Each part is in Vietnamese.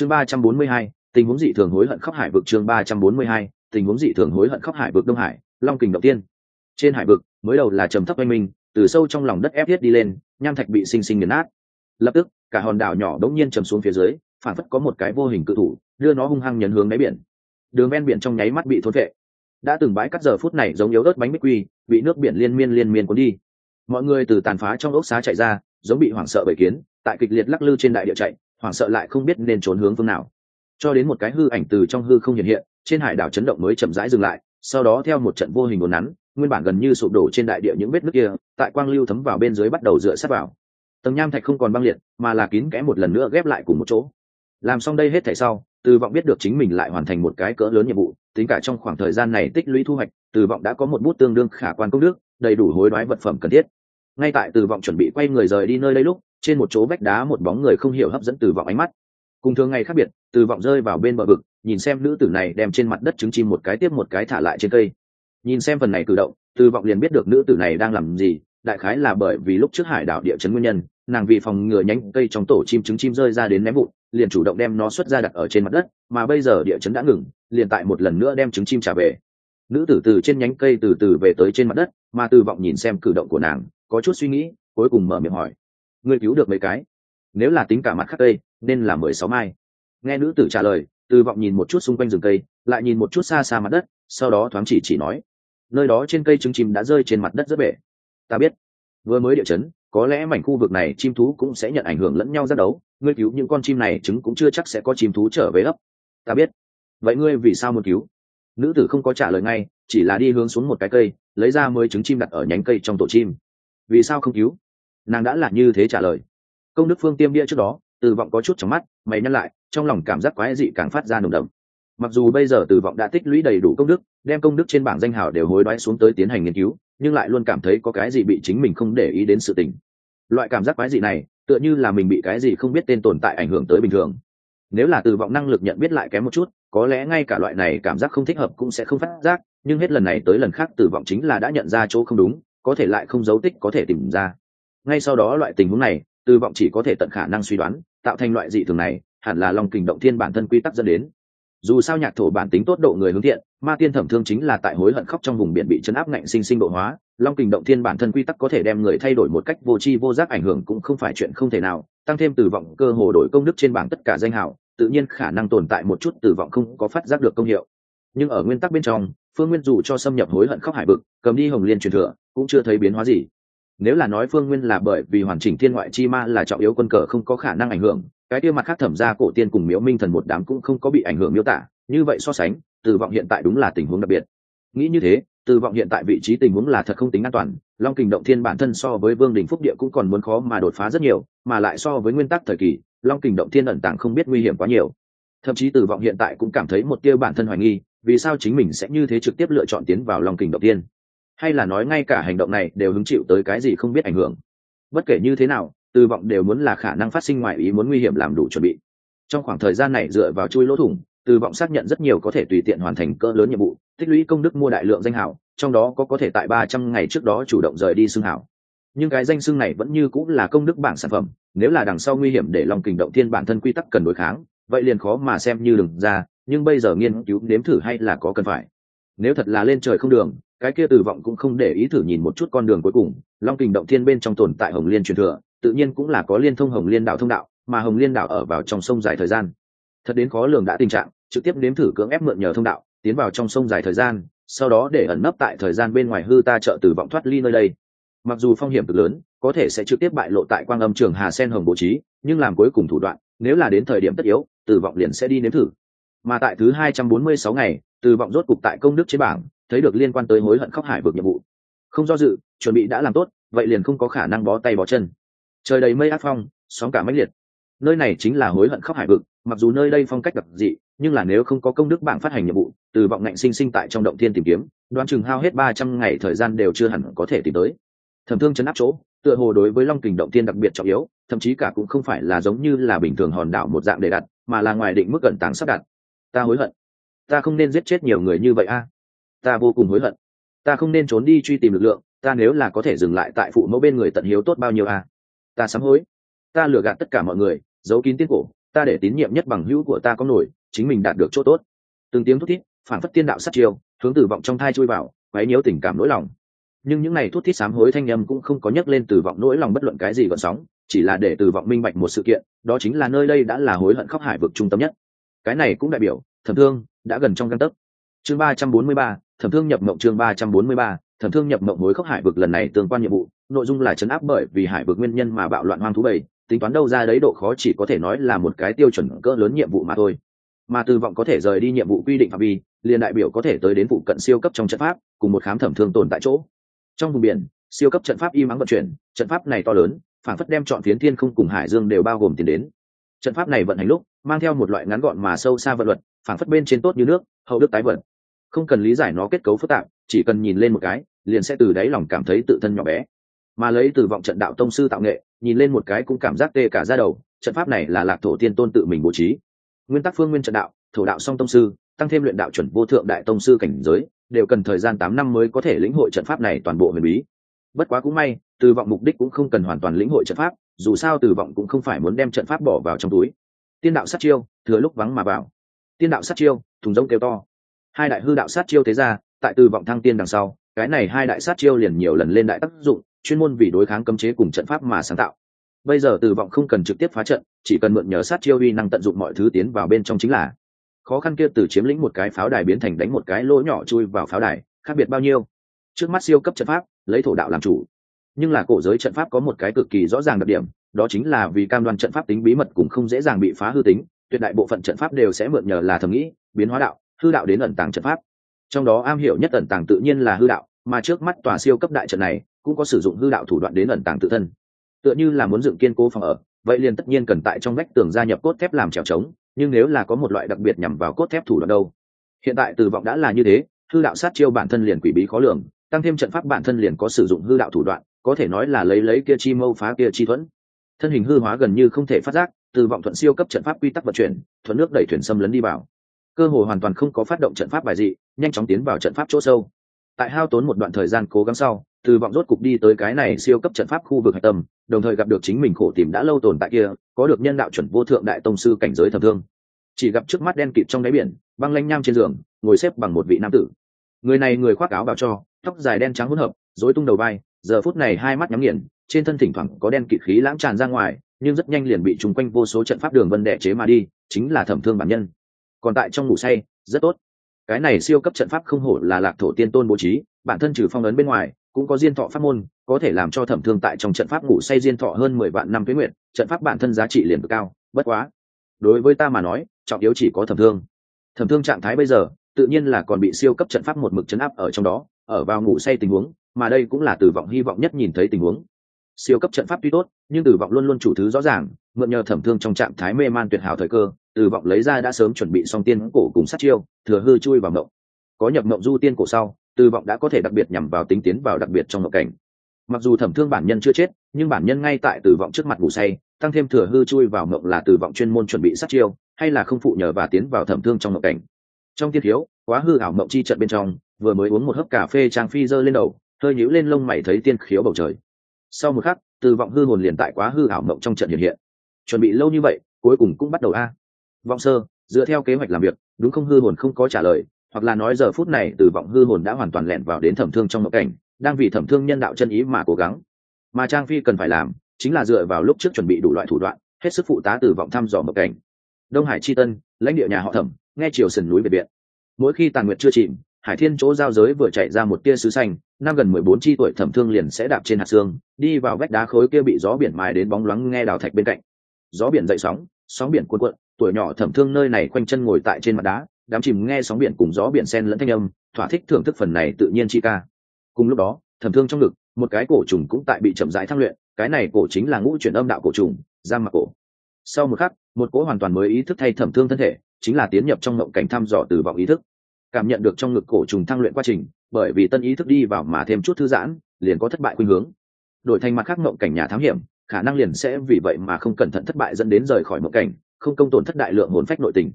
chương ba trăm bốn mươi hai, tình huống dị thường hối hận khắp hải vực, chương ba trăm bốn mươi hai, tình huống dị thường hối hận khắp hải vực đông hải, long kình động tiên. Trên hải vực, mới đầu là trầm thấp oanh minh, từ sâu trong lòng đất ép thiết đi lên, nham thạch bị xinh xinh nghiền nát. Lập tức, cả hòn đảo nhỏ đống nhiên trầm xuống phía dưới, phản phất có một cái vô hình cự thủ, đưa nó hung hăng nhấn hướng đáy biển. Đường ven biển trong nháy mắt bị thốn vệ đã từng bãi cắt giờ phút này giống yếu ớt bánh bích quy, bị nước biển liên miên liên miên cuốn đi. Mọi người từ tàn phá trong ốc xá chạy ra, giống bị hoảng sợ bởi kiến, tại kịch liệt lắc lư trên đại địa chạy hoảng sợ lại không biết nên trốn hướng phương nào. Cho đến một cái hư ảnh từ trong hư không hiện hiện, trên hải đảo chấn động mới chậm rãi dừng lại, sau đó theo một trận vô hình ồn nắn, nguyên bản gần như sụp đổ trên đại địa những vết nước kia, tại quang lưu thấm vào bên dưới bắt đầu dựa sát vào. Tầng nham thạch không còn băng liệt, mà là kín kẽ một lần nữa ghép lại cùng một chỗ. Làm xong đây hết thảy sau, từ vọng biết được chính mình lại hoàn thành một cái cỡ lớn nhiệm vụ, tính cả trong khoảng thời gian này tích lũy thu hoạch, từ vọng đã có một bút tương đương khả quan công đức, đầy đủ hối đoái vật phẩm cần thiết. Ngay tại từ vọng chuẩn bị quay người rời đi nơi đây lúc trên một chỗ vách đá một bóng người không hiểu hấp dẫn từ vọng ánh mắt. Cùng thường ngày khác biệt, từ vọng rơi vào bên bờ vực, nhìn xem nữ tử này đem trên mặt đất trứng chim một cái tiếp một cái thả lại trên cây. Nhìn xem phần này cử động, từ vọng liền biết được nữ tử này đang làm gì, đại khái là bởi vì lúc trước hải đảo địa chấn nguyên nhân, nàng vì phòng ngừa nhánh cây trong tổ chim trứng chim rơi ra đến ném vụn, liền chủ động đem nó xuất ra đặt ở trên mặt đất, mà bây giờ địa chấn đã ngừng, liền tại một lần nữa đem trứng chim trả về. Nữ tử từ trên nhánh cây từ từ về tới trên mặt đất, mà từ vọng nhìn xem cử động của nàng, có chút suy nghĩ, cuối cùng mở miệng hỏi ngươi cứu được mấy cái. Nếu là tính cả mặt khác cây nên là mười sáu mai. Nghe nữ tử trả lời, từ vọng nhìn một chút xung quanh rừng cây, lại nhìn một chút xa xa mặt đất, sau đó thoáng chỉ chỉ nói, nơi đó trên cây trứng chim đã rơi trên mặt đất rất bể. Ta biết. Vừa mới địa chấn, có lẽ mảnh khu vực này chim thú cũng sẽ nhận ảnh hưởng lẫn nhau rất đấu. Ngươi cứu những con chim này, trứng cũng chưa chắc sẽ có chim thú trở về lấp. ta biết. Vậy ngươi vì sao muốn cứu? Nữ tử không có trả lời ngay, chỉ là đi hướng xuống một cái cây, lấy ra mới trứng chim đặt ở nhánh cây trong tổ chim. Vì sao không cứu? Nàng đã là như thế trả lời. Công đức phương tiêm bia trước đó, từ vọng có chút trong mắt, mày nhăn lại, trong lòng cảm giác quái dị càng phát ra nồng đậm. Mặc dù bây giờ từ vọng đã tích lũy đầy đủ công đức, đem công đức trên bảng danh hào đều hối đoái xuống tới tiến hành nghiên cứu, nhưng lại luôn cảm thấy có cái gì bị chính mình không để ý đến sự tình. Loại cảm giác quái dị này, tựa như là mình bị cái gì không biết tên tồn tại ảnh hưởng tới bình thường. Nếu là từ vọng năng lực nhận biết lại kém một chút, có lẽ ngay cả loại này cảm giác không thích hợp cũng sẽ không phát giác, nhưng hết lần này tới lần khác từ vọng chính là đã nhận ra chỗ không đúng, có thể lại không dấu tích có thể tìm ra ngay sau đó loại tình huống này, tư vọng chỉ có thể tận khả năng suy đoán, tạo thành loại dị thường này, hẳn là lòng kình động thiên bản thân quy tắc dẫn đến. Dù sao nhạc thổ bản tính tốt độ người hướng thiện, ma tiên thẩm thương chính là tại hối hận khóc trong vùng biển bị chấn áp ngạnh sinh sinh độ hóa, long kình động thiên bản thân quy tắc có thể đem người thay đổi một cách vô tri vô giác ảnh hưởng cũng không phải chuyện không thể nào, tăng thêm từ vọng cơ hồ đổi công đức trên bảng tất cả danh hào, tự nhiên khả năng tồn tại một chút từ vọng không có phát giác được công hiệu. Nhưng ở nguyên tắc bên trong, phương nguyên dù cho xâm nhập hối hận khóc hải vực, cầm đi hồng liên truyền thừa, cũng chưa thấy biến hóa gì nếu là nói phương nguyên là bởi vì hoàn chỉnh thiên ngoại chi ma là trọng yếu quân cờ không có khả năng ảnh hưởng, cái tiêu mặt khác thẩm ra cổ tiên cùng miễu minh thần một đám cũng không có bị ảnh hưởng miêu tả, như vậy so sánh, từ vọng hiện tại đúng là tình huống đặc biệt. Nghĩ như thế, từ vọng hiện tại vị trí tình huống là thật không tính an toàn, long kình động thiên bản thân so với vương đình phúc địa cũng còn muốn khó mà đột phá rất nhiều, mà lại so với nguyên tắc thời kỳ, long kình động thiên ẩn tàng không biết nguy hiểm quá nhiều. Thậm chí từ vọng hiện tại cũng cảm thấy một tia bản thân hoài nghi, vì sao chính mình sẽ như thế trực tiếp lựa chọn tiến vào long kình động thiên? Hay là nói ngay cả hành động này đều hứng chịu tới cái gì không biết ảnh hưởng. Bất kể như thế nào từ vọng đều muốn là khả năng phát sinh ngoài ý muốn nguy hiểm làm đủ chuẩn bị. Trong khoảng thời gian này dựa vào chui lỗ thủng từ vọng xác nhận rất nhiều có thể tùy tiện hoàn thành cỡ lớn nhiệm vụ, tích lũy công đức mua đại lượng danh hảo, trong đó có có thể tại ba trăm ngày trước đó chủ động rời đi xương hảo. Nhưng cái danh xưng này vẫn như cũng là công đức bảng sản phẩm, nếu là đằng sau nguy hiểm để lòng kình động thiên bản thân quy tắc cần đối kháng, vậy liền khó mà xem như đừng ra, nhưng bây giờ nghiên cứu nếm thử hay là có cần phải nếu thật là lên trời không đường, cái kia tử vọng cũng không để ý thử nhìn một chút con đường cuối cùng. Long kình động thiên bên trong tồn tại hồng liên truyền thừa, tự nhiên cũng là có liên thông hồng liên đạo thông đạo, mà hồng liên đạo ở vào trong sông dài thời gian. Thật đến khó lường đã tình trạng, trực tiếp nếm thử cưỡng ép mượn nhờ thông đạo, tiến vào trong sông dài thời gian, sau đó để ẩn nấp tại thời gian bên ngoài hư ta trợ tử vọng thoát ly nơi đây. Mặc dù phong hiểm cực lớn, có thể sẽ trực tiếp bại lộ tại quang âm trường hà sen hồng bố trí, nhưng làm cuối cùng thủ đoạn, nếu là đến thời điểm tất yếu, tử vọng liền sẽ đi nếm thử. Mà tại thứ hai trăm bốn mươi sáu ngày từ vọng rốt cục tại công đức trên bảng, thấy được liên quan tới hối hận khóc hải vực nhiệm vụ. Không do dự, chuẩn bị đã làm tốt, vậy liền không có khả năng bó tay bó chân. Trời đầy mây áp phong, sóng cả mãnh liệt. Nơi này chính là hối hận khóc hải vực, mặc dù nơi đây phong cách đặc dị, nhưng là nếu không có công đức bảng phát hành nhiệm vụ, từ vọng ngạnh sinh sinh tại trong động thiên tìm kiếm, đoán chừng hao hết ba trăm ngày thời gian đều chưa hẳn có thể tìm tới. Thẩm thương chấn áp chỗ, tựa hồ đối với long kình động thiên đặc biệt trọng yếu, thậm chí cả cũng không phải là giống như là bình thường hòn đảo một dạng để đặt, mà là ngoài định mức cẩn tàng sắp đặt. Ta hối hận ta không nên giết chết nhiều người như vậy a. Ta vô cùng hối hận. Ta không nên trốn đi truy tìm lực lượng, ta nếu là có thể dừng lại tại phụ mẫu bên người tận hiếu tốt bao nhiêu a. Ta sám hối. Ta lừa gạt tất cả mọi người, giấu kín tiên cổ, ta để tín nhiệm nhất bằng hữu của ta có nổi, chính mình đạt được chỗ tốt. Từng tiếng thút thít phản phất tiên đạo sát chiêu, hướng tử vọng trong thai chui vào, quấy nhiễu tình cảm nỗi lòng. Nhưng những này thút thít sám hối thanh âm cũng không có nhắc lên từ vọng nỗi lòng bất luận cái gì gợn sóng, chỉ là để từ vọng minh bạch một sự kiện, đó chính là nơi đây đã là hối hận khóc hải vực trung tâm nhất. Cái này cũng đại biểu thẩm thương đã gần trong căn tấc. Chương ba trăm bốn mươi ba, thẩm thương nhập mộng chương ba trăm bốn mươi ba, thẩm thương nhập mộng hối khốc hải vực lần này tương quan nhiệm vụ, nội dung là chấn áp bởi vì hải vực nguyên nhân mà bạo loạn hoang thú bầy, tính toán đâu ra đấy độ khó chỉ có thể nói là một cái tiêu chuẩn cỡ lớn nhiệm vụ mà thôi. Mà từ vọng có thể rời đi nhiệm vụ quy định phạm vi, liền đại biểu có thể tới đến vụ cận siêu cấp trong trận pháp, cùng một khám thẩm thương tồn tại chỗ. Trong vùng biển, siêu cấp trận pháp y mắng vận chuyển, trận pháp này to lớn, phản phất đem chọn phiến thiên không cùng hải dương đều bao gồm tiền đến. Trận pháp này vận hành lúc, mang theo một loại ngắn gọn mà sâu xa vận luật phản phất bên trên tốt như nước, hậu đức tái vận. Không cần lý giải nó kết cấu phức tạp, chỉ cần nhìn lên một cái, liền sẽ từ đáy lòng cảm thấy tự thân nhỏ bé. Mà lấy từ vọng trận đạo tông sư tạo nghệ, nhìn lên một cái cũng cảm giác tê cả ra đầu, trận pháp này là lạc thổ tiên tôn tự mình bố trí. Nguyên tắc phương nguyên trận đạo, thổ đạo song tông sư, tăng thêm luyện đạo chuẩn vô thượng đại tông sư cảnh giới, đều cần thời gian tám năm mới có thể lĩnh hội trận pháp này toàn bộ huyền bí. Bất quá cũng may, từ vọng mục đích cũng không cần hoàn toàn lĩnh hội trận pháp, dù sao từ vọng cũng không phải muốn đem trận pháp bỏ vào trong túi. Tiên đạo sát chiêu, thừa lúc vắng mà vào tiên đạo sát chiêu, thùng rông kêu to. Hai đại hư đạo sát chiêu thế ra, tại từ vọng thăng tiên đằng sau, cái này hai đại sát chiêu liền nhiều lần lên đại tác dụng, chuyên môn vì đối kháng cấm chế cùng trận pháp mà sáng tạo. Bây giờ từ vọng không cần trực tiếp phá trận, chỉ cần mượn nhớ sát chiêu uy năng tận dụng mọi thứ tiến vào bên trong chính là. Khó khăn kia từ chiếm lĩnh một cái pháo đài biến thành đánh một cái lỗ nhỏ chui vào pháo đài, khác biệt bao nhiêu? Trước mắt siêu cấp trận pháp, lấy thổ đạo làm chủ. Nhưng là cổ giới trận pháp có một cái cực kỳ rõ ràng đặc điểm, đó chính là vì cam đoan trận pháp tính bí mật cũng không dễ dàng bị phá hư tính tuyệt đại bộ phận trận pháp đều sẽ mượn nhờ là thầm nghĩ, biến hóa đạo, hư đạo đến ẩn tàng trận pháp. Trong đó am hiểu nhất ẩn tàng tự nhiên là hư đạo, mà trước mắt tòa siêu cấp đại trận này cũng có sử dụng hư đạo thủ đoạn đến ẩn tàng tự thân. Tựa như là muốn dựng kiên cố phòng ở, vậy liền tất nhiên cần tại trong vách tường gia nhập cốt thép làm trèo trống, nhưng nếu là có một loại đặc biệt nhằm vào cốt thép thủ đoạn đâu? Hiện tại từ vọng đã là như thế, hư đạo sát chiêu bản thân liền quỷ bí khó lường, tăng thêm trận pháp bản thân liền có sử dụng hư đạo thủ đoạn, có thể nói là lấy lấy kia chi mâu phá kia chi thuẫn. Thân hình hư hóa gần như không thể phát giác từ vọng thuận siêu cấp trận pháp quy tắc vận chuyển, thuận nước đẩy thuyền xâm lấn đi vào. Cơ hội hoàn toàn không có phát động trận pháp bài dị, nhanh chóng tiến vào trận pháp chỗ sâu. Tại hao tốn một đoạn thời gian cố gắng sau từ vọng rốt cục đi tới cái này siêu cấp trận pháp khu vực hạch tâm, đồng thời gặp được chính mình khổ tìm đã lâu tồn tại kia, có được nhân đạo chuẩn vô thượng đại tông sư cảnh giới thầm thương. Chỉ gặp trước mắt đen kịt trong đáy biển, băng lanh nham trên giường, ngồi xếp bằng một vị nam tử. Người này người khoác áo bào cho, tóc dài đen trắng hỗn hợp dối tung đầu vai, giờ phút này hai mắt nhắm nghiền, trên thân thỉnh thoảng có đen kịt khí lãng tràn ra ngoài nhưng rất nhanh liền bị trùng quanh vô số trận pháp đường vân đệ chế mà đi, chính là thẩm thương bản nhân. Còn tại trong ngủ say, rất tốt. Cái này siêu cấp trận pháp không hổ là lạc thổ tiên tôn bố trí, bản thân trừ phong ấn bên ngoài, cũng có diên thọ pháp môn, có thể làm cho thẩm thương tại trong trận pháp ngủ say diên thọ hơn mười vạn năm tuyến nguyện trận pháp bản thân giá trị liền cực cao, bất quá. Đối với ta mà nói, trọng yếu chỉ có thẩm thương. Thẩm thương trạng thái bây giờ, tự nhiên là còn bị siêu cấp trận pháp một mực chấn áp ở trong đó, ở vào ngủ say tình huống, mà đây cũng là từ vọng hy vọng nhất nhìn thấy tình huống siêu cấp trận pháp tuy tốt, nhưng tử vọng luôn luôn chủ thứ rõ ràng, mượn nhờ thẩm thương trong trạng thái mê man tuyệt hảo thời cơ, tử vọng lấy ra đã sớm chuẩn bị xong tiên cổ cùng sát chiêu, thừa hư chui vào mộng. Có nhập mộng du tiên cổ sau, tử vọng đã có thể đặc biệt nhằm vào tính tiến vào đặc biệt trong mộng cảnh. Mặc dù thẩm thương bản nhân chưa chết, nhưng bản nhân ngay tại tử vọng trước mặt ngủ say, tăng thêm thừa hư chui vào mộng là tử vọng chuyên môn chuẩn bị sát chiêu, hay là không phụ nhờ và tiến vào thẩm thương trong mộng cảnh. Trong tiên thiếu, quá hư ảo mộng chi trận bên trong, vừa mới uống một hớp cà phê trang phi dơ lên đầu, hơi nhíu lên lông mày thấy tiên khiếu bầu trời sau một khắc, từ vọng hư hồn liền tại quá hư ảo mộng trong trận hiện hiện. Chuẩn bị lâu như vậy, cuối cùng cũng bắt đầu a. Vọng sơ, dựa theo kế hoạch làm việc, đúng không hư hồn không có trả lời, hoặc là nói giờ phút này từ vọng hư hồn đã hoàn toàn lẻn vào đến thẩm thương trong mộng cảnh, đang vì thẩm thương nhân đạo chân ý mà cố gắng. Mà trang phi cần phải làm, chính là dựa vào lúc trước chuẩn bị đủ loại thủ đoạn, hết sức phụ tá từ vọng thăm dò mộng cảnh. Đông hải c h i tân, lãnh địa nhà họ thẩm, nghe chiều sườn núi về viện. Mỗi khi tàn nguyệt chưa chìm hải thiên chỗ giao giới vừa chạy ra một tia sứ xanh, năm gần mười bốn chi tuổi thẩm thương liền sẽ đạp trên hạt xương, đi vào vách đá khối kia bị gió biển mài đến bóng loáng nghe đào thạch bên cạnh. Gió biển dậy sóng sóng biển cuộn cuộn, tuổi nhỏ thẩm thương nơi này quanh chân ngồi tại trên mặt đá, đám chìm nghe sóng biển cùng gió biển sen lẫn thanh âm, thỏa thích thưởng thức phần này tự nhiên chi ca. Cùng lúc đó, thẩm thương trong ngực, một cái cổ trùng cũng tại bị chậm rãi thăng luyện, cái này cổ chính là ngũ chuyển âm đạo cổ trùng, giam mặc cổ. Sau một khắc, một cỗ hoàn toàn mới ý thức thay thẩm thương thân thể, chính là tiến nhập trong mộng cảnh thăm dò từ vọng ý thức cảm nhận được trong ngực cổ trùng thăng luyện quá trình, bởi vì tân ý thức đi vào mà thêm chút thư giãn, liền có thất bại khuynh hướng. Đổi thành mặt khác mộng cảnh nhà thám hiểm, khả năng liền sẽ vì vậy mà không cẩn thận thất bại dẫn đến rời khỏi mộng cảnh, không công tổn thất đại lượng hồn phách nội tình.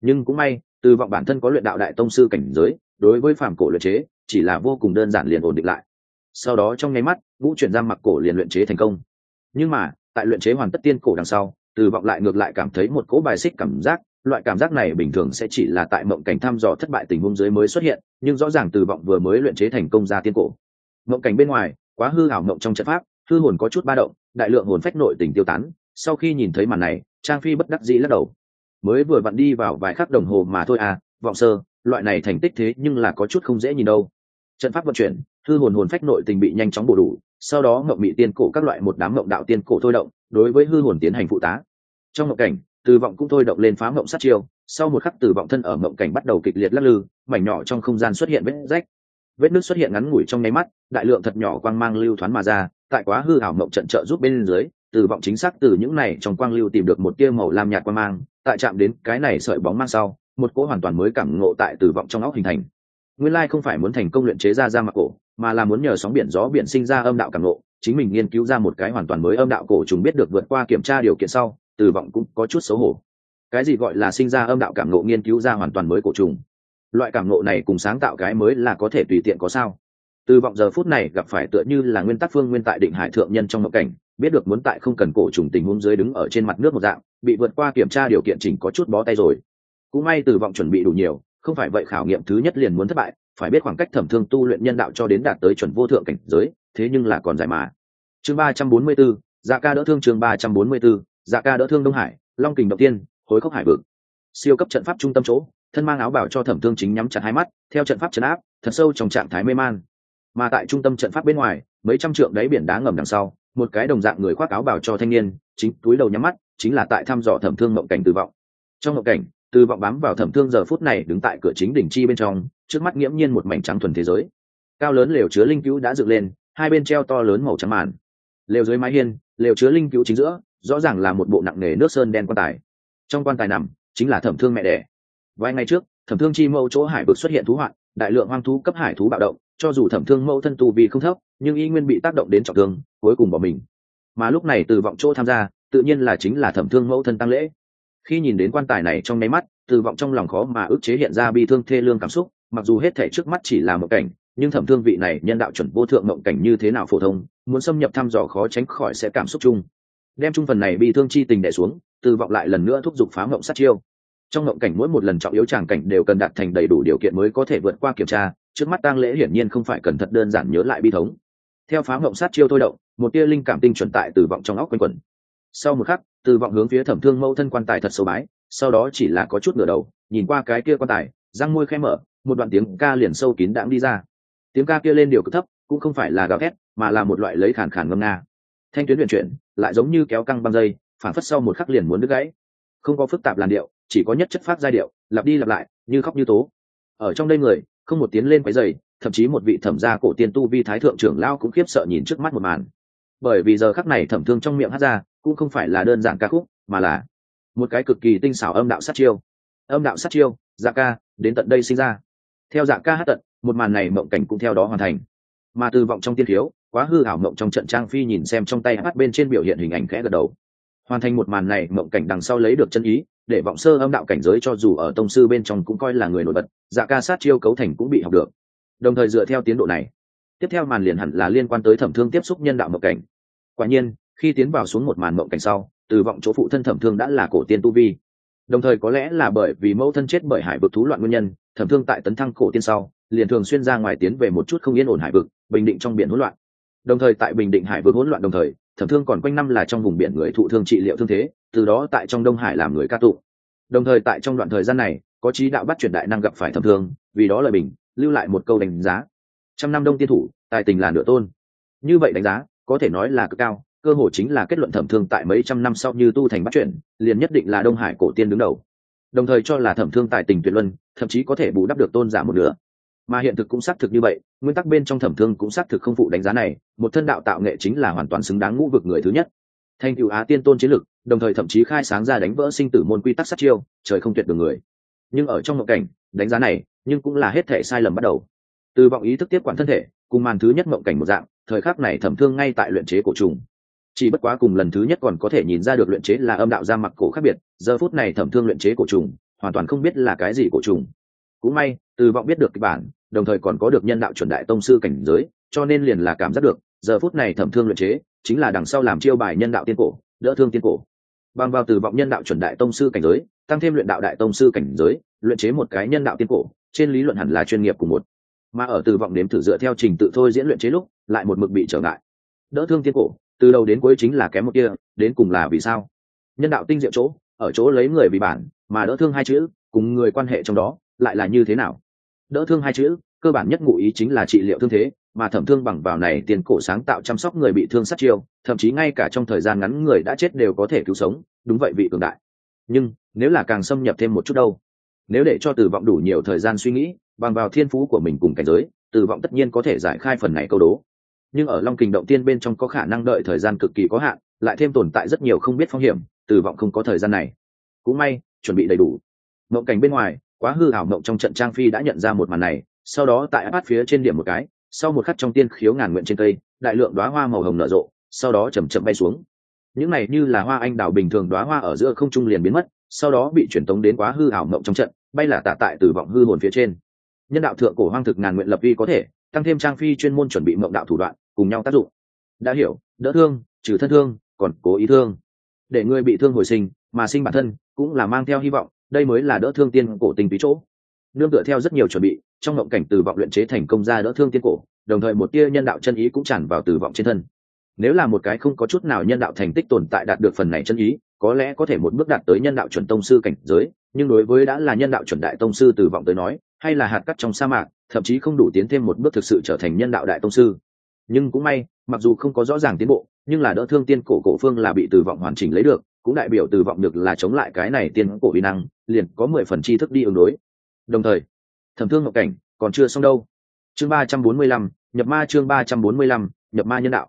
Nhưng cũng may, từ vọng bản thân có luyện đạo đại tông sư cảnh giới, đối với phàm cổ luyện chế, chỉ là vô cùng đơn giản liền ổn định lại. Sau đó trong nháy mắt vũ chuyển giam mặc cổ liền luyện chế thành công. Nhưng mà, tại luyện chế hoàn tất tiên cổ đằng sau, từ vọng lại ngược lại cảm thấy một cỗ bài xích cảm giác loại cảm giác này bình thường sẽ chỉ là tại mộng cảnh thăm dò thất bại tình huống dưới mới xuất hiện, nhưng rõ ràng từ vọng vừa mới luyện chế thành công ra tiên cổ. Mộng cảnh bên ngoài, quá hư ảo mộng trong trận pháp, hư hồn có chút ba động, đại lượng hồn phách nội tình tiêu tán, sau khi nhìn thấy màn này, trang phi bất đắc dĩ lắc đầu. Mới vừa vặn đi vào vài khắc đồng hồ mà thôi à vọng sơ, loại này thành tích thế nhưng là có chút không dễ nhìn đâu. Trận pháp vận chuyển, hư hồn hồn phách nội tình bị nhanh chóng bổ đủ, sau đó mộng bị tiên cổ các loại một đám mộng đạo tiên cổ thôi động, đối với hư hồn tiến hành phụ tá. Trong mộng cảnh từ vọng cũng thôi động lên phá mộng sát chiêu, sau một khắc từ vọng thân ở mộng cảnh bắt đầu kịch liệt lắc lư, mảnh nhỏ trong không gian xuất hiện vết rách. Vết nước xuất hiện ngắn ngủi trong nháy mắt, đại lượng thật nhỏ quang mang lưu thoáng mà ra, tại quá hư ảo mộng trận trợ giúp bên dưới từ vọng chính xác từ những này trong quang lưu tìm được một tia màu lam nhạt quang mang, tại chạm đến cái này sợi bóng mang sau, một cỗ hoàn toàn mới cảm ngộ tại từ vọng trong óc hình thành. Nguyên lai không phải muốn thành công luyện chế ra ra mặc cổ, mà là muốn nhờ sóng biển gió biển sinh ra âm đạo cảm ngộ, chính mình nghiên cứu ra một cái hoàn toàn mới âm đạo cổ chúng biết được vượt qua kiểm tra điều kiện sau từ vọng cũng có chút xấu hổ. Cái gì gọi là sinh ra âm đạo cảm ngộ nghiên cứu ra hoàn toàn mới cổ trùng? Loại cảm ngộ này cùng sáng tạo cái mới là có thể tùy tiện có sao? Từ vọng giờ phút này gặp phải tựa như là nguyên tắc phương nguyên tại định hải thượng nhân trong mộng cảnh biết được muốn tại không cần cổ trùng tình huống dưới đứng ở trên mặt nước một dạng bị vượt qua kiểm tra điều kiện chỉnh có chút bó tay rồi. Cũng may từ vọng chuẩn bị đủ nhiều không phải vậy khảo nghiệm thứ nhất liền muốn thất bại phải biết khoảng cách thẩm thương tu luyện nhân đạo cho đến đạt tới chuẩn vô thượng cảnh giới thế nhưng là còn dài mà. Chương ba trăm bốn mươi 344, dạ ca đỡ thương chương ba trăm bốn mươi 344, dạ ca đỡ thương đông hải, long kình động tiên hối khốc hải vực. Siêu cấp trận pháp trung tâm chỗ, thân mang áo bảo cho thẩm thương chính nhắm chặt hai mắt, theo trận pháp trấn áp, thật sâu trong trạng thái mê man. Mà tại trung tâm trận pháp bên ngoài, mấy trăm trượng đáy biển đá ngầm đằng sau, một cái đồng dạng người khoác áo bảo cho thanh niên, chính túi đầu nhắm mắt, chính là tại thăm dò thẩm thương mộng cảnh tử vọng. Trong mộng cảnh từ vọng bám vào thẩm thương giờ phút này đứng tại cửa chính đỉnh chi bên trong, trước mắt nghiễm nhiên một mảnh trắng thuần thế giới. Cao lớn lều chứa linh cứu đã dựng lên, hai bên treo to lớn màu trắng màn. Lều dưới mái hiên, lều chứa linh cứu chính giữa rõ ràng là một bộ nặng nề nước sơn đen quan tài. Trong quan tài nằm chính là thẩm thương mẹ đẻ. Vài ngày trước, thẩm thương chi mẫu chỗ hải vực xuất hiện thú hoạn, đại lượng hoang thú cấp hải thú bạo động, cho dù thẩm thương mẫu thân tu vì không thấp, nhưng y nguyên bị tác động đến trọng thương, cuối cùng bỏ mình. Mà lúc này từ vọng chỗ tham gia, tự nhiên là chính là thẩm thương mẫu thân tăng lễ. Khi nhìn đến quan tài này trong nháy mắt, từ vọng trong lòng khó mà ức chế hiện ra bi thương thê lương cảm xúc, mặc dù hết thể trước mắt chỉ là một cảnh, nhưng thẩm thương vị này nhân đạo chuẩn vô thượng mộng cảnh như thế nào phổ thông, muốn xâm nhập thăm dò khó tránh khỏi sẽ cảm xúc chung đem chung phần này bị thương chi tình đẻ xuống từ vọng lại lần nữa thúc giục phá mộng sát chiêu. Trong mộng cảnh mỗi một lần trọng yếu tràng cảnh đều cần đạt thành đầy đủ điều kiện mới có thể vượt qua kiểm tra, trước mắt tang lễ hiển nhiên không phải cần thật đơn giản nhớ lại bi thống. Theo phá mộng sát chiêu thôi động, một tia linh cảm tinh chuẩn tại từ vọng trong óc quanh quẩn. Sau một khắc từ vọng hướng phía thẩm thương mẫu thân quan tài thật sâu bái, sau đó chỉ là có chút ngửa đầu, nhìn qua cái kia quan tài, răng môi khẽ mở, một đoạn tiếng ca liền sâu kín đãng đi ra. Tiếng ca kia lên điều cực thấp, cũng không phải là gào thét, mà là một loại lấy khàn khàn ngâm nga thanh tuyến luyện chuyển, lại giống như kéo căng băng dây, phản phất sau một khắc liền muốn đứt gãy. Không có phức tạp làn điệu, chỉ có nhất chất phát giai điệu, lặp đi lặp lại, như khóc như tố. Ở trong đây người, không một tiếng lên quái dày thậm chí một vị thẩm gia cổ tiên tu vi thái thượng trưởng lao cũng khiếp sợ nhìn trước mắt một màn. Bởi vì giờ khắc này thẩm thương trong miệng hát ra, cũng không phải là đơn giản ca khúc, mà là một cái cực kỳ tinh xảo âm đạo sát chiêu. Âm đạo sát chiêu dạ ca, đến tận đây sinh ra. Theo dạ ca hát tận, một màn này mộng cảnh cũng theo đó hoàn thành. Mà từ vọng trong tiên thiếu quá hư ảo mộng trong trận trang phi nhìn xem trong tay hát bên trên biểu hiện hình ảnh khẽ gật đầu. Hoàn thành một màn này, mộng cảnh đằng sau lấy được chân ý, để vọng sơ âm đạo cảnh giới cho dù ở tông sư bên trong cũng coi là người nổi bật dạ ca sát chiêu cấu thành cũng bị học được. Đồng thời dựa theo tiến độ này, tiếp theo màn liền hẳn là liên quan tới thẩm thương tiếp xúc nhân đạo mộng cảnh. Quả nhiên, khi tiến vào xuống một màn mộng cảnh sau, từ vọng chỗ phụ thân thẩm thương đã là cổ tiên tu vi. Đồng thời có lẽ là bởi vì mẫu thân chết bởi hải vực thú loạn nguyên nhân, thẩm thương tại tấn thăng cổ tiên sau, liền thường xuyên ra ngoài tiến về một chút không yên ổn hải vực, bình định trong biển hỗn loạn đồng thời tại bình định hải vực hỗn loạn đồng thời, thẩm thương còn quanh năm là trong vùng biển người thụ thương trị liệu thương thế, từ đó tại trong đông hải làm người ca tụ đồng thời tại trong đoạn thời gian này, có trí đạo bắt chuyển đại năng gặp phải thẩm thương, vì đó lời bình, lưu lại một câu đánh giá. Trăm năm đông tiên thủ, tài tình là nửa tôn. Như vậy đánh giá, có thể nói là cực cao, cơ hội chính là kết luận thẩm thương tại mấy trăm năm sau như tu thành bắt chuyển liền nhất định là đông hải cổ tiên đứng đầu. Đồng thời cho là thẩm thương tài tình tuyệt luân, thậm chí có thể bù đắp được tôn giả một nửa mà hiện thực cũng xác thực như vậy, nguyên tắc bên trong thẩm thương cũng xác thực không phụ đánh giá này, một thân đạo tạo nghệ chính là hoàn toàn xứng đáng ngũ vực người thứ nhất. Thành cựu á tiên tôn chiến lực, đồng thời thậm chí khai sáng ra đánh vỡ sinh tử môn quy tắc sát chiêu, trời không tuyệt được người. Nhưng ở trong ngộ cảnh, đánh giá này, nhưng cũng là hết thể sai lầm bắt đầu. Từ vọng ý thức tiếp quản thân thể, cùng màn thứ nhất ngộ cảnh một dạng, thời khắc này thẩm thương ngay tại luyện chế cổ trùng. Chỉ bất quá cùng lần thứ nhất còn có thể nhìn ra được luyện chế là âm đạo ra mặc cổ khác biệt, giờ phút này thẩm thương luyện chế cổ trùng, hoàn toàn không biết là cái gì cổ trùng. Cũng may, từ vọng biết được kịch bản đồng thời còn có được nhân đạo chuẩn đại tông sư cảnh giới, cho nên liền là cảm giác được, giờ phút này thẩm thương luyện chế, chính là đằng sau làm chiêu bài nhân đạo tiên cổ, đỡ thương tiên cổ. Bằng vào từ vọng nhân đạo chuẩn đại tông sư cảnh giới, tăng thêm luyện đạo đại tông sư cảnh giới, luyện chế một cái nhân đạo tiên cổ, trên lý luận hẳn là chuyên nghiệp của một. Mà ở từ vọng đếm thử dựa theo trình tự thôi diễn luyện chế lúc, lại một mực bị trở ngại. Đỡ thương tiên cổ, từ đầu đến cuối chính là kém một kia, đến cùng là vì sao? Nhân đạo tinh diệu chỗ, ở chỗ lấy người vì bản, mà đỡ thương hai chữ, cùng người quan hệ trong đó, lại là như thế nào? Đỡ thương hai chữ, cơ bản nhất ngụ ý chính là trị liệu thương thế, mà thẩm thương bằng vào này tiền cổ sáng tạo chăm sóc người bị thương sát chiêu, thậm chí ngay cả trong thời gian ngắn người đã chết đều có thể cứu sống, đúng vậy vị cường đại. Nhưng, nếu là càng xâm nhập thêm một chút đâu? Nếu để cho tử vọng đủ nhiều thời gian suy nghĩ, bằng vào thiên phú của mình cùng cảnh giới, tử vọng tất nhiên có thể giải khai phần này câu đố. Nhưng ở long kình động tiên bên trong có khả năng đợi thời gian cực kỳ có hạn, lại thêm tồn tại rất nhiều không biết phong hiểm, tử vọng không có thời gian này. Cũng may, chuẩn bị đầy đủ. Mộng cảnh bên ngoài quá hư ảo mộng trong trận trang phi đã nhận ra một màn này, sau đó tại áp phía trên điểm một cái, sau một khắc trong tiên khiếu ngàn nguyện trên cây, đại lượng đoá hoa màu hồng nở rộ, sau đó chầm chậm bay xuống. Những này như là hoa anh đào bình thường đoá hoa ở giữa không trung liền biến mất, sau đó bị truyền tống đến quá hư ảo mộng trong trận, bay là tạ tại từ vọng hư hồn phía trên. Nhân đạo thượng cổ hoang thực ngàn nguyện lập vi có thể, tăng thêm trang phi chuyên môn chuẩn bị mộng đạo thủ đoạn, cùng nhau tác dụng. Đã hiểu, đỡ thương, trừ thân thương, còn cố ý thương. Để người bị thương hồi sinh, mà sinh bản thân, cũng là mang theo hy vọng đây mới là đỡ thương tiên cổ tình túy chỗ. Nương tựa theo rất nhiều chuẩn bị, trong ngộng cảnh từ vọng luyện chế thành công ra đỡ thương tiên cổ, đồng thời một tia nhân đạo chân ý cũng tràn vào từ vọng trên thân. Nếu là một cái không có chút nào nhân đạo thành tích tồn tại đạt được phần này chân ý, có lẽ có thể một bước đạt tới nhân đạo chuẩn tông sư cảnh giới, nhưng đối với đã là nhân đạo chuẩn đại tông sư từ vọng tới nói, hay là hạt cắt trong sa mạc, thậm chí không đủ tiến thêm một bước thực sự trở thành nhân đạo đại tông sư. Nhưng cũng may, mặc dù không có rõ ràng tiến bộ, nhưng là đỡ thương tiên cổ cổ phương là bị từ vọng hoàn chỉnh lấy được cũng đại biểu từ vọng được là chống lại cái này tiên cổ uy năng, liền có mười phần tri thức đi ứng đối. Đồng thời, thẩm thương ngọc cảnh còn chưa xong đâu. Chương ba trăm bốn mươi lăm, nhập ma chương ba trăm bốn mươi lăm, nhập ma nhân đạo.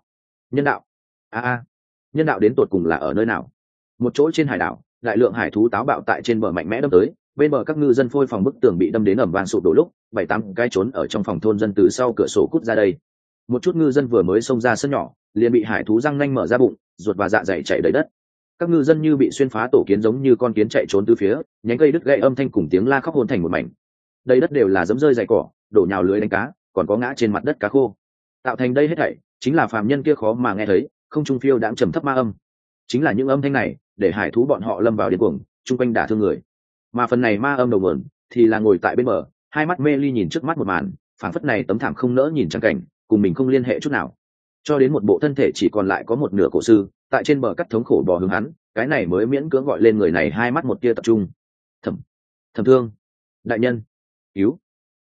Nhân đạo. A a. Nhân đạo đến tột cùng là ở nơi nào? Một chỗ trên hải đảo, đại lượng hải thú táo bạo tại trên bờ mạnh mẽ đâm tới, bên bờ các ngư dân phôi phòng bức tường bị đâm đến ẩm vàng sụp đổ lúc, bảy tám cái trốn ở trong phòng thôn dân từ sau cửa sổ cút ra đây. Một chút ngư dân vừa mới xông ra sân nhỏ, liền bị hải thú răng nanh mở ra bụng, ruột và dạ dày chạy đầy đất các ngư dân như bị xuyên phá tổ kiến giống như con kiến chạy trốn từ phía, nhánh cây đứt gãy âm thanh cùng tiếng la khóc hôn thành một mảnh. Đây đất đều là dấm rơi dày cỏ, đổ nhào lưới đánh cá, còn có ngã trên mặt đất cá khô. Tạo thành đây hết thảy, chính là phàm nhân kia khó mà nghe thấy, không trung phiêu đãng trầm thấp ma âm. Chính là những âm thanh này, để hải thú bọn họ lâm vào điên cuồng, chung quanh đả thương người. Mà phần này ma âm đầu mượn thì là ngồi tại bên bờ, hai mắt mê ly nhìn trước mắt một màn, phảng phất này tấm thảm không nỡ nhìn trắng cảnh, cùng mình không liên hệ chút nào. Cho đến một bộ thân thể chỉ còn lại có một nửa cổ sư tại trên bờ cắt thống khổ bò hướng hắn, cái này mới miễn cưỡng gọi lên người này hai mắt một tia tập trung. Thầm thầm thương, đại nhân, cứu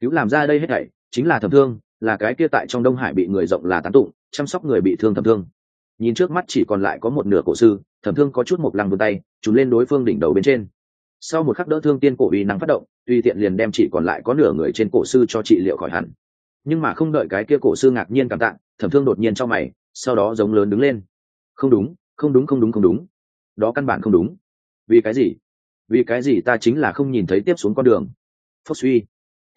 cứu làm ra đây hết thảy, chính là thầm thương, là cái kia tại trong đông hải bị người rộng là tán tụng, chăm sóc người bị thương thầm thương. Nhìn trước mắt chỉ còn lại có một nửa cổ sư thầm thương có chút một lăng vươn tay trúng lên đối phương đỉnh đầu bên trên. Sau một khắc đỡ thương tiên cổ uy năng phát động tùy tiện liền đem chỉ còn lại có nửa người trên cổ sư cho trị liệu khỏi hẳn. Nhưng mà không đợi cái kia cổ sư ngạc nhiên cảm tạng thẩm thương đột nhiên cho mày, sau đó giống lớn đứng lên không đúng không đúng không đúng không đúng. Đó căn bản không đúng. Vì cái gì? Vì cái gì ta chính là không nhìn thấy tiếp xuống con đường? Phốc suy.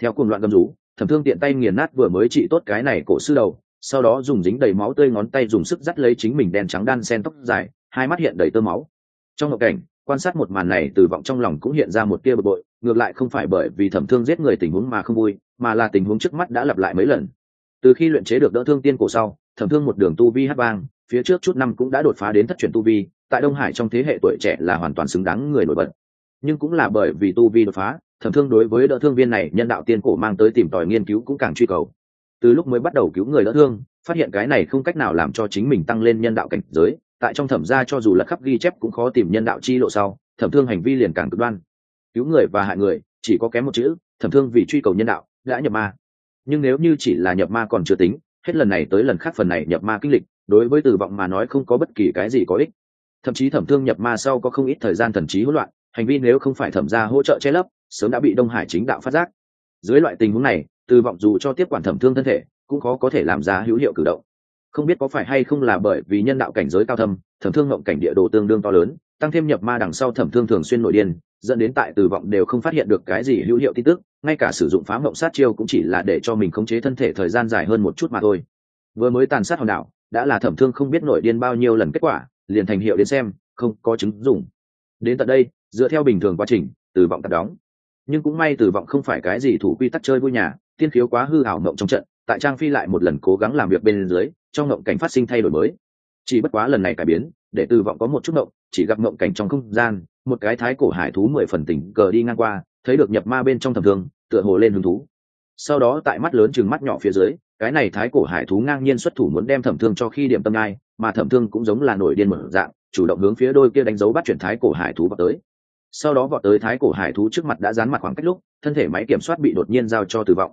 Theo cuồng loạn gầm rú, thẩm thương tiện tay nghiền nát vừa mới trị tốt cái này cổ sư đầu, sau đó dùng dính đầy máu tươi ngón tay dùng sức dắt lấy chính mình đen trắng đan sen tóc dài, hai mắt hiện đầy tơ máu. Trong ngộ cảnh, quan sát một màn này từ vọng trong lòng cũng hiện ra một tia bực bội, ngược lại không phải bởi vì thẩm thương giết người tình huống mà không vui, mà là tình huống trước mắt đã lặp lại mấy lần. Từ khi luyện chế được đỡ thương tiên cổ sau, thẩm thương một đường tu vi hát vang phía trước chút năm cũng đã đột phá đến thất truyền tu vi, tại đông hải trong thế hệ tuổi trẻ là hoàn toàn xứng đáng người nổi bật. Nhưng cũng là bởi vì tu vi đột phá, thẩm thương đối với đỡ thương viên này, nhân đạo tiên cổ mang tới tìm tòi nghiên cứu cũng càng truy cầu. Từ lúc mới bắt đầu cứu người đỡ thương, phát hiện cái này không cách nào làm cho chính mình tăng lên nhân đạo cảnh giới, tại trong thẩm gia cho dù là khắp ghi chép cũng khó tìm nhân đạo chi lộ sau, thẩm thương hành vi liền càng cực đoan. Cứu người và hại người, chỉ có kém một chữ, thẩm thương vì truy cầu nhân đạo, đã nhập ma. Nhưng nếu như chỉ là nhập ma còn chưa tính, hết lần này tới lần khác phần này nhập ma kinh lịch đối với tử vọng mà nói không có bất kỳ cái gì có ích. Thậm chí thẩm thương nhập ma sau có không ít thời gian thần trí hỗn loạn, hành vi nếu không phải thẩm gia hỗ trợ che lấp, sớm đã bị đông hải chính đạo phát giác. Dưới loại tình huống này, tử vọng dù cho tiếp quản thẩm thương thân thể, cũng khó có thể làm ra hữu hiệu cử động. Không biết có phải hay không là bởi vì nhân đạo cảnh giới cao thâm, thẩm thương ngộng cảnh địa đồ tương đương to lớn, tăng thêm nhập ma đằng sau thẩm thương thường xuyên nội điên, dẫn đến tại tử vọng đều không phát hiện được cái gì hữu hiệu tin tức, ngay cả sử dụng phá mộng sát chiêu cũng chỉ là để cho mình khống chế thân thể thời gian dài hơn một chút mà thôi. Vừa mới tàn sát hòn đảo đã là thẩm thương không biết nổi điên bao nhiêu lần kết quả, liền thành hiệu đến xem, không có chứng dùng đến tận đây, dựa theo bình thường quá trình từ vọng tập đóng. Nhưng cũng may từ vọng không phải cái gì thủ quy tắc chơi vui nhà, tiên khiếu quá hư hảo mộng trong trận, tại trang phi lại một lần cố gắng làm việc bên dưới, trong mộng cảnh phát sinh thay đổi mới. Chỉ bất quá lần này cải biến, để từ vọng có một chút mộng, chỉ gặp mộng cảnh trong không gian, một cái thái cổ hải thú mười phần tỉnh cờ đi ngang qua, thấy được nhập ma bên trong thầm thương, tựa hồ lên hứng thú. Sau đó tại mắt lớn chừng mắt nhỏ phía dưới cái này thái cổ hải thú ngang nhiên xuất thủ muốn đem thẩm thương cho khi điểm tâm ngai, mà thẩm thương cũng giống là nổi điên một dạng, chủ động hướng phía đôi kia đánh dấu bắt chuyển thái cổ hải thú vào tới. Sau đó vọt tới thái cổ hải thú trước mặt đã dán mặt khoảng cách lúc, thân thể máy kiểm soát bị đột nhiên giao cho tử vọng.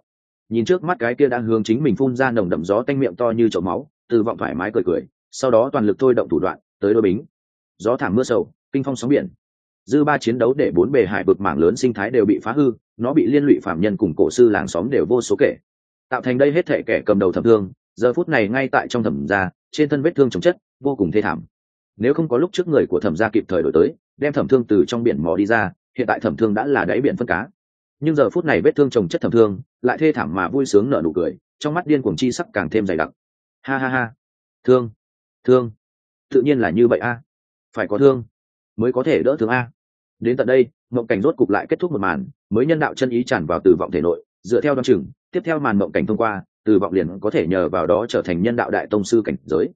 Nhìn trước mắt cái kia đang hướng chính mình phun ra nồng đậm gió tanh miệng to như chậu máu, tử vọng thoải mái cười cười, sau đó toàn lực thôi động thủ đoạn, tới đôi bính. Gió thảm mưa sầu, kinh phong sóng biển. Dư ba chiến đấu để bốn bề hải vực mảng lớn sinh thái đều bị phá hư, nó bị liên lụy phạm nhân cùng cổ sư làng xóm đều vô số kể tạo thành đây hết thể kẻ cầm đầu thẩm thương, giờ phút này ngay tại trong thẩm gia, trên thân vết thương chống chất, vô cùng thê thảm. Nếu không có lúc trước người của thẩm gia kịp thời đổi tới, đem thẩm thương từ trong biển mò đi ra, hiện tại thẩm thương đã là đáy biển phân cá. Nhưng giờ phút này vết thương trồng chất thẩm thương, lại thê thảm mà vui sướng nở nụ cười, trong mắt điên cuồng chi sắc càng thêm dày đặc. Ha ha ha. Thương thương. Tự nhiên là như vậy a. Phải có thương, mới có thể đỡ thương a. Đến tận đây, mộng cảnh rốt cục lại kết thúc một màn, mới nhân đạo chân ý tràn vào từ vọng thể nội dựa theo đoan chừng, tiếp theo màn mộng cảnh thông qua, từ vọng liền có thể nhờ vào đó trở thành nhân đạo đại tông sư cảnh giới.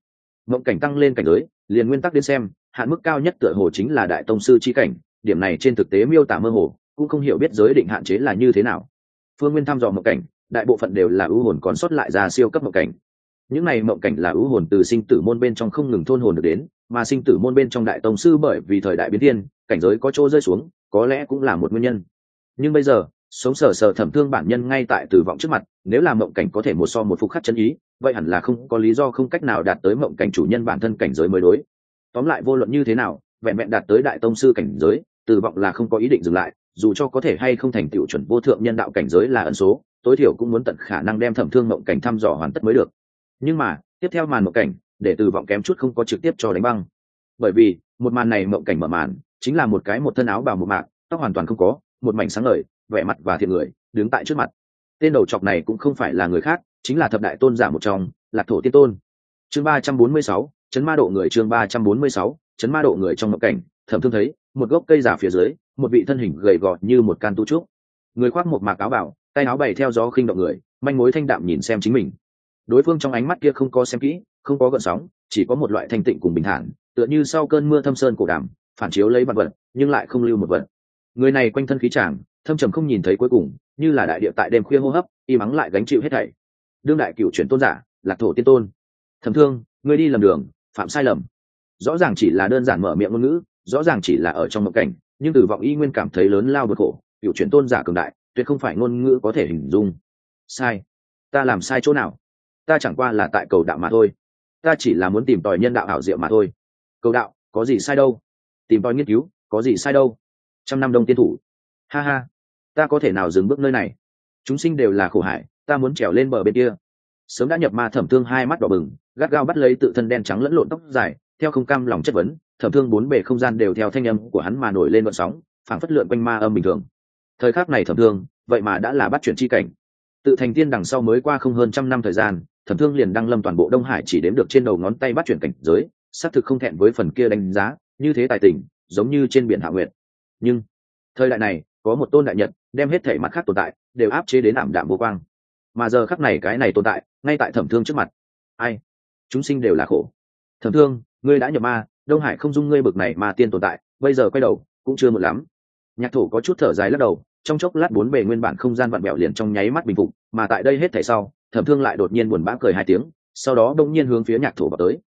Mộng cảnh tăng lên cảnh giới, liền nguyên tắc đến xem, hạn mức cao nhất tựa hồ chính là đại tông sư chi cảnh, điểm này trên thực tế miêu tả mơ hồ, cũng không hiểu biết giới định hạn chế là như thế nào. Phương nguyên thăm dò mộng cảnh, đại bộ phận đều là ưu hồn còn sót lại ra siêu cấp mộng cảnh. Những này mộng cảnh là ưu hồn từ sinh tử môn bên trong không ngừng thôn hồn được đến, mà sinh tử môn bên trong đại tông sư bởi vì thời đại biến thiên, cảnh giới có chỗ rơi xuống, có lẽ cũng là một nguyên nhân. Nhưng bây giờ sống sờ sờ thẩm thương bản nhân ngay tại tử vọng trước mặt, nếu là mộng cảnh có thể một so một phục khắc chân ý, vậy hẳn là không có lý do không cách nào đạt tới mộng cảnh chủ nhân bản thân cảnh giới mới đối. Tóm lại vô luận như thế nào, vẹn vẹn đạt tới đại tông sư cảnh giới, tử vọng là không có ý định dừng lại, dù cho có thể hay không thành tựu chuẩn vô thượng nhân đạo cảnh giới là ẩn số, tối thiểu cũng muốn tận khả năng đem thẩm thương mộng cảnh thăm dò hoàn tất mới được. Nhưng mà, tiếp theo màn mộng cảnh, để tử vọng kém chút không có trực tiếp cho đánh băng. Bởi vì, một màn này mộng cảnh mở màn, chính là một cái một thân áo bào một mạc, tóc hoàn toàn không có, một mảnh sáng ngời vẻ mặt và thiện người, đứng tại trước mặt. Tên đầu chọc này cũng không phải là người khác, chính là thập đại tôn giả một trong, lạc thổ tiên tôn. Chương ba trăm bốn mươi sáu, chấn ma độ người chương ba trăm bốn mươi sáu, chấn ma độ người trong ngộ cảnh, thẩm thương thấy, một gốc cây giả phía dưới, một vị thân hình gầy gò như một can tu trúc. Người khoác một mạc áo bảo, tay áo bày theo gió khinh động người, manh mối thanh đạm nhìn xem chính mình. Đối phương trong ánh mắt kia không có xem kỹ, không có gợn sóng, chỉ có một loại thanh tịnh cùng bình thản, tựa như sau cơn mưa thâm sơn cổ đàm, phản chiếu lấy vật vật, nhưng lại không lưu một vật. Người này quanh thân khí tràng thâm trầm không nhìn thấy cuối cùng, như là đại địa tại đêm khuya hô hấp, y mắng lại gánh chịu hết thảy. Đương đại cựu chuyển tôn giả, lạc thổ tiên tôn. Thầm thương, ngươi đi lầm đường, phạm sai lầm. Rõ ràng chỉ là đơn giản mở miệng ngôn ngữ, rõ ràng chỉ là ở trong mộng cảnh, nhưng từ vọng y nguyên cảm thấy lớn lao bực khổ cựu chuyển tôn giả cường đại, tuyệt không phải ngôn ngữ có thể hình dung. Sai. Ta làm sai chỗ nào? Ta chẳng qua là tại cầu đạo mà thôi. Ta chỉ là muốn tìm tòi nhân đạo ảo diệu mà thôi. Cầu đạo, có gì sai đâu? Tìm tòi nghiên cứu, có gì sai đâu? Trăm năm đông tiên thủ. Ha ha ta có thể nào dừng bước nơi này? Chúng sinh đều là khổ hải, ta muốn trèo lên bờ bên kia. Sớm đã nhập ma thẩm thương hai mắt đỏ bừng, gắt gao bắt lấy tự thân đen trắng lẫn lộn tóc dài, theo không cam lòng chất vấn, thẩm thương bốn bề không gian đều theo thanh âm của hắn mà nổi lên vận sóng, phảng phất lượn quanh ma âm bình thường. Thời khắc này thẩm thương, vậy mà đã là bắt chuyển chi cảnh. Tự thành tiên đằng sau mới qua không hơn trăm năm thời gian, thẩm thương liền đăng lâm toàn bộ đông hải chỉ đếm được trên đầu ngón tay bắt chuyển cảnh giới, xác thực không thẹn với phần kia đánh giá, như thế tài tình, giống như trên biển hạ nguyệt. Nhưng, thời đại này có một tôn đại nhật, đem hết thể mặt khác tồn tại, đều áp chế đến ảm đạm vô quang. Mà giờ khắc này cái này tồn tại, ngay tại thẩm thương trước mặt. Ai? Chúng sinh đều là khổ. Thẩm thương, ngươi đã nhập ma, đông hải không dung ngươi bực này mà tiên tồn tại, bây giờ quay đầu, cũng chưa một lắm. Nhạc thủ có chút thở dài lắc đầu, trong chốc lát bốn bề nguyên bản không gian vặn bẹo liền trong nháy mắt bình phục, mà tại đây hết thể sau, thẩm thương lại đột nhiên buồn bã cười hai tiếng, sau đó đông nhiên hướng phía nhạc thủ vào tới.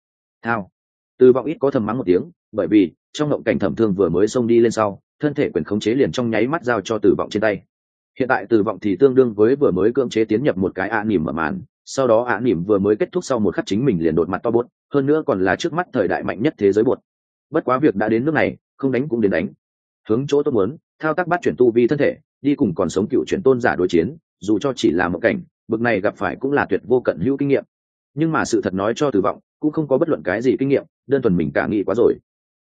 Thao. Từ vọng ít có thầm mắng một tiếng, bởi vì trong ngộng cảnh thẩm thương vừa mới xông đi lên sau, thân thể quyền khống chế liền trong nháy mắt giao cho tử vọng trên tay. Hiện tại tử vọng thì tương đương với vừa mới cưỡng chế tiến nhập một cái ạ nỉm mở màn, sau đó ạ nỉm vừa mới kết thúc sau một khắc chính mình liền đột mặt to bốt hơn nữa còn là trước mắt thời đại mạnh nhất thế giới bột. Bất quá việc đã đến nước này, không đánh cũng đến đánh. Hướng chỗ tôi muốn, thao tác bắt chuyển tu vi thân thể, đi cùng còn sống cựu chuyển tôn giả đối chiến, dù cho chỉ là một cảnh, bực này gặp phải cũng là tuyệt vô cận hữu kinh nghiệm. Nhưng mà sự thật nói cho tử vọng, cũng không có bất luận cái gì kinh nghiệm, đơn thuần mình cả nghĩ quá rồi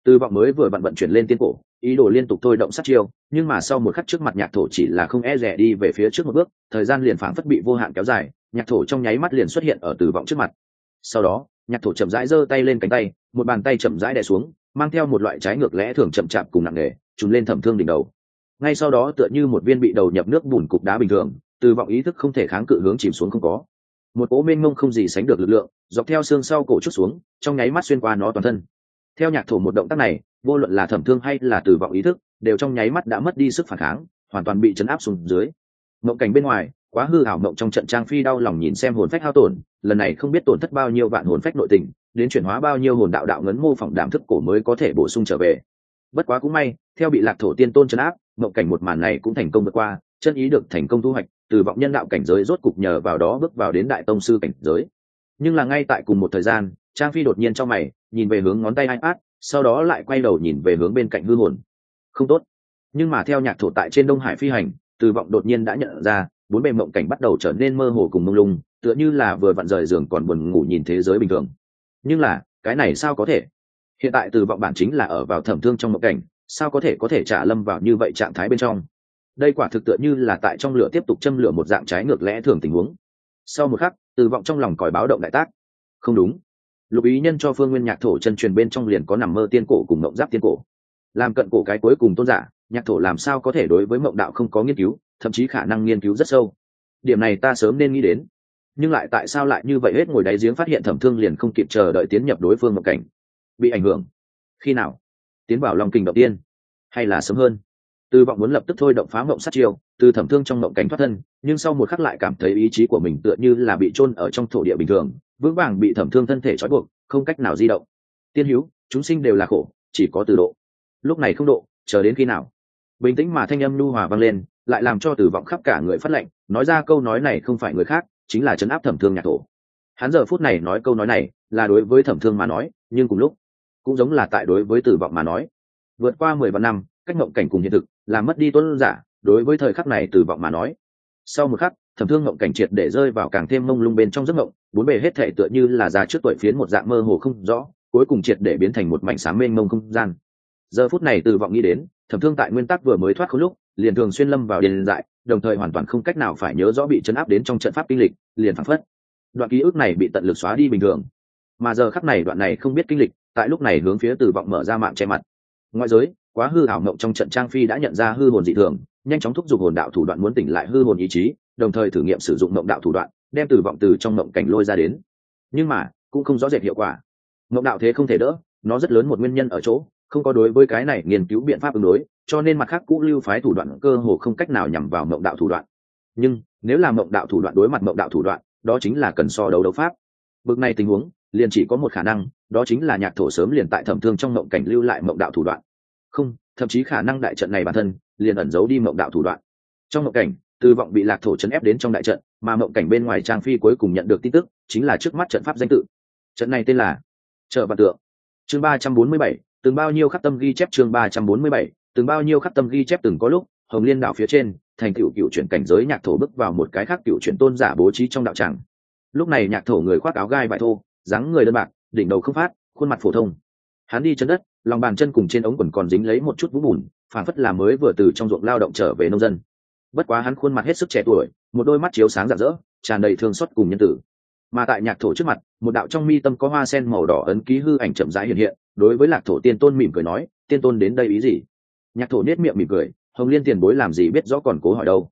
từ vọng mới vừa bận bận chuyển lên tiên cổ, ý đồ liên tục thôi động sát chiêu, nhưng mà sau một khắc trước mặt nhạc thổ chỉ là không e rẻ đi về phía trước một bước, thời gian liền phảng phất bị vô hạn kéo dài, nhạc thổ trong nháy mắt liền xuất hiện ở từ vọng trước mặt. Sau đó, nhạc thổ chậm rãi giơ tay lên cánh tay, một bàn tay chậm rãi đè xuống, mang theo một loại trái ngược lẽ thường chậm chạp cùng nặng nề, trùn lên thẩm thương đỉnh đầu. Ngay sau đó tựa như một viên bị đầu nhập nước bùn cục đá bình thường từ vọng ý thức không thể kháng cự hướng chìm xuống không có. Một cố mênh mông không gì sánh được lực lượng, dọc theo xương sau cổ chút xuống, trong nháy mắt xuyên qua nó toàn thân theo nhạc thổ một động tác này, vô luận là thẩm thương hay là từ vọng ý thức, đều trong nháy mắt đã mất đi sức phản kháng, hoàn toàn bị chấn áp xuống dưới. Mộng cảnh bên ngoài, quá hư ảo mộng trong trận trang phi đau lòng nhìn xem hồn phách hao tổn, lần này không biết tổn thất bao nhiêu vạn hồn phách nội tình, đến chuyển hóa bao nhiêu hồn đạo đạo ngấn mô phỏng đảm thức cổ mới có thể bổ sung trở về. Bất quá cũng may, theo bị lạc thổ tiên tôn chấn áp, mộng cảnh một màn này cũng thành công vượt qua, chân ý được thành công thu hoạch từ vọng nhân đạo cảnh giới rốt cục nhờ vào đó bước vào đến đại tông sư cảnh giới. Nhưng là ngay tại cùng một thời gian trang phi đột nhiên trong mày, nhìn về hướng ngón tay ipad, sau đó lại quay đầu nhìn về hướng bên cạnh hư hồn. Không tốt. Nhưng mà theo nhạc thổ tại trên đông hải phi hành, từ vọng đột nhiên đã nhận ra, bốn bề mộng cảnh bắt đầu trở nên mơ hồ cùng mông lung, tựa như là vừa vặn rời giường còn buồn ngủ nhìn thế giới bình thường. Nhưng là, cái này sao có thể? Hiện tại từ vọng bản chính là ở vào thẩm thương trong mộng cảnh, sao có thể có thể trả lâm vào như vậy trạng thái bên trong? Đây quả thực tựa như là tại trong lửa tiếp tục châm lửa một dạng trái ngược lẽ thường tình huống. Sau một khắc, từ vọng trong lòng còi báo động đại tác. Không đúng lục ý nhân cho phương nguyên nhạc thổ chân truyền bên trong liền có nằm mơ tiên cổ cùng mộng giáp tiên cổ. Làm cận cổ cái cuối cùng tôn giả, nhạc thổ làm sao có thể đối với mộng đạo không có nghiên cứu, thậm chí khả năng nghiên cứu rất sâu. Điểm này ta sớm nên nghĩ đến. Nhưng lại tại sao lại như vậy hết ngồi đáy giếng phát hiện thẩm thương liền không kịp chờ đợi tiến nhập đối phương mộng cảnh? Bị ảnh hưởng. Khi nào? Tiến vào lòng kinh đầu tiên. Hay là sớm hơn? Từ vọng muốn lập tức thôi động phá mộng sát chiêu, từ thẩm thương trong mộng cảnh thoát thân, nhưng sau một khắc lại cảm thấy ý chí của mình tựa như là bị chôn ở trong thổ địa bình thường, vững vàng bị thẩm thương thân thể trói buộc, không cách nào di động. Tiên hữu, chúng sinh đều là khổ, chỉ có từ độ. Lúc này không độ, chờ đến khi nào? Bình tĩnh mà thanh âm nhu hòa vang lên, lại làm cho tử vọng khắp cả người phát lệnh, nói ra câu nói này không phải người khác, chính là chấn áp thẩm thương nhạc thổ. Hắn giờ phút này nói câu nói này, là đối với thẩm thương mà nói, nhưng cùng lúc, cũng giống là tại đối với tử vọng mà nói. Vượt qua mười vạn năm, cách mộng cảnh cùng hiện thực làm mất đi tuân giả, đối với thời khắc này tử vọng mà nói. Sau một khắc, thẩm thương mộng cảnh triệt để rơi vào càng thêm mông lung bên trong giấc mộng bốn bề hết thể tựa như là ra trước tuổi phiến một dạng mơ hồ không rõ, cuối cùng triệt để biến thành một mảnh sáng mênh mông không gian. Giờ phút này tử vọng nghĩ đến, thẩm thương tại nguyên tắc vừa mới thoát khối lúc, liền thường xuyên lâm vào điền dại, đồng thời hoàn toàn không cách nào phải nhớ rõ bị chấn áp đến trong trận pháp kinh lịch, liền phản phất. Đoạn ký ức này bị tận lực xóa đi bình thường. Mà giờ khắc này đoạn này không biết kinh lịch, tại lúc này hướng phía tử vọng mở ra mạng che mặt. Ngoại giới quá hư ảo mộng trong trận trang phi đã nhận ra hư hồn dị thường, nhanh chóng thúc giục hồn đạo thủ đoạn muốn tỉnh lại hư hồn ý chí, đồng thời thử nghiệm sử dụng mộng đạo thủ đoạn, đem từ vọng từ trong mộng cảnh lôi ra đến. Nhưng mà, cũng không rõ rệt hiệu quả. Mộng đạo thế không thể đỡ, nó rất lớn một nguyên nhân ở chỗ, không có đối với cái này nghiên cứu biện pháp ứng đối, cho nên mặt khác cũ lưu phái thủ đoạn cơ hồ không cách nào nhằm vào mộng đạo thủ đoạn. Nhưng, nếu là mộng đạo thủ đoạn đối mặt mộng đạo thủ đoạn, đó chính là cần so đấu đấu pháp. Bực này tình huống, liền chỉ có một khả năng, đó chính là nhạc thổ sớm liền tại thẩm thương trong mộng cảnh lưu lại mộng đạo thủ đoạn không, thậm chí khả năng đại trận này bản thân liền ẩn giấu đi mộng đạo thủ đoạn. Trong mộng cảnh tư vọng bị lạc thổ chấn ép đến trong đại trận, mà mộng cảnh bên ngoài trang phi cuối cùng nhận được tin tức, chính là trước mắt trận pháp danh tự. Trận này tên là chợ vạn tượng. Chương ba trăm bốn mươi bảy, từng bao nhiêu khắc tâm ghi chép chương ba trăm bốn mươi bảy, từng bao nhiêu khắc tâm ghi chép từng có lúc, hồng liên đạo phía trên, thành cựu cựu chuyển cảnh giới nhạc thổ bước vào một cái khác cựu chuyển tôn giả bố trí trong đạo tràng. Lúc này nhạc thổ người khoác áo gai vải thô, dáng người đơn bạc, đỉnh đầu không phát, khuôn mặt phổ thông hắn đi chân đất, lòng bàn chân cùng trên ống quần còn dính lấy một chút vũ bùn phản phất là mới vừa từ trong ruộng lao động trở về nông dân. Bất quá hắn khuôn mặt hết sức trẻ tuổi, một đôi mắt chiếu sáng rạng rỡ, tràn đầy thương xót cùng nhân tử. Mà tại nhạc thổ trước mặt, một đạo trong mi tâm có hoa sen màu đỏ ấn ký hư ảnh chậm rãi hiện hiện, đối với lạc thổ tiên tôn mỉm cười nói, tiên tôn đến đây ý gì? Nhạc thổ nết miệng mỉm cười, hồng liên tiền bối làm gì biết rõ còn cố hỏi đâu.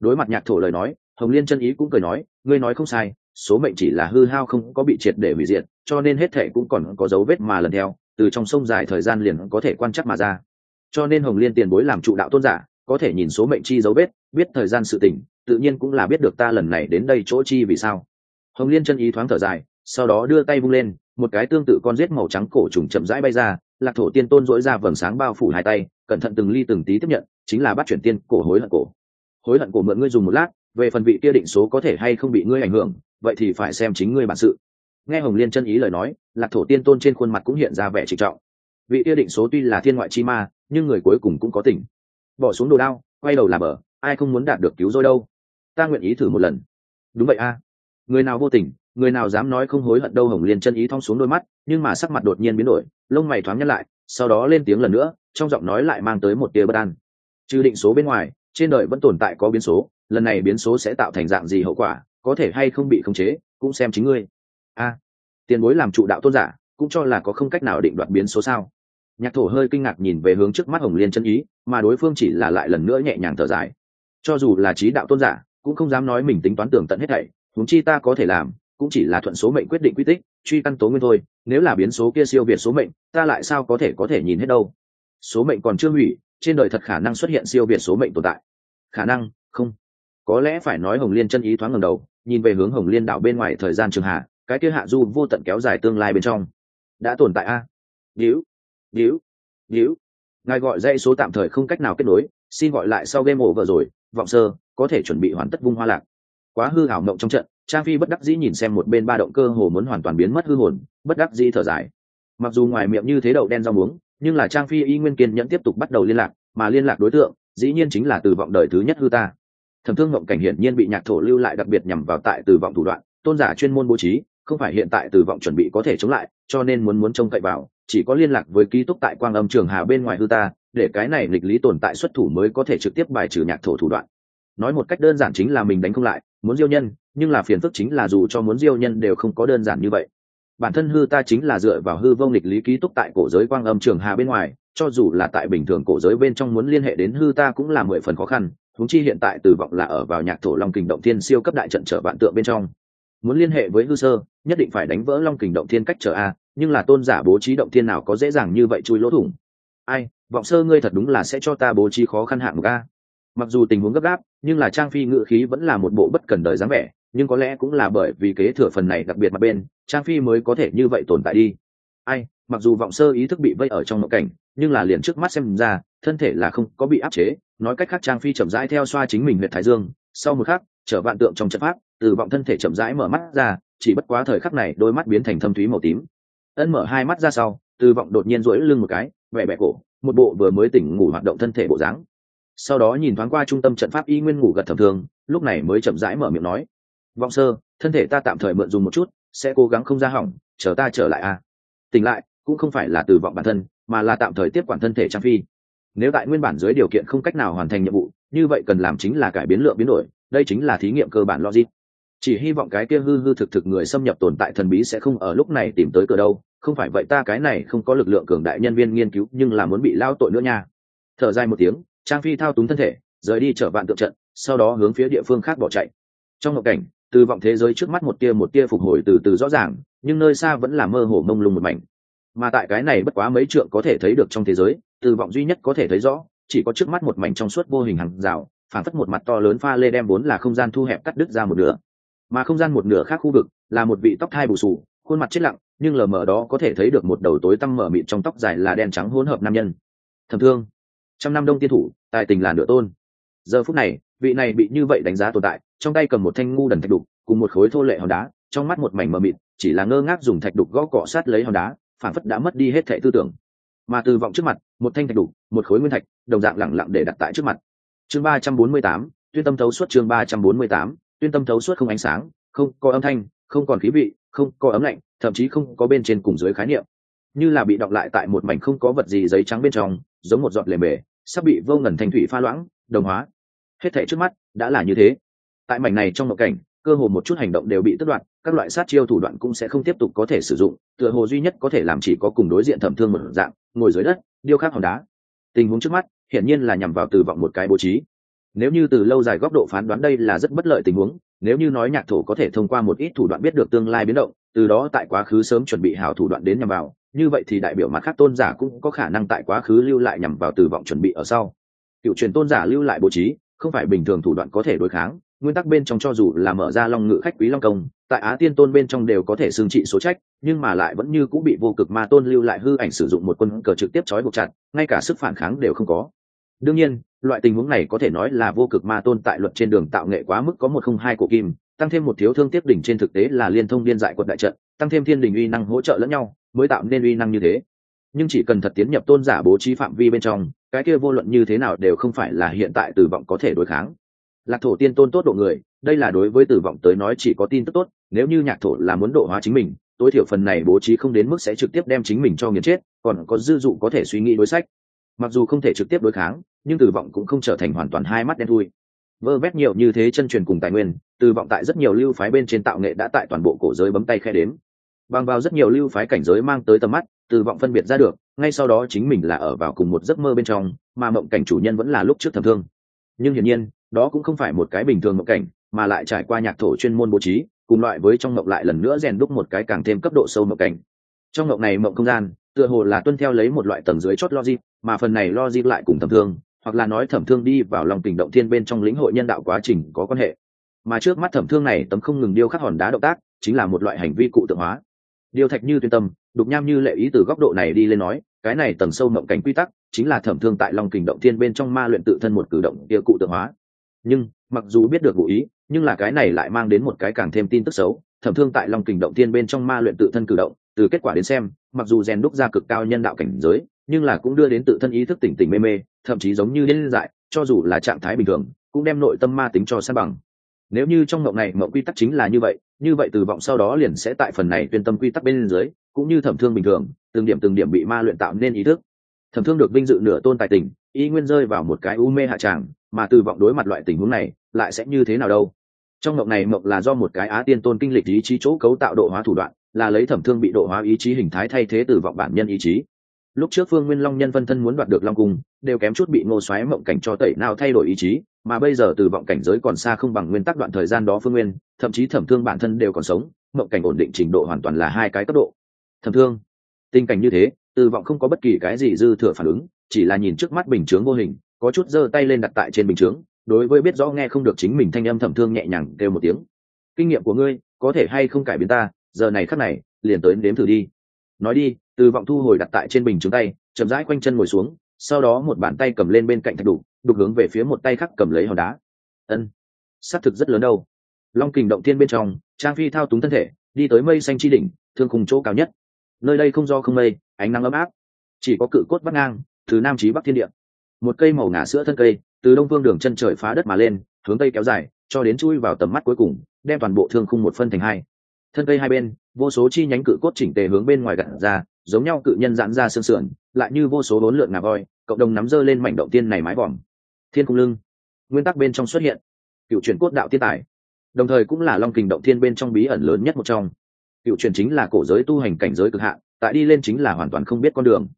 Đối mặt nhạc thổ lời nói, hồng liên chân ý cũng cười nói, ngươi nói không sai, số mệnh chỉ là hư hao không có bị triệt để hủy diệt, cho nên hết thệ cũng còn có dấu vết mà lần theo từ trong sông dài thời gian liền có thể quan chắc mà ra. Cho nên hồng liên tiền bối làm trụ đạo tôn giả, có thể nhìn số mệnh chi dấu vết, biết thời gian sự tỉnh tự nhiên cũng là biết được ta lần này đến đây chỗ chi vì sao. Hồng liên chân ý thoáng thở dài, sau đó đưa tay vung lên, một cái tương tự con rết màu trắng cổ trùng chậm rãi bay ra, lạc thổ tiên tôn dỗi ra vầng sáng bao phủ hai tay, cẩn thận từng ly từng tí tiếp nhận, chính là bắt chuyển tiên cổ hối hận cổ. Hối hận cổ mượn ngươi dùng một lát, về phần vị kia định số có thể hay không bị ngươi ảnh hưởng, vậy thì phải xem chính ngươi bản sự nghe hồng liên chân ý lời nói, lạc thổ tiên tôn trên khuôn mặt cũng hiện ra vẻ trịnh trọng. Vị kia định số tuy là thiên ngoại chi ma, nhưng người cuối cùng cũng có tỉnh. Bỏ xuống đồ đao, quay đầu làm ở ai không muốn đạt được cứu rỗi đâu. Ta nguyện ý thử một lần. Đúng vậy a. Người nào vô tình, người nào dám nói không hối hận đâu hồng liên chân ý thong xuống đôi mắt, nhưng mà sắc mặt đột nhiên biến đổi, lông mày thoáng nhăn lại, sau đó lên tiếng lần nữa, trong giọng nói lại mang tới một tia bất an. Trừ định số bên ngoài, trên đời vẫn tồn tại có biến số, lần này biến số sẽ tạo thành dạng gì hậu quả, có thể hay không bị khống chế, cũng xem chính ngươi a, tiền bối làm trụ đạo tôn giả, cũng cho là có không cách nào định đoạt biến số sao? Nhạc thổ hơi kinh ngạc nhìn về hướng trước mắt hồng liên chân ý, mà đối phương chỉ là lại lần nữa nhẹ nhàng thở dài. Cho dù là trí đạo tôn giả, cũng không dám nói mình tính toán tường tận hết thảy, huống chi ta có thể làm, cũng chỉ là thuận số mệnh quyết định quy tích, truy căn tố nguyên thôi, nếu là biến số kia siêu việt số mệnh, ta lại sao có thể có thể nhìn hết đâu? Số mệnh còn chưa hủy, trên đời thật khả năng xuất hiện siêu việt số mệnh tồn tại. Khả năng? Không. Có lẽ phải nói hồng liên chân ý thoáng ngầm đầu, nhìn về hướng hồng liên đạo bên ngoài thời gian trường hạ cái kia hạ du vô tận kéo dài tương lai bên trong. Đã tồn tại a. Víu víu víu ngài gọi dãy số tạm thời không cách nào kết nối, xin gọi lại sau game over rồi, vọng sơ, có thể chuẩn bị hoàn tất vung hoa lạc. Quá hư hảo mộng trong trận, trang phi bất đắc dĩ nhìn xem một bên ba động cơ hồ muốn hoàn toàn biến mất hư hồn, bất đắc dĩ thở dài. Mặc dù ngoài miệng như thế đậu đen rau muống, nhưng là trang phi y nguyên kiên nhẫn tiếp tục bắt đầu liên lạc, mà liên lạc đối tượng, dĩ nhiên chính là từ vọng đời thứ nhất hư ta. Thẩm thương mộng cảnh hiển nhiên bị nhạc thổ lưu lại đặc biệt nhằm vào tại từ vọng thủ đoạn, tôn giả chuyên môn bố trí không phải hiện tại từ vọng chuẩn bị có thể chống lại, cho nên muốn muốn trông cậy vào, chỉ có liên lạc với ký túc tại quang âm trường hà bên ngoài hư ta, để cái này lịch lý tồn tại xuất thủ mới có thể trực tiếp bài trừ nhạc thổ thủ đoạn. Nói một cách đơn giản chính là mình đánh không lại, muốn diêu nhân, nhưng là phiền phức chính là dù cho muốn diêu nhân đều không có đơn giản như vậy. Bản thân hư ta chính là dựa vào hư vông lịch lý ký túc tại cổ giới quang âm trường hà bên ngoài, cho dù là tại bình thường cổ giới bên trong muốn liên hệ đến hư ta cũng là mười phần khó khăn thúng chi hiện tại từ vọng là ở vào nhạc thổ long kình động thiên siêu cấp đại trận trở vạn tượng bên trong muốn liên hệ với hư sơ, nhất định phải đánh vỡ long kình động thiên cách trở a, nhưng là tôn giả bố trí động thiên nào có dễ dàng như vậy chui lỗ thủng. Ai, vọng sơ ngươi thật đúng là sẽ cho ta bố trí khó khăn hạng ga mặc dù tình huống gấp gáp, nhưng là trang phi ngự khí vẫn là một bộ bất cần đời dáng vẻ, nhưng có lẽ cũng là bởi vì kế thừa phần này đặc biệt mặt bên, trang phi mới có thể như vậy tồn tại đi. Ai, mặc dù vọng sơ ý thức bị vây ở trong nội cảnh, nhưng là liền trước mắt xem ra, thân thể là không có bị áp chế, nói cách khác trang phi chậm rãi theo xoa chính mình huyện thái dương, sau một khắc trở vạn tượng trong trận pháp, từ vọng thân thể chậm rãi mở mắt ra, chỉ bất quá thời khắc này đôi mắt biến thành thâm thúy màu tím. Ân mở hai mắt ra sau, từ vọng đột nhiên rỗi lưng một cái, vẻ bẹ cổ, một bộ vừa mới tỉnh ngủ hoạt động thân thể bộ dáng. Sau đó nhìn thoáng qua trung tâm trận pháp y nguyên ngủ gật thầm thường, lúc này mới chậm rãi mở miệng nói, vọng sơ, thân thể ta tạm thời mượn dùng một chút, sẽ cố gắng không ra hỏng, chờ ta trở lại a. Tỉnh lại, cũng không phải là từ vọng bản thân, mà là tạm thời tiếp quản thân thể trang phi. Nếu tại nguyên bản dưới điều kiện không cách nào hoàn thành nhiệm vụ, như vậy cần làm chính là cải biến lượng biến đổi đây chính là thí nghiệm cơ bản logic. Chỉ hy vọng cái kia hư hư thực thực người xâm nhập tồn tại thần bí sẽ không ở lúc này tìm tới cửa đâu. Không phải vậy ta cái này không có lực lượng cường đại nhân viên nghiên cứu, nhưng là muốn bị lao tội nữa nha. Thở dài một tiếng, trang phi thao túng thân thể, rời đi trở vạn tượng trận, sau đó hướng phía địa phương khác bỏ chạy. Trong ngộ cảnh, từ vọng thế giới trước mắt một tia một tia phục hồi từ từ rõ ràng, nhưng nơi xa vẫn là mơ hồ mông lung một mảnh. Mà tại cái này bất quá mấy trượng có thể thấy được trong thế giới, từ vọng duy nhất có thể thấy rõ, chỉ có trước mắt một mảnh trong suốt vô hình hàng rào phản phất một mặt to lớn pha lê đem vốn là không gian thu hẹp cắt đứt ra một nửa. Mà không gian một nửa khác khu vực là một vị tóc thai bù sù, khuôn mặt chết lặng, nhưng lờ mờ đó có thể thấy được một đầu tối tăm mở mịt trong tóc dài là đen trắng hỗn hợp nam nhân. Thầm thương, trăm năm đông tiên thủ, tài tình là nửa tôn. Giờ phút này, vị này bị như vậy đánh giá tồn tại, trong tay cầm một thanh ngu đần thạch đục, cùng một khối thô lệ hòn đá, trong mắt một mảnh mờ mịt, chỉ là ngơ ngác dùng thạch đục gõ cọ sát lấy hòn đá phản phất đã mất đi hết thệ tư tưởng. Mà từ vọng trước mặt, một thanh thạch đục, một khối nguyên thạch, đồng dạng lẳng lặng để đặt tại trước mặt chương ba trăm bốn mươi tám, tuyên tâm thấu suốt chương ba trăm bốn mươi tám, tuyên tâm thấu suốt không ánh sáng, không có âm thanh, không còn khí vị, không có ấm lạnh, thậm chí không có bên trên cùng dưới khái niệm. Như là bị đọc lại tại một mảnh không có vật gì giấy trắng bên trong, giống một giọt lề mề, sắp bị vô ngần thanh thủy pha loãng, đồng hóa. Hết thể trước mắt đã là như thế. Tại mảnh này trong một cảnh, cơ hồ một chút hành động đều bị tất đoạn các loại sát chiêu thủ đoạn cũng sẽ không tiếp tục có thể sử dụng, tựa hồ duy nhất có thể làm chỉ có cùng đối diện thẩm thương một dạng, ngồi dưới đất, điêu khắc hòn đá. Tình huống trước mắt hiển nhiên là nhằm vào từ vọng một cái bố trí. Nếu như từ lâu dài góc độ phán đoán đây là rất bất lợi tình huống, nếu như nói nhạc thổ có thể thông qua một ít thủ đoạn biết được tương lai biến động, từ đó tại quá khứ sớm chuẩn bị hảo thủ đoạn đến nhằm vào, như vậy thì đại biểu mặt khác tôn giả cũng có khả năng tại quá khứ lưu lại nhằm vào từ vọng chuẩn bị ở sau. Cựu truyền tôn giả lưu lại bố trí, không phải bình thường thủ đoạn có thể đối kháng nguyên tắc bên trong cho dù là mở ra long ngự khách quý long công, tại á tiên tôn bên trong đều có thể xương trị số trách, nhưng mà lại vẫn như cũng bị vô cực ma tôn lưu lại hư ảnh sử dụng một quân cờ trực tiếp trói buộc chặt, ngay cả sức phản kháng đều không có. Đương nhiên, loại tình huống này có thể nói là vô cực ma tôn tại luật trên đường tạo nghệ quá mức có một không hai của kim, tăng thêm một thiếu thương tiếp đỉnh trên thực tế là liên thông liên dại quận đại trận, tăng thêm thiên đình uy năng hỗ trợ lẫn nhau, mới tạo nên uy năng như thế. Nhưng chỉ cần thật tiến nhập tôn giả bố trí phạm vi bên trong, cái kia vô luận như thế nào đều không phải là hiện tại tử vọng có thể đối kháng lạc thổ tiên tôn tốt độ người, đây là đối với tử vọng tới nói chỉ có tin tức tốt, nếu như nhạc thổ là muốn độ hóa chính mình, tối thiểu phần này bố trí không đến mức sẽ trực tiếp đem chính mình cho nghiền chết, còn có dư dụ có thể suy nghĩ đối sách. Mặc dù không thể trực tiếp đối kháng, nhưng tử vọng cũng không trở thành hoàn toàn hai mắt đen thui. Vơ vét nhiều như thế chân truyền cùng tài nguyên, tử vọng tại rất nhiều lưu phái bên trên tạo nghệ đã tại toàn bộ cổ giới bấm tay khe đếm. Bằng vào rất nhiều lưu phái cảnh giới mang tới tầm mắt, tử vọng phân biệt ra được, ngay sau đó chính mình là ở vào cùng một giấc mơ bên trong, mà mộng cảnh chủ nhân vẫn là lúc trước thầm thương. Nhưng hiển nhiên đó cũng không phải một cái bình thường mộng cảnh, mà lại trải qua nhạc thổ chuyên môn bố trí, cùng loại với trong mộng lại lần nữa rèn đúc một cái càng thêm cấp độ sâu mộng cảnh. Trong mộng này mộng không gian, tựa hồ là tuân theo lấy một loại tầng dưới chót logic, mà phần này logic lại cùng thẩm thương, hoặc là nói thẩm thương đi vào lòng tình động thiên bên trong lĩnh hội nhân đạo quá trình có quan hệ. Mà trước mắt thẩm thương này tấm không ngừng điêu khắc hòn đá động tác, chính là một loại hành vi cụ tượng hóa. Điêu thạch như tuyên tâm, đục nham như lệ ý từ góc độ này đi lên nói, cái này tầng sâu mộng cảnh quy tắc, chính là thẩm thương tại lòng kình động thiên bên trong ma luyện tự thân một cử động kia cụ tượng hóa nhưng, mặc dù biết được ngụ ý, nhưng là cái này lại mang đến một cái càng thêm tin tức xấu. Thẩm thương tại long kình động thiên bên trong ma luyện tự thân cử động, từ kết quả đến xem, mặc dù rèn đúc ra cực cao nhân đạo cảnh giới, nhưng là cũng đưa đến tự thân ý thức tỉnh tỉnh mê mê, thậm chí giống như liên dại, cho dù là trạng thái bình thường, cũng đem nội tâm ma tính cho san bằng. Nếu như trong mộng này mộng quy tắc chính là như vậy như vậy từ vọng sau đó liền sẽ tại phần này tuyên tâm quy tắc bên dưới, cũng như thẩm thương bình thường, từng điểm từng điểm bị ma luyện tạo nên ý thức. Thẩm thương được vinh dự nửa tôn tài tình, y nguyên rơi vào một cái u mê hạ tràng mà từ vọng đối mặt loại tình huống này, lại sẽ như thế nào đâu? Trong mộng này, mộng là do một cái á tiên tôn kinh lịch ý chí chỗ cấu tạo độ hóa thủ đoạn, là lấy thẩm thương bị độ hóa ý chí hình thái thay thế từ vọng bản nhân ý chí. Lúc trước phương nguyên long nhân phân thân muốn đoạt được long cung, đều kém chút bị ngô xoáy mộng cảnh cho tẩy nào thay đổi ý chí, mà bây giờ từ vọng cảnh giới còn xa không bằng nguyên tắc đoạn thời gian đó phương nguyên, thậm chí thẩm thương bản thân đều còn sống, mộng cảnh ổn định trình độ hoàn toàn là hai cái cấp độ. Thẩm thương, tình cảnh như thế, từ vọng không có bất kỳ cái gì dư thừa phản ứng, chỉ là nhìn trước mắt bình chướng vô hình có chút giơ tay lên đặt tại trên bình chướng, đối với biết rõ nghe không được chính mình thanh âm thầm thương nhẹ nhàng kêu một tiếng. Kinh nghiệm của ngươi, có thể hay không cải biến ta, giờ này khắc này, liền tới nếm thử đi. Nói đi, từ vọng thu hồi đặt tại trên bình chướng tay, chậm rãi quanh chân ngồi xuống, sau đó một bàn tay cầm lên bên cạnh thạch đủ đục hướng về phía một tay khác cầm lấy hòn đá. Ân s á c thực rất lớn đâu. Long kình động thiên bên trong, trang phi thao túng thân thể, đi tới mây xanh chi đỉnh, thương cùng chỗ cao nhất. Nơi đây không do không mây, ánh nắng ấm áp. Chỉ có cự cốt bắt ngang, từ nam trí bắc thiên địa một cây màu ngả sữa thân cây, từ đông vương đường chân trời phá đất mà lên, hướng tây kéo dài, cho đến chui vào tầm mắt cuối cùng, đem toàn bộ thương khung một phân thành hai. Thân cây hai bên, vô số chi nhánh cự cốt chỉnh tề hướng bên ngoài gặt ra, giống nhau cự nhân giãn ra xương sườn, lại như vô số bốn lượn ngà voi, cộng đồng nắm dơ lên mảnh động tiên này mái vòm. Thiên cung lưng, nguyên tắc bên trong xuất hiện. Cựu truyền cốt đạo tiên tài. Đồng thời cũng là long kình động thiên bên trong bí ẩn lớn nhất một trong. Cựu truyền chính là cổ giới tu hành cảnh giới cực hạn tại đi lên chính là hoàn toàn không biết con đường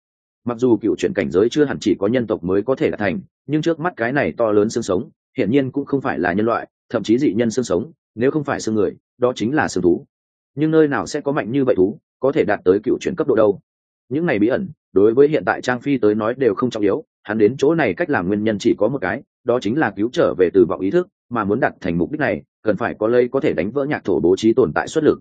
mặc dù cựu chuyển cảnh giới chưa hẳn chỉ có nhân tộc mới có thể đạt thành, nhưng trước mắt cái này to lớn xương sống, hiển nhiên cũng không phải là nhân loại, thậm chí dị nhân xương sống, nếu không phải xương người, đó chính là xương thú. Nhưng nơi nào sẽ có mạnh như vậy thú, có thể đạt tới cựu chuyển cấp độ đâu? Những này bí ẩn, đối với hiện tại trang phi tới nói đều không trọng yếu, hắn đến chỗ này cách làm nguyên nhân chỉ có một cái, đó chính là cứu trở về từ vọng ý thức, mà muốn đạt thành mục đích này, cần phải có lây có thể đánh vỡ nhạc thổ bố trí tồn tại xuất lực.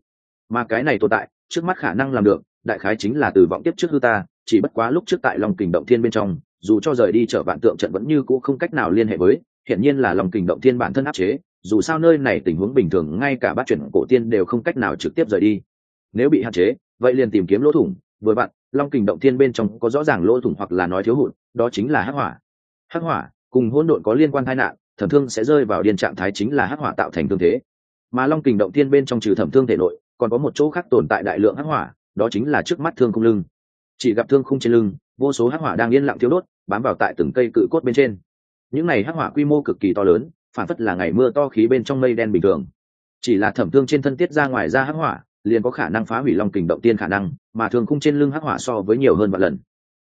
Mà cái này tồn tại, trước mắt khả năng làm được đại khái chính là từ vọng tiếp trước hư ta, chỉ bất quá lúc trước tại lòng kình động thiên bên trong, dù cho rời đi trở vạn tượng trận vẫn như cũ không cách nào liên hệ với, hiển nhiên là lòng kình động thiên bản thân áp chế, dù sao nơi này tình huống bình thường ngay cả bát chuyển cổ tiên đều không cách nào trực tiếp rời đi. Nếu bị hạn chế, vậy liền tìm kiếm lỗ thủng, vừa vặn, long kình động thiên bên trong có rõ ràng lỗ thủng hoặc là nói thiếu hụt, đó chính là hắc hỏa. Hắc hỏa cùng hỗn độn có liên quan tai nạn, thẩm thương sẽ rơi vào điên trạng thái chính là hắc hỏa tạo thành thương thế. Mà long kình động thiên bên trong trừ thẩm thương thể nội, còn có một chỗ khác tồn tại đại lượng hắc hỏa đó chính là trước mắt thương khung lưng. Chỉ gặp thương khung trên lưng, vô số hắc hỏa đang yên lặng thiếu đốt, bám vào tại từng cây cự cốt bên trên. Những này hắc hỏa quy mô cực kỳ to lớn, phản phất là ngày mưa to khí bên trong mây đen bình thường. Chỉ là thẩm thương trên thân tiết ra ngoài ra hắc hỏa, liền có khả năng phá hủy long kình động tiên khả năng, mà thường khung trên lưng hắc hỏa so với nhiều hơn vài lần.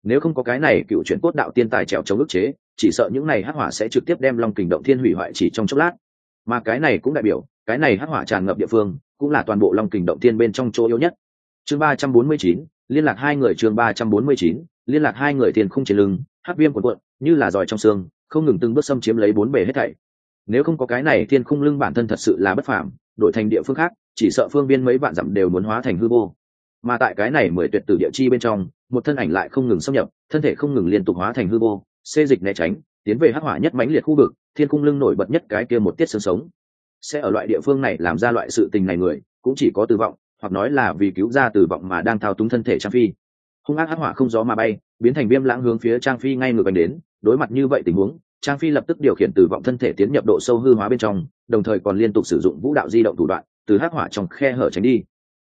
Nếu không có cái này cựu chuyển cốt đạo tiên tài trèo chống ức chế, chỉ sợ những này hắc hỏa sẽ trực tiếp đem long kình động thiên hủy hoại chỉ trong chốc lát. Mà cái này cũng đại biểu, cái này hắc hỏa tràn ngập địa phương, cũng là toàn bộ long kình động thiên bên trong chỗ yếu nhất chương ba trăm bốn mươi chín, liên lạc hai người chương ba trăm bốn mươi chín, liên lạc hai người tiền không trên lưng hắc viêm cuộn cuộn, như là giỏi trong xương, không ngừng từng bước xâm chiếm lấy bốn bề hết thảy. Nếu không có cái này thiên khung lưng bản thân thật sự là bất phàm, đổi thành địa phương khác, chỉ sợ phương viên mấy vạn dặm đều muốn hóa thành hư vô. Mà tại cái này mười tuyệt tử địa chi bên trong, một thân ảnh lại không ngừng xâm nhập, thân thể không ngừng liên tục hóa thành hư vô, xê dịch né tránh, tiến về hắc hỏa nhất mãnh liệt khu vực, thiên cung lưng nổi bật nhất cái kia một tiết xương sống. Sẽ ở loại địa phương này làm ra loại sự tình này người, cũng chỉ có tử vọng hoặc nói là vì cứu ra tử vọng mà đang thao túng thân thể trang phi. Hung ác hắc hỏa không gió mà bay, biến thành viêm lãng hướng phía trang phi ngay ngược anh đến. Đối mặt như vậy tình huống, trang phi lập tức điều khiển tử vọng thân thể tiến nhập độ sâu hư hóa bên trong, đồng thời còn liên tục sử dụng vũ đạo di động thủ đoạn, từ hắc hỏa trong khe hở tránh đi.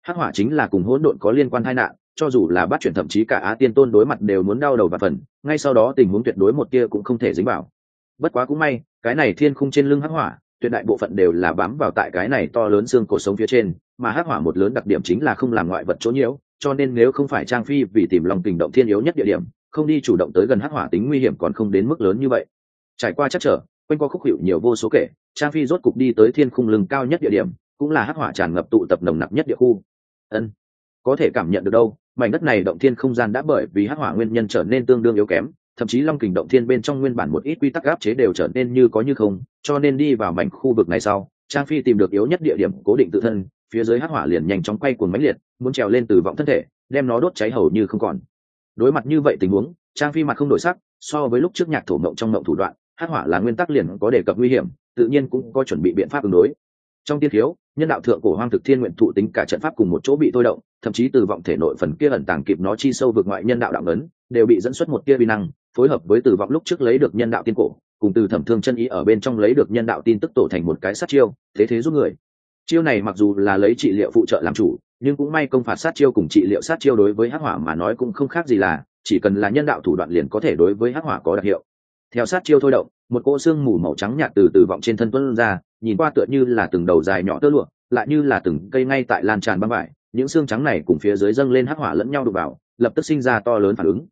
Hắc hỏa chính là cùng hỗn độn có liên quan tai nạn, cho dù là bắt chuyển thậm chí cả á tiên tôn đối mặt đều muốn đau đầu và phần, ngay sau đó tình huống tuyệt đối một kia cũng không thể dính vào. Bất quá cũng may, cái này thiên khung trên lưng hắc hỏa tuyệt đại bộ phận đều là bám vào tại cái này to lớn xương cổ sống phía trên, mà hắc hỏa một lớn đặc điểm chính là không làm ngoại vật chỗ nhiễu, cho nên nếu không phải trang phi vì tìm lòng tình động thiên yếu nhất địa điểm, không đi chủ động tới gần hắc hỏa tính nguy hiểm còn không đến mức lớn như vậy. Trải qua chắc trở, quanh qua khúc hiệu nhiều vô số kể, trang phi rốt cục đi tới thiên khung lưng cao nhất địa điểm, cũng là hắc hỏa tràn ngập tụ tập nồng nặc nhất địa khu. Ân, có thể cảm nhận được đâu, mảnh đất này động thiên không gian đã bởi vì hắc hỏa nguyên nhân trở nên tương đương yếu kém thậm chí long kình động thiên bên trong nguyên bản một ít quy tắc áp chế đều trở nên như có như không, cho nên đi vào mảnh khu vực này sau, trang phi tìm được yếu nhất địa điểm cố định tự thân, phía dưới hắc hỏa liền nhanh chóng quay cuồng mãnh liệt, muốn trèo lên từ vọng thân thể, đem nó đốt cháy hầu như không còn. Đối mặt như vậy tình huống, trang phi mặt không đổi sắc, so với lúc trước nhạc thổ mộng trong mộng thủ đoạn, hắc hỏa là nguyên tắc liền có đề cập nguy hiểm, tự nhiên cũng có chuẩn bị biện pháp ứng đối. Trong tiên thiếu, nhân đạo thượng cổ hoang thực thiên nguyện thụ tính cả trận pháp cùng một chỗ bị thôi động, thậm chí từ vọng thể nội phần kia ẩn tàng kịp nó chi sâu vượt ngoại nhân đạo đạo ấn, đều bị dẫn xuất một tia vi năng phối hợp với từ vọng lúc trước lấy được nhân đạo tiên cổ, cùng từ thẩm thương chân ý ở bên trong lấy được nhân đạo tin tức tổ thành một cái sát chiêu, thế thế giúp người. Chiêu này mặc dù là lấy trị liệu phụ trợ làm chủ, nhưng cũng may công phạt sát chiêu cùng trị liệu sát chiêu đối với hắc hỏa mà nói cũng không khác gì là, chỉ cần là nhân đạo thủ đoạn liền có thể đối với hắc hỏa có đặc hiệu. Theo sát chiêu thôi động, một cỗ xương mù màu trắng nhạt từ từ vọng trên thân tuân ra, nhìn qua tựa như là từng đầu dài nhỏ tơ lụa, lại như là từng cây ngay tại lan tràn băng vải, những xương trắng này cùng phía dưới dâng lên hắc hỏa lẫn nhau đục vào, lập tức sinh ra to lớn phản ứng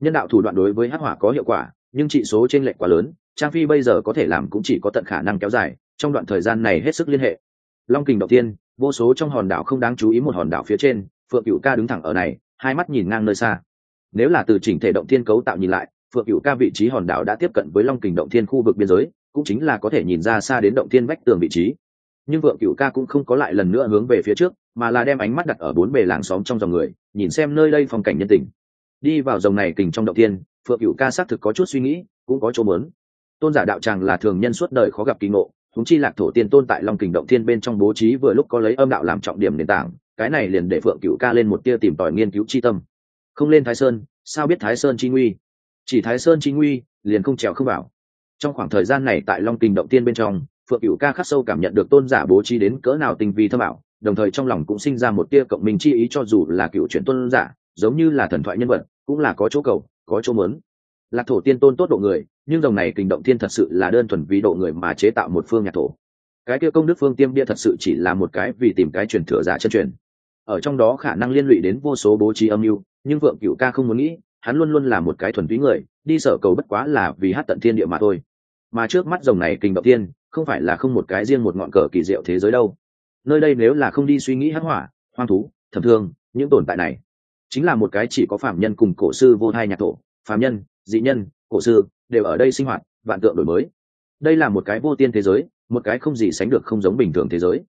nhân đạo thủ đoạn đối với hắc hỏa có hiệu quả, nhưng trị số trên lệch quá lớn, trang phi bây giờ có thể làm cũng chỉ có tận khả năng kéo dài, trong đoạn thời gian này hết sức liên hệ. Long kình đầu tiên vô số trong hòn đảo không đáng chú ý một hòn đảo phía trên, phượng cựu ca đứng thẳng ở này, hai mắt nhìn ngang nơi xa. Nếu là từ chỉnh thể động thiên cấu tạo nhìn lại, phượng cựu ca vị trí hòn đảo đã tiếp cận với long kình động thiên khu vực biên giới, cũng chính là có thể nhìn ra xa đến động thiên vách tường vị trí. Nhưng vượng cựu ca cũng không có lại lần nữa hướng về phía trước, mà là đem ánh mắt đặt ở bốn bề làng xóm trong dòng người, nhìn xem nơi đây phong cảnh nhân tình đi vào dòng này kình trong động tiên phượng cựu ca xác thực có chút suy nghĩ, cũng có chỗ mớn tôn giả đạo tràng là thường nhân suốt đời khó gặp kỳ ngộ húng chi lạc thổ tiên tôn tại long kình động thiên bên trong bố trí vừa lúc có lấy âm đạo làm trọng điểm nền tảng, cái này liền để phượng cựu ca lên một tia tìm tòi nghiên cứu chi tâm. Không lên thái sơn, sao biết thái sơn chi nguy? Chỉ thái sơn chi nguy, liền không trèo không vào. Trong khoảng thời gian này tại long kình động tiên bên trong, phượng cựu ca khắc sâu cảm nhận được tôn giả bố trí đến cỡ nào tinh vi thâm ảo, đồng thời trong lòng cũng sinh ra một tia cộng minh chi ý cho dù là cựu chuyển tôn giả, giống như là thần thoại nhân vật cũng là có chỗ cầu, có chỗ mớn lạc thổ tiên tôn tốt độ người, nhưng dòng này kình động thiên thật sự là đơn thuần vì độ người mà chế tạo một phương nhạc thổ. Cái kia công đức phương tiêm bia thật sự chỉ là một cái vì tìm cái truyền thừa giả chân truyền. Ở trong đó khả năng liên lụy đến vô số bố trí âm mưu, nhưng vượng cựu ca không muốn nghĩ, hắn luôn luôn là một cái thuần túy người, đi sở cầu bất quá là vì hát tận thiên địa mà thôi. Mà trước mắt dòng này kình động thiên, không phải là không một cái riêng một ngọn cờ kỳ diệu thế giới đâu. Nơi đây nếu là không đi suy nghĩ hắc hỏa, hoang thú, thầm thương, những tồn tại này chính là một cái chỉ có phạm nhân cùng cổ sư vô hai nhạc thổ phạm nhân, dị nhân, cổ sư đều ở đây sinh hoạt, vạn tượng đổi mới. Đây là một cái vô tiên thế giới, một cái không gì sánh được không giống bình thường thế giới.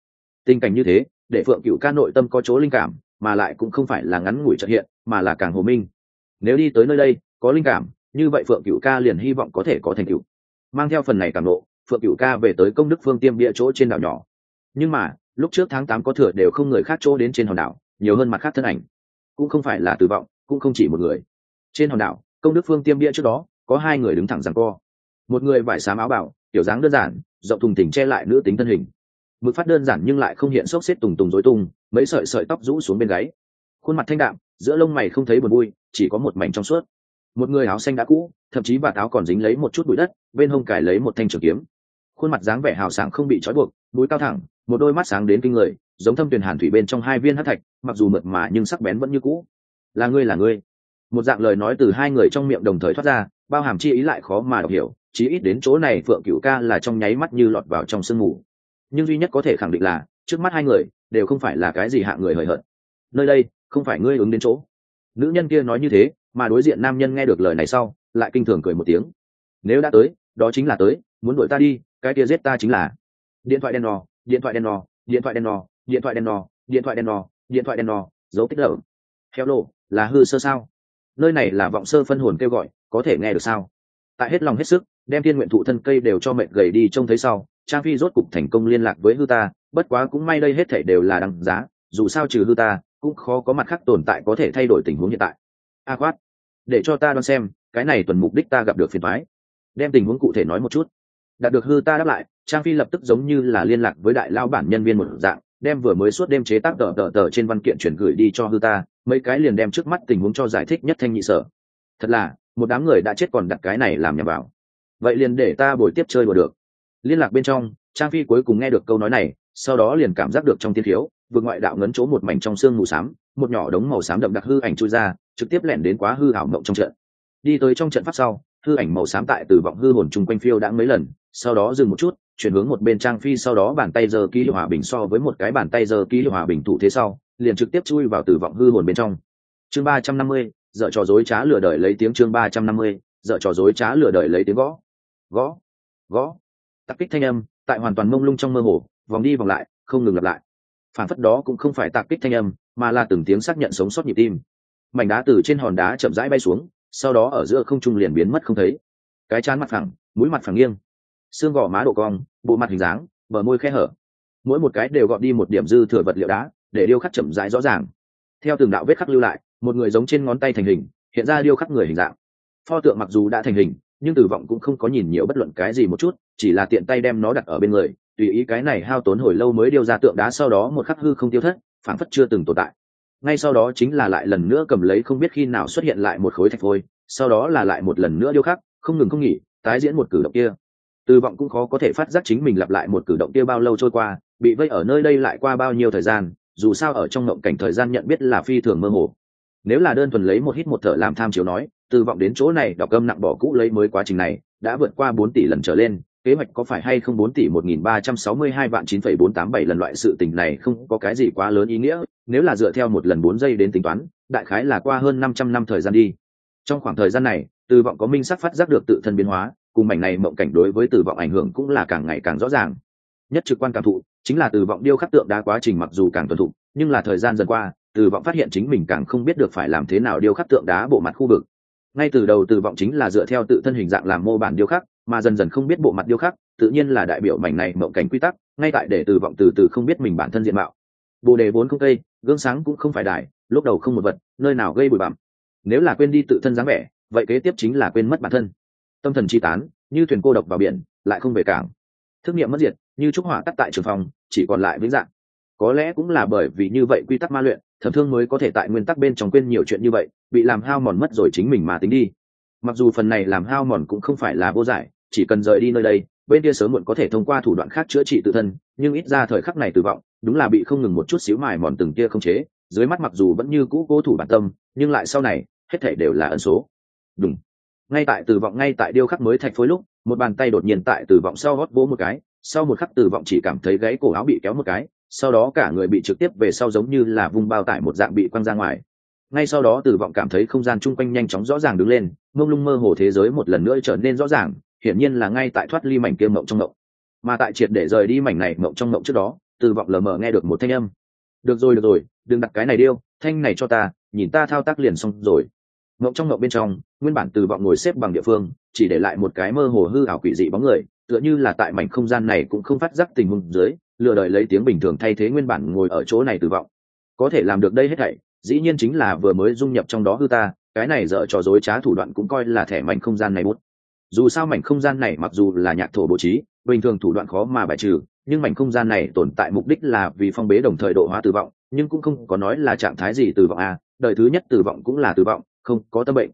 Tình cảnh như thế, để phượng cựu ca nội tâm có chỗ linh cảm, mà lại cũng không phải là ngắn ngủi trợ hiện, mà là càng hồ minh. Nếu đi tới nơi đây, có linh cảm, như vậy phượng cựu ca liền hy vọng có thể có thành cựu mang theo phần này cảm nộ, phượng cựu ca về tới công đức phương tiêm địa chỗ trên đảo nhỏ. Nhưng mà, lúc trước tháng tám có thừa đều không người khác chỗ đến trên hòn đảo, nhiều hơn mặt khác thân ảnh cũng không phải là tử vọng cũng không chỉ một người. Trên hòn đảo, công đức phương tiêm bia trước đó, có hai người đứng thẳng rằng co. Một người vải xám áo bảo kiểu dáng đơn giản, rộng thùng thỉnh che lại nữ tính thân hình. Mực phát đơn giản nhưng lại không hiện sốc xếp tùng tùng dối tung, mấy sợi sợi tóc rũ xuống bên gáy. Khuôn mặt thanh đạm, giữa lông mày không thấy buồn vui, chỉ có một mảnh trong suốt. Một người áo xanh đã cũ, thậm chí bà táo còn dính lấy một chút bụi đất, bên hông cải lấy một thanh trường kiếm. Khuôn mặt dáng vẻ hào sảng không bị trói buộc, mũi cao thẳng, một đôi mắt sáng đến kinh người giống thâm tuyền hàn thủy bên trong hai viên hát thạch, mặc dù mượt mà nhưng sắc bén vẫn như cũ. Là ngươi là ngươi. Một dạng lời nói từ hai người trong miệng đồng thời thoát ra, bao hàm chi ý lại khó mà đọc hiểu, chí ít đến chỗ này phượng cựu ca là trong nháy mắt như lọt vào trong sương mù. Nhưng duy nhất có thể khẳng định là, trước mắt hai người đều không phải là cái gì hạ người hời hợt. Nơi đây, không phải ngươi ứng đến chỗ. Nữ nhân kia nói như thế, mà đối diện nam nhân nghe được lời này sau, lại kinh thường cười một tiếng. Nếu đã tới, đó chính là tới, muốn đuổi ta đi, cái kia giết ta chính là. Điện thoại đen nò điện thoại đen nò điện thoại đen nò điện thoại đen nò điện thoại đen nò điện thoại đen nò dấu tích lợn theo lộ là hư sơ sao? Nơi này là vọng sơ phân hồn kêu gọi, có thể nghe được sao? Tại hết lòng hết sức, đem thiên nguyện thụ thân cây đều cho mệnh gầy đi trông thấy sau, trang phi rốt cục thành công liên lạc với hư ta, bất quá cũng may đây hết thể đều là đằng giá, dù sao trừ hư ta, cũng khó có mặt khác tồn tại có thể thay đổi tình huống hiện tại. A à khoát để cho ta đoán xem, cái này tuần mục đích ta gặp được phiền thoái đem tình huống cụ thể nói một chút. Đạt được hư ta đáp lại, trang phi lập tức giống như là liên lạc với đại lao bản nhân viên một dạng đem vừa mới suốt đêm chế tác tờ tờ tờ trên văn kiện chuyển gửi đi cho hư ta, mấy cái liền đem trước mắt tình huống cho giải thích nhất thanh nhị sở. Thật là, một đám người đã chết còn đặt cái này làm nhà vào vậy liền để ta buổi tiếp chơi đùa được. Liên lạc bên trong, trang phi cuối cùng nghe được câu nói này, sau đó liền cảm giác được trong thiên thiếu, vượt ngoại đạo ngấn chỗ một mảnh trong xương mù xám, một nhỏ đống màu xám đậm đặc hư ảnh trôi ra, trực tiếp lẻn đến quá hư hảo mộng trong trận. Đi tới trong trận pháp sau, hư ảnh màu xám tại từ vọng hư hồn chung quanh phiêu đã mấy lần sau đó dừng một chút, chuyển hướng một bên trang phi, sau đó bàn tay giờ ký hiệu hòa bình so với một cái bàn tay giờ ký hiệu hòa bình thủ thế sau, liền trực tiếp chui vào tử vọng hư hồn bên trong. Chương ba trăm năm mươi dợ trò dối trá lừa đợi lấy tiếng chương ba trăm năm mươi dợ trò dối trá lừa đợi lấy tiếng gõ. Gõ gõ. Tạc kích thanh âm, tại hoàn toàn mông lung trong mơ hồ, vòng đi vòng lại, không ngừng lặp lại. Phản phất đó cũng không phải tạc kích thanh âm, mà là từng tiếng xác nhận sống sót nhịp tim. Mảnh đá từ trên hòn đá chậm rãi bay xuống, sau đó ở giữa không trung liền biến mất không thấy. Cái chán mặt phẳng, mũi mặt phẳng nghiêng xương gò má độ cong, bộ mặt hình dáng, bờ môi khe hở. Mỗi một cái đều gọt đi một điểm dư thừa vật liệu đá, để điêu khắc chậm rãi rõ ràng. Theo từng đạo vết khắc lưu lại, một người giống trên ngón tay thành hình, hiện ra điêu khắc người hình dạng. Pho tượng mặc dù đã thành hình, nhưng tử vọng cũng không có nhìn nhiều bất luận cái gì một chút, chỉ là tiện tay đem nó đặt ở bên người, tùy ý cái này hao tốn hồi lâu mới điêu ra tượng đá sau đó một khắc hư không tiêu thất phản phất chưa từng tồn tại. Ngay sau đó chính là lại lần nữa cầm lấy không biết khi nào xuất hiện lại một khối thạch phôi, sau đó là lại một lần nữa điêu khắc, không ngừng không nghỉ, tái diễn một cử động kia từ vọng cũng khó có thể phát giác chính mình lặp lại một cử động kia bao lâu trôi qua, bị vây ở nơi đây lại qua bao nhiêu thời gian, dù sao ở trong ngộng cảnh thời gian nhận biết là phi thường mơ hồ. Nếu là đơn thuần lấy một hít một thở làm tham chiếu nói từ vọng đến chỗ này đọc âm nặng bỏ cũ lấy mới quá trình này, đã vượt qua bốn tỷ lần trở lên, kế hoạch có phải hay không bốn tỷ một nghìn ba trăm sáu mươi hai vạn chín phẩy bốn tám bảy lần loại sự tình này không có cái gì quá lớn ý nghĩa, nếu là dựa theo một lần bốn giây đến tính toán, đại khái là qua hơn năm trăm năm thời gian đi. Trong khoảng thời gian này từ vọng có minh sắc phát giác được tự thân biến hóa cùng mảnh này mộng cảnh đối với tử vọng ảnh hưởng cũng là càng ngày càng rõ ràng. Nhất trực quan cảm thụ, chính là tử vọng điêu khắc tượng đá quá trình mặc dù càng tuân thủ nhưng là thời gian dần qua, tử vọng phát hiện chính mình càng không biết được phải làm thế nào điêu khắc tượng đá bộ mặt khu vực. Ngay từ đầu tử vọng chính là dựa theo tự thân hình dạng làm mô bản điêu khắc, mà dần dần không biết bộ mặt điêu khắc, tự nhiên là đại biểu mảnh này mộng cảnh quy tắc, ngay tại để tử vọng từ từ không biết mình bản thân diện mạo. Bồ đề vốn không cây, gương sáng cũng không phải đài, lúc đầu không một vật, nơi nào gây bụi bặm. Nếu là quên đi tự thân dáng vẻ, vậy kế tiếp chính là quên mất bản thân tâm thần chi tán, như thuyền cô độc vào biển, lại không về cảng. Thức nghiệm mất diệt, như trúc hỏa tắt tại trường phòng, chỉ còn lại vĩnh dạng. Có lẽ cũng là bởi vì như vậy quy tắc ma luyện, thẩm thương mới có thể tại nguyên tắc bên trong quên nhiều chuyện như vậy, bị làm hao mòn mất rồi chính mình mà tính đi. Mặc dù phần này làm hao mòn cũng không phải là vô giải, chỉ cần rời đi nơi đây, bên kia sớm muộn có thể thông qua thủ đoạn khác chữa trị tự thân, nhưng ít ra thời khắc này tử vọng đúng là bị không ngừng một chút xíu mài mòn từng kia không chế, dưới mắt mặc dù vẫn như cũ cố thủ bản tâm, nhưng lại sau này, hết thể đều là ẩn số. Đúng ngay tại tử vọng ngay tại điêu khắc mới thạch phối lúc, một bàn tay đột nhiên tại tử vọng sau gót vỗ một cái, sau một khắc tử vọng chỉ cảm thấy gáy cổ áo bị kéo một cái, sau đó cả người bị trực tiếp về sau giống như là vung bao tải một dạng bị quăng ra ngoài. Ngay sau đó tử vọng cảm thấy không gian chung quanh nhanh chóng rõ ràng đứng lên, mông lung mơ hồ thế giới một lần nữa trở nên rõ ràng, hiển nhiên là ngay tại thoát ly mảnh kia mộng trong mộng. Mà tại triệt để rời đi mảnh này mộng trong mộng trước đó, tử vọng lờ mờ nghe được một thanh âm. Được rồi được rồi, đừng đặt cái này điêu, thanh này cho ta, nhìn ta thao tác liền xong rồi ngộng trong ngộng bên trong, nguyên bản từ vọng ngồi xếp bằng địa phương, chỉ để lại một cái mơ hồ hư ảo quỷ dị bóng người, tựa như là tại mảnh không gian này cũng không phát giác tình huống dưới, lừa đợi lấy tiếng bình thường thay thế nguyên bản ngồi ở chỗ này từ vọng. Có thể làm được đây hết thảy, dĩ nhiên chính là vừa mới dung nhập trong đó hư ta, cái này dở trò dối trá thủ đoạn cũng coi là thẻ mảnh không gian này bút. Dù sao mảnh không gian này mặc dù là nhạc thổ bố trí, bình thường thủ đoạn khó mà bài trừ, nhưng mảnh không gian này tồn tại mục đích là vì phong bế đồng thời độ hóa tử vọng, nhưng cũng không có nói là trạng thái gì tử vọng à đời thứ nhất tử vọng cũng là tử vọng không có tâm bệnh.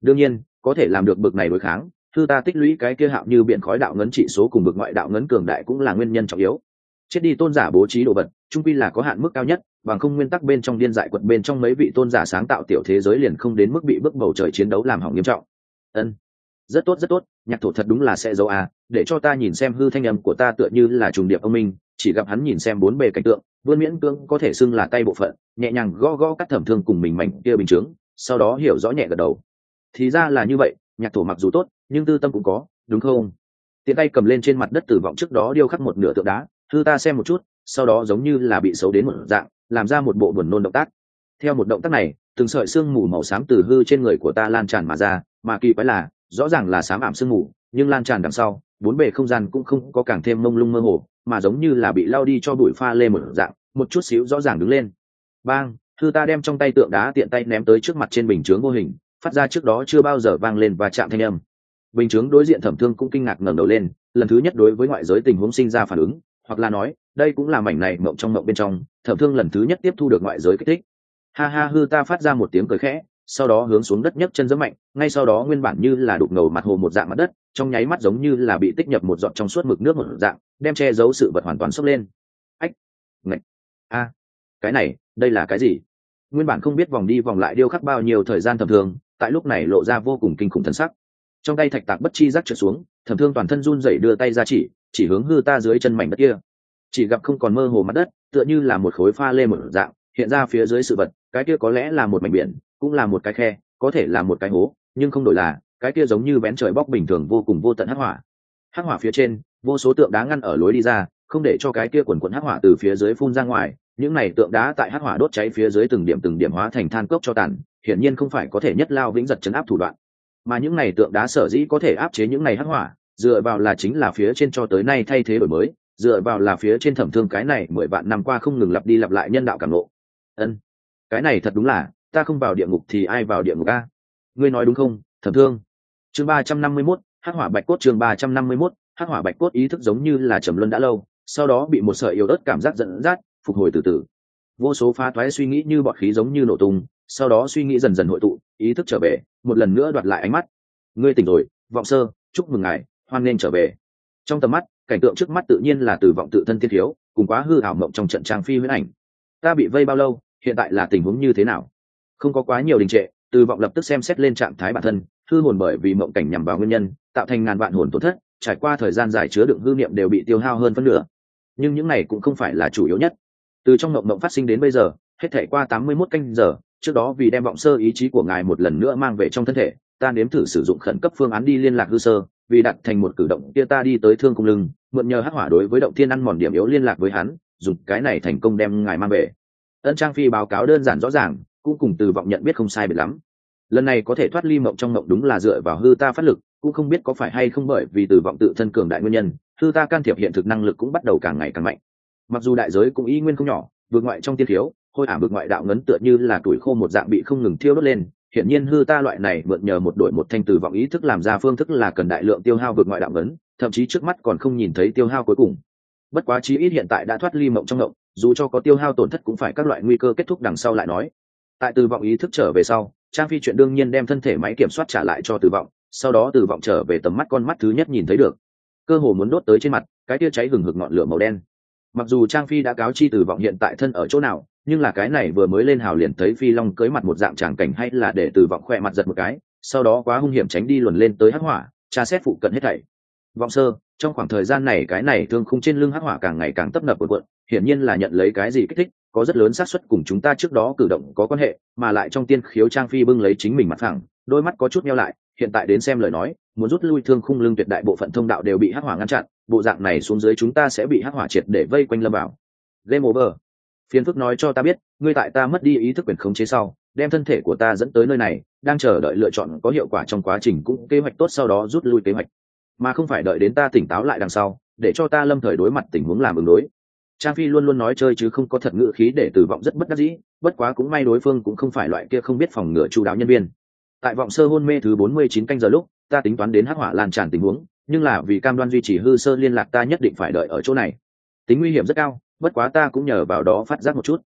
Đương nhiên, có thể làm được bực này đối kháng, thư ta tích lũy cái kia hạo như biện khói đạo ngấn trị số cùng bực ngoại đạo ngấn cường đại cũng là nguyên nhân trọng yếu. Chết đi tôn giả bố trí đồ vật, trung pi là có hạn mức cao nhất, bằng không nguyên tắc bên trong điên dại quật bên trong mấy vị tôn giả sáng tạo tiểu thế giới liền không đến mức bị bức bầu trời chiến đấu làm hỏng nghiêm trọng. Ân, rất tốt rất tốt, nhạc thổ thật đúng là sẽ dấu à để cho ta nhìn xem hư thanh âm của ta tựa như là trùng điệp ông minh, chỉ gặp hắn nhìn xem bốn bề cảnh tượng, vươn miễn cưỡng có thể xưng là tay bộ phận, nhẹ nhàng gõ gõ cắt thẩm thương cùng mình mảnh kia bình chướng sau đó hiểu rõ nhẹ gật đầu. Thì ra là như vậy, nhạc thổ mặc dù tốt, nhưng tư tâm cũng có, đúng không? Tiện tay cầm lên trên mặt đất tử vọng trước đó điêu khắc một nửa tượng đá, thư ta xem một chút, sau đó giống như là bị xấu đến một dạng, làm ra một bộ buồn nôn động tác. Theo một động tác này, từng sợi sương mù màu xám từ hư trên người của ta lan tràn mà ra, mà kỳ quái là, rõ ràng là xám ảm sương mù, nhưng lan tràn đằng sau, bốn bề không gian cũng không có càng thêm mông lung mơ hồ, mà giống như là bị lao đi cho bụi pha lên một dạng, một chút xíu rõ ràng đứng lên. Bang! Thư ta đem trong tay tượng đá tiện tay ném tới trước mặt trên bình chướng vô hình, phát ra trước đó chưa bao giờ vang lên và chạm thanh âm. Bình chướng đối diện thẩm thương cũng kinh ngạc ngẩng đầu lên, lần thứ nhất đối với ngoại giới tình huống sinh ra phản ứng, hoặc là nói, đây cũng là mảnh này mộng trong mộng bên trong, thẩm thương lần thứ nhất tiếp thu được ngoại giới kích thích. Ha ha, hư ta phát ra một tiếng cười khẽ, sau đó hướng xuống đất nhấc chân rất mạnh, ngay sau đó nguyên bản như là đục ngầu mặt hồ một dạng mặt đất, trong nháy mắt giống như là bị tích nhập một giọt trong suốt mực nước một dạng, đem che giấu sự vật hoàn toàn sốc lên. Ách, ngạch, a, cái này, đây là cái gì? Nguyên bản không biết vòng đi vòng lại điêu khắc bao nhiêu thời gian thầm thường tại lúc này lộ ra vô cùng kinh khủng thân sắc. Trong tay thạch tạc bất chi rắc trượt xuống thẩm thương toàn thân run rẩy đưa tay ra chỉ chỉ hướng hư ta dưới chân mảnh đất kia. Chỉ gặp không còn mơ hồ mặt đất, tựa như là một khối pha lê một dạng, hiện ra phía dưới sự vật, cái kia có lẽ là một mảnh biển, cũng là một cái khe, có thể là một cái hố, nhưng không đổi là, cái kia giống như bén trời bóc bình thường vô cùng vô tận hắc hỏa. Hắc hỏa phía trên, vô số tượng đá ngăn ở lối đi ra không để cho cái kia quần quần hắc hỏa từ phía dưới phun ra ngoài, những này tượng đá tại hắc hỏa đốt cháy phía dưới từng điểm từng điểm hóa thành than cốc cho tàn, hiển nhiên không phải có thể nhất lao vĩnh giật chấn áp thủ đoạn. Mà những này tượng đá sở dĩ có thể áp chế những này hắc hỏa, dựa vào là chính là phía trên cho tới nay thay thế đổi mới, dựa vào là phía trên thẩm thương cái này mười vạn năm qua không ngừng lặp đi lặp lại nhân đạo cảm lộ ân, cái này thật đúng là, ta không vào địa ngục thì ai vào địa ngục a? Ngươi nói đúng không, thẩm thương? Chương ba trăm năm mươi mốt, hắc hỏa bạch cốt chương ba trăm năm mươi mốt, hắc hỏa bạch cốt ý thức giống như là trầm luân đã lâu sau đó bị một sợi yếu ớt cảm giác dẫn dắt, phục hồi từ từ. Vô số phá thoái suy nghĩ như bọt khí giống như nổ tung, sau đó suy nghĩ dần dần hội tụ, ý thức trở về, một lần nữa đoạt lại ánh mắt. Ngươi tỉnh rồi, vọng sơ, chúc mừng ngài, hoan nghênh trở về. Trong tầm mắt, cảnh tượng trước mắt tự nhiên là từ vọng tự thân thiên thiếu, cùng quá hư ảo mộng trong trận trang phi huyễn ảnh. Ta bị vây bao lâu, hiện tại là tình huống như thế nào? Không có quá nhiều đình trệ, từ vọng lập tức xem xét lên trạng thái bản thân, hư hồn bởi vì mộng cảnh nhằm vào nguyên nhân, tạo thành ngàn vạn hồn tổn thất, trải qua thời gian dài chứa đựng hư niệm đều bị tiêu hao hơn phân nửa nhưng những này cũng không phải là chủ yếu nhất. Từ trong mộng mộng phát sinh đến bây giờ, hết thể qua tám mươi 81 canh giờ, trước đó vì đem vọng sơ ý chí của ngài một lần nữa mang về trong thân thể, ta nếm thử sử dụng khẩn cấp phương án đi liên lạc hư sơ, vì đặt thành một cử động kia ta đi tới thương cung lưng, mượn nhờ hắc hỏa đối với động thiên ăn mòn điểm yếu liên lạc với hắn, dùng cái này thành công đem ngài mang về. Ân trang phi báo cáo đơn giản rõ ràng, cũng cùng từ vọng nhận biết không sai biệt lắm. Lần này có thể thoát ly mộng trong mộng đúng là dựa vào hư ta phát lực, cũng không biết có phải hay không bởi vì từ vọng tự thân cường đại nguyên nhân hư ta can thiệp hiện thực năng lực cũng bắt đầu càng ngày càng mạnh. Mặc dù đại giới cũng y nguyên không nhỏ vượt ngoại trong tiên thiếu hôi ảm vượt ngoại đạo ngấn tựa như là tuổi khô một dạng bị không ngừng thiêu đốt lên. Hiển nhiên hư ta loại này mượn nhờ một đội một thanh từ vọng ý thức làm ra phương thức là cần đại lượng tiêu hao vượt ngoại đạo ngấn, thậm chí trước mắt còn không nhìn thấy tiêu hao cuối cùng. Bất quá chí ít hiện tại đã thoát ly mộng trong mộng, dù cho có tiêu hao tổn thất cũng phải các loại nguy cơ kết thúc đằng sau lại nói. Tại từ vọng ý thức trở về sau, trang phi chuyện đương nhiên đem thân thể máy kiểm soát trả lại cho từ vọng, sau đó từ vọng trở về tầm mắt con mắt thứ nhất nhìn thấy được cơ hồ muốn đốt tới trên mặt, cái tia cháy hừng hực ngọn lửa màu đen. Mặc dù trang phi đã cáo chi từ vọng hiện tại thân ở chỗ nào, nhưng là cái này vừa mới lên hào liền thấy phi long cưới mặt một dạng tràng cảnh hay là để từ vọng khoe mặt giật một cái, sau đó quá hung hiểm tránh đi luồn lên tới hắc hỏa, tra xét phụ cận hết thảy. Vọng sơ, trong khoảng thời gian này cái này thương khung trên lưng hắc hỏa càng ngày càng tấp nập vượt quận hiển nhiên là nhận lấy cái gì kích thích, có rất lớn xác suất cùng chúng ta trước đó cử động có quan hệ, mà lại trong tiên khiếu trang phi bưng lấy chính mình mặt phẳng, đôi mắt có chút meo lại hiện tại đến xem lời nói, muốn rút lui thương khung lưng tuyệt đại bộ phận thông đạo đều bị hắc hỏa ngăn chặn, bộ dạng này xuống dưới chúng ta sẽ bị hắc hỏa triệt để vây quanh lâm vào. Game over. Phiền phức nói cho ta biết, ngươi tại ta mất đi ý thức quyền khống chế sau, đem thân thể của ta dẫn tới nơi này, đang chờ đợi lựa chọn có hiệu quả trong quá trình cũng kế hoạch tốt sau đó rút lui kế hoạch. Mà không phải đợi đến ta tỉnh táo lại đằng sau, để cho ta lâm thời đối mặt tình huống làm ứng đối. Trang phi luôn luôn nói chơi chứ không có thật ngữ khí để tử vọng rất bất đắc dĩ, bất quá cũng may đối phương cũng không phải loại kia không biết phòng ngừa chú đáo nhân viên tại vọng sơ hôn mê thứ bốn mươi chín canh giờ lúc, ta tính toán đến hắc hỏa lan tràn tình huống, nhưng là vì cam đoan duy trì hư sơ liên lạc ta nhất định phải đợi ở chỗ này. Tính nguy hiểm rất cao, bất quá ta cũng nhờ vào đó phát giác một chút.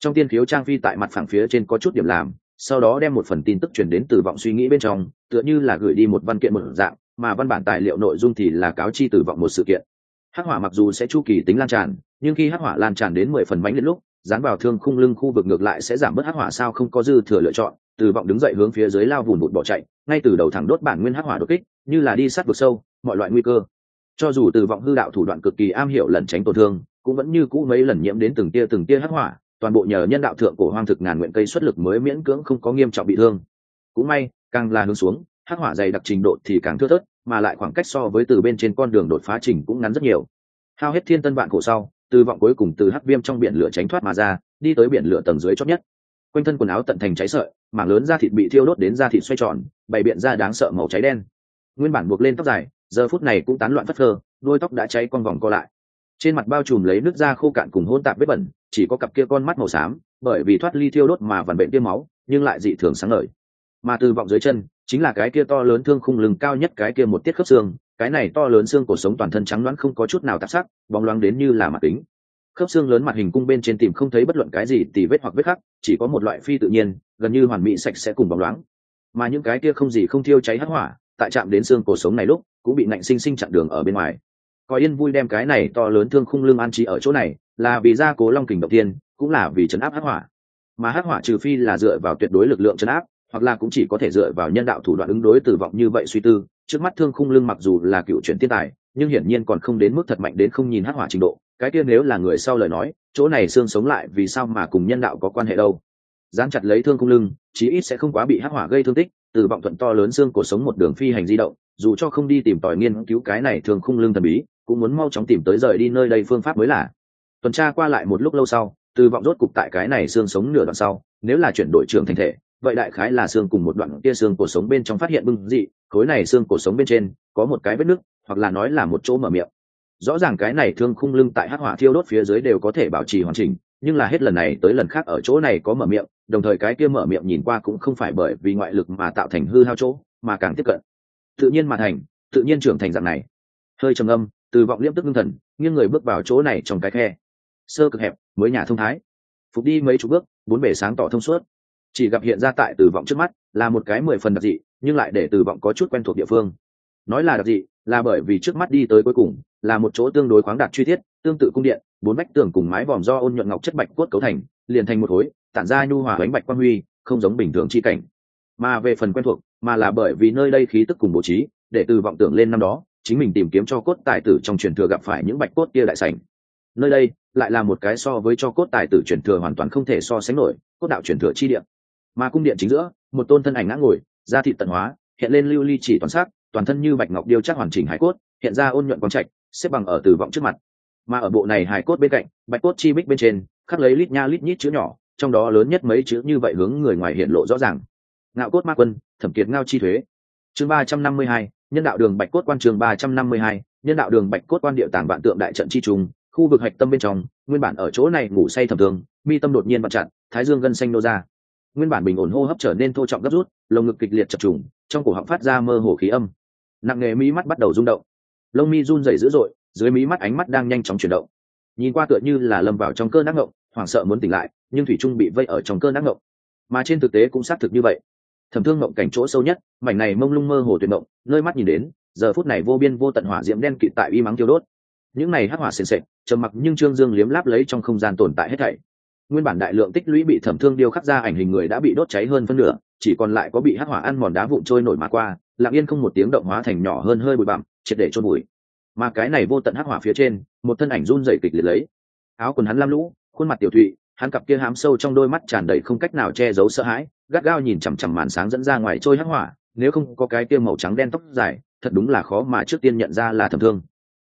Trong tiên khiếu trang phi tại mặt phẳng phía trên có chút điểm làm, sau đó đem một phần tin tức truyền đến từ vọng suy nghĩ bên trong, tựa như là gửi đi một văn kiện một dạng, mà văn bản tài liệu nội dung thì là cáo chi từ vọng một sự kiện. Hắc hỏa mặc dù sẽ chu kỳ tính lan tràn, nhưng khi hắc hỏa lan tràn đến mười phần bánh liệt lúc dán vào thương khung lưng khu vực ngược lại sẽ giảm bớt hắc hỏa sao không có dư thừa lựa chọn, từ vọng đứng dậy hướng phía dưới lao vùn vụt bỏ chạy, ngay từ đầu thẳng đốt bản nguyên hắc hỏa đột kích, như là đi sát vực sâu, mọi loại nguy cơ. Cho dù từ vọng hư đạo thủ đoạn cực kỳ am hiểu lẩn tránh tổn thương, cũng vẫn như cũ mấy lần nhiễm đến từng tia từng tia hắc hỏa, toàn bộ nhờ nhân đạo thượng cổ hoang thực ngàn nguyện cây xuất lực mới miễn cưỡng không có nghiêm trọng bị thương. Cũng may, càng là hướng xuống, hắc hỏa dày đặc trình độ thì càng thưa thớt, mà lại khoảng cách so với từ bên trên con đường đột phá trình cũng ngắn rất nhiều. Hao hết thiên tân bạn cổ sau từ vọng cuối cùng từ hắc viêm trong biển lửa tránh thoát mà ra, đi tới biển lửa tầng dưới chót nhất. Quanh thân quần áo tận thành cháy sợi, mảng lớn da thịt bị thiêu đốt đến da thịt xoay tròn, bày biện ra đáng sợ màu cháy đen. Nguyên bản buộc lên tóc dài, giờ phút này cũng tán loạn phất phơ đuôi tóc đã cháy con vòng co lại. Trên mặt bao trùm lấy nước da khô cạn cùng hôn tạp vết bẩn, chỉ có cặp kia con mắt màu xám, bởi vì thoát ly thiêu đốt mà vằn bệnh tiêm máu, nhưng lại dị thường sáng ngời mà từ vọng dưới chân chính là cái kia to lớn thương khung lưng cao nhất cái kia một tiết khớp xương, cái này to lớn xương cổ sống toàn thân trắng loãng không có chút nào tạp sắc, bóng loáng đến như là mặt kính. Khớp xương lớn mặt hình cung bên trên tìm không thấy bất luận cái gì, tì vết hoặc vết khắc, chỉ có một loại phi tự nhiên, gần như hoàn mỹ sạch sẽ cùng bóng loáng. Mà những cái kia không gì không thiêu cháy hắc hỏa, tại chạm đến xương cổ sống này lúc, cũng bị nạnh sinh sinh chặn đường ở bên ngoài. Có yên vui đem cái này to lớn thương khung lưng an trí ở chỗ này, là vì gia cố long kình đầu tiên cũng là vì chấn áp hắc hỏa. Mà hắc hỏa trừ phi là dựa vào tuyệt đối lực lượng chấn áp hoặc là cũng chỉ có thể dựa vào nhân đạo thủ đoạn ứng đối tử vọng như vậy suy tư. Trước mắt thương khung lưng mặc dù là cựu chuyển thiên tài, nhưng hiển nhiên còn không đến mức thật mạnh đến không nhìn hắc hỏa trình độ. Cái kia nếu là người sau lời nói, chỗ này xương sống lại vì sao mà cùng nhân đạo có quan hệ đâu? Dán chặt lấy thương khung lưng, chí ít sẽ không quá bị hắc hỏa gây thương tích, từ vọng thuận to lớn xương cổ sống một đường phi hành di động, dù cho không đi tìm tòi nghiên cứu cái này thường khung lưng thần bí, cũng muốn mau chóng tìm tới rời đi nơi đây phương pháp mới là. Tuần tra qua lại một lúc lâu sau, từ vọng rốt cục tại cái này xương sống nửa đoạn sau, nếu là chuyển đổi trường thành thể vậy đại khái là xương cùng một đoạn kia xương cổ sống bên trong phát hiện bưng dị, khối này xương cổ sống bên trên có một cái vết nứt, hoặc là nói là một chỗ mở miệng. Rõ ràng cái này thương khung lưng tại hắc hỏa thiêu đốt phía dưới đều có thể bảo trì hoàn chỉnh, nhưng là hết lần này tới lần khác ở chỗ này có mở miệng, đồng thời cái kia mở miệng nhìn qua cũng không phải bởi vì ngoại lực mà tạo thành hư hao chỗ, mà càng tiếp cận. Tự nhiên mà thành, tự nhiên trưởng thành dạng này. Hơi trầm âm từ vọng liêm tức ngưng thần, nghiêng người bước vào chỗ này trong cái khe. Sơ cực hẹp, mới nhà thông thái. Phục đi mấy chục bước, bốn bể sáng tỏ thông suốt chỉ gặp hiện ra tại từ vọng trước mắt, là một cái mười phần đặc dị, nhưng lại để từ vọng có chút quen thuộc địa phương. Nói là đặc dị, là bởi vì trước mắt đi tới cuối cùng, là một chỗ tương đối khoáng đạt truy thiết, tương tự cung điện, bốn bách tường cùng mái vòm do ôn nhuận ngọc chất bạch cốt cấu thành, liền thành một khối, tản ra nhu hòa bánh bạch quang huy, không giống bình thường chi cảnh. Mà về phần quen thuộc, mà là bởi vì nơi đây khí tức cùng bố trí, để từ vọng tưởng lên năm đó, chính mình tìm kiếm cho cốt tài tử trong truyền thừa gặp phải những bạch cốt kia đại sảnh. Nơi đây, lại là một cái so với cho cốt tài tử truyền thừa hoàn toàn không thể so sánh nổi, cốt đạo truyền thừa chi điện mà cung điện chính giữa, một tôn thân ảnh ngã ngồi, da thị tận hóa, hiện lên lưu ly chỉ toàn sắc, toàn thân như bạch ngọc điêu chắc hoàn chỉnh hải cốt, hiện ra ôn nhuận quang trạch, xếp bằng ở từ vọng trước mặt. Mà ở bộ này hải cốt bên cạnh, bạch cốt chi bích bên trên, khắc lấy lít nha lít nhít chữ nhỏ, trong đó lớn nhất mấy chữ như vậy hướng người ngoài hiện lộ rõ ràng. Ngạo cốt ma quân, thẩm kiệt ngao chi thuế. Chương ba trăm năm mươi hai, nhân đạo đường bạch cốt quan trường ba trăm năm mươi hai, nhân đạo đường bạch cốt quan địa tàng vạn tượng đại trận chi trùng khu vực hạch tâm bên trong, nguyên bản ở chỗ này ngủ say thầm thường mi tâm đột nhiên vặn chặn thái dương gân xanh nô ra nguyên bản bình ổn hô hấp trở nên thô trọng gấp rút, lồng ngực kịch liệt chập trùng, trong cổ họng phát ra mơ hồ khí âm. Nặng nghề mí mắt bắt đầu rung động. Lông mi run rẩy dữ dội, dưới mí mắt ánh mắt đang nhanh chóng chuyển động. Nhìn qua tựa như là lâm vào trong cơn ác ngộng, hoảng sợ muốn tỉnh lại, nhưng thủy trung bị vây ở trong cơn ác ngộng. Mà trên thực tế cũng xác thực như vậy. Thẩm thương ngộng cảnh chỗ sâu nhất, mảnh này mông lung mơ hồ tuyệt ngộng, nơi mắt nhìn đến, giờ phút này vô biên vô tận hỏa diễm đen kịt tại y mắng tiêu đốt. Những này hắc hỏa sền sệt, trầm mặc nhưng trương dương liếm láp lấy trong không gian tồn tại hết thảy nguyên bản đại lượng tích lũy bị thẩm thương điêu khắc ra ảnh hình người đã bị đốt cháy hơn phân nửa, chỉ còn lại có bị hắc hỏa ăn mòn đá vụn trôi nổi mà qua, lặng yên không một tiếng động hóa thành nhỏ hơn hơi bụi bặm, triệt để trôn bụi. Mà cái này vô tận hắc hỏa phía trên, một thân ảnh run dậy kịch liệt lấy. Áo quần hắn lam lũ, khuôn mặt tiểu thụy, hắn cặp kia hám sâu trong đôi mắt tràn đầy không cách nào che giấu sợ hãi, gắt gao nhìn chằm chằm màn sáng dẫn ra ngoài trôi hắc hỏa, nếu không có cái kia màu trắng đen tóc dài, thật đúng là khó mà trước tiên nhận ra là thẩm thương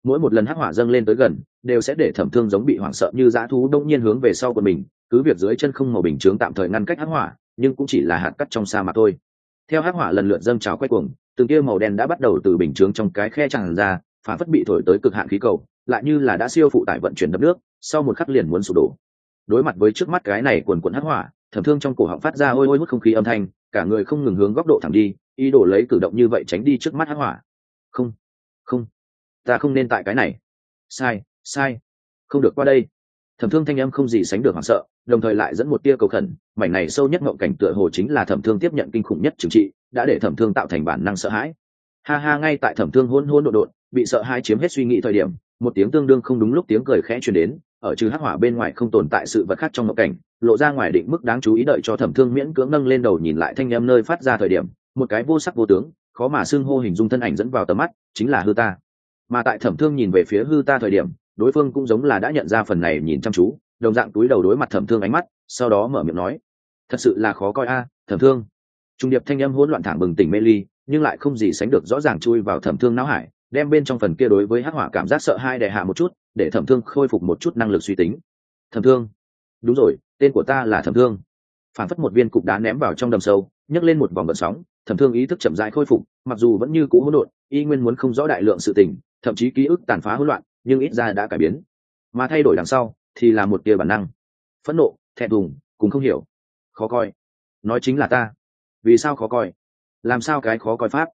mỗi một lần hắc hỏa dâng lên tới gần, đều sẽ để thẩm thương giống bị hoảng sợ như dã thú đông nhiên hướng về sau của mình, cứ việc dưới chân không màu bình chướng tạm thời ngăn cách hắc hỏa, nhưng cũng chỉ là hạt cắt trong sa mà thôi. Theo hắc hỏa lần lượt dâng trào quay cuồng, từng kia màu đen đã bắt đầu từ bình chướng trong cái khe tràn ra, phản phất bị thổi tới cực hạn khí cầu, lại như là đã siêu phụ tải vận chuyển đập nước, sau một khắc liền muốn sụp đổ. Đối mặt với trước mắt cái này quần quần hắc hỏa, thẩm thương trong cổ họng phát ra ôi ôi hút không khí âm thanh, cả người không ngừng hướng góc độ thẳng đi, ý đồ lấy cử động như vậy tránh đi trước mắt hắc hỏa. Không không ta không nên tại cái này. Sai sai. Không được qua đây. Thẩm thương thanh âm không gì sánh được hoảng sợ, đồng thời lại dẫn một tia cầu khẩn. Mảnh này sâu nhất ngộng cảnh tựa hồ chính là thẩm thương tiếp nhận kinh khủng nhất trừng trị, đã để thẩm thương tạo thành bản năng sợ hãi. Ha ha, ngay tại thẩm thương hôn hôn đột đột bị sợ hãi chiếm hết suy nghĩ thời điểm, một tiếng tương đương không đúng lúc tiếng cười khẽ truyền đến, ở trừ hắc hỏa bên ngoài không tồn tại sự vật khác trong ngộng cảnh, lộ ra ngoài định mức đáng chú ý đợi cho thẩm thương miễn cưỡng nâng lên đầu nhìn lại thanh em nơi phát ra thời điểm, một cái vô sắc vô tướng, khó mà xưng hô hình dung thân ảnh dẫn vào tầm mắt, chính là hư ta mà tại thẩm thương nhìn về phía hư ta thời điểm, đối phương cũng giống là đã nhận ra phần này nhìn chăm chú, đồng dạng túi đầu đối mặt thẩm thương ánh mắt, sau đó mở miệng nói, thật sự là khó coi a, thẩm thương. Trung điệp thanh âm hỗn loạn thẳng bừng tỉnh mê ly, nhưng lại không gì sánh được rõ ràng chui vào thẩm thương não hải, đem bên trong phần kia đối với hắc hỏa cảm giác sợ hai đè hạ một chút, để thẩm thương khôi phục một chút năng lực suy tính. Thẩm thương. Đúng rồi, tên của ta là thẩm thương. Phản phất một viên cục đá ném vào trong đầm sâu, nhấc lên một vòng vận sóng, thẩm thương ý thức chậm rãi khôi phục, mặc dù vẫn như cũ hỗn độn, y nguyên muốn không rõ đại lượng sự tình thậm chí ký ức tàn phá hỗn loạn, nhưng ít ra đã cải biến. Mà thay đổi đằng sau thì là một tia bản năng. Phẫn nộ, thẹn thùng, cùng không hiểu. Khó coi. Nói chính là ta. Vì sao khó coi? Làm sao cái khó coi pháp?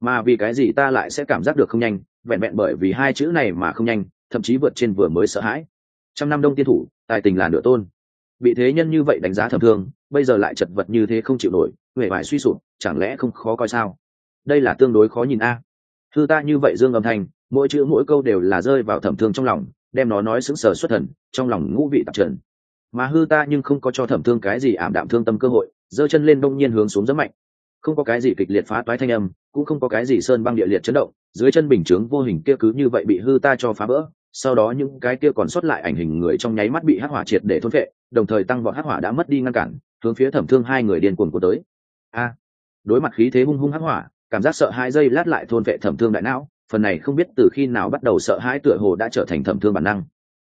Mà vì cái gì ta lại sẽ cảm giác được không nhanh, vẹn vẹn bởi vì hai chữ này mà không nhanh, thậm chí vượt trên vừa mới sợ hãi. Trăm năm đông tiên thủ, tài tình là nửa tôn. Bị thế nhân như vậy đánh giá thầm thương, bây giờ lại chật vật như thế không chịu nổi huệ vải suy sụp, chẳng lẽ không khó coi sao? Đây là tương đối khó nhìn a. Thư ta như vậy dương âm thanh mỗi chữ mỗi câu đều là rơi vào thẩm thương trong lòng, đem nó nói sững sờ xuất thần, trong lòng ngũ vị tạp trần. Mà hư ta nhưng không có cho thẩm thương cái gì ảm đạm thương tâm cơ hội, giơ chân lên đông nhiên hướng xuống rất mạnh. Không có cái gì kịch liệt phá toái thanh âm, cũng không có cái gì sơn băng địa liệt chấn động, dưới chân bình chướng vô hình kia cứ như vậy bị hư ta cho phá vỡ, sau đó những cái kia còn sót lại ảnh hình người trong nháy mắt bị hắc hỏa triệt để thôn vệ đồng thời tăng vọt hắc hỏa đã mất đi ngăn cản, hướng phía thẩm thương hai người điên cuồng của tới. A! Đối mặt khí thế hung hung hắc hỏa, cảm giác sợ hai giây lát lại thôn vệ thẩm thương đại não phần này không biết từ khi nào bắt đầu sợ hãi tựa hồ đã trở thành thẩm thương bản năng.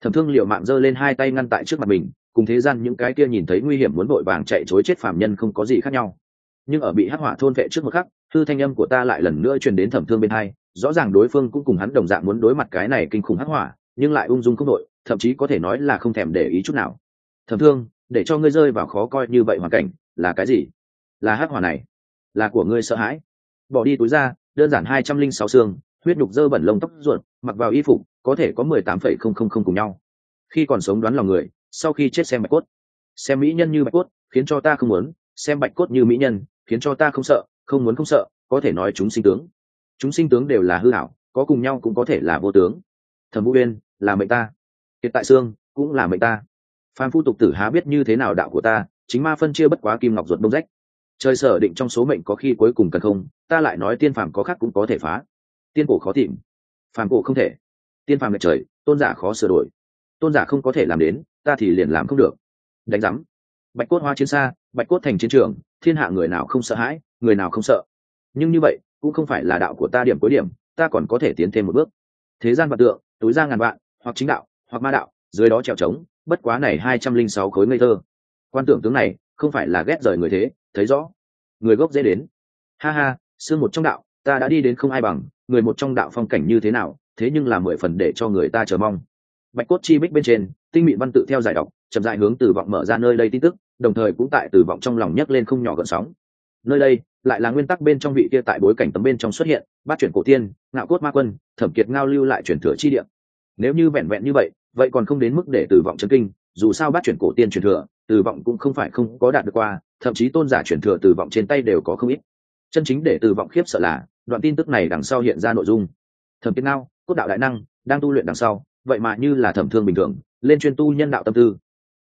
Thẩm thương liệu mạng giơ lên hai tay ngăn tại trước mặt mình, cùng thế gian những cái kia nhìn thấy nguy hiểm muốn vội vàng chạy chối chết phạm nhân không có gì khác nhau. Nhưng ở bị hắc hỏa thôn vệ trước một khắc, thư thanh âm của ta lại lần nữa truyền đến thẩm thương bên hai, rõ ràng đối phương cũng cùng hắn đồng dạng muốn đối mặt cái này kinh khủng hắc hỏa, nhưng lại ung dung không đội, thậm chí có thể nói là không thèm để ý chút nào. Thẩm thương, để cho ngươi rơi vào khó coi như vậy hoàn cảnh, là cái gì? Là hắc hỏa này? Là của ngươi sợ hãi? Bỏ đi túi ra, đơn giản hai trăm linh sáu xương huyết nhục dơ bẩn lông tóc ruột, mặc vào y phục, có thể có mười tám phẩy không không không cùng nhau. Khi còn sống đoán lòng người, sau khi chết xem bạch cốt. Xem mỹ nhân như bạch cốt, khiến cho ta không muốn. Xem bạch cốt như mỹ nhân, khiến cho ta không sợ, không muốn không sợ, có thể nói chúng sinh tướng. Chúng sinh tướng đều là hư hảo có cùng nhau cũng có thể là vô tướng. Thẩm vũ uyên, là mệnh ta. Hiện tại xương cũng là mệnh ta. Phan phu tục tử há biết như thế nào đạo của ta, chính ma phân chia bất quá kim ngọc ruột đông rách. Trời sở định trong số mệnh có khi cuối cùng cần không, ta lại nói tiên phàm có khác cũng có thể phá tiên cổ khó tìm, phàm cổ không thể. Tiên phàm lệch trời, tôn giả khó sửa đổi. Tôn giả không có thể làm đến, ta thì liền làm không được. Đánh giám bạch cốt hoa chiến xa, bạch cốt thành chiến trường, thiên hạ người nào không sợ hãi, người nào không sợ. Nhưng như vậy, cũng không phải là đạo của ta điểm cuối điểm, ta còn có thể tiến thêm một bước. Thế gian vật tượng, túi ra ngàn vạn, hoặc chính đạo, hoặc ma đạo, dưới đó trèo trống, bất quá này hai trăm linh sáu khối ngây thơ. Quan tưởng tướng này, không phải là ghét rời người thế, thấy rõ. Người gốc dễ đến. Ha ha xương một trong đạo, ta đã đi đến không ai bằng người một trong đạo phong cảnh như thế nào, thế nhưng là mười phần để cho người ta chờ mong. Bạch cốt chi bích bên trên, tinh mị văn tự theo giải đọc, chậm dại hướng từ vọng mở ra nơi đây tin tức, đồng thời cũng tại từ vọng trong lòng nhấc lên không nhỏ gợn sóng. Nơi đây, lại là nguyên tắc bên trong vị kia tại bối cảnh tấm bên trong xuất hiện, bát chuyển cổ tiên, ngạo cốt ma quân, thẩm kiệt ngao lưu lại chuyển thừa chi địa. Nếu như vẹn vẹn như vậy vậy còn không đến mức để từ vọng chân kinh, dù sao bát chuyển cổ tiên truyền thừa, từ vọng cũng không phải không có đạt được qua, thậm chí tôn giả truyền thừa từ vọng trên tay đều có không ít. Chân chính để từ vọng khiếp sợ là đoạn tin tức này đằng sau hiện ra nội dung. Thẩm kiến ngao, cốt đạo đại năng, đang tu luyện đằng sau, vậy mà như là thẩm thương bình thường, lên chuyên tu nhân đạo tâm tư.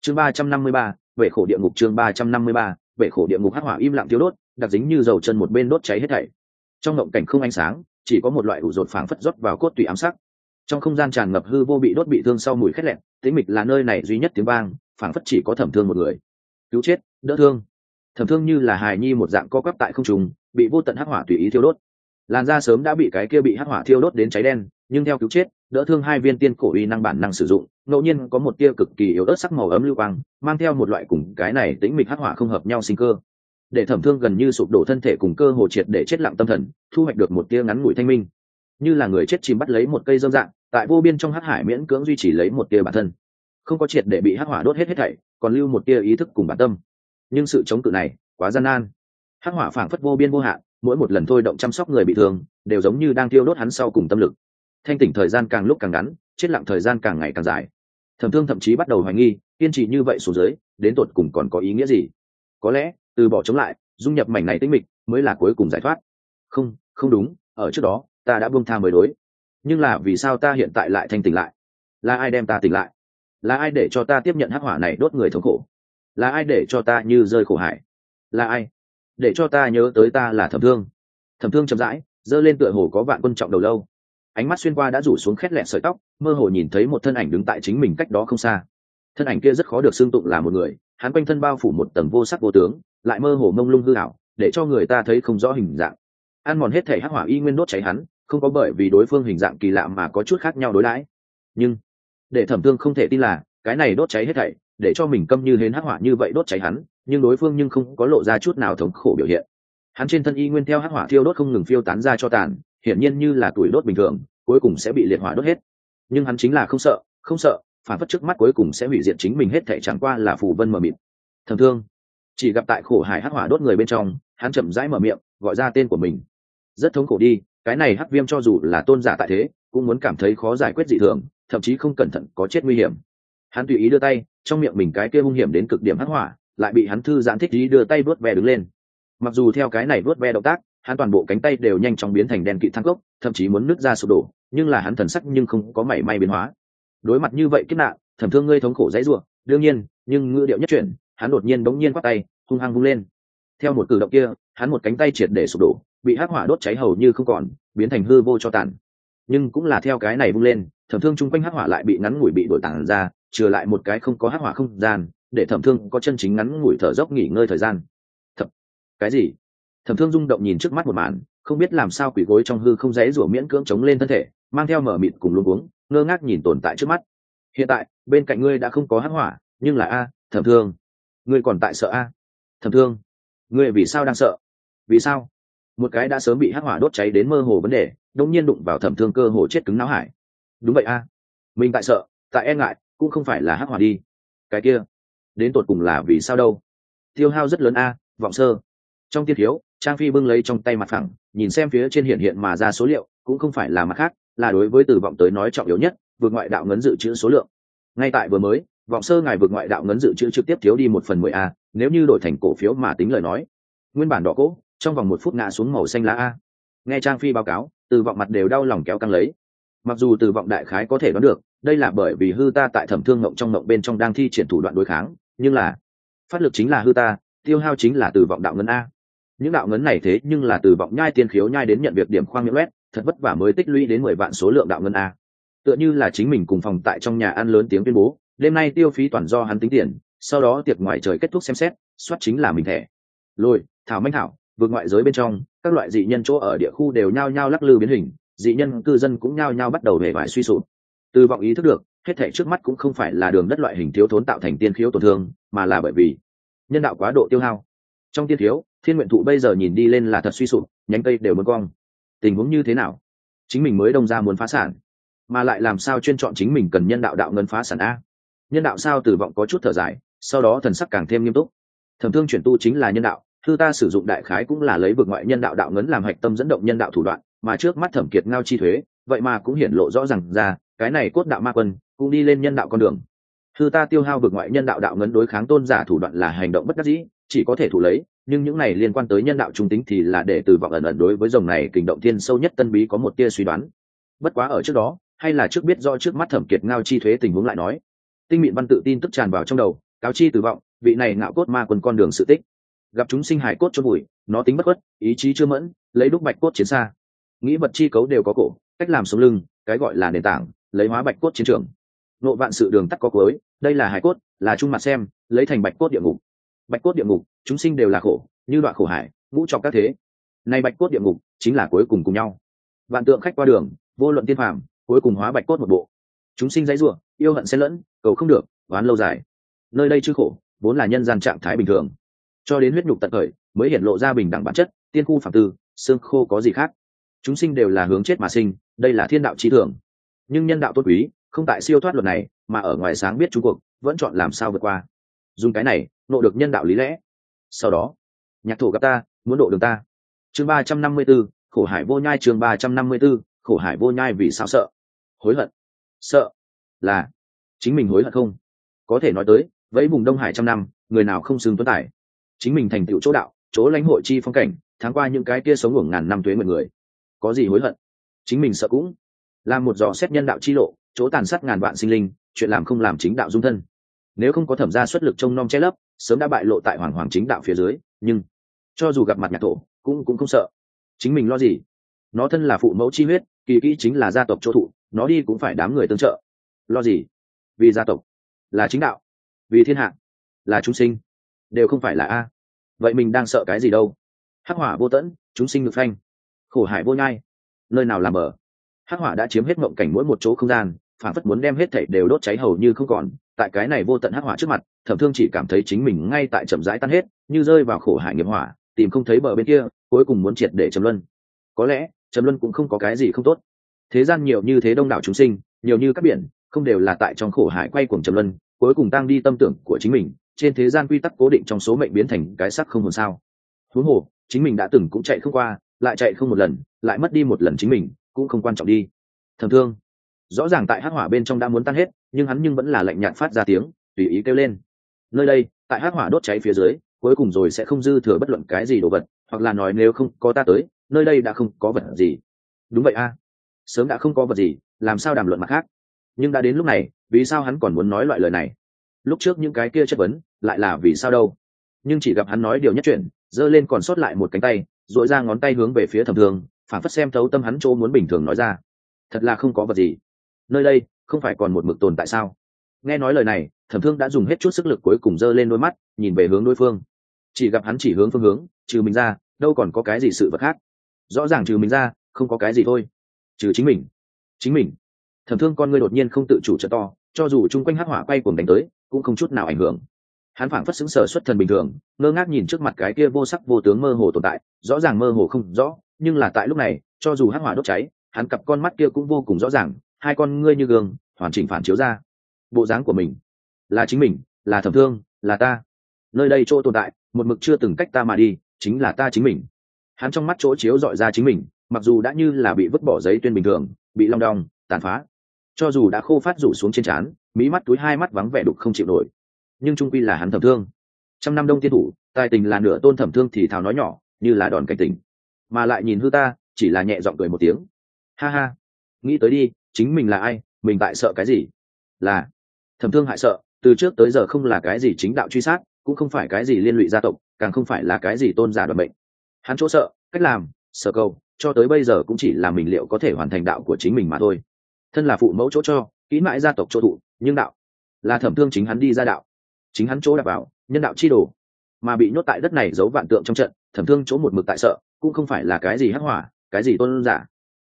Chương ba trăm năm mươi ba vệ khổ địa ngục chương ba trăm năm mươi ba vệ khổ địa ngục hắc hỏa im lặng thiếu đốt, đặc dính như dầu chân một bên đốt cháy hết thảy. Trong ngộng cảnh không ánh sáng, chỉ có một loại ủ rột phảng phất rót vào cốt tủy ám sắc. Trong không gian tràn ngập hư vô bị đốt bị thương sau mùi khét lẹn, tĩnh mịch là nơi này duy nhất tiếng vang, phảng phất chỉ có thẩm thương một người. Cứu chết, đỡ thương. Thẩm thương như là hài nhi một dạng co quắp tại không trùng bị vô tận hắc hỏa tùy ý thiêu đốt làn da sớm đã bị cái kia bị hắc hỏa thiêu đốt đến cháy đen, nhưng theo cứu chết, đỡ thương hai viên tiên cổ uy năng bản năng sử dụng, ngẫu nhiên có một tia cực kỳ yếu ớt sắc màu ấm lưu quang, mang theo một loại cùng cái này tĩnh mịch hắc hỏa không hợp nhau sinh cơ. Để thẩm thương gần như sụp đổ thân thể cùng cơ hồ triệt để chết lặng tâm thần, thu hoạch được một tia ngắn ngủi thanh minh. Như là người chết chìm bắt lấy một cây dâm dạng, tại vô biên trong hắc hải miễn cưỡng duy trì lấy một tia bản thân. Không có triệt để bị hắc hỏa đốt hết hết thảy, còn lưu một tia ý thức cùng bản tâm. Nhưng sự chống cự này quá gian nan. Hắc hỏa phảng phất vô biên vô hạn mỗi một lần thôi động chăm sóc người bị thương đều giống như đang tiêu đốt hắn sau cùng tâm lực. Thanh tỉnh thời gian càng lúc càng ngắn, chết lặng thời gian càng ngày càng dài. Thẩm thương thậm chí bắt đầu hoài nghi, kiên trì như vậy xuống dưới, đến tột cùng còn có ý nghĩa gì? Có lẽ, từ bỏ chống lại, dung nhập mảnh này tĩnh mịch mới là cuối cùng giải thoát. Không không đúng, ở trước đó, ta đã buông tha mới đối. Nhưng là vì sao ta hiện tại lại thanh tỉnh lại? Là ai đem ta tỉnh lại? Là ai để cho ta tiếp nhận hắc hỏa này đốt người thống khổ? Là ai để cho ta như rơi khổ hải? Là ai? Để cho ta nhớ tới ta là thẩm thương. Thẩm thương chậm rãi, giơ lên tựa hồ có vạn quân trọng đầu lâu. Ánh mắt xuyên qua đã rủ xuống khét lẹ sợi tóc, mơ hồ nhìn thấy một thân ảnh đứng tại chính mình cách đó không xa. Thân ảnh kia rất khó được xương tụng là một người, hắn quanh thân bao phủ một tầng vô sắc vô tướng, lại mơ hồ mông lung hư ảo, để cho người ta thấy không rõ hình dạng. Ăn mòn hết thể hắc hỏa y nguyên đốt cháy hắn, không có bởi vì đối phương hình dạng kỳ lạ mà có chút khác nhau đối đãi. Nhưng, để thẩm thương không thể tin là, cái này đốt cháy hết thảy để cho mình câm như hến hắc hỏa như vậy đốt cháy hắn, nhưng đối phương nhưng không có lộ ra chút nào thống khổ biểu hiện. Hắn trên thân y nguyên theo hắc hỏa thiêu đốt không ngừng phiêu tán ra cho tàn, hiển nhiên như là tuổi đốt bình thường, cuối cùng sẽ bị liệt hỏa đốt hết. Nhưng hắn chính là không sợ không sợ, phản phất trước mắt cuối cùng sẽ hủy diệt chính mình hết thể chẳng qua là phù vân mờ mịt. Thầm thương. Chỉ gặp tại khổ hải hắc hỏa đốt người bên trong, hắn chậm rãi mở miệng, gọi ra tên của mình. Rất thống khổ đi, cái này hắc viêm cho dù là tôn giả tại thế, cũng muốn cảm thấy khó giải quyết dị thường, thậm chí không cẩn thận có chết nguy hiểm hắn tùy ý đưa tay, trong miệng mình cái kia hung hiểm đến cực điểm hắc hỏa, lại bị hắn thư giãn thích ý đưa tay vuốt ve đứng lên. Mặc dù theo cái này vuốt ve động tác, hắn toàn bộ cánh tay đều nhanh chóng biến thành đen kỵ thăng cốc, thậm chí muốn nứt ra sụp đổ, nhưng là hắn thần sắc nhưng không có mảy may biến hóa. Đối mặt như vậy kết nạn thẩm thương ngươi thống khổ dãy ruộng, đương nhiên, nhưng ngữ điệu nhất chuyển, hắn đột nhiên bỗng nhiên quát tay, hung hăng vung lên. Theo một cử động kia, hắn một cánh tay triệt để sụp đổ, bị hắc hỏa đốt cháy hầu như không còn, biến thành hư vô cho tàn nhưng cũng là theo cái này vung lên, thẩm thương chung quanh hắc hỏa lại bị ngắn ngủi bị đổi tàn ra, trừ lại một cái không có hắc hỏa không gian, để thẩm thương có chân chính ngắn ngủi thở dốc nghỉ ngơi thời gian. Thẩm, cái gì? Thẩm thương rung động nhìn trước mắt một màn, không biết làm sao quỷ gối trong hư không dãy rủa miễn cưỡng chống lên thân thể, mang theo mở mịt cùng luôn uống ngơ ngác nhìn tồn tại trước mắt. Hiện tại, bên cạnh ngươi đã không có hắc hỏa, nhưng là a, thẩm thương, ngươi còn tại sợ a? Thẩm thương, ngươi vì sao đang sợ? Vì sao? Một cái đã sớm bị hắc hỏa đốt cháy đến mơ hồ vấn đề đông nhiên đụng vào thẩm thương cơ hồ chết cứng não hải. Đúng vậy a. Mình tại sợ, tại e ngại, cũng không phải là hắc hỏa đi. Cái kia, đến tột cùng là vì sao đâu? Tiêu hao rất lớn a, vọng sơ. Trong tiết thiếu, trang phi bưng lấy trong tay mặt phẳng, nhìn xem phía trên hiện hiện mà ra số liệu, cũng không phải là mặt khác, là đối với từ vọng tới nói trọng yếu nhất, vượt ngoại đạo ngấn dự trữ số lượng. Ngay tại vừa mới, vọng sơ ngài vượt ngoại đạo ngấn dự trữ trực tiếp thiếu đi một phần mười a, nếu như đổi thành cổ phiếu mà tính lời nói. Nguyên bản đỏ cỗ trong vòng một phút ngã xuống màu xanh lá a. Nghe trang phi báo cáo, từ vọng mặt đều đau lòng kéo căng lấy. Mặc dù từ vọng đại khái có thể đoán được, đây là bởi vì hư ta tại thẩm thương mộng trong mộng bên trong đang thi triển thủ đoạn đối kháng, nhưng là, phát lực chính là hư ta, tiêu hao chính là từ vọng đạo ngân a. Những đạo ngân này thế nhưng là từ vọng nhai tiên khiếu nhai đến nhận việc điểm khoang miệng loét thật vất vả mới tích lũy đến mười vạn số lượng đạo ngân a. Tựa như là chính mình cùng phòng tại trong nhà ăn lớn tiếng tuyên bố, đêm nay tiêu phí toàn do hắn tính tiền, sau đó tiệc ngoài trời kết thúc xem xét soát chính là mình thẻ. Lôi, thảo manh thảo vượt ngoại giới bên trong, các loại dị nhân chỗ ở địa khu đều nhao nhao lắc lư biến hình, dị nhân cư dân cũng nhao nhao bắt đầu hề vải suy sụp. Từ vọng ý thức được, hết thể trước mắt cũng không phải là đường đất loại hình thiếu thốn tạo thành tiên khiếu tổn thương, mà là bởi vì nhân đạo quá độ tiêu hao. Trong tiên thiếu thiên nguyện thụ bây giờ nhìn đi lên là thật suy sụp, nhánh cây đều muốn cong. Tình huống như thế nào? Chính mình mới đông ra muốn phá sản, mà lại làm sao chuyên chọn chính mình cần nhân đạo đạo ngân phá sản a? Nhân đạo sao tử vọng có chút thở dài, sau đó thần sắc càng thêm nghiêm túc. Thẩm thương chuyển tu chính là nhân đạo thư ta sử dụng đại khái cũng là lấy vực ngoại nhân đạo đạo ngấn làm hạch tâm dẫn động nhân đạo thủ đoạn, mà trước mắt thẩm kiệt ngao chi thuế, vậy mà cũng hiển lộ rõ ràng ra, cái này cốt đạo ma quân cũng đi lên nhân đạo con đường. Thư ta tiêu hao vực ngoại nhân đạo đạo ngấn đối kháng tôn giả thủ đoạn là hành động bất đắc dĩ, chỉ có thể thủ lấy, nhưng những này liên quan tới nhân đạo trung tính thì là để từ vọng ẩn ẩn đối với dòng này kình động thiên sâu nhất tân bí có một tia suy đoán. Bất quá ở trước đó, hay là trước biết do trước mắt thẩm kiệt ngao chi thuế tình huống lại nói. Tinh mịn văn tự tin tức tràn vào trong đầu, cáo chi từ vọng, vị này ngạo cốt ma quân con đường sự tích gặp chúng sinh hải cốt cho bụi nó tính bất khuất, ý chí chưa mẫn, lấy đúc bạch cốt chiến xa. Nghĩ vật chi cấu đều có cổ, cách làm sống lưng, cái gọi là nền tảng, lấy hóa bạch cốt chiến trường. Nộ vạn sự đường tắt có cuối, đây là hải cốt, là trung mặt xem, lấy thành bạch cốt địa ngục. Bạch cốt địa ngục, chúng sinh đều là khổ, như đoạn khổ hải, ngũ trọc các thế. Nay bạch cốt địa ngục, chính là cuối cùng cùng nhau. Vạn tượng khách qua đường, vô luận tiên phàm, cuối cùng hóa bạch cốt một bộ. Chúng sinh dãy rủa, yêu hận xen lẫn, cầu không được, oán lâu dài. Nơi đây chứ khổ, vốn là nhân gian trạng thái bình thường cho đến huyết nhục tận khởi, mới hiện lộ ra bình đẳng bản chất, tiên khu phạm tư, xương khô có gì khác? Chúng sinh đều là hướng chết mà sinh, đây là thiên đạo trí thường. Nhưng nhân đạo tốt quý, không tại siêu thoát luật này, mà ở ngoài sáng biết trung cuộc vẫn chọn làm sao vượt qua. Dùng cái này, nộ được nhân đạo lý lẽ. Sau đó, nhạc thổ gặp ta, muốn độ đường ta. Chương ba trăm năm mươi b ố khổ hải vô nhai chương ba trăm năm mươi b ố khổ hải vô nhai vì sao sợ? Hối hận. Sợ là chính mình hối hận không? Có thể nói tới, vẫy vùng đông hải trăm năm, người nào không xứng tuấn tài? Chính mình thành tựu chỗ đạo, chỗ lãnh hội chi phong cảnh, tháng qua những cái kia sống ngủ ngàn năm tuế mười người. Có gì hối hận? Chính mình sợ cũng là một dò xét nhân đạo chi lộ, chỗ tàn sát ngàn vạn sinh linh, chuyện làm không làm chính đạo dung thân. Nếu không có thẩm gia xuất lực trông nom che lấp, sớm đã bại lộ tại hoàng hoàng chính đạo phía dưới, nhưng cho dù gặp mặt nhạc thổ, cũng cũng không sợ. Chính mình lo gì? Nó thân là phụ mẫu chi huyết, kỳ kỹ chính là gia tộc chỗ thụ, nó đi cũng phải đám người tương trợ. Lo gì? Vì gia tộc là chính đạo, vì thiên hạ, là chúng sinh đều không phải là a. Vậy mình đang sợ cái gì đâu? Hắc hỏa vô tẫn, chúng sinh ngực phanh. Khổ hải vô nhai. Nơi nào làm bờ? Hắc hỏa đã chiếm hết mộng cảnh mỗi một chỗ không gian, phản phất muốn đem hết thảy đều đốt cháy hầu như không còn. Tại cái này vô tận hắc hỏa trước mặt, thẩm thương chỉ cảm thấy chính mình ngay tại chậm rãi tan hết, như rơi vào khổ hải nghiệp hỏa, tìm không thấy bờ bên kia, cuối cùng muốn triệt để trầm luân. Có lẽ, trầm luân cũng không có cái gì không tốt. Thế gian nhiều như thế đông đảo chúng sinh, nhiều như các biển, không đều là tại trong khổ hải quay cuồng trầm luân, cuối cùng tăng đi tâm tưởng của chính mình trên thế gian quy tắc cố định trong số mệnh biến thành cái sắc không hồn sao. Huống hồ, chính mình đã từng cũng chạy không qua, lại chạy không một lần, lại mất đi một lần chính mình, cũng không quan trọng đi. Thầm thương. Rõ ràng tại hắc hỏa bên trong đã muốn tan hết, nhưng hắn nhưng vẫn là lạnh nhạt phát ra tiếng, tùy ý kêu lên. Nơi đây, tại hắc hỏa đốt cháy phía dưới, cuối cùng rồi sẽ không dư thừa bất luận cái gì đồ vật, hoặc là nói nếu không có ta tới, nơi đây đã không có vật gì. Đúng vậy a. Sớm đã không có vật gì, làm sao đàm luận mặt khác? Nhưng đã đến lúc này, vì sao hắn còn muốn nói loại lời này? Lúc trước những cái kia chất vấn lại là vì sao đâu. Nhưng chỉ gặp hắn nói điều nhất chuyện giơ lên còn sót lại một cánh tay dội ra ngón tay hướng về phía thẩm thương phản phất xem thấu tâm hắn chỗ muốn bình thường nói ra. Thật là không có vật gì. Nơi đây, không phải còn một mực tồn tại sao? Nghe nói lời này, thẩm thương đã dùng hết chút sức lực cuối cùng giơ lên đôi mắt, nhìn về hướng đối phương. Chỉ gặp hắn chỉ hướng phương hướng, trừ mình ra, đâu còn có cái gì sự vật khác. Rõ ràng trừ mình ra, không có cái gì thôi. Trừ chính mình. Chính mình. Thẩm thương con ngươi đột nhiên không tự chủ trợ to, cho dù chung quanh hắc hỏa quay cuồng đánh tới cũng không chút nào ảnh hưởng. Hắn phảng phất xứng sở xuất thần bình thường, ngơ ngác nhìn trước mặt cái kia vô sắc vô tướng mơ hồ tồn tại, rõ ràng mơ hồ không rõ, nhưng là tại lúc này, cho dù hắc hỏa đốt cháy, hắn cặp con mắt kia cũng vô cùng rõ ràng, hai con ngươi như gương, hoàn chỉnh phản chiếu ra. Bộ dáng của mình là chính mình, là thẩm thương, là ta. Nơi đây chỗ tồn tại, một mực chưa từng cách ta mà đi, chính là ta chính mình. Hắn trong mắt chỗ chiếu dọi ra chính mình, mặc dù đã như là bị vứt bỏ giấy tuyên bình thường, bị long đong, tàn phá cho dù đã khô phát rủ xuống trên trán mỹ mắt túi hai mắt vắng vẻ đục không chịu nổi. Nhưng trung quy là hắn thẩm thương. Trăm năm đông tiên thủ, tài tình là nửa tôn thẩm thương thì thào nói nhỏ, như là đòn cảnh tình. Mà lại nhìn hư ta, chỉ là nhẹ giọng cười một tiếng. Ha ha. Nghĩ tới đi, chính mình là ai, mình tại sợ cái gì? Là, thẩm thương hại sợ, từ trước tới giờ không là cái gì chính đạo truy sát, cũng không phải cái gì liên lụy gia tộc, càng không phải là cái gì tôn giả đoàn bệnh hắn chỗ sợ, cách làm, sợ câu cho tới bây giờ cũng chỉ là mình liệu có thể hoàn thành đạo của chính mình mà thôi thân là phụ mẫu chỗ cho, kỹ mãi gia tộc chỗ thụ, nhưng đạo là thẩm thương chính hắn đi ra đạo. Chính hắn chỗ đặt vào, nhân đạo chi đồ. Mà bị nhốt tại đất này giấu vạn tượng trong trận, thẩm thương chỗ một mực tại sợ, cũng không phải là cái gì hắc hỏa, cái gì tôn giả.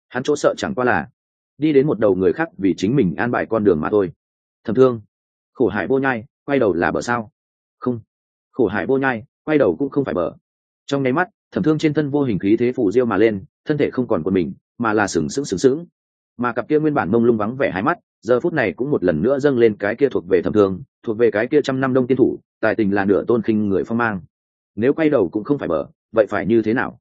Hắn chỗ sợ chẳng qua là đi đến một đầu người khác vì chính mình an bài con đường mà thôi. Thẩm thương, khổ hải vô nhai, quay đầu là bờ sao? Không. Khổ hải vô nhai, quay đầu cũng không phải bờ. Trong nháy mắt, thẩm thương trên thân vô hình khí thế phủ diêu mà lên, thân thể không còn của mình, mà là sừng sững sừng sững mà cặp kia nguyên bản mông lung vắng vẻ hai mắt, giờ phút này cũng một lần nữa dâng lên cái kia thuộc về thẩm thương, thuộc về cái kia trăm năm đông tiên thủ, tài tình là nửa tôn khinh người phong mang. Nếu quay đầu cũng không phải bờ, vậy phải như thế nào?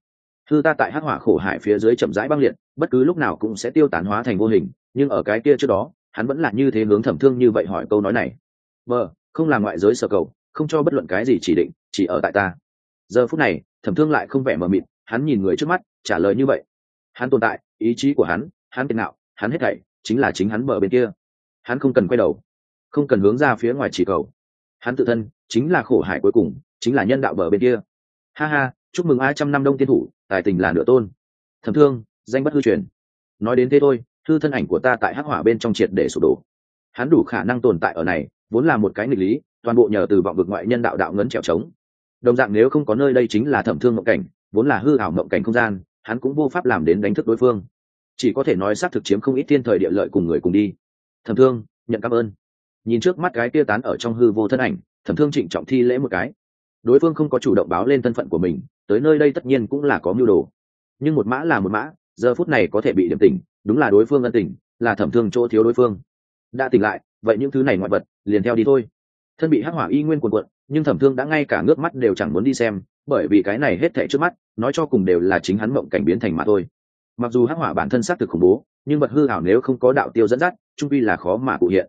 Thư ta tại hắc hỏa khổ hải phía dưới chậm rãi băng liệt, bất cứ lúc nào cũng sẽ tiêu tán hóa thành vô hình, nhưng ở cái kia trước đó, hắn vẫn là như thế hướng thẩm thương như vậy hỏi câu nói này. Bờ, không là ngoại giới sở cầu, không cho bất luận cái gì chỉ định, chỉ ở tại ta. Giờ phút này, thẩm thương lại không vẻ mờ mịt, hắn nhìn người trước mắt, trả lời như vậy. Hắn tồn tại, ý chí của hắn hắn tiền nào hắn hết thảy chính là chính hắn bờ bên kia. Hắn không cần quay đầu, không cần hướng ra phía ngoài chỉ cầu. Hắn tự thân chính là khổ hải cuối cùng, chính là nhân đạo bờ bên kia. Ha ha, chúc mừng ai trăm năm đông tiên thủ, tài tình là nửa tôn. Thầm thương, danh bất hư truyền. Nói đến thế thôi, thư thân ảnh của ta tại hắc hỏa bên trong triệt để sụp đổ. Hắn đủ khả năng tồn tại ở này, vốn là một cái nghịch lý, toàn bộ nhờ từ vọng vực ngoại nhân đạo đạo ngấn trèo trống. Đồng dạng nếu không có nơi đây chính là thẩm thương mộng cảnh, vốn là hư ảo mộng cảnh không gian, hắn cũng vô pháp làm đến đánh thức đối phương chỉ có thể nói xác thực chiếm không ít thiên thời địa lợi cùng người cùng đi. Thẩm thương, nhận cảm ơn. Nhìn trước mắt cái tia tán ở trong hư vô thân ảnh, thẩm thương trịnh trọng thi lễ một cái. Đối phương không có chủ động báo lên thân phận của mình, tới nơi đây tất nhiên cũng là có mưu đồ. Nhưng một mã là một mã, giờ phút này có thể bị điểm tỉnh, đúng là đối phương ân tình, là thẩm thương chỗ thiếu đối phương. Đã tỉnh lại, vậy những thứ này ngoại vật, liền theo đi thôi. Thân bị hắc hỏa y nguyên quần quận nhưng thẩm thương đã ngay cả ngước mắt đều chẳng muốn đi xem, bởi vì cái này hết thảy trước mắt, nói cho cùng đều là chính hắn mộng cảnh biến thành mà thôi mặc dù hắc hỏa bản thân xác thực khủng bố, nhưng vật hư hảo nếu không có đạo tiêu dẫn dắt, trung vi là khó mà cụ hiện.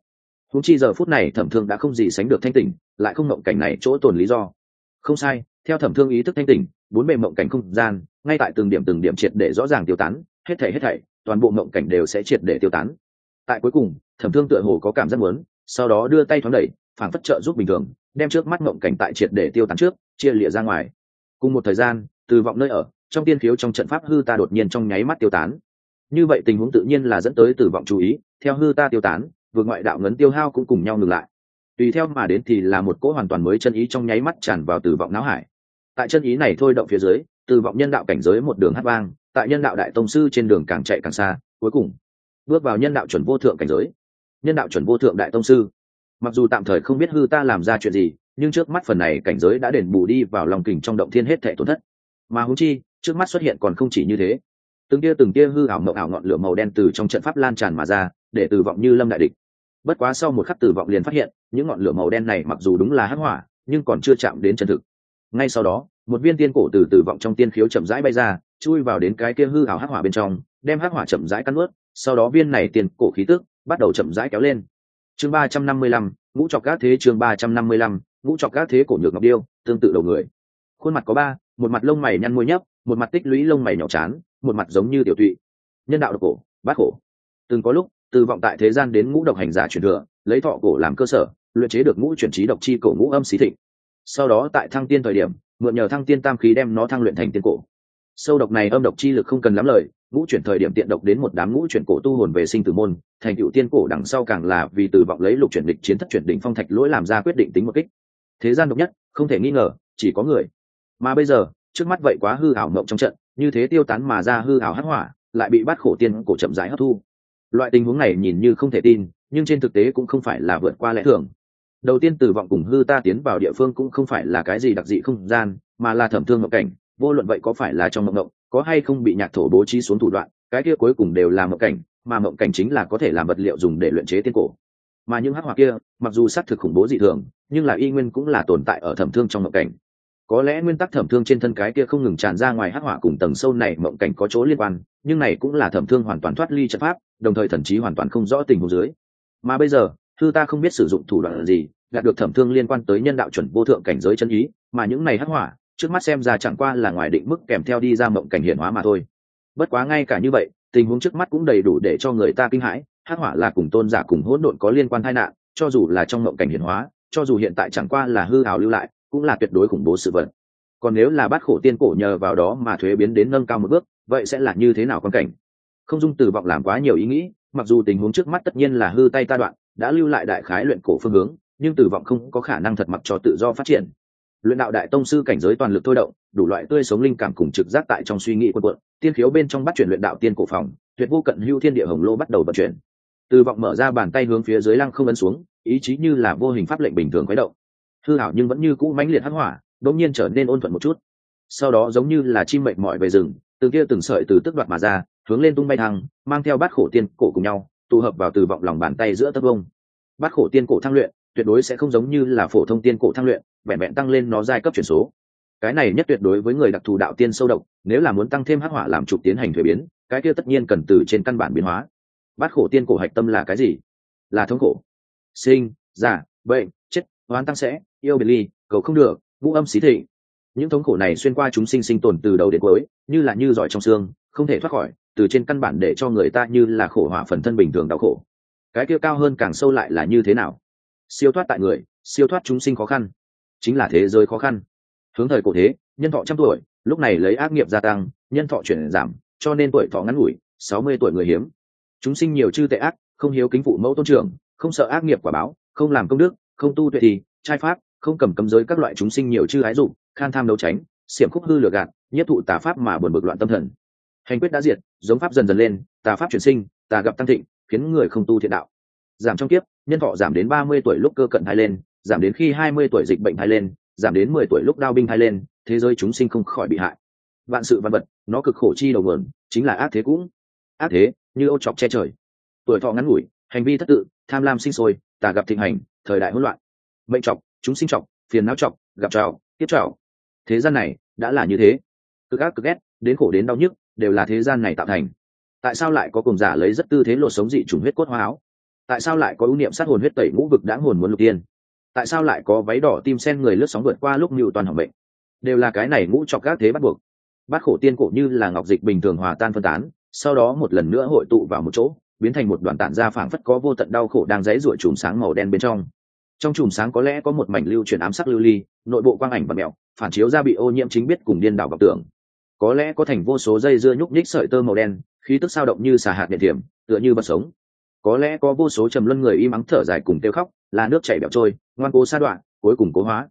Húng chi giờ phút này thẩm thương đã không gì sánh được thanh tỉnh, lại không mộng cảnh này chỗ tồn lý do. Không sai, theo thẩm thương ý thức thanh tỉnh, bốn bề mộng cảnh không gian, ngay tại từng điểm từng điểm triệt để rõ ràng tiêu tán, hết thảy hết thảy, toàn bộ mộng cảnh đều sẽ triệt để tiêu tán. Tại cuối cùng, thẩm thương tựa hồ có cảm giác muốn, sau đó đưa tay thoáng đẩy phản phất trợ giúp bình thường, đem trước mắt mộng cảnh tại triệt để tiêu tán trước, chia lịa ra ngoài. Cùng một thời gian, từ vọng nơi ở trong tiên khiếu trong trận pháp hư ta đột nhiên trong nháy mắt tiêu tán. Như vậy tình huống tự nhiên là dẫn tới tử vọng chú ý, theo hư ta tiêu tán, vượt ngoại đạo ngấn tiêu hao cũng cùng nhau ngừng lại. Tùy theo mà đến thì là một cỗ hoàn toàn mới chân ý trong nháy mắt tràn vào tử vọng não hải. Tại chân ý này thôi động phía dưới, tử vọng nhân đạo cảnh giới một đường hát vang, tại nhân đạo đại tông sư trên đường càng chạy càng xa, cuối cùng, bước vào nhân đạo chuẩn vô thượng cảnh giới. Nhân đạo chuẩn vô thượng đại tông sư. Mặc dù tạm thời không biết hư ta làm ra chuyện gì, nhưng trước mắt phần này cảnh giới đã đền bù đi vào lòng kình trong động thiên hết thể tổn thất. Mà húng chi trước mắt xuất hiện còn không chỉ như thế. Từng tia từng tia hư ảo mộng ảo ngọn lửa màu đen từ trong trận pháp lan tràn mà ra, để tử vọng như lâm đại địch. Bất quá sau một khắc tử vọng liền phát hiện, những ngọn lửa màu đen này mặc dù đúng là hắc hỏa, nhưng còn chưa chạm đến chân thực. Ngay sau đó, một viên tiên cổ từ tử vọng trong tiên khiếu chậm rãi bay ra, chui vào đến cái kia hư ảo hắc hỏa bên trong, đem hắc hỏa chậm rãi cắn ướt sau đó viên này tiên cổ khí tức bắt đầu chậm rãi kéo lên. Chương ba trăm năm mươi lăm, ngũ trọc các thế chương ba trăm năm mươi lăm, ngũ trọc các thế cổ nhược ngọc điêu, tương tự đầu người. Khuôn mặt có ba, một mặt lông mày nhăn môi nhấp một mặt tích lũy lông mày nhỏ chán, một mặt giống như tiểu tụy. Nhân đạo độc cổ, bát khổ. Từng có lúc, từ vọng tại thế gian đến ngũ độc hành giả truyền thừa, lấy thọ cổ làm cơ sở, luyện chế được ngũ chuyển trí độc chi cổ ngũ âm xí thịnh. Sau đó tại thăng tiên thời điểm, mượn nhờ thăng tiên tam khí đem nó thăng luyện thành tiên cổ. Sâu độc này âm độc chi lực không cần lắm lời, ngũ chuyển thời điểm tiện độc đến một đám ngũ chuyển cổ tu hồn về sinh tử môn, thành cựu tiên cổ đằng sau càng là vì từ vọng lấy lục chuyển địch chiến thất chuyển đỉnh phong thạch lỗi làm ra quyết định tính một kích. Thế gian độc nhất, không thể nghi ngờ, chỉ có người. Mà bây giờ trước mắt vậy quá hư ảo mộng trong trận, như thế tiêu tán mà ra hư ảo hắc hỏa, lại bị bắt khổ tiên cổ chậm rãi hấp thu. Loại tình huống này nhìn như không thể tin, nhưng trên thực tế cũng không phải là vượt qua lẽ thường. Đầu tiên từ vọng cùng hư ta tiến vào địa phương cũng không phải là cái gì đặc dị không gian, mà là thẩm thương mộng cảnh, vô luận vậy có phải là trong mộng mộng, có hay không bị nhạc thổ bố trí xuống thủ đoạn, cái kia cuối cùng đều là mộng cảnh, mà mộng cảnh chính là có thể làm vật liệu dùng để luyện chế tiên cổ. Mà những hắc hỏa kia, mặc dù xác thực khủng bố dị thường, nhưng là y nguyên cũng là tồn tại ở thẩm thương trong mộng cảnh có lẽ nguyên tắc thẩm thương trên thân cái kia không ngừng tràn ra ngoài hắc hỏa cùng tầng sâu này mộng cảnh có chỗ liên quan, nhưng này cũng là thẩm thương hoàn toàn thoát ly trận pháp, đồng thời thần trí hoàn toàn không rõ tình huống dưới. Mà bây giờ, thư ta không biết sử dụng thủ đoạn gì, gạt được thẩm thương liên quan tới nhân đạo chuẩn vô thượng cảnh giới chân ý, mà những này hắc hỏa, trước mắt xem ra chẳng qua là ngoài định mức kèm theo đi ra mộng cảnh hiển hóa mà thôi. Bất quá ngay cả như vậy, tình huống trước mắt cũng đầy đủ để cho người ta kinh hãi, hắc hỏa là cùng tôn giả cùng hỗn độn có liên quan tai nạn, cho dù là trong mộng cảnh hiển hóa, cho dù hiện tại chẳng qua là hư hào lưu lại cũng là tuyệt đối khủng bố sự vật. Còn nếu là bát khổ tiên cổ nhờ vào đó mà thuế biến đến nâng cao một bước, vậy sẽ là như thế nào quan cảnh? Không dung từ vọng làm quá nhiều ý nghĩ, mặc dù tình huống trước mắt tất nhiên là hư tay ta đoạn, đã lưu lại đại khái luyện cổ phương hướng, nhưng từ vọng không có khả năng thật mặc cho tự do phát triển. Luyện đạo đại tông sư cảnh giới toàn lực thôi động, đủ loại tươi sống linh cảm cùng trực giác tại trong suy nghĩ quân quận, tiên khiếu bên trong bắt chuyển luyện đạo tiên cổ phòng, tuyệt vô cận hưu thiên địa hồng lô bắt đầu vận chuyển. Từ vọng mở ra bàn tay hướng phía dưới lăng không ấn xuống, ý chí như là vô hình pháp lệnh bình thường quấy động hư hảo nhưng vẫn như cũ mãnh liệt hắc hỏa, đột nhiên trở nên ôn thuận một chút. Sau đó giống như là chim mệnh mỏi về rừng, từ kia từng sợi từ tức đoạt mà ra, hướng lên tung bay thăng, mang theo bát khổ tiên cổ cùng nhau, tụ hợp vào từ vọng lòng bàn tay giữa tấc vông. Bát khổ tiên cổ thăng luyện, tuyệt đối sẽ không giống như là phổ thông tiên cổ thăng luyện, vẹn vẹn tăng lên nó giai cấp chuyển số. Cái này nhất tuyệt đối với người đặc thù đạo tiên sâu độc, nếu là muốn tăng thêm hắc hỏa làm trục tiến hành thuế biến, cái kia tất nhiên cần từ trên căn bản biến hóa. Bát khổ tiên cổ hạch tâm là cái gì? Là thống khổ. Sinh giả bệnh, chết hoán tăng sẽ yêu biệt ly, cầu không được, vũ âm xí thị những thống khổ này xuyên qua chúng sinh sinh tồn từ đầu đến cuối, như là như giỏi trong xương, không thể thoát khỏi, từ trên căn bản để cho người ta như là khổ hỏa phần thân bình thường đau khổ. Cái kia cao hơn càng sâu lại là như thế nào? Siêu thoát tại người, siêu thoát chúng sinh khó khăn, chính là thế giới khó khăn. Hướng thời cổ thế, nhân thọ trăm tuổi, lúc này lấy ác nghiệp gia tăng, nhân thọ chuyển giảm, cho nên tuổi thọ ngắn ngủi, sáu mươi tuổi người hiếm. Chúng sinh nhiều chư tệ ác, không hiếu kính phụ mẫu tôn trưởng, không sợ ác nghiệp quả báo, không làm công đức, không tu tuệ thì, trai pháp không cầm cấm giới các loại chúng sinh nhiều chư ái dụng khan tham đấu tránh xiểm khúc hư lừa gạt nhất thụ tà pháp mà buồn bực loạn tâm thần. Hành quyết đã diệt, giống pháp dần dần lên, tà pháp chuyển sinh, tà gặp tăng thịnh, khiến người không tu thiện đạo. Giảm trong kiếp, nhân thọ giảm đến ba mươi tuổi lúc cơ cận thai lên, giảm đến khi hai mươi tuổi dịch bệnh thai lên, giảm đến mười tuổi lúc đao binh thai lên, thế giới chúng sinh không khỏi bị hại. Vạn sự văn vật, nó cực khổ chi đầu nguồn, chính là ác thế cũng. Ác thế, như ô chọc che trời. Tuổi thọ ngắn ngủi, hành vi thất tự, tham lam sinh sôi, tà gặp thịnh hành, thời đại hỗn loạn. Mệnh chọc chúng sinh trọng, phiền não trọng, gặp trào tiếp trào. Thế gian này đã là như thế. Cực ác cực ghét đến khổ đến đau nhức đều là thế gian này tạo thành. Tại sao lại có cùng giả lấy rất tư thế lột sống dị chủng huyết cốt hoa áo? Tại sao lại có ưu niệm sát hồn huyết tẩy ngũ vực đã hồn muốn lục tiên? Tại sao lại có váy đỏ tim sen người lướt sóng vượt qua lúc mưu toàn hỏng bệnh? Đều là cái này ngũ chọc các thế bắt buộc. Bát khổ tiên cổ như là ngọc dịch bình thường hòa tan phân tán sau đó một lần nữa hội tụ vào một chỗ biến thành một đoàn tản ra phảng phất có vô tận đau khổ đang dãy ruổi chùm sáng màu đen bên trong trong chùm sáng có lẽ có một mảnh lưu chuyển ám sắc lưu ly, nội bộ quang ảnh và mẹo, phản chiếu ra bị ô nhiễm chính biết cùng điên đảo vọng tưởng. Có lẽ có thành vô số dây dưa nhúc nhích sợi tơ màu đen, khí tức sao động như xà hạt điện thiểm, tựa như bật sống. Có lẽ có vô số trầm luân người im ắng thở dài cùng tiêu khóc, là nước chảy bẹo trôi, ngoan cố sa đoạn, cuối cùng cố hóa.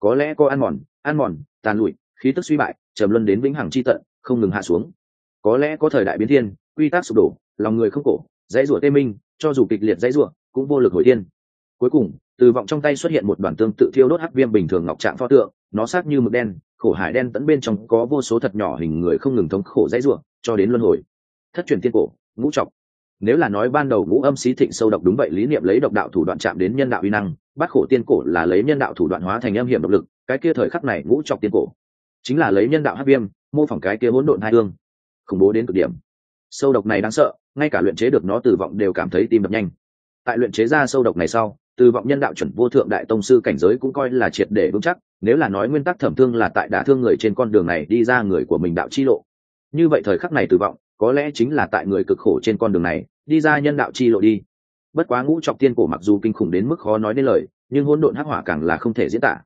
Có lẽ có ăn mòn ăn mòn, tàn lụi, khí tức suy bại, trầm luân đến vĩnh hằng chi tận, không ngừng hạ xuống. Có lẽ có thời đại biến thiên, quy tắc sụp đổ, lòng người không cổ, dãy rủa tê minh, cho dù kịch liệt dãy rủa, cũng vô lực hồi thiên. Cuối cùng từ vọng trong tay xuất hiện một đoàn tương tự thiêu đốt hắc viêm bình thường ngọc trạng pho tượng, nó sát như mực đen, khổ hải đen tẫn bên trong có vô số thật nhỏ hình người không ngừng thống khổ dãy rủa, cho đến luân hồi. Thất truyền tiên cổ, ngũ trọng. Nếu là nói ban đầu ngũ âm xí thịnh sâu độc đúng vậy, lý niệm lấy độc đạo thủ đoạn chạm đến nhân đạo uy năng bắt khổ tiên cổ là lấy nhân đạo thủ đoạn hóa thành âm hiểm độc lực, cái kia thời khắc này ngũ trọc tiên cổ chính là lấy nhân đạo hắc viêm, mô phỏng cái kia hỗn độn hai hương. Khủng bố đến cực điểm. Sâu độc này đáng sợ, ngay cả luyện chế được nó tử vọng đều cảm thấy tim đập nhanh. Tại luyện chế ra sâu độc này sau từ vọng nhân đạo chuẩn vô thượng đại tông sư cảnh giới cũng coi là triệt để vững chắc, nếu là nói nguyên tắc thẩm thương là tại đả thương người trên con đường này đi ra người của mình đạo chi lộ. Như vậy thời khắc này từ vọng, có lẽ chính là tại người cực khổ trên con đường này, đi ra nhân đạo chi lộ đi. Bất quá ngũ trọc tiên cổ mặc dù kinh khủng đến mức khó nói nên lời, nhưng hỗn độn hắc hỏa càng là không thể diễn tả.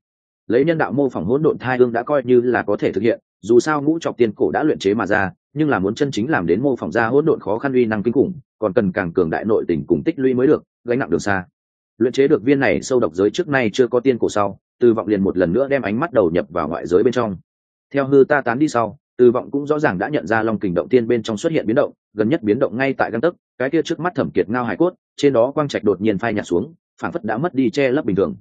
Lấy nhân đạo mô phỏng hỗn độn thai ương đã coi như là có thể thực hiện, dù sao ngũ trọc tiên cổ đã luyện chế mà ra, nhưng là muốn chân chính làm đến mô phỏng ra hỗn độn khó khăn uy năng kinh khủng, còn cần càng cường đại nội tình cùng tích lũy mới được, gánh nặng đường xa luyện chế được viên này sâu độc giới trước nay chưa có tiên cổ sau, từ vọng liền một lần nữa đem ánh mắt đầu nhập vào ngoại giới bên trong. Theo hư ta tán đi sau, từ vọng cũng rõ ràng đã nhận ra long kình động tiên bên trong xuất hiện biến động, gần nhất biến động ngay tại găng tấc, cái kia trước mắt thẩm kiệt ngao hải cốt, trên đó quang trạch đột nhiên phai nhạt xuống phản phất đã mất đi che lấp bình thường.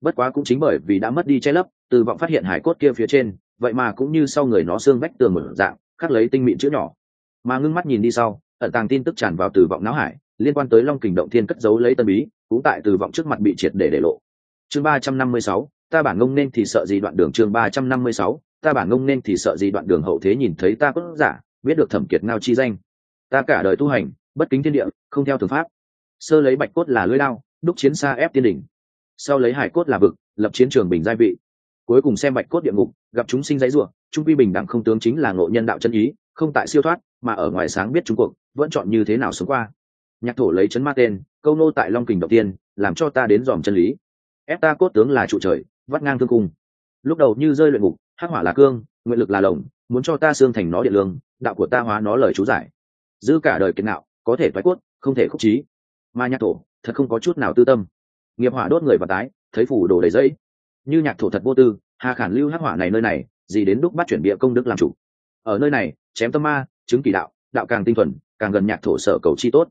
Bất quá cũng chính bởi vì đã mất đi che lấp, từ vọng phát hiện hải cốt kia phía trên, vậy mà cũng như sau người nó xương vách tường mở dạng, khắc lấy tinh mịn chữ nhỏ. Mà ngưng mắt nhìn đi sau, ẩn tàng tin tức tràn vào từ vọng não hải liên quan tới long kình động thiên cất giấu lấy tân bí, cũng tại từ vọng trước mặt bị triệt để để lộ. Chương ba trăm năm mươi sáu, ta bản ngông nên thì sợ gì đoạn đường chương ba trăm năm mươi sáu, ta bản ngông nên thì sợ gì đoạn đường hậu thế nhìn thấy ta có giả, biết được thẩm kiệt ngao chi danh. Ta cả đời tu hành, bất kính thiên địa, không theo thường pháp. Sơ lấy bạch cốt là lưỡi lao đúc chiến xa ép tiên đỉnh. Sau lấy hải cốt là vực, lập chiến trường bình giai vị. Cuối cùng xem bạch cốt địa ngục, gặp chúng sinh dãy ruộng trung quy bình đẳng không tướng chính là ngộ nhân đạo chân ý, không tại siêu thoát, mà ở ngoài sáng biết trung cuộc, vẫn chọn như thế nào sống qua nhạc thổ lấy chấn ma tên, câu nô tại long kình đầu tiên, làm cho ta đến dòm chân lý. Ép ta cốt tướng là trụ trời, vắt ngang thương cung. Lúc đầu như rơi luyện ngục, hắc hỏa là cương, nguyện lực là lồng, muốn cho ta xương thành nó điện lương, đạo của ta hóa nó lời chú giải. Giữ cả đời kiến nạo có thể thoái cốt, không thể khúc trí. Mà nhạc thổ, thật không có chút nào tư tâm. Nghiệp hỏa đốt người và tái, thấy phủ đồ đầy dẫy như nhạc thổ thật vô tư, hà khản lưu hắc hỏa này nơi này, gì đến đúc bắt chuyển địa công đức làm chủ. Ở nơi này, chém tâm ma, chứng kỳ đạo đạo càng tinh thuần, càng gần nhạc thổ sở cầu chi tốt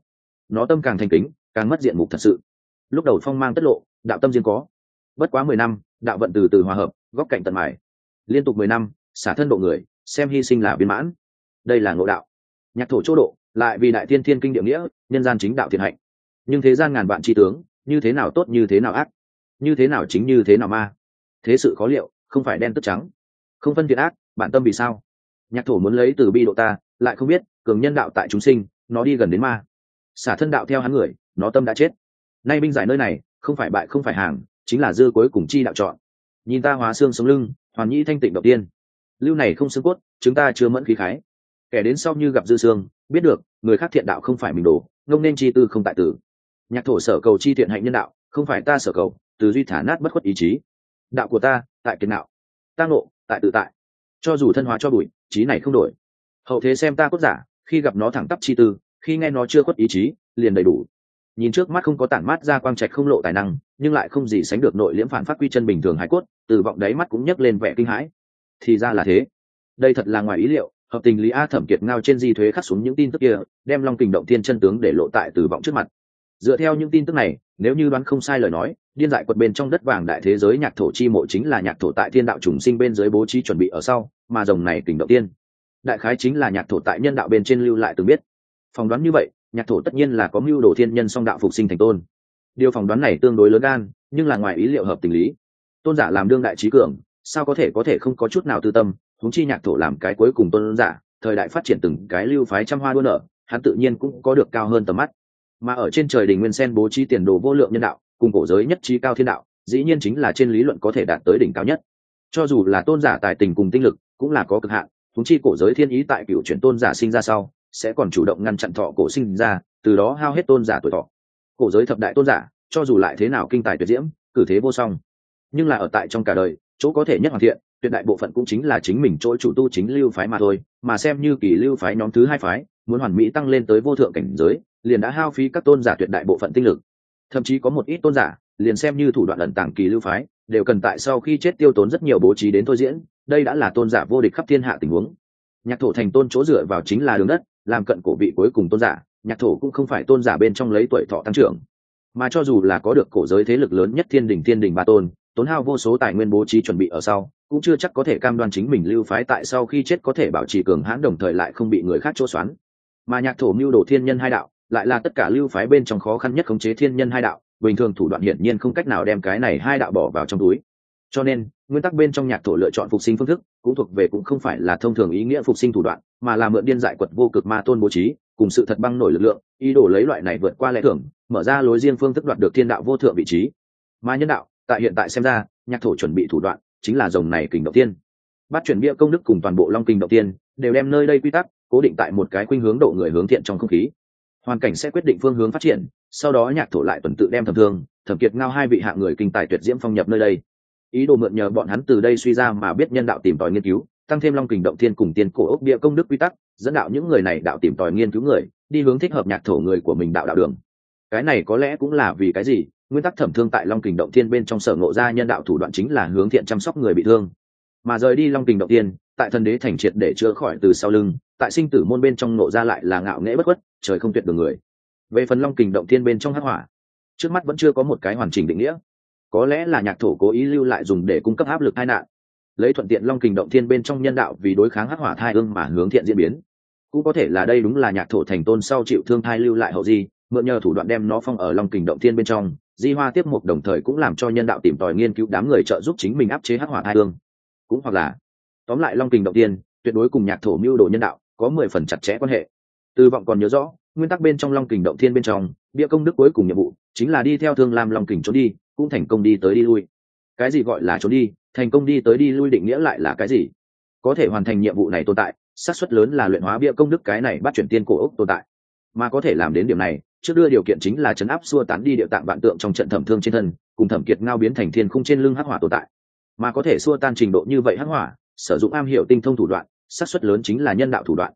nó tâm càng thành kính, càng mất diện mục thật sự. Lúc đầu phong mang tất lộ, đạo tâm riêng có. Bất quá mười năm, đạo vận từ từ hòa hợp, góc cạnh tận mải. liên tục mười năm, xả thân độ người, xem hy sinh là viên mãn. Đây là ngộ đạo. Nhạc thổ chỗ độ, lại vì đại thiên thiên kinh địa nghĩa, nhân gian chính đạo thiện hạnh. Nhưng thế gian ngàn vạn tri tướng, như thế nào tốt như thế nào ác? Như thế nào chính như thế nào ma? Thế sự khó liệu, không phải đen tức trắng. Không phân thiện ác, bản tâm vì sao? Nhạc thổ muốn lấy từ bi độ ta, lại không biết, cường nhân đạo tại chúng sinh, nó đi gần đến ma xả thân đạo theo hắn người, nó tâm đã chết. Nay binh giải nơi này, không phải bại không phải hàng, chính là dư cuối cùng chi đạo chọn. Nhìn ta hóa xương sống lưng, hoàn nhĩ thanh tịnh đầu tiên. Lưu này không xương cốt, chúng ta chưa mẫn khí khái. Kẻ đến sau như gặp dư xương, biết được, người khác thiện đạo không phải mình đổ, ngông nên chi tư không tại tử. Nhạc thổ sở cầu chi thiện hạnh nhân đạo, không phải ta sở cầu, từ duy thả nát bất khuất ý chí. Đạo của ta, tại kiến đạo. Ta ngộ, tại tự tại. Cho dù thân hóa cho bụi trí này không đổi. Hậu thế xem ta cốt giả, khi gặp nó thẳng tắp chi tư khi nghe nó chưa khuất ý chí, liền đầy đủ. Nhìn trước mắt không có tản mát ra quang trạch không lộ tài năng, nhưng lại không gì sánh được nội liễm phản phát quy chân bình thường hải cốt, từ vọng đáy mắt cũng nhấc lên vẻ kinh hãi. Thì ra là thế. Đây thật là ngoài ý liệu, hợp tình lý a thẩm kiệt ngao trên di thuế khắc xuống những tin tức kia, đem long kình động thiên chân tướng để lộ tại từ vọng trước mặt. Dựa theo những tin tức này, nếu như đoán không sai lời nói, điên dại quật bên trong đất vàng đại thế giới nhạc thổ chi mộ chính là nhạc thổ tại thiên đạo trùng sinh bên dưới bố trí chuẩn bị ở sau, mà rồng này kình động tiên đại khái chính là nhạc thổ tại nhân đạo bên trên lưu lại từng biết phỏng đoán như vậy, nhạc thổ tất nhiên là có mưu đồ thiên nhân song đạo phục sinh thành tôn. Điều phỏng đoán này tương đối lớn gan, nhưng là ngoài ý liệu hợp tình lý. Tôn giả làm đương đại trí cường, sao có thể có thể không có chút nào tư tâm? Huống chi nhạc thổ làm cái cuối cùng tôn giả, thời đại phát triển từng cái lưu phái trăm hoa đua nở, hắn tự nhiên cũng có được cao hơn tầm mắt. Mà ở trên trời đình nguyên sen bố trí tiền đồ vô lượng nhân đạo, cùng cổ giới nhất trí cao thiên đạo, dĩ nhiên chính là trên lý luận có thể đạt tới đỉnh cao nhất. Cho dù là tôn giả tài tình cùng tinh lực, cũng là có cực hạn thúng chi cổ giới thiên ý tại cựu chuyển tôn giả sinh ra sau sẽ còn chủ động ngăn chặn thọ cổ sinh ra, từ đó hao hết tôn giả tuổi thọ. Cổ giới thập đại tôn giả, cho dù lại thế nào kinh tài tuyệt diễm, cử thế vô song. Nhưng là ở tại trong cả đời, chỗ có thể nhất hoàn thiện, tuyệt đại bộ phận cũng chính là chính mình chỗ chủ tu chính lưu phái mà thôi, mà xem như kỳ lưu phái nhóm thứ hai phái, muốn hoàn mỹ tăng lên tới vô thượng cảnh giới, liền đã hao phí các tôn giả tuyệt đại bộ phận tinh lực. Thậm chí có một ít tôn giả, liền xem như thủ đoạn ẩn tàng kỳ lưu phái, đều cần tại sau khi chết tiêu tốn rất nhiều bố trí đến thôi diễn, đây đã là tôn giả vô địch khắp thiên hạ tình huống. Nhạc thổ thành tôn chỗ dựa vào chính là đường đất làm cận cổ vị cuối cùng tôn giả, nhạc thổ cũng không phải tôn giả bên trong lấy tuổi thọ tăng trưởng. Mà cho dù là có được cổ giới thế lực lớn nhất thiên đình thiên đình ba tôn, tốn hao vô số tài nguyên bố trí chuẩn bị ở sau, cũng chưa chắc có thể cam đoan chính mình lưu phái tại sau khi chết có thể bảo trì cường hãn đồng thời lại không bị người khác chỗ xoắn. Mà nhạc thổ mưu đồ thiên nhân hai đạo, lại là tất cả lưu phái bên trong khó khăn nhất khống chế thiên nhân hai đạo, bình thường thủ đoạn hiển nhiên không cách nào đem cái này hai đạo bỏ vào trong túi cho nên, nguyên tắc bên trong nhạc thổ lựa chọn phục sinh phương thức, cũng thuộc về cũng không phải là thông thường ý nghĩa phục sinh thủ đoạn, mà là mượn điên dại quật vô cực ma tôn bố trí, cùng sự thật băng nổi lực lượng, ý đồ lấy loại này vượt qua lẽ thưởng mở ra lối riêng phương thức đoạt được thiên đạo vô thượng vị trí. Mà nhân đạo, tại hiện tại xem ra, nhạc thổ chuẩn bị thủ đoạn, chính là dòng này kình đầu tiên. Bắt chuyển bia công đức cùng toàn bộ long kình đầu tiên, đều đem nơi đây quy tắc, cố định tại một cái khuynh hướng độ người hướng thiện trong không khí. Hoàn cảnh sẽ quyết định phương hướng phát triển, sau đó nhạc thổ lại tuần tự đem thẩm thương, thẩm kiệt ngao hai vị hạ người kinh tài tuyệt diễm phong nhập nơi đây ý đồ mượn nhờ bọn hắn từ đây suy ra mà biết nhân đạo tìm tòi nghiên cứu, tăng thêm long kình động thiên cùng tiên cổ ốc địa công đức quy tắc, dẫn đạo những người này đạo tìm tòi nghiên cứu người, đi hướng thích hợp nhạc thổ người của mình đạo đạo đường. Cái này có lẽ cũng là vì cái gì, nguyên tắc thẩm thương tại long kình động thiên bên trong sở ngộ ra nhân đạo thủ đoạn chính là hướng thiện chăm sóc người bị thương. Mà rời đi long kình động Thiên, tại thần đế thành triệt để chữa khỏi từ sau lưng, tại sinh tử môn bên trong nộ ra lại là ngạo nghễ bất khuất, trời không tuyệt đường người. Về phần long kình động thiên bên trong hắc hỏa, trước mắt vẫn chưa có một cái hoàn chỉnh định nghĩa có lẽ là nhạc thổ cố ý lưu lại dùng để cung cấp áp lực tai nạn. Lấy thuận tiện long kình động thiên bên trong nhân đạo vì đối kháng hắc hỏa thai ương mà hướng thiện diễn biến. Cũng có thể là đây đúng là nhạc thổ thành tôn sau chịu thương thai lưu lại hậu di, mượn nhờ thủ đoạn đem nó phong ở long kình động thiên bên trong. Di hoa tiếp mục đồng thời cũng làm cho nhân đạo tìm tòi nghiên cứu đám người trợ giúp chính mình áp chế hắc hỏa thai ương. Cũng hoặc là, tóm lại long kình động thiên, tuyệt đối cùng nhạc thổ mưu đồ nhân đạo có mười phần chặt chẽ quan hệ. Tư vọng còn nhớ rõ, nguyên tắc bên trong long kình động thiên bên trong, bia công đức cuối cùng nhiệm vụ chính là đi theo thương lam long kình trốn đi cũng thành công đi tới đi lui. Cái gì gọi là trốn đi, thành công đi tới đi lui định nghĩa lại là cái gì? Có thể hoàn thành nhiệm vụ này tồn tại, xác suất lớn là luyện hóa bia công đức cái này bắt chuyển tiên cổ ốc tồn tại. Mà có thể làm đến điểm này, trước đưa điều kiện chính là chấn áp xua tán đi địa tạng vạn tượng trong trận thẩm thương trên thân, cùng thẩm kiệt ngao biến thành thiên khung trên lưng hắc hỏa tồn tại. Mà có thể xua tan trình độ như vậy hắc hỏa, sử dụng am hiểu tinh thông thủ đoạn, xác suất lớn chính là nhân đạo thủ đoạn.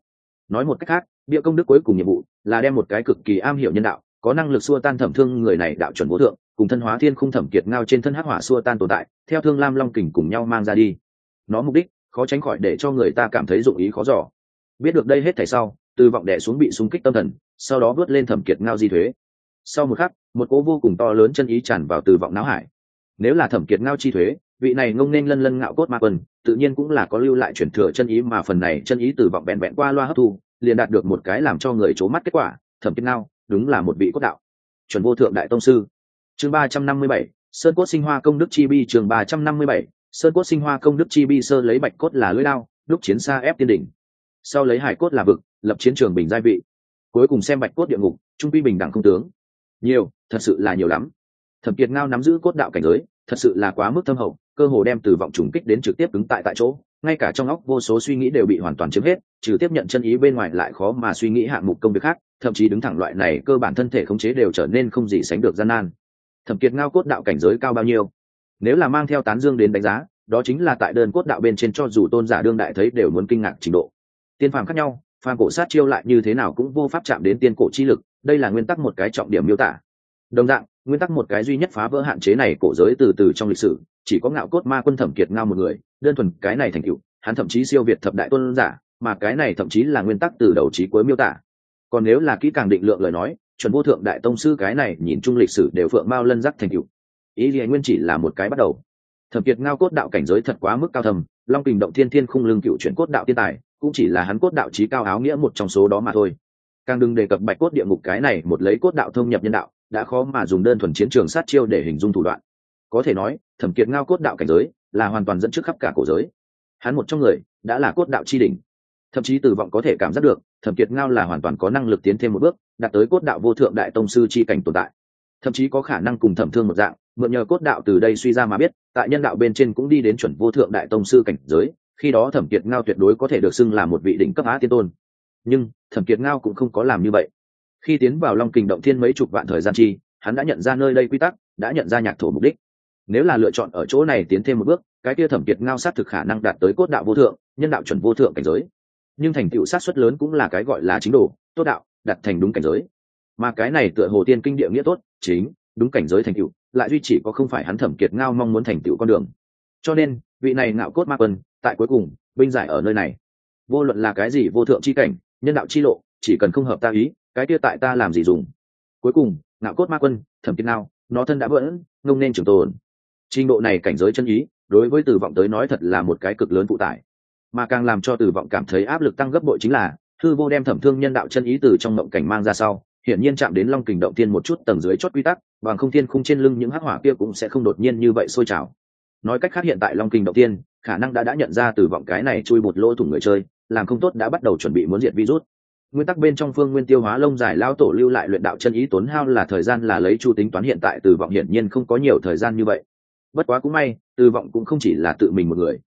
Nói một cách khác, bia công đức cuối cùng nhiệm vụ là đem một cái cực kỳ am hiểu nhân đạo, có năng lực xua tan thẩm thương người này đạo chuẩn vô thượng cùng thân hóa thiên khung thẩm kiệt ngao trên thân hắc hỏa xua tan tồn tại, theo thương lam long kình cùng nhau mang ra đi. Nó mục đích, khó tránh khỏi để cho người ta cảm thấy dụng ý khó giỏ biết được đây hết thảy sau, từ vọng đẻ xuống bị xung kích tâm thần, sau đó vớt lên thẩm kiệt ngao di thuế. Sau một khắc, một cố vô cùng to lớn chân ý tràn vào từ vọng não hải. Nếu là thẩm kiệt ngao chi thuế, vị này ngông nên lân lân ngạo cốt ma quân, tự nhiên cũng là có lưu lại chuyển thừa chân ý mà phần này chân ý từ vọng bẹn bẹn qua loa hấp thu, liền đạt được một cái làm cho người c mắt kết quả, thẩm kiệt ngao, đúng là một vị cốt đạo. Chuẩn vô thượng đại tông sư chương ba trăm năm mươi bảy, sơn cốt sinh hoa công đức chi bi, chương ba trăm năm mươi bảy, sơn cốt sinh hoa công đức chi bi sơ lấy bạch cốt là lưỡi lao lúc chiến xa ép tiên đỉnh. Sau lấy hải cốt là vực, lập chiến trường bình giai vị. Cuối cùng xem bạch cốt địa ngục, trung quy bình đẳng không tướng. Nhiều, thật sự là nhiều lắm. Thẩm kiệt ngao nắm giữ cốt đạo cảnh giới, thật sự là quá mức thâm hậu, cơ hồ đem từ vọng trùng kích đến trực tiếp ứng tại tại chỗ, ngay cả trong óc vô số suy nghĩ đều bị hoàn toàn chiếm hết, trừ tiếp nhận chân ý bên ngoài lại khó mà suy nghĩ hạng mục công việc khác, thậm chí đứng thẳng loại này cơ bản thân thể khống chế đều trở nên không gì sánh được gian nan thẩm kiệt ngao cốt đạo cảnh giới cao bao nhiêu? Nếu là mang theo tán dương đến đánh giá, đó chính là tại đơn cốt đạo bên trên cho dù tôn giả đương đại thấy đều muốn kinh ngạc trình độ. Tiên phàm khác nhau, phàm cổ sát chiêu lại như thế nào cũng vô pháp chạm đến tiên cổ chi lực, đây là nguyên tắc một cái trọng điểm miêu tả. Đồng dạng, nguyên tắc một cái duy nhất phá vỡ hạn chế này cổ giới từ từ trong lịch sử, chỉ có ngạo cốt ma quân thẩm kiệt ngao một người, đơn thuần cái này thành cựu hắn thậm chí siêu việt thập đại tôn giả, mà cái này thậm chí là nguyên tắc từ đầu trí cuối miêu tả. Còn nếu là kỹ càng định lượng lời nói chuẩn vô thượng đại tông sư cái này nhìn chung lịch sử đều phượng mao lân giác thành cựu ý liền nguyên chỉ là một cái bắt đầu. Thẩm kiệt ngao cốt đạo cảnh giới thật quá mức cao thầm long kình động thiên thiên khung lưng cựu chuyển cốt đạo thiên tài, cũng chỉ là hắn cốt đạo trí cao áo nghĩa một trong số đó mà thôi. Càng đừng đề cập bạch cốt địa ngục cái này một lấy cốt đạo thông nhập nhân đạo, đã khó mà dùng đơn thuần chiến trường sát chiêu để hình dung thủ đoạn. Có thể nói, thẩm kiệt ngao cốt đạo cảnh giới là hoàn toàn dẫn trước khắp cả cổ giới. Hắn một trong người, đã là cốt đạo chi đỉnh thậm chí tử vọng có thể cảm giác được, thẩm kiệt ngao là hoàn toàn có năng lực tiến thêm một bước, đạt tới cốt đạo vô thượng đại tông sư chi cảnh tồn tại. Thậm chí có khả năng cùng thẩm thương một dạng, mượn nhờ cốt đạo từ đây suy ra mà biết, tại nhân đạo bên trên cũng đi đến chuẩn vô thượng đại tông sư cảnh giới, khi đó thẩm kiệt ngao tuyệt đối có thể được xưng là một vị đỉnh cấp á tiên tôn. Nhưng, thẩm kiệt ngao cũng không có làm như vậy. Khi tiến vào long kình động thiên mấy chục vạn thời gian chi, hắn đã nhận ra nơi đây quy tắc, đã nhận ra nhạc thổ mục đích. Nếu là lựa chọn ở chỗ này tiến thêm một bước, cái kia thẩm kiệt ngao sát thực khả năng đạt tới cốt đạo vô thượng, nhân đạo chuẩn vô thượng cảnh giới nhưng thành tựu sát xuất lớn cũng là cái gọi là chính đồ, tốt đạo, đặt thành đúng cảnh giới. Mà cái này tựa hồ tiên kinh địa nghĩa tốt, chính, đúng cảnh giới thành tựu, lại duy chỉ có không phải hắn thẩm kiệt ngao mong muốn thành tựu con đường. Cho nên, vị này ngạo cốt ma quân, tại cuối cùng, binh giải ở nơi này. Vô luận là cái gì vô thượng chi cảnh, nhân đạo chi lộ, chỉ cần không hợp ta ý, cái kia tại ta làm gì dùng? Cuối cùng, ngạo cốt ma quân, thẩm kiệt ngao, nó thân đã vẫn ngông nên trường tồn. Trình độ này cảnh giới chân ý, đối với tử vọng tới nói thật là một cái cực lớn phụ tải mà càng làm cho tử vọng cảm thấy áp lực tăng gấp bội chính là thư vô đem thẩm thương nhân đạo chân ý từ trong mộng cảnh mang ra sau, hiển nhiên chạm đến long kình động tiên một chút tầng dưới chót quy tắc, bằng không thiên khung trên lưng những hắc hỏa kia cũng sẽ không đột nhiên như vậy sôi trào. Nói cách khác hiện tại long kình động tiên khả năng đã đã nhận ra từ vọng cái này chui một lỗ thủng người chơi, làm không tốt đã bắt đầu chuẩn bị muốn diệt virus. Nguyên tắc bên trong phương nguyên tiêu hóa lông dài lao tổ lưu lại luyện đạo chân ý tốn hao là thời gian là lấy chu tính toán hiện tại từ vọng hiển nhiên không có nhiều thời gian như vậy. Bất quá cũng may từ vọng cũng không chỉ là tự mình một người.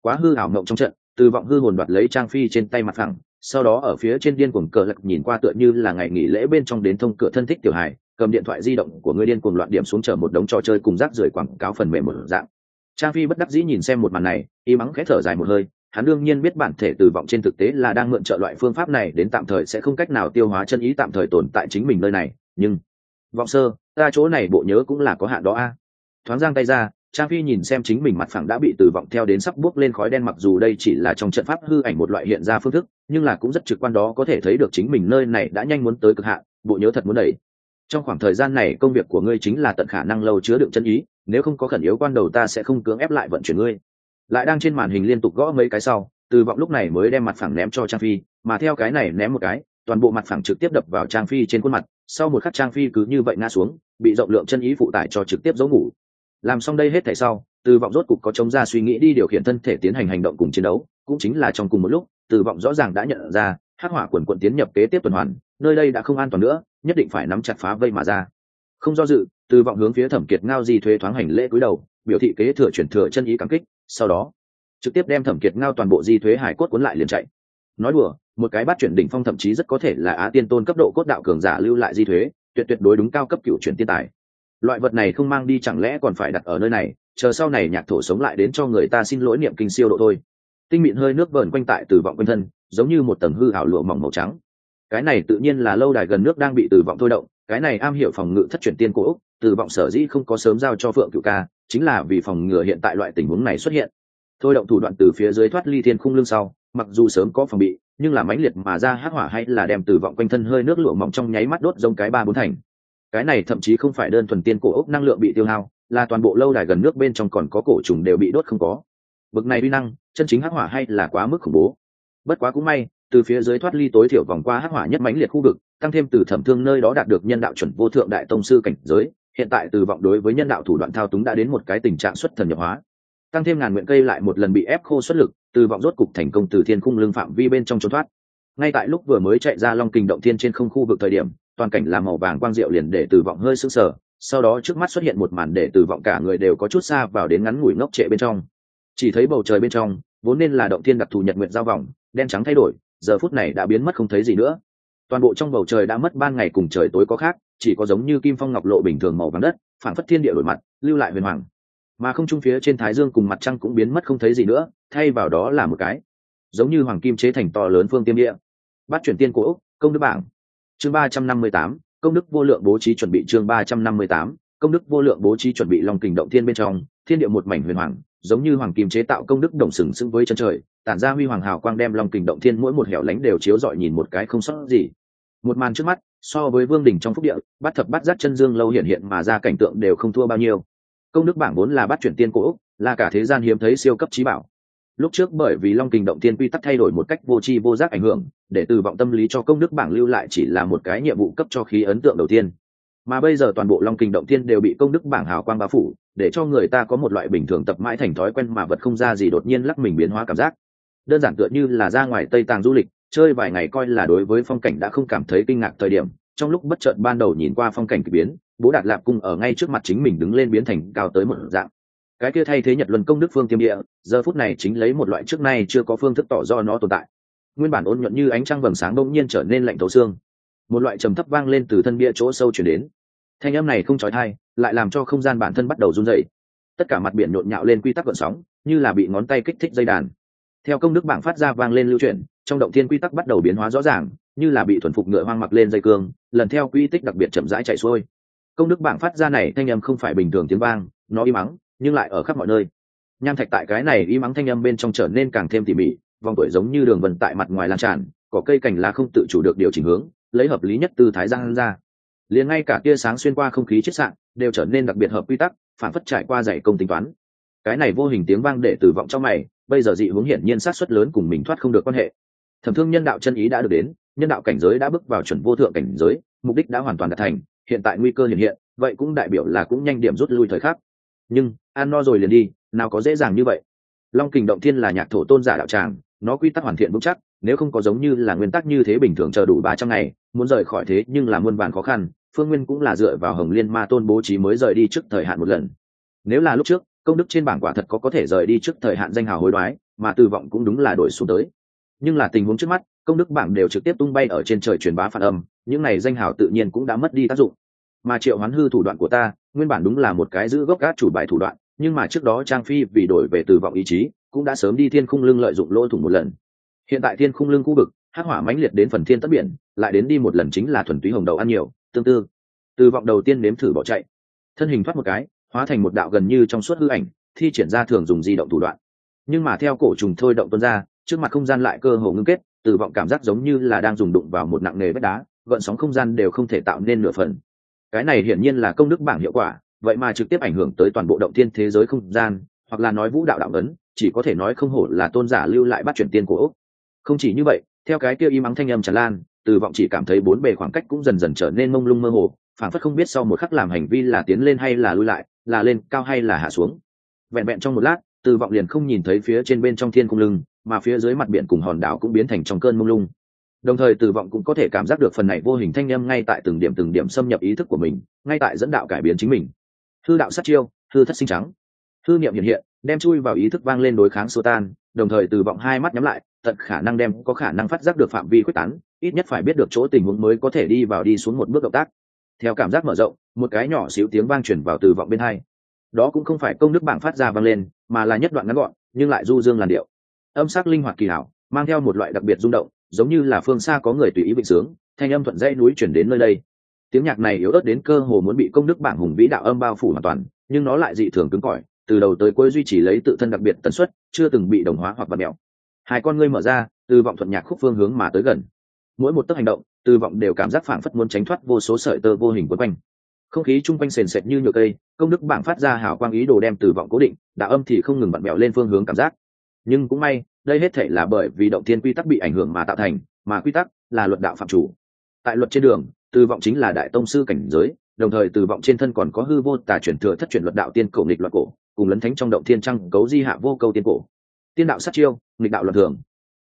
Quá hư ảo mộng trong trận từ vọng hư hồn đoạt lấy trang phi trên tay mặt phẳng, sau đó ở phía trên điên cuồng cờ lật nhìn qua tựa như là ngày nghỉ lễ bên trong đến thông cửa thân thích tiểu hài, cầm điện thoại di động của người điên cuồng loạn điểm xuống chở một đống trò chơi cùng rác rưởi quảng cáo phần mềm một dạng. Trang phi bất đắc dĩ nhìn xem một màn này, y mắng khẽ thở dài một hơi, hắn đương nhiên biết bản thể từ vọng trên thực tế là đang mượn trợ loại phương pháp này đến tạm thời sẽ không cách nào tiêu hóa chân ý tạm thời tồn tại chính mình nơi này, nhưng, vọng sơ, ta chỗ này bộ nhớ cũng là có hạn đó a. Thoáng giang tay ra trang phi nhìn xem chính mình mặt phẳng đã bị từ vọng theo đến sắp buốc lên khói đen, mặc dù đây chỉ là trong trận pháp hư ảnh một loại hiện ra phương thức, nhưng là cũng rất trực quan đó có thể thấy được chính mình nơi này đã nhanh muốn tới cực hạn, bộ nhớ thật muốn đẩy. Trong khoảng thời gian này, công việc của ngươi chính là tận khả năng lâu chứa đựng chân ý, nếu không có khẩn yếu quan đầu ta sẽ không cưỡng ép lại vận chuyển ngươi. Lại đang trên màn hình liên tục gõ mấy cái sau, từ vọng lúc này mới đem mặt phẳng ném cho trang phi, mà theo cái này ném một cái, toàn bộ mặt phẳng trực tiếp đập vào trang phi trên khuôn mặt, sau một khắc trang phi cứ như vậy ngã xuống, bị rộng lượng chân ý phụ tải cho trực tiếp giấu ngủ làm xong đây hết thảy sau, từ vọng rốt cục có chống ra suy nghĩ đi điều khiển thân thể tiến hành hành động cùng chiến đấu, cũng chính là trong cùng một lúc, từ vọng rõ ràng đã nhận ra, hắc hỏa quần quận tiến nhập kế tiếp tuần hoàn, nơi đây đã không an toàn nữa, nhất định phải nắm chặt phá vây mà ra. Không do dự, từ vọng hướng phía thẩm kiệt ngao di thuế thoáng hành lễ cúi đầu, biểu thị kế thừa chuyển thừa chân ý cảm kích, sau đó, trực tiếp đem thẩm kiệt ngao toàn bộ di thuế hải cốt cuốn lại liền chạy. Nói đùa, một cái bắt chuyển đỉnh phong thậm chí rất có thể là á tiên tôn cấp độ cốt đạo cường giả lưu lại di thuế, tuyệt tuyệt đối đúng cao cấp cựu chuyển tiên tài loại vật này không mang đi chẳng lẽ còn phải đặt ở nơi này, chờ sau này nhạc thổ sống lại đến cho người ta xin lỗi niệm kinh siêu độ thôi. Tinh mịn hơi nước vờn quanh tại từ vọng quanh thân, giống như một tầng hư hảo lụa mỏng màu trắng. Cái này tự nhiên là lâu đài gần nước đang bị từ vọng thôi động, cái này am hiểu phòng ngự thất truyền tiên cổ úc từ vọng sở dĩ không có sớm giao cho phượng cựu ca, chính là vì phòng ngừa hiện tại loại tình huống này xuất hiện. Thôi động thủ đoạn từ phía dưới thoát ly thiên khung lưng sau, mặc dù sớm có phòng bị, nhưng là mãnh liệt mà ra hắc hỏa hay là đem từ vọng quanh thân hơi nước lụa mỏng trong nháy mắt đốt giống cái ba bốn thành cái này thậm chí không phải đơn thuần tiên cổ ốc năng lượng bị tiêu hao, là toàn bộ lâu đài gần nước bên trong còn có cổ trùng đều bị đốt không có. Bực này uy năng, chân chính hắc hỏa hay là quá mức khủng bố. Bất quá cũng may, từ phía dưới thoát ly tối thiểu vòng qua hắc hỏa nhất mãnh liệt khu vực, tăng thêm từ thẩm thương nơi đó đạt được nhân đạo chuẩn vô thượng đại tông sư cảnh giới, hiện tại từ vọng đối với nhân đạo thủ đoạn thao túng đã đến một cái tình trạng xuất thần nhập hóa. Tăng thêm ngàn nguyện cây lại một lần bị ép khô xuất lực, từ vọng rốt cục thành công từ thiên khung lương phạm vi bên trong trốn thoát. Ngay tại lúc vừa mới chạy ra long kình động thiên trên không khu vực thời điểm toàn cảnh là màu vàng quang diệu liền để từ vọng hơi sững sờ, sau đó trước mắt xuất hiện một màn để từ vọng cả người đều có chút xa vào đến ngắn ngủi ngốc trệ bên trong. Chỉ thấy bầu trời bên trong, vốn nên là động thiên đặc thù nhật nguyện giao vòng, đen trắng thay đổi, giờ phút này đã biến mất không thấy gì nữa. Toàn bộ trong bầu trời đã mất ban ngày cùng trời tối có khác, chỉ có giống như kim phong ngọc lộ bình thường màu vàng đất phản phất thiên địa đổi mặt, lưu lại huyền hoàng. Mà không trung phía trên thái dương cùng mặt trăng cũng biến mất không thấy gì nữa, thay vào đó là một cái, giống như hoàng kim chế thành to lớn phương tiêm địa. Bắt chuyển tiên cổ, công đức bảng chương ba trăm năm mươi tám, công đức vô lượng bố trí chuẩn bị chương ba trăm năm mươi tám, công đức vô lượng bố trí chuẩn bị long kình động thiên bên trong, thiên địa một mảnh huyền hoàng, giống như hoàng kim chế tạo công đức đồng sừng sững với chân trời, tản ra huy hoàng hào quang đem long kình động thiên mỗi một hẻo lánh đều chiếu rọi nhìn một cái không sót gì. Một màn trước mắt, so với vương đình trong phúc địa bắt thập bắt giác chân dương lâu hiện hiện mà ra cảnh tượng đều không thua bao nhiêu. Công đức bảng vốn là bắt chuyển tiên cổ là cả thế gian hiếm thấy siêu cấp trí bảo lúc trước bởi vì long kình động tiên quy tắc thay đổi một cách vô tri vô giác ảnh hưởng, để từ vọng tâm lý cho công đức bảng lưu lại chỉ là một cái nhiệm vụ cấp cho khí ấn tượng đầu tiên. Mà bây giờ toàn bộ long kình động tiên đều bị công đức bảng hào quang bao phủ, để cho người ta có một loại bình thường tập mãi thành thói quen mà vật không ra gì đột nhiên lắc mình biến hóa cảm giác. Đơn giản tựa như là ra ngoài tây tàng du lịch, chơi vài ngày coi là đối với phong cảnh đã không cảm thấy kinh ngạc thời điểm, trong lúc bất chợt ban đầu nhìn qua phong cảnh kỳ biến, bố đạt lạp cung ở ngay trước mặt chính mình đứng lên biến thành cao tới một dạng cái kia thay thế nhật luân công đức phương tiêm địa, giờ phút này chính lấy một loại trước nay chưa có phương thức tỏ do nó tồn tại. Nguyên bản ôn nhuận như ánh trăng vầng sáng bỗng nhiên trở nên lạnh thấu xương. Một loại trầm thấp vang lên từ thân bia chỗ sâu chuyển đến. Thanh âm này không trói thai, lại làm cho không gian bản thân bắt đầu run dậy tất cả mặt biển nhộn nhạo lên quy tắc gợn sóng, như là bị ngón tay kích thích dây đàn. Theo công đức bảng phát ra vang lên lưu chuyển, trong động thiên quy tắc bắt đầu biến hóa rõ ràng, như là bị thuần phục ngựa hoang mặc lên dây cương, lần theo quy tích đặc biệt chậm rãi chạy xuôi. Công đức bảng phát ra này thanh âm không phải bình thường tiếng vang, nó im mắng nhưng lại ở khắp mọi nơi. Nham thạch tại cái này ý mắng thanh âm bên trong trở nên càng thêm tỉ mỉ, vòng tuổi giống như đường vần tại mặt ngoài lan tràn có cây cành lá không tự chủ được điều chỉnh hướng, lấy hợp lý nhất từ thái giang ra. Liền ngay cả tia sáng xuyên qua không khí chết sạn đều trở nên đặc biệt hợp quy tắc, phản phất trải qua dạy công tính toán. Cái này vô hình tiếng vang để tử vọng trong mày, bây giờ dị hướng hiển nhiên sát suất lớn cùng mình thoát không được quan hệ. Thẩm thương nhân đạo chân ý đã được đến, nhân đạo cảnh giới đã bước vào chuẩn vô thượng cảnh giới, mục đích đã hoàn toàn đạt thành, hiện tại nguy cơ hiện hiện, vậy cũng đại biểu là cũng nhanh điểm rút lui thời khắc. Nhưng ăn no rồi liền đi, nào có dễ dàng như vậy. Long kình động thiên là nhạc thổ tôn giả đạo tràng, nó quy tắc hoàn thiện vững chắc, nếu không có giống như là nguyên tắc như thế bình thường chờ đủ ba trăm ngày, muốn rời khỏi thế nhưng là muôn vàn khó khăn, phương nguyên cũng là dựa vào hồng liên ma tôn bố trí mới rời đi trước thời hạn một lần. Nếu là lúc trước, công đức trên bảng quả thật có có thể rời đi trước thời hạn danh hào hối đoái, mà tư vọng cũng đúng là đổi xuống tới. Nhưng là tình huống trước mắt, công đức bảng đều trực tiếp tung bay ở trên trời truyền bá phản âm, những này danh hào tự nhiên cũng đã mất đi tác dụng. Mà triệu hoán hư thủ đoạn của ta, nguyên bản đúng là một cái giữ gốc gác chủ bài thủ đoạn nhưng mà trước đó trang phi vì đổi về từ vọng ý chí, cũng đã sớm đi thiên khung lưng lợi dụng lỗ thủng một lần. Hiện tại thiên khung lưng khu vực, hắc hỏa mãnh liệt đến phần thiên tất biển, lại đến đi một lần chính là thuần túy hồng đầu ăn nhiều, tương tư. Từ vọng đầu tiên nếm thử bỏ chạy. Thân hình thoát một cái, hóa thành một đạo gần như trong suốt hư ảnh, thi triển ra thường dùng di động thủ đoạn. Nhưng mà theo cổ trùng thôi động tuân ra, trước mặt không gian lại cơ hồ ngưng kết, từ vọng cảm giác giống như là đang dùng đụng vào một nặng nề vách đá, gợn sóng không gian đều không thể tạo nên nửa phần. Cái này hiển nhiên là công đức bảng hiệu quả vậy mà trực tiếp ảnh hưởng tới toàn bộ động thiên thế giới không gian, hoặc là nói vũ đạo đạo ấn, chỉ có thể nói không hổ là tôn giả lưu lại bắt chuyển tiên của úc. Không chỉ như vậy, theo cái kia im ắng thanh âm tràn lan, từ vọng chỉ cảm thấy bốn bề khoảng cách cũng dần dần trở nên mông lung mơ hồ phản phất không biết sau một khắc làm hành vi là tiến lên hay là lui lại, là lên, cao hay là hạ xuống. Vẹn vẹn trong một lát, từ vọng liền không nhìn thấy phía trên bên trong thiên cung lưng, mà phía dưới mặt biển cùng hòn đảo cũng biến thành trong cơn mông lung. Đồng thời từ vọng cũng có thể cảm giác được phần này vô hình thanh â m ngay tại từng điểm từng điểm xâm nhập ý thức của mình, ngay tại dẫn đạo cải biến chính mình hư đạo sát chiêu, hư thất sinh trắng. Hư niệm hiện hiện, đem chui vào ý thức vang lên đối kháng xô tan, đồng thời từ vọng hai mắt nhắm lại, tận khả năng đem có khả năng phát giác được phạm vi quyết tán, ít nhất phải biết được chỗ tình huống mới có thể đi vào đi xuống một bước động tác. Theo cảm giác mở rộng, một cái nhỏ xíu tiếng vang chuyển vào từ vọng bên hai. Đó cũng không phải công đức bảng phát ra vang lên, mà là nhất đoạn ngắn gọn, nhưng lại du dương làn điệu. Âm sắc linh hoạt kỳ hảo mang theo một loại đặc biệt rung động, giống như là phương xa có người tùy ý vịnh sướng, thanh âm thuận dãy núi chuyển đến nơi đây tiếng nhạc này yếu ớt đến cơ hồ muốn bị công đức bảng hùng vĩ đạo âm bao phủ hoàn toàn, nhưng nó lại dị thường cứng cỏi, từ đầu tới cuối duy trì lấy tự thân đặc biệt tần suất, chưa từng bị đồng hóa hoặc bật mẹo hai con ngươi mở ra, từ vọng thuận nhạc khúc phương hướng mà tới gần. Mỗi một tấc hành động, từ vọng đều cảm giác phảng phất muốn tránh thoát vô số sợi tơ vô hình quấn quanh. Không khí chung quanh sền sệt như nhựa cây, công đức bảng phát ra hào quang ý đồ đem từ vọng cố định, đạo âm thì không ngừng bật mẹo lên phương hướng cảm giác. Nhưng cũng may, đây hết thể là bởi vì động thiên quy tắc bị ảnh hưởng mà tạo thành, mà quy tắc là luật đạo phạm chủ. Tại luật trên đường từ vọng chính là đại tông sư cảnh giới, đồng thời từ vọng trên thân còn có hư vô tà chuyển thừa thất chuyển luật đạo tiên cổ nghịch luật cổ, cùng lấn thánh trong động thiên trăng cấu di hạ vô câu tiên cổ. Tiên đạo sát chiêu, nghịch đạo luận thường.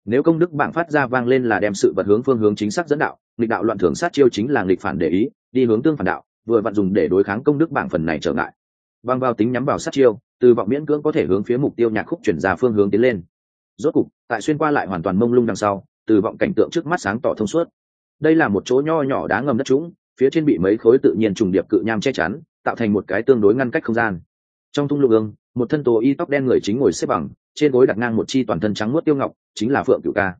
Nếu công đức bảng phát ra vang lên là đem sự vật hướng phương hướng chính xác dẫn đạo, nghịch đạo loạn thường sát chiêu chính là nghịch phản để ý, đi hướng tương phản đạo, vừa vặn dùng để đối kháng công đức bảng phần này trở ngại. Vang vào tính nhắm vào sát chiêu từ vọng miễn cưỡng có thể hướng phía mục tiêu nhạc khúc chuyển ra phương hướng tiến lên. Rốt cục, tại xuyên qua lại hoàn toàn mông lung đằng sau từ vọng cảnh tượng trước mắt sáng tỏ thông suốt đây là một chỗ nho nhỏ đá ngầm đất trũng, phía trên bị mấy khối tự nhiên trùng điệp cự nham che chắn, tạo thành một cái tương đối ngăn cách không gian. Trong thung lũng ương, một thân tố y tóc đen người chính ngồi xếp bằng, trên gối đặt ngang một chi toàn thân trắng muốt tiêu ngọc, chính là phượng cựu ca.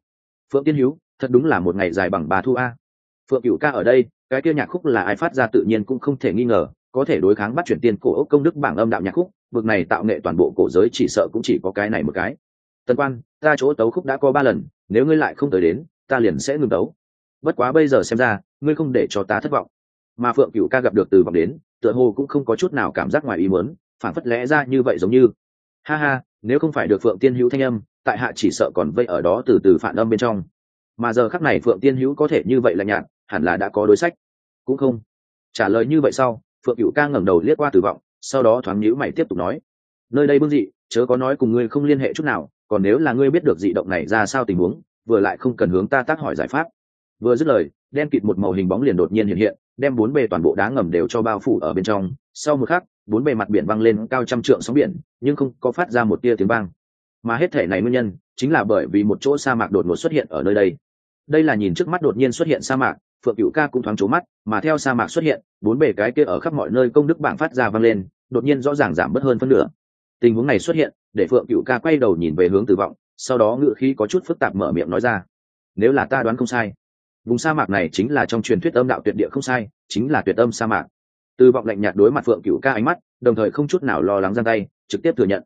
Phượng tiên hữu thật đúng là một ngày dài bằng bà thu a. Phượng cựu ca ở đây, cái kia nhạc khúc là ai phát ra tự nhiên cũng không thể nghi ngờ, có thể đối kháng bắt chuyển tiên cổ ốc công đức bảng âm đạo nhạc khúc vực này tạo nghệ toàn bộ cổ giới chỉ sợ cũng chỉ có cái này một cái. Tân quan, ta chỗ tấu khúc đã có ba lần, nếu ngươi lại không tới đến, ta liền sẽ ngừng tấu bất quá bây giờ xem ra, ngươi không để cho ta thất vọng. Mà phượng cựu ca gặp được từ vọng đến, tựa hồ cũng không có chút nào cảm giác ngoài ý muốn phản phất lẽ ra như vậy giống như. Ha ha, nếu không phải được phượng tiên hữu thanh âm, tại hạ chỉ sợ còn vây ở đó từ từ phản âm bên trong. Mà giờ khắc này phượng tiên hữu có thể như vậy là nhạt, hẳn là đã có đối sách. Cũng không. Trả lời như vậy sau, phượng cựu ca ngẩng đầu liếc qua tử vọng, sau đó thoáng nhữ mày tiếp tục nói. Nơi đây bưng dị, chớ có nói cùng ngươi không liên hệ chút nào, còn nếu là ngươi biết được dị động này ra sao tình huống, vừa lại không cần hướng ta tác hỏi giải pháp vừa dứt lời, đen kịt một màu hình bóng liền đột nhiên hiện hiện, đem bốn bề toàn bộ đá ngầm đều cho bao phủ ở bên trong. Sau một khắc, bốn bề mặt biển văng lên cao trăm trượng sóng biển, nhưng không có phát ra một tia tiếng vang. Mà hết thể này nguyên nhân, chính là bởi vì một chỗ sa mạc đột ngột xuất hiện ở nơi đây. Đây là nhìn trước mắt đột nhiên xuất hiện sa mạc, phượng cựu ca cũng thoáng trố mắt, mà theo sa mạc xuất hiện, bốn bề cái kia ở khắp mọi nơi công đức bảng phát ra vang lên, đột nhiên rõ ràng giảm bớt hơn phân nửa. Tình huống này xuất hiện, để phượng cựu ca quay đầu nhìn về hướng tử vọng, sau đó ngự khí có chút phức tạp mở miệng nói ra, nếu là ta đoán không sai vùng sa mạc này chính là trong truyền thuyết âm đạo tuyệt địa không sai, chính là tuyệt âm sa mạc. Từ vọng lạnh nhạt đối mặt phượng cựu ca ánh mắt, đồng thời không chút nào lo lắng giang tay, trực tiếp thừa nhận.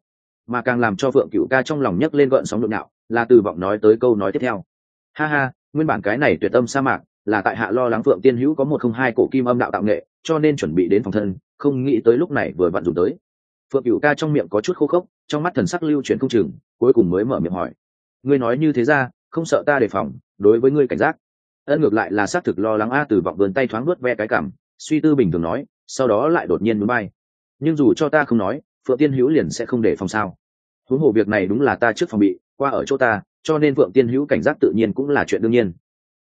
Mà càng làm cho phượng cựu ca trong lòng nhấc lên gợn sóng nhộn nhạo, là từ vọng nói tới câu nói tiếp theo. Ha ha, nguyên bản cái này tuyệt âm sa mạc là tại hạ lo lắng phượng tiên hữu có một không hai cổ kim âm đạo tạo nghệ, cho nên chuẩn bị đến phòng thân, không nghĩ tới lúc này vừa vặn dùng tới. Phượng cựu ca trong miệng có chút khô khốc, trong mắt thần sắc lưu chuyển không chừng, cuối cùng mới mở miệng hỏi. Ngươi nói như thế ra, không sợ ta đề phòng, đối với ngươi cảnh giác ân ngược lại là xác thực lo lắng a từ vọng vườn tay thoáng nuốt ve cái cảm, suy tư bình thường nói, sau đó lại đột nhiên muốn bay nhưng dù cho ta không nói, phượng tiên hữu liền sẽ không để phòng sao. Huống hồ việc này đúng là ta trước phòng bị, qua ở chỗ ta, cho nên phượng tiên hữu cảnh giác tự nhiên cũng là chuyện đương nhiên.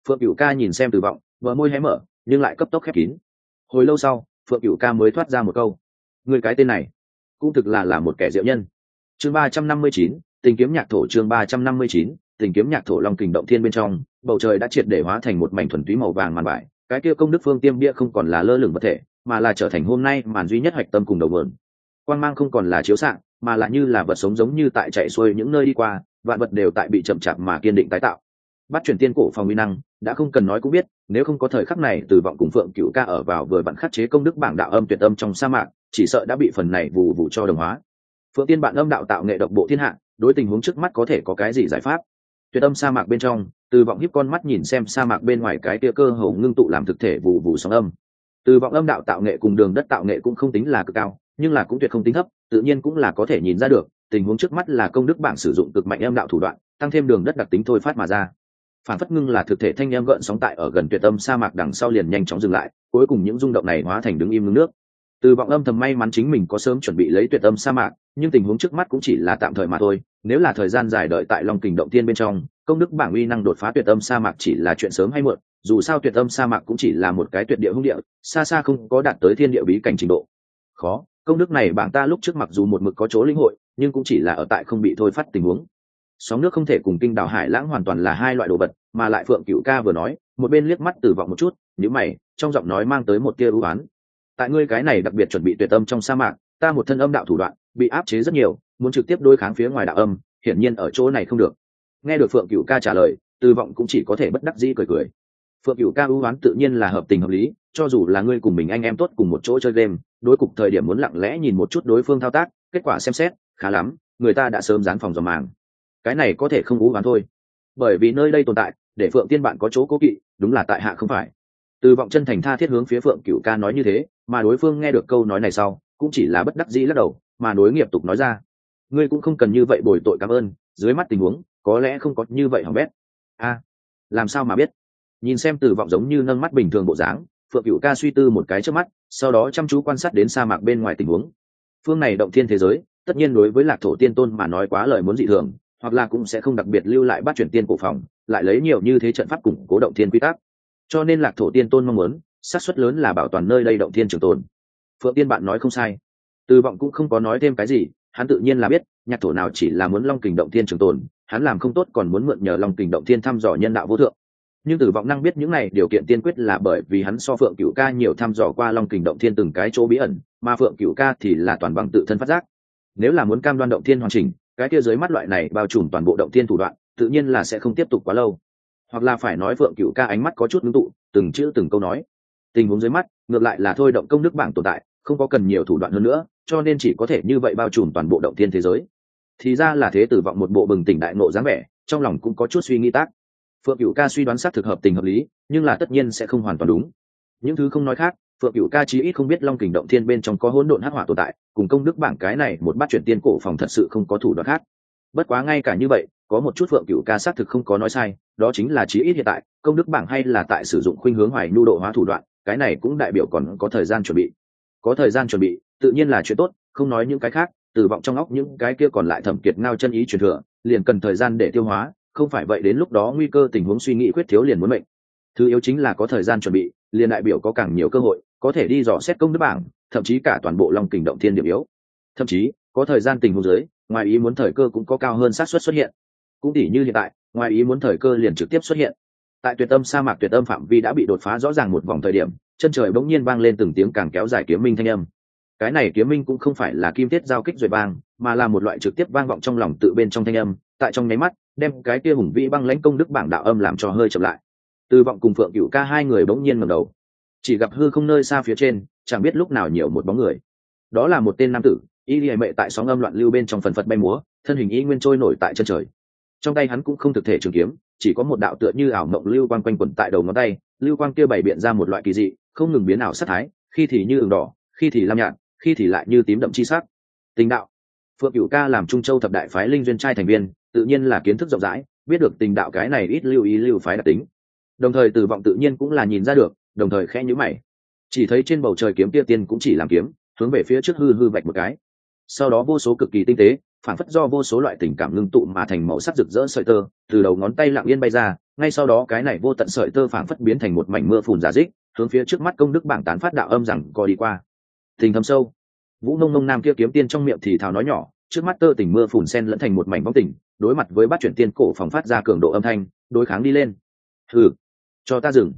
Phượng cựu ca nhìn xem từ vọng vợ môi hé mở, nhưng lại cấp tốc khép kín. Hồi lâu sau, phượng cựu ca mới thoát ra một câu. Người cái tên này, cũng thực là là một kẻ diệu nhân. Chương ba trăm năm mươi chín, tình kiếm nhạc thổ chương ba trăm năm mươi chín tình kiếm nhạc thổ long kình động thiên bên trong, bầu trời đã triệt để hóa thành một mảnh thuần túy màu vàng màn vải. Cái kia công đức phương tiêm bia không còn là lơ lửng vật thể, mà là trở thành hôm nay màn duy nhất hoạch tâm cùng đầu vườn. Quan g mang không còn là chiếu s mà là như là vật sống giống như tại chạy xuôi những nơi đi qua, vạn vật đều tại bị chậm chạp mà kiên định tái tạo. Bắt chuyển tiên cổ phòng uy năng, đã không cần nói cũng biết, nếu không có thời khắc này, từ vọng cùng phượng cựu ca ở vào vừa bạn khắc chế công đức bảng đạo âm tuyệt âm trong sa mạc, chỉ sợ đã bị phần này vù vù cho đồng hóa. Phượng tiên bạn âm đạo tạo nghệ độc bộ thiên hạ, đối tình huống trước mắt có thể có cái gì giải pháp? Tuyệt âm sa mạc bên trong, từ vọng hiếp con mắt nhìn xem sa mạc bên ngoài cái tia cơ hầu ngưng tụ làm thực thể vụ vụ sóng âm. Từ vọng âm đạo tạo nghệ cùng đường đất tạo nghệ cũng không tính là cực cao, nhưng là cũng tuyệt không tính thấp, tự nhiên cũng là có thể nhìn ra được, tình huống trước mắt là công đức bảng sử dụng cực mạnh âm đạo thủ đoạn, tăng thêm đường đất đặc tính thôi phát mà ra. Phản phất ngưng là thực thể thanh em gợn sóng tại ở gần tuyệt âm sa mạc đằng sau liền nhanh chóng dừng lại, cuối cùng những rung động này hóa thành đứng im ngưng nước từ vọng âm thầm may mắn chính mình có sớm chuẩn bị lấy tuyệt âm sa mạc, nhưng tình huống trước mắt cũng chỉ là tạm thời mà thôi. Nếu là thời gian dài đợi tại long kình động tiên bên trong, công đức bảng uy năng đột phá tuyệt âm sa mạc chỉ là chuyện sớm hay muộn, dù sao tuyệt âm sa mạc cũng chỉ là một cái tuyệt địa hung địa, xa xa không có đạt tới thiên địa bí cảnh trình độ. Khó, công đức này bảng ta lúc trước mặc dù một mực có chỗ linh hội, nhưng cũng chỉ là ở tại không bị thôi phát tình huống. Sóng nước không thể cùng kinh đảo hải lãng hoàn toàn là hai loại đồ vật, mà lại phượng cựu ca vừa nói, một bên liếc mắt từ vọng một chút nếu mày, trong giọng nói mang tới một tia ưu oán tại ngươi cái này đặc biệt chuẩn bị tuyệt âm trong sa mạc, ta một thân âm đạo thủ đoạn, bị áp chế rất nhiều, muốn trực tiếp đối kháng phía ngoài đạo âm, hiển nhiên ở chỗ này không được. Nghe được phượng cựu ca trả lời, từ vọng cũng chỉ có thể bất đắc dĩ cười cười. Phượng cựu ca ưu oán tự nhiên là hợp tình hợp lý, cho dù là ngươi cùng mình anh em tốt cùng một chỗ chơi game, đối cục thời điểm muốn lặng lẽ nhìn một chút đối phương thao tác, kết quả xem xét, khá lắm, người ta đã sớm dán phòng dò màng. Cái này có thể không ưu oán thôi. Bởi vì nơi đây tồn tại, để phượng tiên bạn có chỗ cố kỵ, đúng là tại hạ không phải từ vọng chân thành tha thiết hướng phía phượng cựu ca nói như thế, mà đối phương nghe được câu nói này sau, cũng chỉ là bất đắc dĩ lắc đầu, mà đối nghiệp tục nói ra. Ngươi cũng không cần như vậy bồi tội cảm ơn, dưới mắt tình huống, có lẽ không có như vậy hỏng bét. A, làm sao mà biết? Nhìn xem từ vọng giống như nâng mắt bình thường bộ dáng, phượng cựu ca suy tư một cái trước mắt, sau đó chăm chú quan sát đến sa mạc bên ngoài tình huống. Phương này động thiên thế giới, tất nhiên đối với lạc thổ tiên tôn mà nói quá lời muốn dị thường, hoặc là cũng sẽ không đặc biệt lưu lại bắt chuyển tiên cổ phòng, lại lấy nhiều như thế trận pháp củng cố động thiên quy tắc cho nên lạc thổ tiên tôn mong muốn, xác suất lớn là bảo toàn nơi đây động thiên trường tồn. Phượng tiên bạn nói không sai. Từ vọng cũng không có nói thêm cái gì, hắn tự nhiên là biết, nhạc thổ nào chỉ là muốn long kình động thiên trường tồn, hắn làm không tốt còn muốn mượn nhờ long kình động thiên thăm dò nhân đạo vô thượng. Nhưng tử vọng năng biết những này điều kiện tiên quyết là bởi vì hắn so phượng cựu ca nhiều thăm dò qua long kình động thiên từng cái chỗ bí ẩn, mà phượng cựu ca thì là toàn bằng tự thân phát giác. Nếu là muốn cam đoan động thiên hoàn chỉnh, cái kia dưới mắt loại này bao trùm toàn bộ động thiên thủ đoạn, tự nhiên là sẽ không tiếp tục quá lâu hoặc là phải nói phượng cựu ca ánh mắt có chút ngưng tụ, từng chữ từng câu nói. Tình huống dưới mắt, ngược lại là thôi động công đức bảng tồn tại, không có cần nhiều thủ đoạn hơn nữa, cho nên chỉ có thể như vậy bao trùm toàn bộ động thiên thế giới. Thì ra là thế tử vọng một bộ bừng tỉnh đại nộ dáng vẻ, trong lòng cũng có chút suy nghĩ tác. Phượng cựu ca suy đoán xác thực hợp tình hợp lý, nhưng là tất nhiên sẽ không hoàn toàn đúng. Những thứ không nói khác, phượng cựu ca chí ít không biết long kình động thiên bên trong có hỗn độn hắc hỏa tồn tại, cùng công đức bảng cái này một bát chuyển tiên cổ phòng thật sự không có thủ đoạn khác bất quá ngay cả như vậy, có một chút phượng cựu ca xác thực không có nói sai, đó chính là chí ít hiện tại, công đức bảng hay là tại sử dụng khuynh hướng hoài nhu độ hóa thủ đoạn, cái này cũng đại biểu còn có thời gian chuẩn bị. Có thời gian chuẩn bị, tự nhiên là chuyện tốt, không nói những cái khác, từ vọng trong óc những cái kia còn lại thẩm kiệt ngao chân ý truyền thừa, liền cần thời gian để tiêu hóa, không phải vậy đến lúc đó nguy cơ tình huống suy nghĩ khuyết thiếu liền muốn mệnh. Thứ yếu chính là có thời gian chuẩn bị, liền đại biểu có càng nhiều cơ hội, có thể đi dò xét công đức bảng, thậm chí cả toàn bộ long kình động thiên điểm yếu. Thậm chí, có thời gian tình huống dưới ngoài ý muốn thời cơ cũng có cao hơn xác suất xuất hiện. Cũng tỉ như hiện tại, ngoài ý muốn thời cơ liền trực tiếp xuất hiện. Tại tuyệt tâm sa mạc tuyệt tâm phạm vi đã bị đột phá rõ ràng một vòng thời điểm, chân trời bỗng nhiên vang lên từng tiếng càng kéo dài kiếm minh thanh âm. Cái này kiếm minh cũng không phải là kim tiết giao kích rồi bang, mà là một loại trực tiếp vang vọng trong lòng tự bên trong thanh âm, tại trong nháy mắt, đem cái kia hùng vĩ băng lãnh công đức bảng đạo âm làm cho hơi chậm lại. Từ vọng cùng phượng cựu ca hai người bỗng nhiên ngầm đầu. Chỉ gặp hư không nơi xa phía trên, chẳng biết lúc nào nhiều một bóng người. Đó là một tên nam tử y lìa mệ tại sóng âm loạn lưu bên trong phần phật bay múa, thân hình y nguyên trôi nổi tại chân trời. Trong tay hắn cũng không thực thể trường kiếm, chỉ có một đạo tựa như ảo mộng lưu quang quanh quẩn tại đầu ngón tay, lưu quang kia bày biện ra một loại kỳ dị, không ngừng biến ảo sát thái, khi thì như ửng đỏ, khi thì lam nhạt, khi thì lại như tím đậm chi sắc. Tình đạo. Phượng cửu ca làm trung châu thập đại phái linh duyên trai thành viên, tự nhiên là kiến thức rộng rãi, biết được tình đạo cái này ít lưu ý lưu phái đặc tính. Đồng thời từ vọng tự nhiên cũng là nhìn ra được, đồng thời khẽ nhữ mày. Chỉ thấy trên bầu trời kiếm kia tiên cũng chỉ làm kiếm, hướng về phía trước hư hư vạch một cái sau đó vô số cực kỳ tinh tế phản phất do vô số loại tình cảm ngưng tụ mà thành màu sắc rực rỡ sợi tơ từ đầu ngón tay lặng yên bay ra ngay sau đó cái này vô tận sợi tơ phản phất biến thành một mảnh mưa phùn giả dích hướng phía trước mắt công đức bảng tán phát đạo âm rằng co đi qua. Tình thâm sâu. Vũ nông nông nam kia kiếm tiên trong miệng thì thào nói nhỏ trước mắt tơ tình mưa phùn sen lẫn thành một mảnh bóng tỉnh, đối mặt với bát chuyển tiên cổ phòng phát ra cường độ âm thanh đối kháng đi lên. Thử cho ta dừng.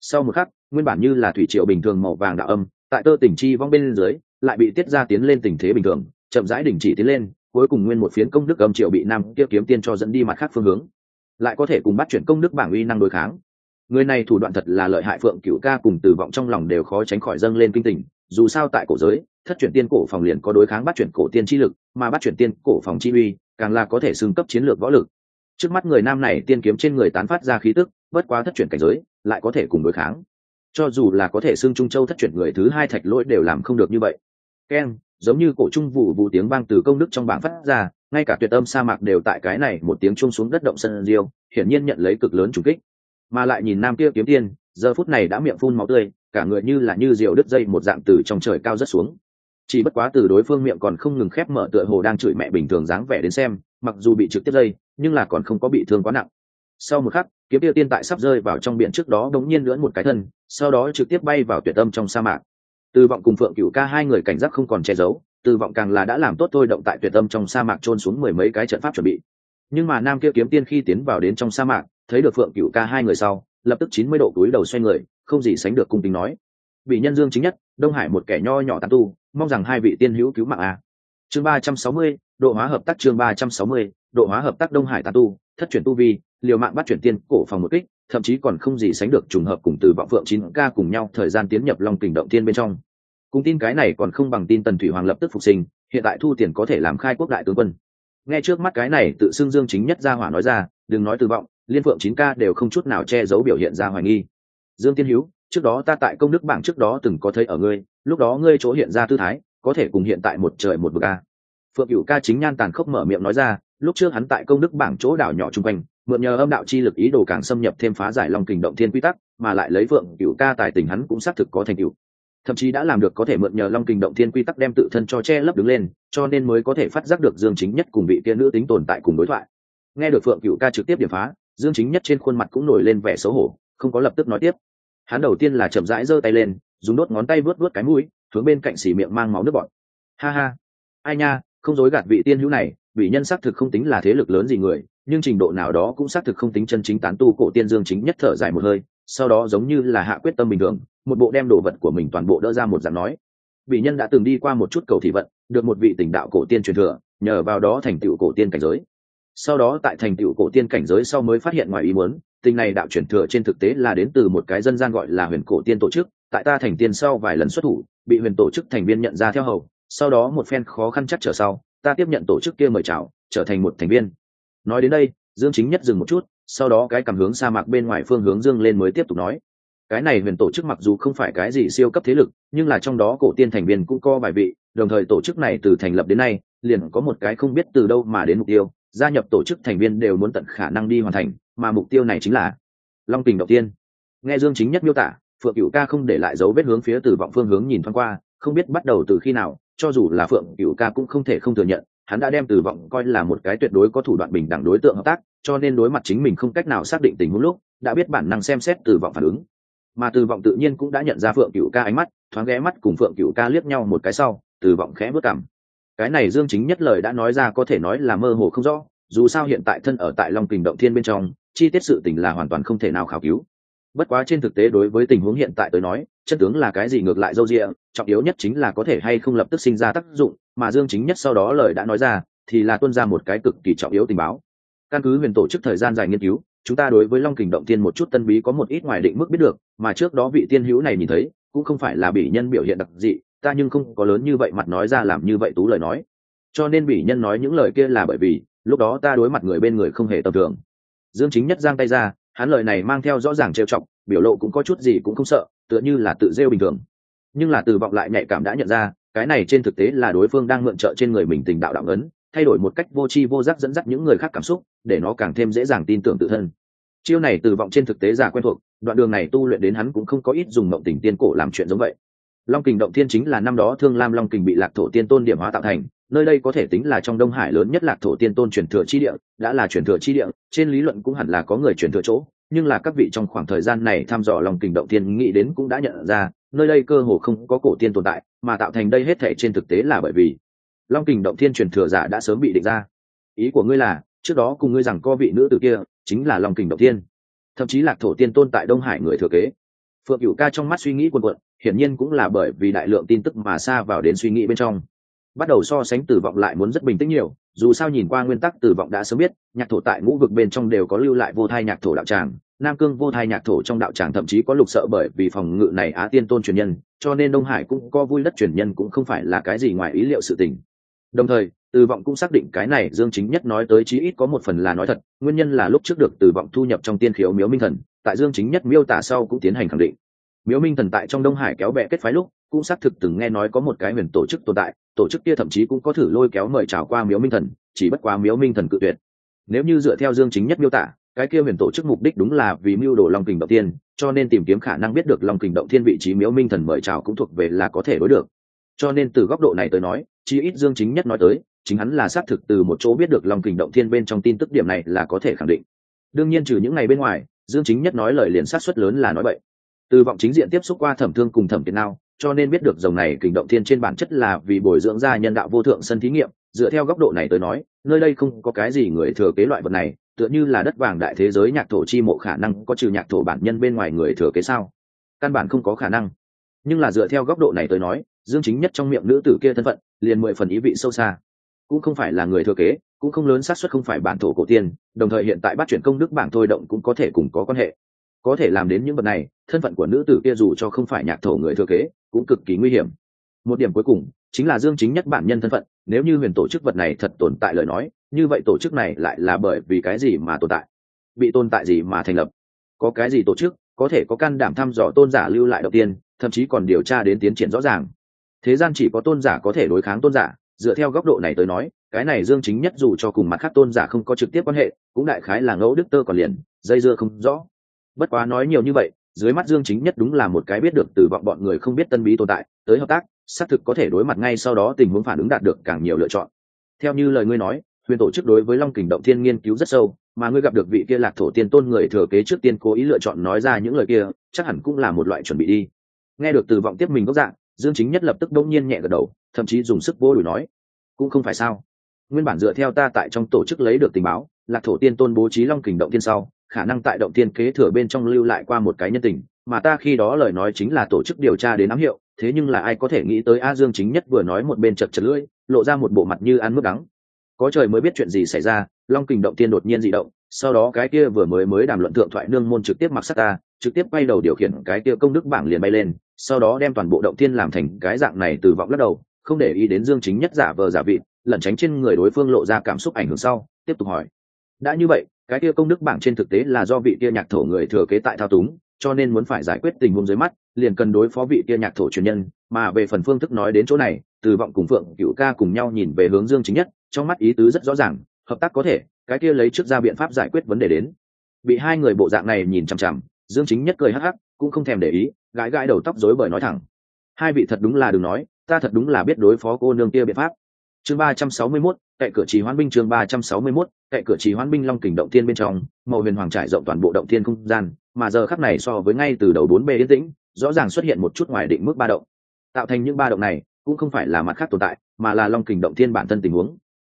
Sau một khắc nguyên bản như là thủy triệu bình thường màu vàng đạo âm tại tơ tình chi vong bên dưới lại bị tiết ra tiến lên tình thế bình thường, chậm rãi đình chỉ tiến lên, cuối cùng nguyên một phiến công đức âm triệu bị nam kia kiếm tiên cho dẫn đi mặt khác phương hướng. Lại có thể cùng bắt chuyển công đức bảng uy năng đối kháng. Người này thủ đoạn thật là lợi hại phượng cựu ca cùng từ vọng trong lòng đều khó tránh khỏi dâng lên kinh tình, dù sao tại cổ giới, thất chuyển tiên cổ phòng liền có đối kháng bắt chuyển cổ tiên chi lực, mà bắt chuyển tiên cổ phòng chi uy, càng là có thể xưng cấp chiến lược võ lực. Trước mắt người nam này tiên kiếm trên người tán phát ra khí tức, bất quá thất chuyển cảnh giới, lại có thể cùng đối kháng. Cho dù là có thể xưng trung châu thất chuyển người thứ hai thạch lỗi đều làm không được như vậy keng giống như cổ trung vụ vụ tiếng vang từ công đức trong bảng phát ra, ngay cả tuyệt âm sa mạc đều tại cái này một tiếng chung xuống đất động sân diêu, hiển nhiên nhận lấy cực lớn trùng kích. Mà lại nhìn nam kia kiếm tiên, giờ phút này đã miệng phun máu tươi, cả người như là như diều đứt dây một dạng từ trong trời cao rất xuống. Chỉ bất quá từ đối phương miệng còn không ngừng khép mở tựa hồ đang chửi mẹ bình thường dáng vẻ đến xem, mặc dù bị trực tiếp dây, nhưng là còn không có bị thương quá nặng. Sau một khắc, kiếm tiêu tiên tại sắp rơi vào trong biển trước đó đống nhiên lưỡn một cái thân, sau đó trực tiếp bay vào tuyệt âm trong sa mạc từ vọng cùng phượng cựu ca hai người cảnh giác không còn che giấu từ vọng càng là đã làm tốt thôi động tại tuyệt tâm trong sa mạc trôn xuống mười mấy cái trận pháp chuẩn bị. Nhưng mà nam kia kiếm tiên khi tiến vào đến trong sa mạc, thấy được phượng cựu ca hai người sau, lập tức chín mươi độ cúi đầu xoay người, không gì sánh được cung tính nói. Bị nhân dương chính nhất, đông hải một kẻ nho nhỏ tán tu, mong rằng hai vị tiên hữu cứu mạng a. Chương ba trăm sáu mươi, độ hóa hợp tác chương ba trăm sáu mươi, độ hóa hợp tác đông hải tán tu, thất chuyển tu vi, liều mạng bắt chuyển tiên, cổ phòng một kích, thậm chí còn không gì sánh được trùng hợp cùng từ vọng phượng chín ca cùng nhau thời gian tiến nhập long kình động tiên bên trong cùng tin cái này còn không bằng tin tần thủy hoàng lập tức phục sinh, hiện tại thu tiền có thể làm khai quốc đại tướng quân. Nghe trước mắt cái này tự xưng dương chính nhất gia hỏa nói ra, đừng nói từ vọng, liên phượng chín ca đều không chút nào che giấu biểu hiện ra hoài nghi. Dương tiên hữu trước đó ta tại công đức bảng trước đó từng có thấy ở ngươi, lúc đó ngươi chỗ hiện ra tư thái, có thể cùng hiện tại một trời một vực a. Phượng cựu ca chính nhan tàn khốc mở miệng nói ra, lúc trước hắn tại công đức bảng chỗ đảo nhỏ chung quanh, mượn nhờ âm đạo chi lực ý đồ càng xâm nhập thêm phá giải long kình động thiên quy tắc, mà lại lấy phượng cựu ca tài tình hắn cũng xác thực có thành cựu thậm chí đã làm được có thể mượn nhờ long kình động thiên quy tắc đem tự thân cho che lấp đứng lên, cho nên mới có thể phát giác được dương chính nhất cùng vị kia nữ tính tồn tại cùng đối thoại. Nghe được phượng cựu ca trực tiếp điểm phá, dương chính nhất trên khuôn mặt cũng nổi lên vẻ xấu hổ, không có lập tức nói tiếp. Hắn đầu tiên là chậm rãi giơ tay lên, dùng đốt ngón tay vuốt vuốt cái mũi, hướng bên cạnh xỉ miệng mang máu nước bọt. Ha ha. Ai nha, không dối gạt vị tiên hữu này, vị nhân xác thực không tính là thế lực lớn gì người, nhưng trình độ nào đó cũng xác thực không tính chân chính tán tu cổ tiên dương chính nhất thở dài một hơi, sau đó giống như là hạ quyết tâm bình thường một bộ đem đồ vật của mình toàn bộ đỡ ra một dạng nói. Vị nhân đã từng đi qua một chút cầu thị vận, được một vị tỉnh đạo cổ tiên truyền thừa, nhờ vào đó thành tựu cổ tiên cảnh giới. Sau đó tại thành tựu cổ tiên cảnh giới sau mới phát hiện ngoài ý muốn, tình này đạo truyền thừa trên thực tế là đến từ một cái dân gian gọi là huyền cổ tiên tổ chức, tại ta thành tiên sau vài lần xuất thủ, bị huyền tổ chức thành viên nhận ra theo hầu, sau đó một phen khó khăn chắc trở sau, ta tiếp nhận tổ chức kia mời chào, trở thành một thành viên. Nói đến đây, dương chính nhất dừng một chút, sau đó cái cảm hướng sa mạc bên ngoài phương hướng dương lên mới tiếp tục nói cái này huyền tổ chức mặc dù không phải cái gì siêu cấp thế lực, nhưng là trong đó cổ tiên thành viên cũng có vài vị, đồng thời tổ chức này từ thành lập đến nay, liền có một cái không biết từ đâu mà đến mục tiêu, gia nhập tổ chức thành viên đều muốn tận khả năng đi hoàn thành, mà mục tiêu này chính là long tình đầu tiên. Nghe dương chính nhất miêu tả, phượng cựu ca không để lại dấu vết hướng phía từ vọng phương hướng nhìn thoáng qua, không biết bắt đầu từ khi nào, cho dù là phượng cựu ca cũng không thể không thừa nhận, hắn đã đem từ vọng coi là một cái tuyệt đối có thủ đoạn bình đẳng đối tượng hợp tác, cho nên đối mặt chính mình không cách nào xác định tình huống lúc, đã biết bản năng xem xét từ vọng phản ứng mà từ vọng tự nhiên cũng đã nhận ra phượng cựu ca ánh mắt, thoáng ghé mắt cùng phượng cựu ca liếc nhau một cái sau, từ vọng khẽ bước cảm cái này dương chính nhất lời đã nói ra có thể nói là mơ hồ không rõ, dù sao hiện tại thân ở tại long kình động thiên bên trong, chi tiết sự tình là hoàn toàn không thể nào khảo cứu. Bất quá trên thực tế đối với tình huống hiện tại tới nói chân tướng là cái gì ngược lại dâu rịa trọng yếu nhất chính là có thể hay không lập tức sinh ra tác dụng, mà dương chính nhất sau đó lời đã nói ra, thì là tuân ra một cái cực kỳ trọng yếu tình báo. Căn cứ huyền tổ chức thời gian dài nghiên cứu chúng ta đối với long kình động tiên một chút tân bí có một ít ngoài định mức biết được, mà trước đó vị tiên hữu này nhìn thấy, cũng không phải là bị nhân biểu hiện đặc dị, ta nhưng không có lớn như vậy mặt nói ra làm như vậy tú lời nói. Cho nên bị nhân nói những lời kia là bởi vì, lúc đó ta đối mặt người bên người không hề tầm thường. Dương chính nhất giang tay ra, hắn lời này mang theo rõ ràng trêu chọc, biểu lộ cũng có chút gì cũng không sợ, tựa như là tự rêu bình thường. Nhưng là từ vọng lại nhạy cảm đã nhận ra, cái này trên thực tế là đối phương đang mượn trợ trên người mình tình đạo đạo ấn thay đổi một cách vô tri vô giác dẫn dắt những người khác cảm xúc, để nó càng thêm dễ dàng tin tưởng tự thân. Chiêu này từ vọng trên thực tế giả quen thuộc, đoạn đường này tu luyện đến hắn cũng không có ít dùng mộng tình tiên cổ làm chuyện giống vậy. Long kình động thiên chính là năm đó thương lam long kình bị lạc thổ tiên tôn điểm hóa tạo thành, nơi đây có thể tính là trong đông hải lớn nhất lạc thổ tiên tôn truyền thừa chi địa, đã là truyền thừa chi địa, trên lý luận cũng hẳn là có người truyền thừa chỗ, nhưng là các vị trong khoảng thời gian này thăm dò lòng kình động tiên nghĩ đến cũng đã nhận ra, nơi đây cơ hồ không có cổ tiên tồn tại, mà tạo thành đây hết thể trên thực tế là bởi vì long kình động thiên truyền thừa giả đã sớm bị định ra. Ý của ngươi là, trước đó cùng ngươi rằng co vị nữ tử kia, chính là long kình động thiên. Thậm chí lạc thổ tiên tôn tại đông hải người thừa kế. Phượng cựu ca trong mắt suy nghĩ quần quận hiển nhiên cũng là bởi vì đại lượng tin tức mà xa vào đến suy nghĩ bên trong. Bắt đầu so sánh tử vọng lại muốn rất bình tĩnh nhiều, dù sao nhìn qua nguyên tắc tử vọng đã sớm biết, nhạc thổ tại ngũ vực bên trong đều có lưu lại vô thai nhạc thổ đạo tràng, nam cương vô thai nhạc thổ trong đạo tràng thậm chí có lục sợ bởi vì phòng ngự này á tiên tôn truyền nhân, cho nên đông hải cũng có vui đất truyền nhân cũng không phải là cái gì ngoài ý liệu sự tình đồng thời, từ vọng cũng xác định cái này dương chính nhất nói tới chí ít có một phần là nói thật, nguyên nhân là lúc trước được từ vọng thu nhập trong tiên khiếu miếu minh thần, tại dương chính nhất miêu tả sau cũng tiến hành khẳng định. Miếu minh thần tại trong đông hải kéo bè kết phái lúc, cũng xác thực từng nghe nói có một cái huyền tổ chức tồn tại, tổ chức kia thậm chí cũng có thử lôi kéo mời chào qua miếu minh thần, chỉ bất quá miếu minh thần cự tuyệt. Nếu như dựa theo dương chính nhất miêu tả, cái kia huyền tổ chức mục đích đúng là vì mưu đồ long kình động tiên cho nên tìm kiếm khả năng biết được long kình động thiên vị trí miếu minh thần mời chào cũng thuộc về là có thể đối được. Cho nên từ góc độ này tới nói chi ít dương chính nhất nói tới, chính hắn là xác thực từ một chỗ biết được long kình động thiên bên trong tin tức điểm này là có thể khẳng định. Đương nhiên trừ những ngày bên ngoài, dương chính nhất nói lời liền sát xuất lớn là nói vậy từ vọng chính diện tiếp xúc qua thẩm thương cùng thẩm tiền nào, cho nên biết được dòng này kình động thiên trên bản chất là vì bồi dưỡng ra nhân đạo vô thượng sân thí nghiệm, dựa theo góc độ này tới nói, nơi đây không có cái gì người thừa kế loại vật này, tựa như là đất vàng đại thế giới nhạc thổ chi mộ khả năng có trừ nhạc thổ bản nhân bên ngoài người thừa kế sao? Căn bản không có khả năng. Nhưng là dựa theo góc độ này tới nói, dương chính nhất trong miệng nữ tử kia thân phận liền mười phần ý vị sâu xa. Cũng không phải là người thừa kế, cũng không lớn xác suất không phải bản thổ cổ tiên, đồng thời hiện tại bắt chuyển công đức bảng thôi động cũng có thể cùng có quan hệ. Có thể làm đến những vật này, thân phận của nữ tử kia dù cho không phải nhạc thổ người thừa kế, cũng cực kỳ nguy hiểm. Một điểm cuối cùng, chính là dương chính nhất bản nhân thân phận, nếu như huyền tổ chức vật này thật tồn tại lời nói, như vậy tổ chức này lại là bởi vì cái gì mà tồn tại? Bị tồn tại gì mà thành lập? Có cái gì tổ chức có thể có can đảm thăm dò tôn giả lưu lại đầu tiên, thậm chí còn điều tra đến tiến triển rõ ràng? Thế gian chỉ có tôn giả có thể đối kháng tôn giả, dựa theo góc độ này tới nói, cái này dương chính nhất dù cho cùng mặt khác tôn giả không có trực tiếp quan hệ, cũng đại khái là ngẫu đức tơ còn liền, dây dưa không rõ. Bất quá nói nhiều như vậy, dưới mắt dương chính nhất đúng là một cái biết được từ vọng bọn người không biết tân bí tồn tại, tới hợp tác, xác thực có thể đối mặt ngay sau đó tình huống phản ứng đạt được càng nhiều lựa chọn. Theo như lời ngươi nói, huyền tổ chức đối với long kình động thiên nghiên cứu rất sâu, mà ngươi gặp được vị kia lạc thổ tiên tôn người thừa kế trước tiên cố ý lựa chọn nói ra những lời kia, chắc hẳn cũng là một loại chuẩn bị đi. Nghe được từ vọng tiếp mình gốc dạng dương chính nhất lập tức đông nhiên nhẹ gật đầu, thậm chí dùng sức vô đùi nói, cũng không phải sao. Nguyên bản dựa theo ta tại trong tổ chức lấy được tình báo, lạc thổ tiên tôn bố trí long kình động tiên sau, khả năng tại động tiên kế thừa bên trong lưu lại qua một cái nhân tình, mà ta khi đó lời nói chính là tổ chức điều tra đến ám hiệu, thế nhưng là ai có thể nghĩ tới a dương chính nhất vừa nói một bên chật chật lưỡi, lộ ra một bộ mặt như ăn mức đắng. Có trời mới biết chuyện gì xảy ra, long kình động tiên đột nhiên dị động, sau đó cái kia vừa mới mới đàm luận thượng thoại nương môn trực tiếp mặc sắc ta, trực tiếp bay đầu điều khiển cái kia công đức bảng liền bay lên sau đó đem toàn bộ động tiên làm thành cái dạng này từ vọng lắc đầu, không để ý đến dương chính nhất giả vờ giả vị lẩn tránh trên người đối phương lộ ra cảm xúc ảnh hưởng sau, tiếp tục hỏi. Đã như vậy, cái kia công đức bảng trên thực tế là do vị kia nhạc thổ người thừa kế tại thao túng, cho nên muốn phải giải quyết tình huống dưới mắt, liền cần đối phó vị kia nhạc thổ truyền nhân, mà về phần phương thức nói đến chỗ này, từ vọng cùng phượng cựu ca cùng nhau nhìn về hướng dương chính nhất, trong mắt ý tứ rất rõ ràng, hợp tác có thể, cái kia lấy trước ra biện pháp giải quyết vấn đề đến. Bị hai người bộ dạng này nhìn chằm chằm, dương chính nhất cười hắc hắc, cũng không thèm để ý gãi gãi đầu tóc rối bời nói thẳng. Hai vị thật đúng là đừng nói ta thật đúng là biết đối phó cô nương kia biện pháp. Chương ba trăm sáu mươi 361, tại cửa trì hoán binh chương ba trăm sáu mươi 361, tại cửa trì hoán binh long kình động thiên bên trong màu huyền hoàng trải rộng toàn bộ động thiên không gian mà giờ khắc này so với ngay từ đầu bốn bề yên tĩnh rõ ràng xuất hiện một chút ngoài định mức ba động. Tạo thành những ba động này cũng không phải là mặt khác tồn tại mà là long kình động thiên bản thân tình huống.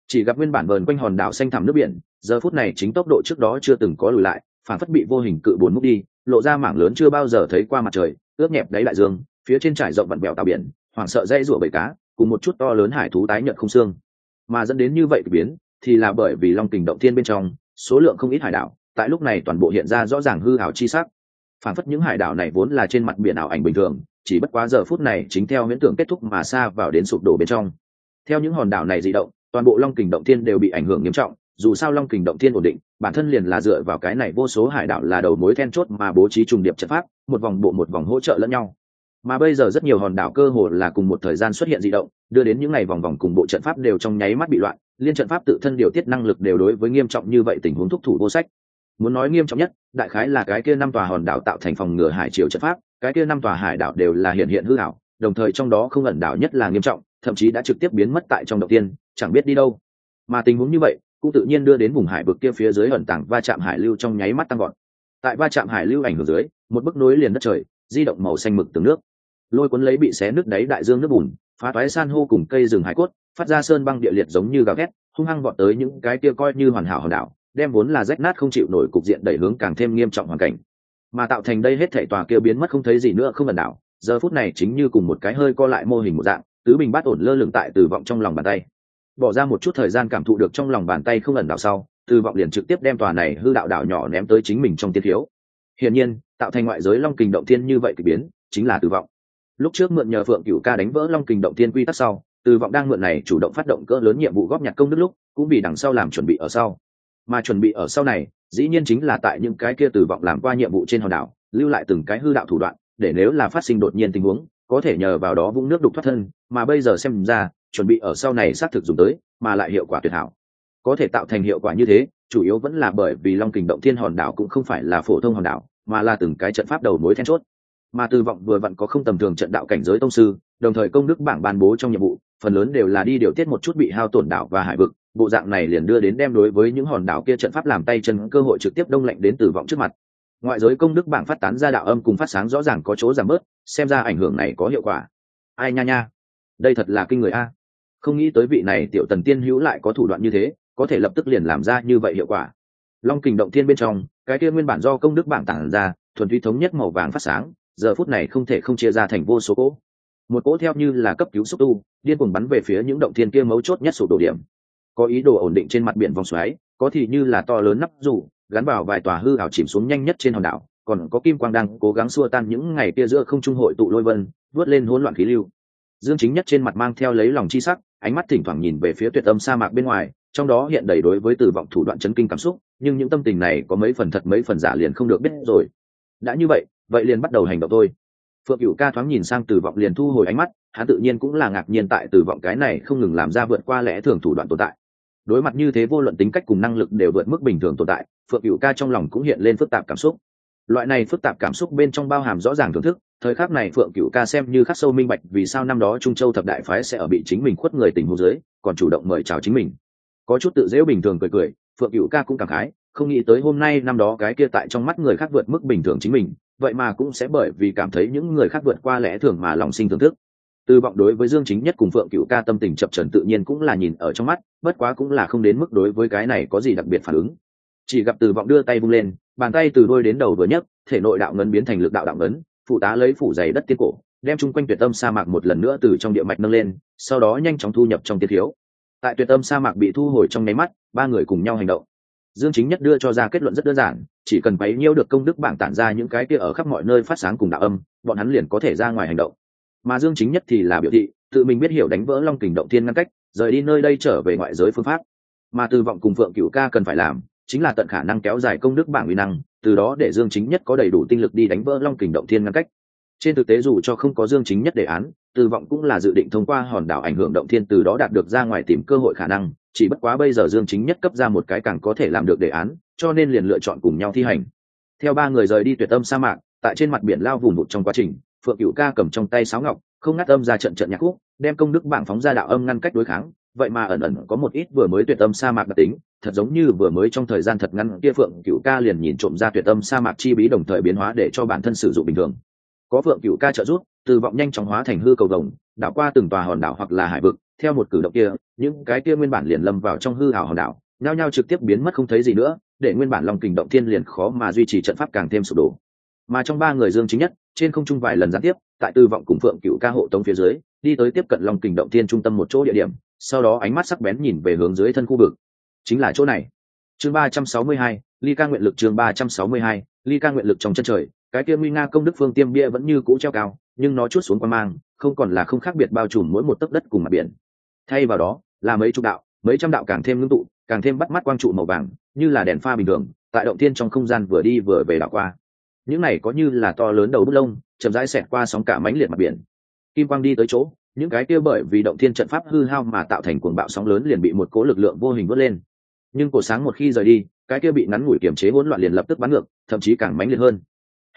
Chỉ gặp nguyên bản vờn quanh hòn đảo xanh thẳm nước biển giờ phút này chính tốc độ trước đó chưa từng có lùi lại phản phất bị vô hình cự buồn múc đi, lộ ra mảng lớn chưa bao giờ thấy qua mặt trời, ướt nhẹp đáy đại dương, phía trên trải rộng vặn bèo tàu biển, hoảng sợ dây rủa bầy cá, cùng một chút to lớn hải thú tái nhợt không xương. Mà dẫn đến như vậy biến, thì là bởi vì long kình động thiên bên trong, số lượng không ít hải đảo, tại lúc này toàn bộ hiện ra rõ ràng hư ảo chi sắc. Phản phất những hải đảo này vốn là trên mặt biển ảo ảnh bình thường, chỉ bất quá giờ phút này chính theo huyễn tưởng kết thúc mà xa vào đến sụp đổ bên trong. Theo những hòn đảo này di động, toàn bộ long kình động thiên đều bị ảnh hưởng nghiêm trọng dù sao long kình động thiên ổn định, bản thân liền là dựa vào cái này vô số hải đảo là đầu mối then chốt mà bố trí trùng điệp trận pháp, một vòng bộ một vòng hỗ trợ lẫn nhau. Mà bây giờ rất nhiều hòn đảo cơ hồ là cùng một thời gian xuất hiện di động, đưa đến những ngày vòng vòng cùng bộ trận pháp đều trong nháy mắt bị loạn, liên trận pháp tự thân điều tiết năng lực đều đối với nghiêm trọng như vậy tình huống thúc thủ vô sách. Muốn nói nghiêm trọng nhất, đại khái là cái kia năm tòa hòn đảo tạo thành phòng ngừa hải triều trận pháp, cái kia năm tòa hải đảo đều là hiện hiện hư hảo đồng thời trong đó không ẩn đảo nhất là nghiêm trọng, thậm chí đã trực tiếp biến mất tại trong đầu tiên chẳng biết đi đâu. Mà tình huống như vậy cũng tự nhiên đưa đến vùng hải vực kia phía dưới ẩn tảng va chạm hải lưu trong nháy mắt tăng gọn tại va chạm hải lưu ảnh hưởng dưới, một bức nối liền đất trời, di động màu xanh mực từng nước. Lôi cuốn lấy bị xé nước đáy đại dương nước bùn, phá toái san hô cùng cây rừng hải cốt, phát ra sơn băng địa liệt giống như gào ghét hung hăng vọt tới những cái kia coi như hoàn hảo hòn đảo, đem vốn là rách nát không chịu nổi cục diện đẩy hướng càng thêm nghiêm trọng hoàn cảnh. Mà tạo thành đây hết thể tòa kia biến mất không thấy gì nữa không ẩn đảo, giờ phút này chính như cùng một cái hơi co lại mô hình một dạng, tứ bình bát ổn lơ lửng tại từ vọng trong lòng bàn tay bỏ ra một chút thời gian cảm thụ được trong lòng bàn tay không ẩn đạo sau từ vọng liền trực tiếp đem tòa này hư đạo đảo nhỏ ném tới chính mình trong tiên thiếu. Hiển nhiên, tạo thành ngoại giới long kình động thiên như vậy k ỳ biến, chính là từ vọng. Lúc trước mượn nhờ phượng cựu ca đánh vỡ long kình động thiên quy tắc sau từ vọng đang mượn này chủ động phát động cỡ lớn nhiệm vụ góp nhặt công đức lúc, cũng vì đằng sau làm chuẩn bị ở sau. Mà chuẩn bị ở sau này, dĩ nhiên chính là tại những cái kia từ vọng làm qua nhiệm vụ trên hòn đảo, lưu lại từng cái hư đạo thủ đoạn, để nếu là phát sinh đột nhiên tình huống, có thể nhờ vào đó vũng nước đục thoát thân, mà bây giờ xem ra chuẩn bị ở sau này xác thực dùng tới, mà lại hiệu quả tuyệt hảo. Có thể tạo thành hiệu quả như thế, chủ yếu vẫn là bởi vì long kình động thiên hòn đảo cũng không phải là phổ thông hòn đảo, mà là từng cái trận pháp đầu mối then chốt. Mà từ vọng vừa vặn có không tầm thường trận đạo cảnh giới tông sư, đồng thời công đức bảng ban bố trong nhiệm vụ, phần lớn đều là đi điều tiết một chút bị hao tổn đảo và hải vực, bộ dạng này liền đưa đến đem đối với những hòn đảo kia trận pháp làm tay chân cơ hội trực tiếp đông lạnh đến từ vọng trước mặt. Ngoại giới công đức bảng phát tán ra đạo âm cùng phát sáng rõ ràng có chỗ giảm bớt, xem ra ảnh hưởng này có hiệu quả. Ai nha nha, đây thật là kinh người a không nghĩ tới vị này tiểu tần tiên hữu lại có thủ đoạn như thế, có thể lập tức liền làm ra như vậy hiệu quả. Long kình động thiên bên trong, cái kia nguyên bản do công đức bảng tản ra, thuần túy thống nhất màu vàng phát sáng, giờ phút này không thể không chia ra thành vô số cỗ. Một cỗ theo như là cấp cứu xúc tu, điên cuồng bắn về phía những động thiên kia mấu chốt nhất sụp đổ điểm. Có ý đồ ổn định trên mặt biển vòng xoáy, có thì như là to lớn nắp dù, gắn vào vài tòa hư ảo chìm xuống nhanh nhất trên hòn đảo, còn có kim quang đang cố gắng xua tan những ngày kia giữa không trung hội tụ lôi vân, vớt lên hỗn loạn khí lưu. Dương chính nhất trên mặt mang theo lấy lòng chi sắc ánh mắt thỉnh thoảng nhìn về phía tuyệt âm sa mạc bên ngoài, trong đó hiện đầy đối với từ vọng thủ đoạn chấn kinh cảm xúc, nhưng những tâm tình này có mấy phần thật mấy phần giả liền không được biết rồi. Đã như vậy vậy liền bắt đầu hành động thôi. Phượng cựu ca thoáng nhìn sang từ vọng liền thu hồi ánh mắt, hắn tự nhiên cũng là ngạc nhiên tại từ vọng cái này không ngừng làm ra vượt qua lẽ thường thủ đoạn tồn tại. Đối mặt như thế vô luận tính cách cùng năng lực đều vượt mức bình thường tồn tại, phượng cựu ca trong lòng cũng hiện lên phức tạp cảm xúc. Loại này phức tạp cảm xúc bên trong bao hàm rõ ràng thưởng thức thời khắc này phượng cựu ca xem như khắc sâu minh bạch vì sao năm đó trung châu thập đại phái sẽ ở bị chính mình khuất người tình hồ dưới, còn chủ động mời chào chính mình. Có chút tự dễu bình thường cười cười, phượng cựu ca cũng cảm khái, không nghĩ tới hôm nay năm đó cái kia tại trong mắt người khác vượt mức bình thường chính mình, vậy mà cũng sẽ bởi vì cảm thấy những người khác vượt qua lẽ thường mà lòng sinh thưởng thức. Từ vọng đối với dương chính nhất cùng phượng cựu ca tâm tình chập trần tự nhiên cũng là nhìn ở trong mắt, bất quá cũng là không đến mức đối với cái này có gì đặc biệt phản ứng. Chỉ gặp từ vọng đưa tay vung lên, bàn tay từ đôi đến đầu vừa nhấc, thể nội đạo ngấn biến thành lực đạo đạo ngấn phụ tá lấy phủ dày đất tiên cổ, đem chung quanh tuyệt âm sa mạc một lần nữa từ trong địa mạch nâng lên, sau đó nhanh chóng thu nhập trong tiết thiếu. Tại tuyệt âm sa mạc bị thu hồi trong nháy mắt, ba người cùng nhau hành động. Dương chính nhất đưa cho ra kết luận rất đơn giản, chỉ cần bấy nhiêu được công đức bảng tản ra những cái kia ở khắp mọi nơi phát sáng cùng đạo âm, bọn hắn liền có thể ra ngoài hành động. Mà dương chính nhất thì là biểu thị, tự mình biết hiểu đánh vỡ long kình động thiên ngăn cách, rời đi nơi đây trở về ngoại giới phương pháp. Mà từ vọng cùng phượng cựu ca cần phải làm, chính là tận khả năng kéo dài công đức bảng uy năng từ đó để dương chính nhất có đầy đủ tinh lực đi đánh vỡ long kình động thiên ngăn cách. Trên thực tế dù cho không có dương chính nhất đề án, từ vọng cũng là dự định thông qua hòn đảo ảnh hưởng động thiên từ đó đạt được ra ngoài tìm cơ hội khả năng, chỉ bất quá bây giờ dương chính nhất cấp ra một cái càng có thể làm được đề án, cho nên liền lựa chọn cùng nhau thi hành. Theo ba người rời đi tuyệt tâm sa mạc, tại trên mặt biển lao vùng một trong quá trình, phượng cựu ca cầm trong tay sáo ngọc, không ngắt âm ra trận trận nhạc khúc, đem công đức bảng phóng ra đạo âm ngăn cách đối kháng vậy mà ẩn ẩn có một ít vừa mới tuyệt âm sa mạc đặc tính, thật giống như vừa mới trong thời gian thật ngắn kia phượng cựu ca liền nhìn trộm ra tuyệt âm sa mạc chi bí đồng thời biến hóa để cho bản thân sử dụng bình thường. Có phượng cựu ca trợ giúp, từ vọng nhanh chóng hóa thành hư cầu đồng đảo qua từng tòa hòn đảo hoặc là hải vực, theo một cử động kia, những cái kia nguyên bản liền lâm vào trong hư hào hòn đảo, nhao nhao trực tiếp biến mất không thấy gì nữa, để nguyên bản lòng kình động thiên liền khó mà duy trì trận pháp càng thêm sụp đổ. Mà trong ba người dương chính nhất, trên không trung vài lần gián tiếp, tại tư vọng cùng phượng cựu ca hộ tống phía dưới, đi tới tiếp cận lòng kình động thiên trung tâm một chỗ địa điểm sau đó ánh mắt sắc bén nhìn về hướng dưới thân khu vực. Chính là chỗ này. Chương ba trăm sáu mươi hai, ly ca nguyện lực chương ba trăm sáu mươi hai, ly ca nguyện lực trong chân trời. Cái kia nguy nga công đức phương tiêm bia vẫn như cũ treo cao, nhưng nó chút xuống qua mang, không còn là không khác biệt bao trùm mỗi một tấc đất cùng mặt biển. Thay vào đó, là mấy chục đạo, mấy trăm đạo càng thêm ngưng tụ, càng thêm bắt mắt quang trụ màu vàng, như là đèn pha bình thường, tại động thiên trong không gian vừa đi vừa về đảo qua. Những này có như là to lớn đầu bút lông, chậm rãi xẹt qua sóng cả mánh liệt mặt biển. Kim quang đi tới chỗ những cái kia bởi vì động thiên trận pháp hư hao mà tạo thành cuồng bạo sóng lớn liền bị một cố lực lượng vô hình vớt lên. Nhưng cổ sáng một khi rời đi, cái kia bị ngắn ngủi kiềm chế hỗn loạn liền lập tức bắn ngược, thậm chí càng mãnh liệt hơn.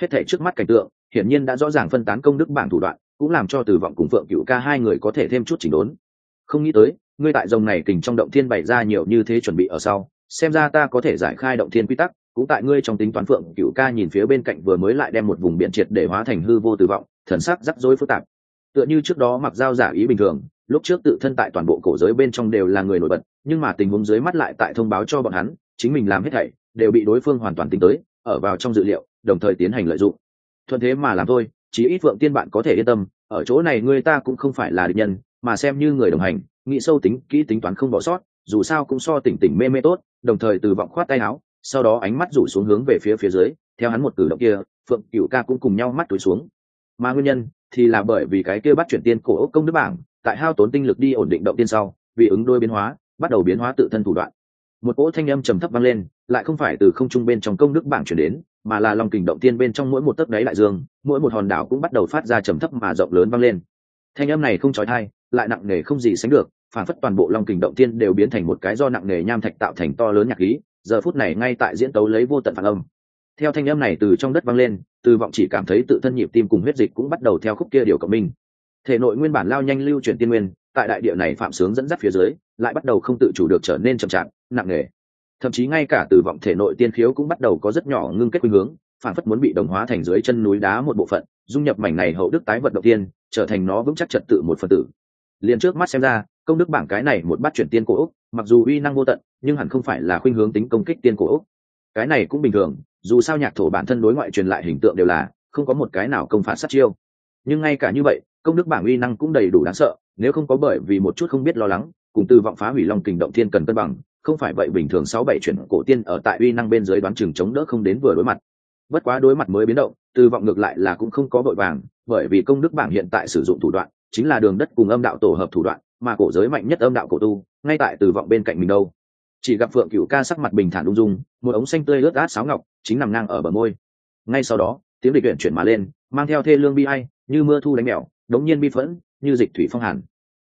Hết thể trước mắt cảnh tượng, hiển nhiên đã rõ ràng phân tán công đức bảng thủ đoạn, cũng làm cho từ vọng cùng phượng cựu ca hai người có thể thêm chút chỉnh đốn. Không nghĩ tới, ngươi tại dòng này kình trong động thiên bày ra nhiều như thế chuẩn bị ở sau, xem ra ta có thể giải khai động thiên quy tắc, cũng tại ngươi trong tính toán phượng cựu ca nhìn phía bên cạnh vừa mới lại đem một vùng biển triệt để hóa thành hư vô từ vọng, thần sắc rắc rối phức tạp tựa như trước đó mặc dao giả ý bình thường, lúc trước tự thân tại toàn bộ cổ giới bên trong đều là người nổi bật, nhưng mà tình huống dưới mắt lại tại thông báo cho bọn hắn, chính mình làm hết thảy, đều bị đối phương hoàn toàn tính tới, ở vào trong dự liệu, đồng thời tiến hành lợi dụng. Thuận thế mà làm thôi, chí ít phượng tiên bạn có thể yên tâm, ở chỗ này người ta cũng không phải là địch nhân, mà xem như người đồng hành, nghĩ sâu tính, kỹ tính toán không bỏ sót, dù sao cũng so tỉnh tỉnh mê mê tốt, đồng thời từ vọng khoát tay áo, sau đó ánh mắt rủ xuống hướng về phía phía dưới, theo hắn một cử động kia, phượng cựu ca cũng cùng nhau mắt túi xuống. Mà nguyên nhân thì là bởi vì cái kia bắt chuyển tiên cổ ốc công đức bảng, tại hao tốn tinh lực đi ổn định động tiên sau, vì ứng đôi biến hóa, bắt đầu biến hóa tự thân thủ đoạn. Một cỗ thanh âm trầm thấp vang lên, lại không phải từ không trung bên trong công đức bảng chuyển đến, mà là lòng kình động tiên bên trong mỗi một tấc đáy đại dương, mỗi một hòn đảo cũng bắt đầu phát ra trầm thấp mà rộng lớn vang lên. Thanh âm này không trói thai, lại nặng nề không gì sánh được, phản phất toàn bộ long kình động tiên đều biến thành một cái do nặng nề nham thạch tạo thành to lớn nhạc khí, giờ phút này ngay tại diễn tấu lấy vô tận phản âm theo thanh âm này từ trong đất vang lên, từ vọng chỉ cảm thấy tự thân nhịp tim cùng huyết dịch cũng bắt đầu theo khúc kia điều cộng minh. Thể nội nguyên bản lao nhanh lưu chuyển tiên nguyên, tại đại địa này phạm sướng dẫn dắt phía dưới, lại bắt đầu không tự chủ được trở nên chậm chạp, nặng nề. Thậm chí ngay cả từ vọng thể nội tiên khiếu cũng bắt đầu có rất nhỏ ngưng kết khuynh hướng, phản phất muốn bị đồng hóa thành dưới chân núi đá một bộ phận, dung nhập mảnh này hậu đức tái vận động tiên, trở thành nó vững chắc trật tự một phần tử. Liền trước mắt xem ra, công đức bảng cái này một bắt chuyển tiên cổ úc, mặc dù uy năng vô tận, nhưng hẳn không phải là khuynh hướng tính công kích tiên cổ úc. Cái này cũng bình thường dù sao nhạc thổ bản thân đối ngoại truyền lại hình tượng đều là không có một cái nào công phạt sát chiêu. Nhưng ngay cả như vậy, công đức bảng uy năng cũng đầy đủ đáng sợ, nếu không có bởi vì một chút không biết lo lắng, cùng từ vọng phá hủy long kình động thiên cần cân bằng, không phải vậy bình thường sáu bảy chuyển cổ tiên ở tại uy năng bên dưới đoán chừng chống đỡ không đến vừa đối mặt. Bất quá đối mặt mới biến động từ vọng ngược lại là cũng không có vội vàng, bởi vì công đức bảng hiện tại sử dụng thủ đoạn chính là đường đất cùng âm đạo tổ hợp thủ đoạn, mà cổ giới mạnh nhất âm đạo cổ tu, ngay tại từ vọng bên cạnh mình đâu chỉ gặp phượng cựu ca sắc mặt bình thản ung dung, một ống xanh tươi ướt át sáo ngọc chính nằm ngang ở bờ môi. Ngay sau đó, tiếng địch viện chuyển mà lên, mang theo thê lương bi ai, như mưa thu đánh mèo, đống nhiên bi phẫn, như dịch thủy phong hàn.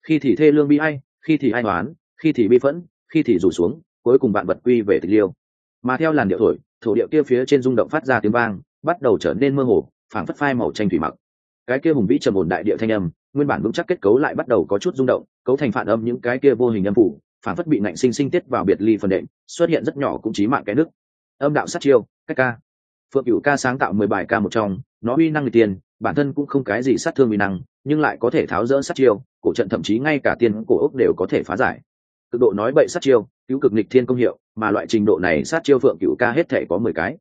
Khi thì thê lương bi ai, khi thì ai đoán khi thì bi phẫn, khi thì rủ xuống, cuối cùng bạn vật quy về tịch liêu. Mà theo làn điệu thổi, thổ điệu kia phía trên rung động phát ra tiếng vang, bắt đầu trở nên mơ hồ, phảng phất phai màu tranh thủy mặc. Cái kia hùng vĩ trầm ổn đại địa thanh âm, nguyên bản vững chắc kết cấu lại bắt đầu có chút rung động, cấu thành phản âm những cái kia vô hình âm phủ phản phất bị nạnh sinh sinh tiết vào biệt ly phần đệm, xuất hiện rất nhỏ cũng chí mạng cái nước. Âm đạo sát chiêu, cách ca. Phượng cửu ca sáng tạo mười bài ca một trong, nó uy năng người tiền, bản thân cũng không cái gì sát thương uy năng, nhưng lại có thể tháo rỡ sát chiêu, cổ trận thậm chí ngay cả tiên cổ ốc đều có thể phá giải. Cực độ nói bậy sát chiêu, cứu cực nịch thiên công hiệu, mà loại trình độ này sát chiêu phượng cửu ca hết thể có mười cái.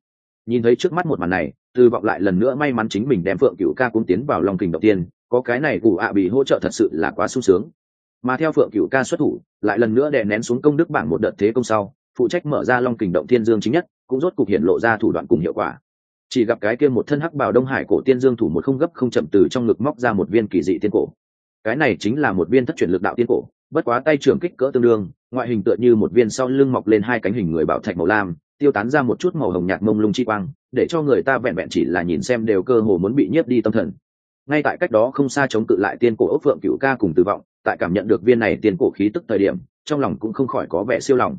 Nhìn thấy trước mắt một màn này, tư vọng lại lần nữa may mắn chính mình đem phượng cửu ca cũng tiến vào lòng kình đầu tiên, có cái này cụ ạ bị hỗ trợ thật sự là quá sung sướng mà theo phượng cửu ca xuất thủ, lại lần nữa đè nén xuống công đức bảng một đợt thế công sau, phụ trách mở ra long kình động thiên dương chính nhất, cũng rốt cục hiện lộ ra thủ đoạn cùng hiệu quả. Chỉ gặp cái kia một thân hắc bào đông hải cổ tiên dương thủ một không gấp không chậm từ trong ngực móc ra một viên kỳ dị tiên cổ. Cái này chính là một viên thất chuyển lực đạo tiên cổ, bất quá tay trưởng kích cỡ tương đương, ngoại hình tựa như một viên sau lưng mọc lên hai cánh hình người bảo thạch màu lam, tiêu tán ra một chút màu hồng nhạt mông lung chi quang, để cho người ta vẹn vẹn chỉ là nhìn xem đều cơ hồ muốn bị nhiếp đi tâm thần. Ngay tại cách đó không xa chống cự lại tiên cổ ốc phượng cựu ca cùng tử vọng tại cảm nhận được viên này tiên cổ khí tức thời điểm, trong lòng cũng không khỏi có vẻ siêu lòng.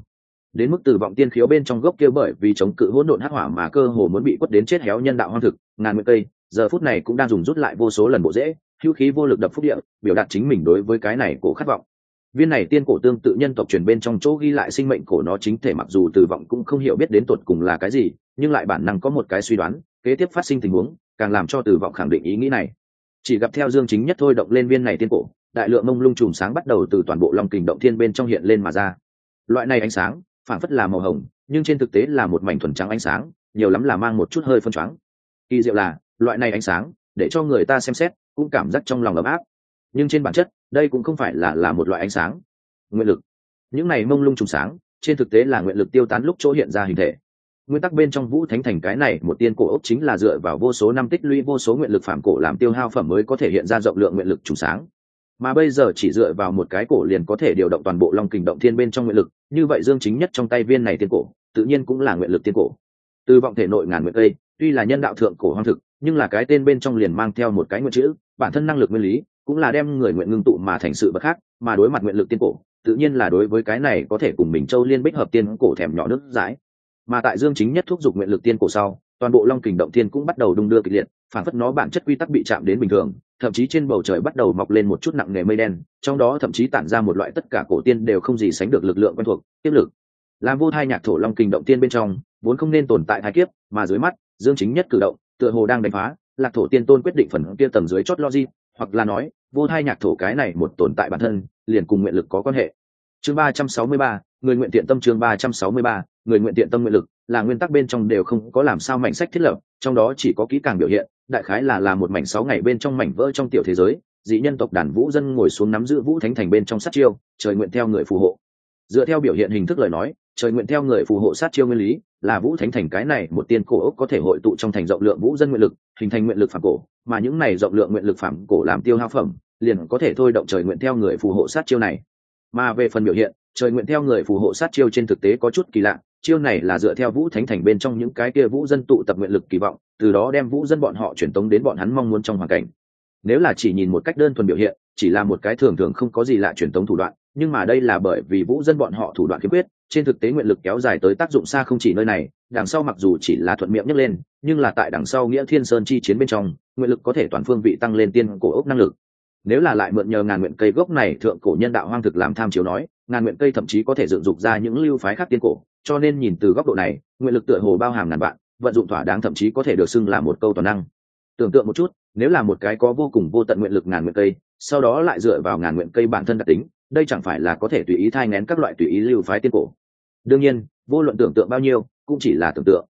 Đến mức tử vọng tiên khiếu bên trong gốc kia bởi vì chống cự hỗn độn hắc hỏa mà cơ hồ muốn bị quất đến chết héo nhân đạo hoang thực, ngàn nguyện cây, giờ phút này cũng đang dùng rút lại vô số lần bộ dễ hữu khí vô lực đập phúc địa, biểu đạt chính mình đối với cái này cổ khát vọng. Viên này tiên cổ tương tự nhân tộc truyền bên trong chỗ ghi lại sinh mệnh cổ nó chính thể mặc dù tử vọng cũng không hiểu biết đến tột cùng là cái gì, nhưng lại bản năng có một cái suy đoán, kế tiếp phát sinh tình huống, càng làm cho tử vọng khẳng định ý nghĩ này. Chỉ gặp theo dương chính nhất thôi động lên viên này tiên cổ đại lượng mông lung chùm sáng bắt đầu từ toàn bộ lòng kình động thiên bên trong hiện lên mà ra. Loại này ánh sáng phản phất là màu hồng, nhưng trên thực tế là một mảnh thuần trắng ánh sáng, nhiều lắm là mang một chút hơi phân choáng. Kỳ diệu là, loại này ánh sáng, để cho người ta xem xét, cũng cảm giác trong lòng ấm áp. Nhưng trên bản chất, đây cũng không phải là là một loại ánh sáng. Nguyện lực. Những này mông lung trùng sáng, trên thực tế là nguyện lực tiêu tán lúc chỗ hiện ra hình thể. Nguyên tắc bên trong vũ thánh thành cái này, một tiên cổ ốc chính là dựa vào vô số năm tích lũy, vô số nguyện lực phạm cổ làm tiêu hao phẩm mới có thể hiện ra rộng lượng nguyện lực trùng sáng mà bây giờ chỉ dựa vào một cái cổ liền có thể điều động toàn bộ long kình động thiên bên trong nguyện lực, như vậy dương chính nhất trong tay viên này tiên cổ, tự nhiên cũng là nguyện lực tiên cổ. Từ vọng thể nội ngàn nguyện cây, tuy là nhân đạo thượng cổ hoang thực, nhưng là cái tên bên trong liền mang theo một cái nguyện chữ, bản thân năng lực nguyên lý, cũng là đem người nguyện ngưng tụ mà thành sự bất khác, mà đối mặt nguyện lực tiên cổ, tự nhiên là đối với cái này có thể cùng mình châu liên bích hợp tiên cổ thèm nhỏ nước dãi mà tại dương chính nhất thúc giục nguyện lực tiên cổ sau toàn bộ long kình động thiên cũng bắt đầu đung đưa kịch liệt, phản phất nó bản chất quy tắc bị chạm đến bình thường, thậm chí trên bầu trời bắt đầu mọc lên một chút nặng nề mây đen, trong đó thậm chí tản ra một loại tất cả cổ tiên đều không gì sánh được lực lượng quen thuộc, tiếp lực. Làm vô thai nhạc thổ long kình động tiên bên trong, vốn không nên tồn tại hai kiếp, mà dưới mắt, dương chính nhất cử động, tựa hồ đang đánh phá, lạc thổ tiên tôn quyết định phần kia tầng dưới chót logic, hoặc là nói, vô thai nhạc thổ cái này một tồn tại bản thân, liền cùng nguyện lực có quan hệ. Chương ba trăm sáu mươi ba, người nguyện tiện tâm chương ba trăm sáu mươi ba, người nguyện tiện tâm nguyện lực là nguyên tắc bên trong đều không có làm sao mảnh sách thiết lập, trong đó chỉ có kỹ càng biểu hiện, đại khái là là một mảnh sáu ngày bên trong mảnh vỡ trong tiểu thế giới, dị nhân tộc đàn vũ dân ngồi xuống nắm giữ vũ thánh thành bên trong sát chiêu, trời nguyện theo người phù hộ. Dựa theo biểu hiện hình thức lời nói, trời nguyện theo người phù hộ sát chiêu nguyên lý, là vũ thánh thành cái này một tiên cổ ốc có thể hội tụ trong thành rộng lượng vũ dân nguyện lực, hình thành nguyện lực phản cổ, mà những này rộng lượng nguyện lực phản cổ làm tiêu hao phẩm, liền có thể thôi động trời nguyện theo người phù hộ sát chiêu này. Mà về phần biểu hiện, trời nguyện theo người phù hộ sát chiêu trên thực tế có chút kỳ lạ chiêu này là dựa theo vũ thánh thành bên trong những cái kia vũ dân tụ tập nguyện lực kỳ vọng, từ đó đem vũ dân bọn họ truyền tống đến bọn hắn mong muốn trong hoàn cảnh. Nếu là chỉ nhìn một cách đơn thuần biểu hiện, chỉ là một cái thường thường không có gì lạ truyền tống thủ đoạn, nhưng mà đây là bởi vì vũ dân bọn họ thủ đoạn khiếm khuyết, trên thực tế nguyện lực kéo dài tới tác dụng xa không chỉ nơi này, đằng sau mặc dù chỉ là thuận miệng nhấc lên, nhưng là tại đằng sau nghĩa thiên sơn chi chiến bên trong, nguyện lực có thể toàn phương vị tăng lên tiên cổ ốc năng lực. Nếu là lại mượn nhờ ngàn nguyện cây gốc này thượng cổ nhân đạo hoang thực làm tham chiếu nói, ngàn nguyện cây thậm chí có thể dựng dục ra những lưu phái khác tiên cổ cho nên nhìn từ góc độ này, nguyện lực tựa hồ bao hàm ngàn vạn, vận dụng thỏa đáng thậm chí có thể được xưng là một câu toàn năng. Tưởng tượng một chút, nếu là một cái có vô cùng vô tận nguyện lực ngàn nguyện cây, sau đó lại dựa vào ngàn nguyện cây bản thân đặc tính, đây chẳng phải là có thể tùy ý thai ngén các loại tùy ý lưu phái tiên cổ. Đương nhiên, vô luận tưởng tượng bao nhiêu, cũng chỉ là tưởng tượng.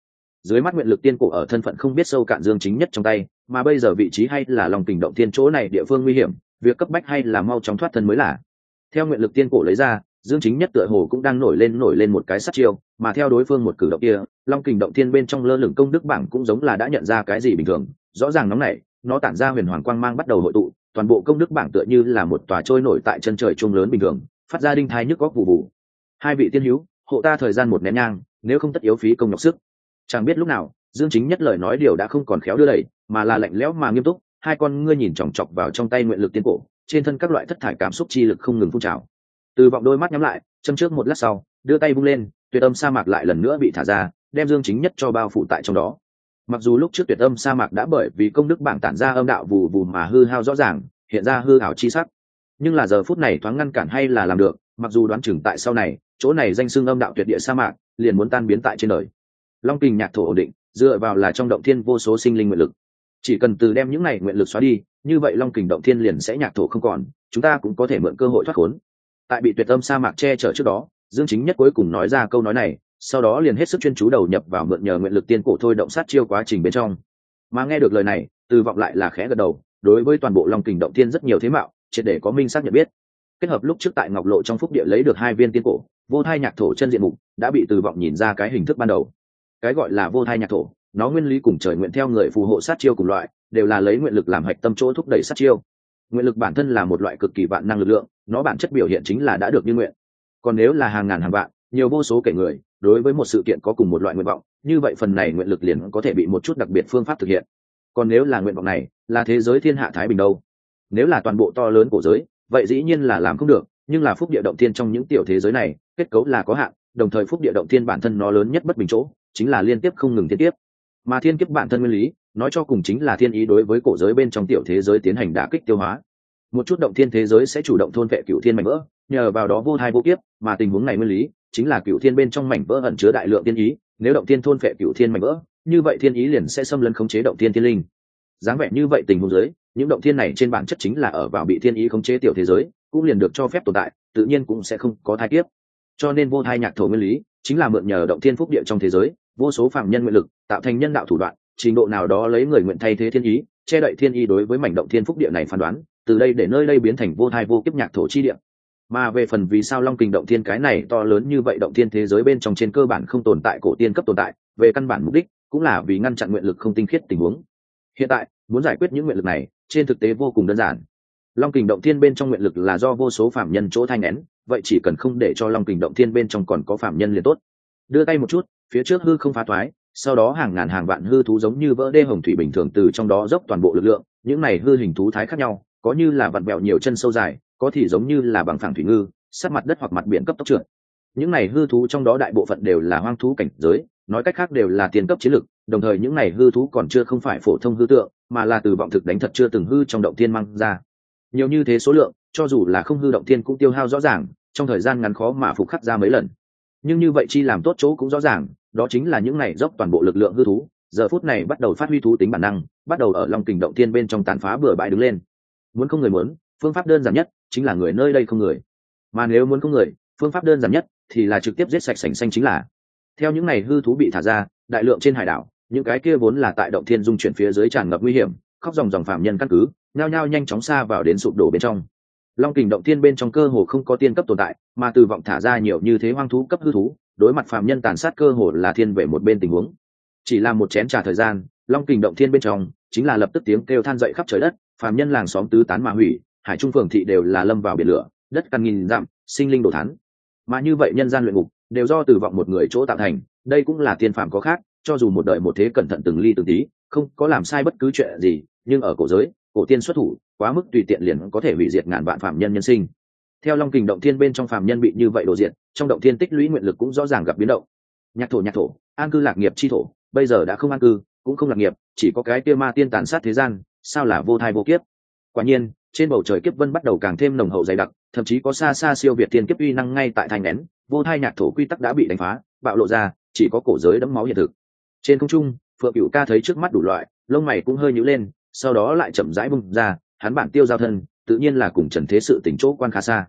Dưới mắt nguyện lực tiên cổ ở thân phận không biết sâu cạn dương chính nhất trong tay, mà bây giờ vị trí hay là lòng tình động thiên chỗ này địa phương nguy hiểm, việc cấp bách hay là mau chóng thoát thân mới là. Theo nguyện lực tiên cổ lấy ra dương chính nhất tựa hồ cũng đang nổi lên nổi lên một cái sát chiêu, mà theo đối phương một cử động kia, long kình động thiên bên trong lơ lửng công đức bảng cũng giống là đã nhận ra cái gì bình thường, rõ ràng nóng này nó tản ra huyền hoàng quang mang bắt đầu hội tụ, toàn bộ công đức bảng tựa như là một tòa trôi nổi tại chân trời trung lớn bình thường, phát ra đinh thai nhức góc vụ vụ. Hai vị tiên hữu, hộ ta thời gian một nén nhang, nếu không tất yếu phí công nhọc sức. Chẳng biết lúc nào, dương chính nhất lời nói điều đã không còn khéo đưa đẩy, mà là lạnh lẽo mà nghiêm túc, hai con ngươi nhìn chòng chọc vào trong tay nguyện lực tiên cổ, trên thân các loại thất thải cảm xúc chi lực không ngừng phun trào từ vọng đôi mắt nhắm lại, châm trước một lát sau, đưa tay bung lên, tuyệt âm sa mạc lại lần nữa bị thả ra, đem dương chính nhất cho bao phủ tại trong đó. Mặc dù lúc trước tuyệt âm sa mạc đã bởi vì công đức bảng tản ra âm đạo vù vù mà hư hao rõ ràng, hiện ra hư hảo chi sắc, nhưng là giờ phút này thoáng ngăn cản hay là làm được, mặc dù đoán chừng tại sau này, chỗ này danh xưng âm đạo tuyệt địa sa mạc liền muốn tan biến tại trên đời. Long kình nhạc thổ ổn định, dựa vào là trong động thiên vô số sinh linh nguyện lực. Chỉ cần từ đem những này nguyện lực xóa đi, như vậy long kình động thiên liền sẽ nhạc thổ không còn, chúng ta cũng có thể mượn cơ hội thoát khốn tại bị tuyệt âm sa mạc che chở trước đó, dương chính nhất cuối cùng nói ra câu nói này, sau đó liền hết sức chuyên chú đầu nhập vào mượn nhờ nguyện lực tiên cổ thôi động sát chiêu quá trình bên trong. Mà nghe được lời này, từ vọng lại là khẽ gật đầu, đối với toàn bộ long kình động Tiên rất nhiều thế mạo, triệt để có minh xác nhận biết. Kết hợp lúc trước tại ngọc lộ trong phúc địa lấy được hai viên tiên cổ, vô thai nhạc thổ chân diện mục đã bị từ vọng nhìn ra cái hình thức ban đầu. Cái gọi là vô thai nhạc thổ, nó nguyên lý cùng trời nguyện theo người phù hộ sát chiêu cùng loại, đều là lấy nguyện lực làm hạch tâm chỗ thúc đẩy sát chiêu nguyện lực bản thân là một loại cực kỳ vạn năng lực lượng, nó bản chất biểu hiện chính là đã được như nguyện. Còn nếu là hàng ngàn hàng vạn, nhiều vô số kể người, đối với một sự kiện có cùng một loại nguyện vọng, như vậy phần này nguyện lực liền có thể bị một chút đặc biệt phương pháp thực hiện. Còn nếu là nguyện vọng này, là thế giới thiên hạ thái bình đâu? Nếu là toàn bộ to lớn cổ giới, vậy dĩ nhiên là làm không được, nhưng là phúc địa động thiên trong những tiểu thế giới này, kết cấu là có hạn, đồng thời phúc địa động thiên bản thân nó lớn nhất bất bình chỗ, chính là liên tiếp không ngừng thiên tiếp mà thiên kiếp bản thân nguyên lý, nói cho cùng chính là thiên ý đối với cổ giới bên trong tiểu thế giới tiến hành đả kích tiêu hóa. Một chút động thiên thế giới sẽ chủ động thôn vệ cựu thiên mảnh vỡ, nhờ vào đó vô thai vô kiếp, mà tình huống này nguyên lý, chính là cựu thiên bên trong mảnh vỡ ẩn chứa đại lượng thiên ý, nếu động thiên thôn vệ cựu thiên mảnh vỡ, như vậy thiên ý liền sẽ xâm lấn khống chế động thiên thiên linh. Dáng vẻ như vậy tình huống giới những động thiên này trên bản chất chính là ở vào bị thiên ý khống chế tiểu thế giới, cũng liền được cho phép tồn tại, tự nhiên cũng sẽ không có thai kiếp. Cho nên vô thai nhạc thổ nguyên lý, chính là mượn nhờ động thiên phúc địa trong thế giới vô số phạm nhân nguyện lực, tạo thành nhân đạo thủ đoạn, trình độ nào đó lấy người nguyện thay thế thiên ý, che đậy thiên ý đối với mảnh động thiên phúc địa này phán đoán, từ đây để nơi đây biến thành vô thai vô kiếp nhạc thổ chi địa. Mà về phần vì sao long kình động thiên cái này to lớn như vậy động thiên thế giới bên trong trên cơ bản không tồn tại cổ tiên cấp tồn tại, về căn bản mục đích cũng là vì ngăn chặn nguyện lực không tinh khiết tình huống. Hiện tại, muốn giải quyết những nguyện lực này, trên thực tế vô cùng đơn giản. Long kình động thiên bên trong nguyện lực là do vô số phạm nhân chỗ thanh n vậy chỉ cần không để cho long kình động thiên bên trong còn có phạm nhân liền tốt đưa tay một chút, phía trước hư không phá thoái, sau đó hàng ngàn hàng vạn hư thú giống như vỡ đê hồng thủy bình thường từ trong đó dốc toàn bộ lực lượng, những này hư hình thú thái khác nhau, có như là vặn vẹo nhiều chân sâu dài, có thì giống như là bằng phẳng thủy ngư, sát mặt đất hoặc mặt biển cấp tốc trượt. Những này hư thú trong đó đại bộ phận đều là hoang thú cảnh giới, nói cách khác đều là tiền cấp chiến lực, đồng thời những này hư thú còn chưa không phải phổ thông hư tượng, mà là từ vọng thực đánh thật chưa từng hư trong động thiên mang ra. Nhiều như thế số lượng, cho dù là không hư động thiên cũng tiêu hao rõ ràng, trong thời gian ngắn khó mà phục khắc ra mấy lần nhưng như vậy chi làm tốt chỗ cũng rõ ràng, đó chính là những này dốc toàn bộ lực lượng hư thú. Giờ phút này bắt đầu phát huy thú tính bản năng, bắt đầu ở lòng kình động thiên bên trong tàn phá bừa bãi đứng lên. Muốn không người muốn, phương pháp đơn giản nhất chính là người nơi đây không người. Mà nếu muốn không người, phương pháp đơn giản nhất thì là trực tiếp giết sạch sành xanh chính là. Theo những ngày hư thú bị thả ra, đại lượng trên hải đảo, những cái kia vốn là tại động thiên dung chuyển phía dưới tràn ngập nguy hiểm, khóc dòng dòng phạm nhân căn cứ, nhao nhao nhanh chóng xa vào đến sụp đổ bên trong long kình động thiên bên trong cơ hồ không có tiên cấp tồn tại, mà từ vọng thả ra nhiều như thế hoang thú cấp hư thú, đối mặt phạm nhân tàn sát cơ hồ là thiên về một bên tình huống. Chỉ là một chén trà thời gian, long kình động thiên bên trong chính là lập tức tiếng kêu than dậy khắp trời đất phạm nhân làng xóm tứ tán mà hủy, hải trung phường thị đều là lâm vào biển lửa, đất căn nghìn dặm, sinh linh đổ thán. Mà như vậy nhân gian luyện ngục đều do từ vọng một người chỗ tạo thành, đây cũng là tiên phạm có khác, cho dù một đời một thế cẩn thận từng ly từng tí, không có làm sai bất cứ chuyện gì, nhưng ở cổ giới cổ tiên xuất thủ, quá mức tùy tiện liền có thể hủy diệt ngàn vạn phạm nhân nhân sinh. Theo long kình động thiên bên trong phạm nhân bị như vậy đổ diệt, trong động thiên tích lũy nguyện lực cũng rõ ràng gặp biến động. Nhạc thổ nhạc thổ, an cư lạc nghiệp chi thổ, bây giờ đã không an cư, cũng không lạc nghiệp, chỉ có cái kia ma tiên tàn sát thế gian, sao là vô thai vô kiếp? Quả nhiên, trên bầu trời kiếp vân bắt đầu càng thêm nồng hậu dày đặc, thậm chí có xa xa siêu việt tiên kiếp uy năng ngay tại thành nén, vô thai nhạc thổ quy tắc đã bị đánh phá, bạo lộ ra, chỉ có cổ giới đẫm máu hiện thực. Trên không trung, phượng cựu ca thấy trước mắt đủ loại, lông mày cũng hơi nhữ lên sau đó lại chậm rãi bung ra, hắn bản tiêu giao thân, tự nhiên là cùng trần thế sự tỉnh chỗ quan khá xa.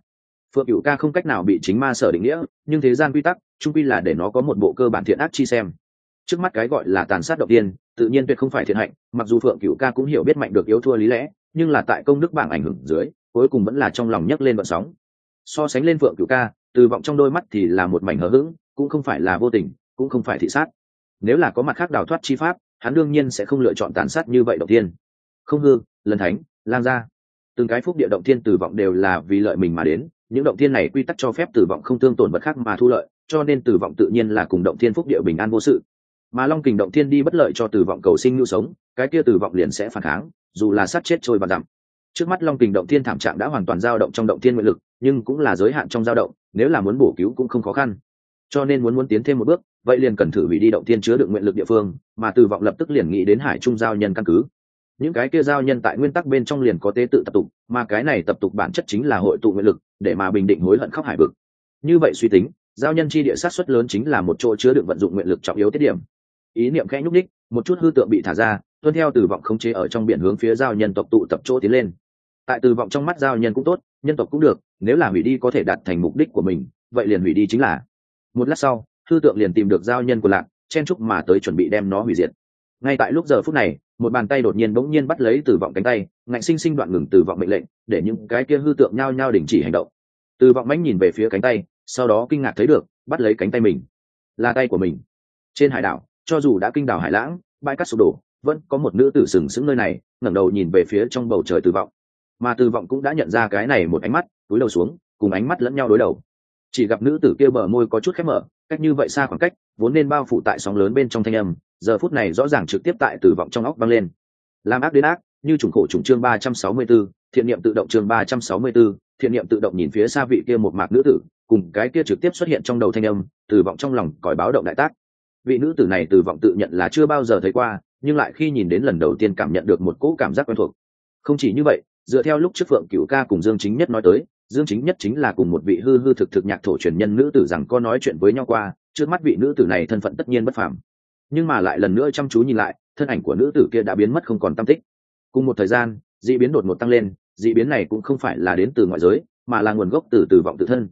Phượng cựu ca không cách nào bị chính ma sở định nghĩa, nhưng thế gian quy tắc trung quy là để nó có một bộ cơ bản thiện ác chi xem. Trước mắt cái gọi là tàn sát động tiên, tự nhiên tuyệt không phải thiện hạnh, mặc dù phượng cựu ca cũng hiểu biết mạnh được yếu thua lý lẽ, nhưng là tại công đức bảng ảnh hưởng dưới, cuối cùng vẫn là trong lòng nhấc lên vận sóng. So sánh lên phượng cựu ca, từ vọng trong đôi mắt thì là một mảnh hờ hững, cũng không phải là vô tình, cũng không phải thị sát. Nếu là có mặt khác đào thoát chi pháp, hắn đương nhiên sẽ không lựa chọn tàn sát như vậy động tiên không hư, lần thánh, lang gia. Từng cái phúc địa động thiên tử vọng đều là vì lợi mình mà đến. Những động thiên này quy tắc cho phép tử vọng không thương tổn vật khác mà thu lợi, cho nên tử vọng tự nhiên là cùng động thiên phúc địa bình an vô sự. Mà long kình động thiên đi bất lợi cho tử vọng cầu sinh nhu sống, cái kia tử vọng liền sẽ phản kháng, dù là sát chết trôi và dặm. Trước mắt long kình động thiên thảm trạng đã hoàn toàn dao động trong động thiên nguyện lực, nhưng cũng là giới hạn trong dao động, nếu là muốn bổ cứu cũng không khó khăn. Cho nên muốn muốn tiến thêm một bước, vậy liền cần thử hủy đi động thiên chứa được nguyện lực địa phương, mà tử vọng lập tức liền nghĩ đến hải trung giao nhân căn cứ những cái kia giao nhân tại nguyên tắc bên trong liền có tế tự tập tục, mà cái này tập tục bản chất chính là hội tụ nguyện lực, để mà bình định hối hận khóc hải vực. Như vậy suy tính, giao nhân chi địa sát xuất lớn chính là một chỗ chứa đựng vận dụng nguyện lực trọng yếu tiết điểm. Ý niệm khẽ nhúc đích một chút hư tượng bị thả ra, tuân theo từ vọng khống chế ở trong biển hướng phía giao nhân tộc tụ tập chỗ tiến lên. Tại từ vọng trong mắt giao nhân cũng tốt, nhân tộc cũng được, nếu là hủy đi có thể đạt thành mục đích của mình, vậy liền hủy đi chính là. Một lát sau, hư tượng liền tìm được giao nhân của lạc, chen trúc mà tới chuẩn bị đem nó hủy diệt. Ngay tại lúc giờ phút này một bàn tay đột nhiên bỗng nhiên bắt lấy từ vọng cánh tay, ngạnh sinh sinh đoạn ngừng từ vọng mệnh lệnh, để những cái kia hư tượng nhao nhao đình chỉ hành động. Từ vọng mãnh nhìn về phía cánh tay, sau đó kinh ngạc thấy được, bắt lấy cánh tay mình. Là tay của mình. Trên hải đảo, cho dù đã kinh đảo hải lãng, bãi cát sụp đổ, vẫn có một nữ tử sừng sững nơi này, ngẩng đầu nhìn về phía trong bầu trời từ vọng. Mà từ vọng cũng đã nhận ra cái này một ánh mắt, túi đầu xuống, cùng ánh mắt lẫn nhau đối đầu. Chỉ gặp nữ tử kia bờ môi có chút khép mở, cách như vậy xa khoảng cách, vốn nên bao phủ tại sóng lớn bên trong thanh âm giờ phút này rõ ràng trực tiếp tại từ vọng trong óc băng lên. Làm ác đến ác như trùng khổ trùng chương ba trăm sáu mươi 364, thiện niệm tự động chương ba trăm sáu mươi 364, thiện niệm tự động nhìn phía xa vị kia một mạc nữ tử cùng cái kia trực tiếp xuất hiện trong đầu thanh âm từ vọng trong lòng còi báo động đại tác. Vị nữ tử này từ vọng tự nhận là chưa bao giờ thấy qua nhưng lại khi nhìn đến lần đầu tiên cảm nhận được một cỗ cảm giác quen thuộc. Không chỉ như vậy dựa theo lúc trước phượng cửu ca cùng dương chính nhất nói tới dương chính nhất chính là cùng một vị hư hư thực thực nhạc thổ truyền nhân nữ tử rằng có nói chuyện với nhau qua trước mắt vị nữ tử này thân phận tất nhiên bất phàm nhưng mà lại lần nữa chăm chú nhìn lại, thân ảnh của nữ tử kia đã biến mất không còn tâm tích. Cùng một thời gian, d ị biến đột ngột tăng lên, d ị biến này cũng không phải là đến từ ngoại giới, mà là nguồn gốc từ từ vọng tự thân.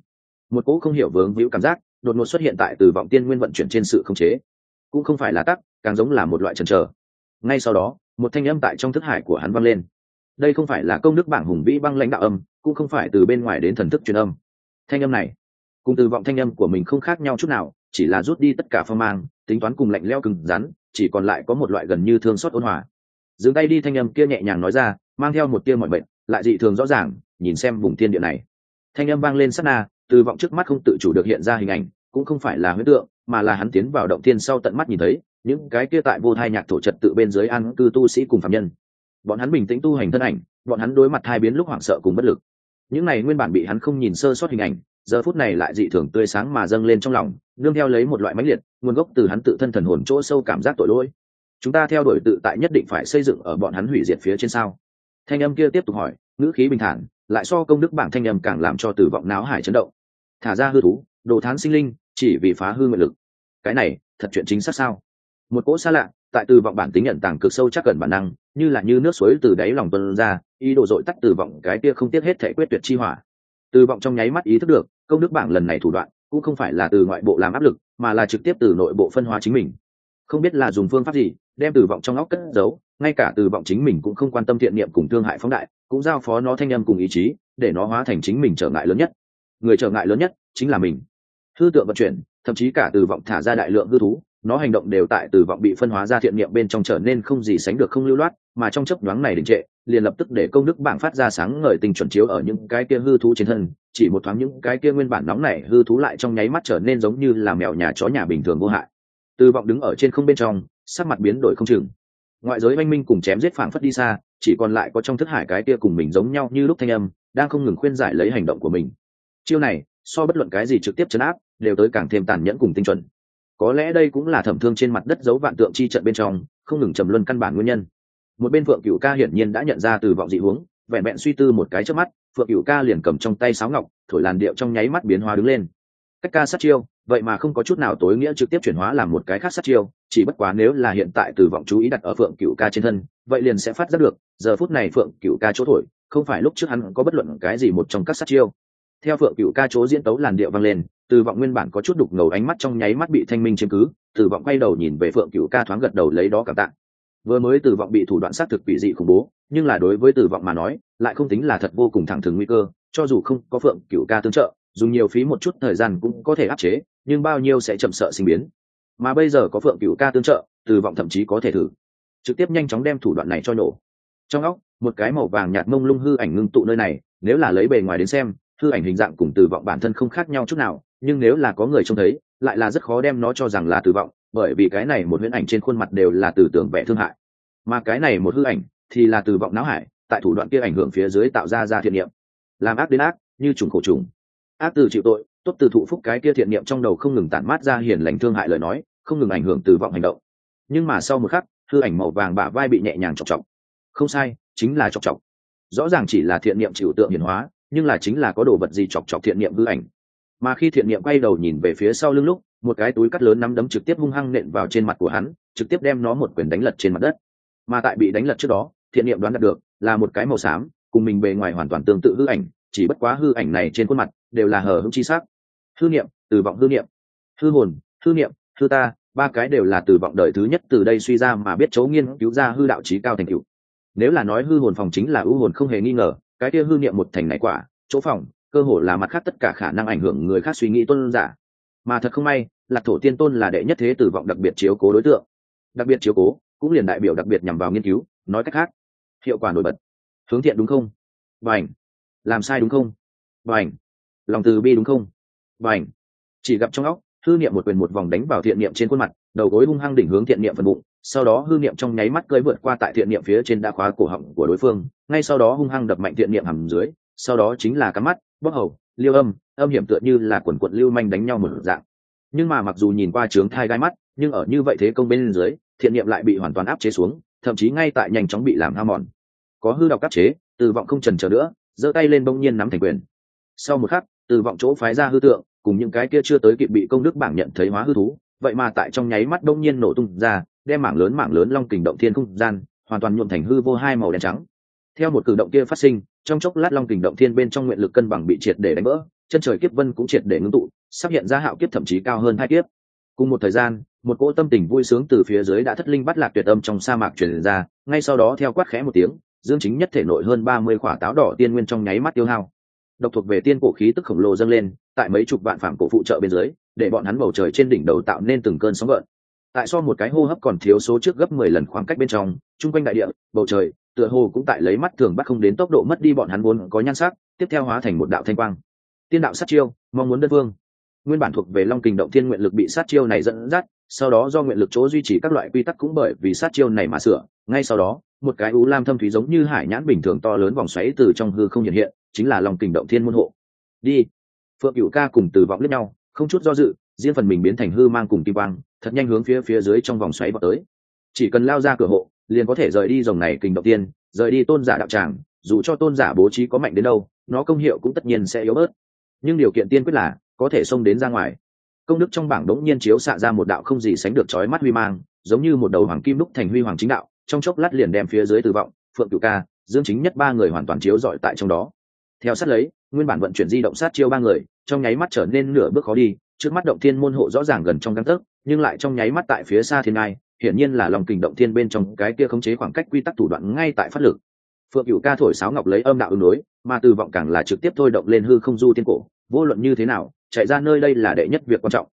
Một cỗ không hiểu vướng víu cảm giác đột ngột xuất hiện tại từ vọng tiên nguyên vận chuyển trên sự khống chế. Cũng không phải là tắc, càng giống là một loại trần trờ ngay sau đó, một thanh âm tại trong thức hải của hắn vang lên. Đây không phải là công đức bảng hùng vĩ băng lãnh đạo âm, cũng không phải từ bên ngoài đến thần thức truyền âm. Thanh âm này, cùng từ vọng thanh âm của mình không khác nhau chút nào chỉ là rút đi tất cả phong mang, tính toán cùng lạnh leo cứng rắn, chỉ còn lại có một loại gần như thương xót ôn hòa. Dừng tay đi thanh âm kia nhẹ nhàng nói ra, mang theo một tia mọi bệnh lại dị thường rõ ràng, nhìn xem vùng thiên địa này. Thanh âm vang lên sát na, từ vọng trước mắt không tự chủ được hiện ra hình ảnh, cũng không phải là huyết tượng, mà là hắn tiến vào động thiên sau tận mắt nhìn thấy, những cái kia tại vô thai nhạc thổ trật tự bên dưới an cư tu sĩ cùng phạm nhân. Bọn hắn bình tĩnh tu hành thân ảnh, bọn hắn đối mặt hai biến lúc hoảng sợ cùng bất lực. Những này nguyên bản bị hắn không nhìn sơ sót hình ảnh giờ phút này lại dị thường tươi sáng mà dâng lên trong lòng, nương theo lấy một loại mãnh liệt, nguồn gốc từ hắn tự thân thần hồn chỗ sâu cảm giác tội lỗi. Chúng ta theo đuổi tự tại nhất định phải xây dựng ở bọn hắn hủy diệt phía trên sao? Thanh âm kia tiếp tục hỏi, ngữ khí bình thản, lại so công đức bảng thanh âm càng làm cho tử vọng náo hải chấn động. Thả ra hư thú, đồ thán sinh linh, chỉ vì phá hư nguyện lực. Cái này, thật chuyện chính xác sao? Một cỗ xa lạ, tại từ vọng bản tính nhận tàng cực sâu chắc cần bản năng, như là như nước suối từ đáy lòng tuân ra, ý đồ dội tắt từ vọng cái kia không tiếc hết thể quyết tuyệt chi hỏa từ vọng trong nháy mắt ý thức được, công đức bảng lần này thủ đoạn, cũng không phải là từ ngoại bộ làm áp lực, mà là trực tiếp từ nội bộ phân hóa chính mình. Không biết là dùng phương pháp gì, đem từ vọng trong óc cất giấu, ngay cả từ vọng chính mình cũng không quan tâm thiện niệm cùng thương hại phóng đại, cũng giao phó nó thanh âm cùng ý chí, để nó hóa thành chính mình trở ngại lớn nhất. Người trở ngại lớn nhất chính là mình. Hư tượng vận chuyển, thậm chí cả từ vọng thả ra đại lượng hư thú nó hành động đều tại từ vọng bị phân hóa ra thiện niệm bên trong trở nên không gì sánh được không lưu loát, mà trong chấp nhoáng này đình trệ, liền lập tức để công đức bảng phát ra sáng ngời tình chuẩn chiếu ở những cái kia hư thú trên thân, chỉ một thoáng những cái kia nguyên bản nóng này hư thú lại trong nháy mắt trở nên giống như là mèo nhà chó nhà bình thường vô hại. Từ vọng đứng ở trên không bên trong, sắc mặt biến đổi không chừng. Ngoại giới oanh minh cùng chém giết phảng phất đi xa, chỉ còn lại có trong thức hải cái kia cùng mình giống nhau như lúc thanh âm, đang không ngừng khuyên giải lấy hành động của mình. Chiêu này, so bất luận cái gì trực tiếp chấn áp, đều tới càng thêm tàn nhẫn cùng tinh chuẩn có lẽ đây cũng là thẩm thương trên mặt đất giấu vạn tượng chi trận bên trong, không ngừng trầm luân căn bản nguyên nhân. Một bên phượng cựu ca hiển nhiên đã nhận ra từ vọng dị huống, vẹn vẹn suy tư một cái trước mắt, phượng cựu ca liền cầm trong tay sáo ngọc, thổi làn điệu trong nháy mắt biến hóa đứng lên. Cách ca sát chiêu, vậy mà không có chút nào tối nghĩa trực tiếp chuyển hóa làm một cái khác sát chiêu, chỉ bất quá nếu là hiện tại từ vọng chú ý đặt ở phượng cựu ca trên thân, vậy liền sẽ phát giác được, giờ phút này phượng cựu ca chỗ thổi, không phải lúc trước hắn có bất luận cái gì một trong các sát chiêu theo phượng cựu ca chỗ diễn tấu làn điệu vang lên, từ vọng nguyên bản có chút đục ngầu ánh mắt trong nháy mắt bị thanh minh chiếm cứ, từ vọng quay đầu nhìn về phượng cựu ca thoáng gật đầu lấy đó cảm tạ. Vừa mới từ vọng bị thủ đoạn xác thực bị dị khủng bố, nhưng là đối với từ vọng mà nói, lại không tính là thật vô cùng thẳng thừng nguy cơ, cho dù không có phượng cựu ca tương trợ, dùng nhiều phí một chút thời gian cũng có thể áp chế, nhưng bao nhiêu sẽ chậm sợ sinh biến. Mà bây giờ có phượng cựu ca tương trợ, từ vọng thậm chí có thể thử. Trực tiếp nhanh chóng đem thủ đoạn này cho nổ. Trong óc, một cái màu vàng nhạt mông lung hư ảnh ngưng tụ nơi này, nếu là lấy bề ngoài đến xem hư ảnh hình dạng cùng từ vọng bản thân không khác nhau chút nào, nhưng nếu là có người trông thấy, lại là rất khó đem nó cho rằng là từ vọng bởi vì cái này một huyễn ảnh trên khuôn mặt đều là từ tưởng vẻ thương hại. Mà cái này một hư ảnh thì là từ vọng não hải, tại thủ đoạn kia ảnh hưởng phía dưới tạo ra ra thiện niệm. Làm ác đến ác, như trùng khổ trùng. Ác từ chịu tội, tốt từ thụ phúc cái kia thiện niệm trong đầu không ngừng tản mát ra hiền lành thương hại lời nói, không ngừng ảnh hưởng từ vọng hành động. Nhưng mà sau một khắc, hư ảnh màu vàng bả vai bị nhẹ nhàng chọc chọc. Không sai, chính là chọc chọc. Rõ ràng chỉ là thiện niệm chịu tượng hiển hóa nhưng là chính là có đồ vật gì chọc chọc thiện niệm hư ảnh. Mà khi thiện niệm quay đầu nhìn về phía sau lưng lúc, một cái túi cắt lớn nắm đấm trực tiếp hung hăng nện vào trên mặt của hắn, trực tiếp đem nó một quyền đánh lật trên mặt đất. Mà tại bị đánh lật trước đó, thiện niệm đoán đạt được là một cái màu xám, cùng mình bề ngoài hoàn toàn tương tự hư ảnh, chỉ bất quá hư ảnh này trên khuôn mặt đều là hờ hững chi sắc. Hư niệm, từ vọng hư niệm. Hư hồn, hư niệm, hư ta, ba cái đều là từ vọng đời thứ nhất từ đây suy ra mà biết chấu nghiên cứu ra hư đạo trí cao thành cựu nếu là nói hư hồn phòng chính là ưu hồn không hề nghi ngờ cái kia hư niệm một thành này quả, chỗ phòng, cơ hồ là mặt khác tất cả khả năng ảnh hưởng người khác suy nghĩ tôn giả. Mà thật không may, lạc thổ tiên tôn là đệ nhất thế tử vọng đặc biệt chiếu cố đối tượng. Đặc biệt chiếu cố, cũng liền đại biểu đặc biệt nhằm vào nghiên cứu, nói cách khác, hiệu quả nổi bật. Hướng thiện đúng không? Và ảnh làm sai đúng không? Và ảnh lòng từ bi đúng không? Và ảnh chỉ gặp trong óc, hư niệm một quyền một vòng đánh vào thiện niệm trên khuôn mặt đầu gối hung hăng đỉnh hướng thiện niệm phần bụng, sau đó hư niệm trong nháy mắt cưỡi vượt qua tại thiện niệm phía trên đã khóa cổ họng của đối phương, ngay sau đó hung hăng đập mạnh thiện niệm hầm dưới, sau đó chính là cắm mắt bóc hầu, liêu âm âm hiểm tựa như là quần quận lưu manh đánh nhau một dạng. Nhưng mà mặc dù nhìn qua trướng thai gai mắt, nhưng ở như vậy thế công bên dưới, thiện niệm lại bị hoàn toàn áp chế xuống, thậm chí ngay tại nhanh chóng bị làm hao mòn. Có hư đọc áp chế, từ vọng không trần chờ nữa, giơ tay lên bỗng nhiên nắm thành quyền. Sau một khắc, từ vọng chỗ phái ra hư tượng, cùng những cái kia chưa tới kịp bị công đức bảng nhận thấy hóa hư thú vậy mà tại trong nháy mắt đông nhiên nổ tung ra, đem mảng lớn mảng lớn long kình động thiên không gian hoàn toàn nhuộm thành hư vô hai màu đen trắng. Theo một cử động kia phát sinh, trong chốc lát long kình động thiên bên trong nguyện lực cân bằng bị triệt để đánh vỡ, chân trời kiếp vân cũng triệt để ngưng tụ, sắp hiện ra hạo kiếp thậm chí cao hơn hai kiếp. Cùng một thời gian, một cỗ tâm tình vui sướng từ phía dưới đã thất linh bắt lạc tuyệt âm trong sa mạc truyền ra, ngay sau đó theo quát khẽ một tiếng, dương chính nhất thể nội hơn ba mươi quả táo đỏ tiên nguyên trong nháy mắt tiêu hao. Độc thuộc về tiên cổ khí tức khổng lồ dâng lên, tại mấy chục vạn phạm cổ phụ trợ bên dưới để bọn hắn bầu trời trên đỉnh đầu tạo nên từng cơn sóng gợn. Tại so một cái hô hấp còn thiếu số trước gấp mười lần khoảng cách bên trong, chung quanh đại địa, bầu trời, tựa hồ cũng tại lấy mắt thường bắt không đến tốc độ mất đi bọn hắn vốn có nhan sắc, tiếp theo hóa thành một đạo thanh quang. Tiên đạo sát chiêu, mong muốn đơn vương nguyên bản thuộc về long kình động thiên nguyện lực bị sát chiêu này dẫn dắt, sau đó do nguyện lực chỗ duy trì các loại quy tắc cũng bởi vì sát chiêu này mà sửa. Ngay sau đó, một cái ú lam thâm thúy giống như hải nhãn bình thường to lớn vòng xoáy từ trong hư không hiện hiện, chính là lòng kình động thiên môn hộ. Đi. Phượng cựu ca cùng từ vọng lẫn nhau không chút do dự, riêng phần mình biến thành hư mang cùng kim quang, thật nhanh hướng phía phía dưới trong vòng xoáy vào tới. Chỉ cần lao ra cửa hộ, liền có thể rời đi dòng này kình động tiên, rời đi tôn giả đạo tràng, dù cho tôn giả bố trí có mạnh đến đâu, nó công hiệu cũng tất nhiên sẽ yếu bớt. Nhưng điều kiện tiên quyết là, có thể xông đến ra ngoài. Công đức trong bảng đống nhiên chiếu xạ ra một đạo không gì sánh được trói mắt huy mang, giống như một đầu hoàng kim đúc thành huy hoàng chính đạo, trong chốc lát liền đem phía dưới tử vọng, phượng cửu ca, dương chính nhất ba người hoàn toàn chiếu dọi tại trong đó. Theo sát lấy, nguyên bản vận chuyển di động sát chiêu ba người trong nháy mắt trở nên nửa bước khó đi, trước mắt động thiên môn hộ rõ ràng gần trong căn tấc, nhưng lại trong nháy mắt tại phía xa thiên ai hiển nhiên là lòng kình động thiên bên trong cái kia khống chế khoảng cách quy tắc thủ đoạn ngay tại phát lực. Phượng cựu ca thổi sáo ngọc lấy âm đạo ứng đối, mà từ vọng càng là trực tiếp thôi động lên hư không du tiên cổ, vô luận như thế nào, chạy ra nơi đây là đệ nhất việc quan trọng.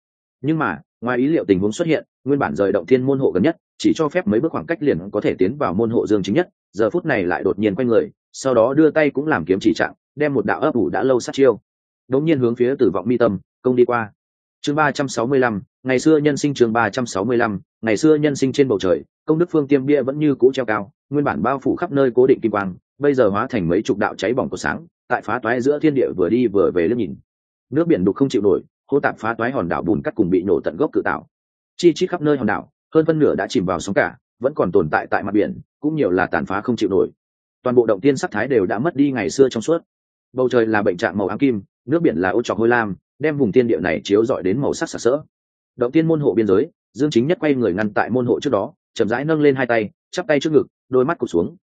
Nhưng mà, ngoài ý liệu tình huống xuất hiện, nguyên bản rời động thiên môn hộ gần nhất, chỉ cho phép mấy bước khoảng cách liền có thể tiến vào môn hộ dương chính nhất, giờ phút này lại đột nhiên quay người, sau đó đưa tay cũng làm kiếm chỉ trạng, đem một đạo ấp ủ đã lâu sát chiêu đống nhiên hướng phía tử vọng mi tâm, công đi qua. Chương ba trăm sáu mươi lăm, ngày xưa nhân sinh chương ba trăm sáu mươi lăm, ngày xưa nhân sinh trên bầu trời, công đức phương tiêm bia vẫn như cũ treo cao, nguyên bản bao phủ khắp nơi cố định kim quang, bây giờ hóa thành mấy chục đạo cháy bỏng của sáng, tại phá toái giữa thiên địa vừa đi vừa về liếc nhìn. Nước biển đục không chịu nổi hô tạp phá toái hòn đảo bùn cắt cùng bị nổ tận gốc cự tạo. Chi chít khắp nơi hòn đảo, hơn phân nửa đã chìm vào sóng cả, vẫn còn tồn tại tại mặt biển, cũng nhiều là tàn phá không chịu nổi. Toàn bộ động tiên sắc thái đều đã mất đi ngày xưa trong suốt. Bầu trời là bệnh trạng màu ám kim nước biển là ô trọc hôi lam, đem vùng tiên địa này chiếu rọi đến màu sắc sặc sỡ. Động tiên môn hộ biên giới, dương chính nhất quay người ngăn tại môn hộ trước đó, chậm rãi nâng lên hai tay, chắp tay trước ngực, đôi mắt cụt xuống.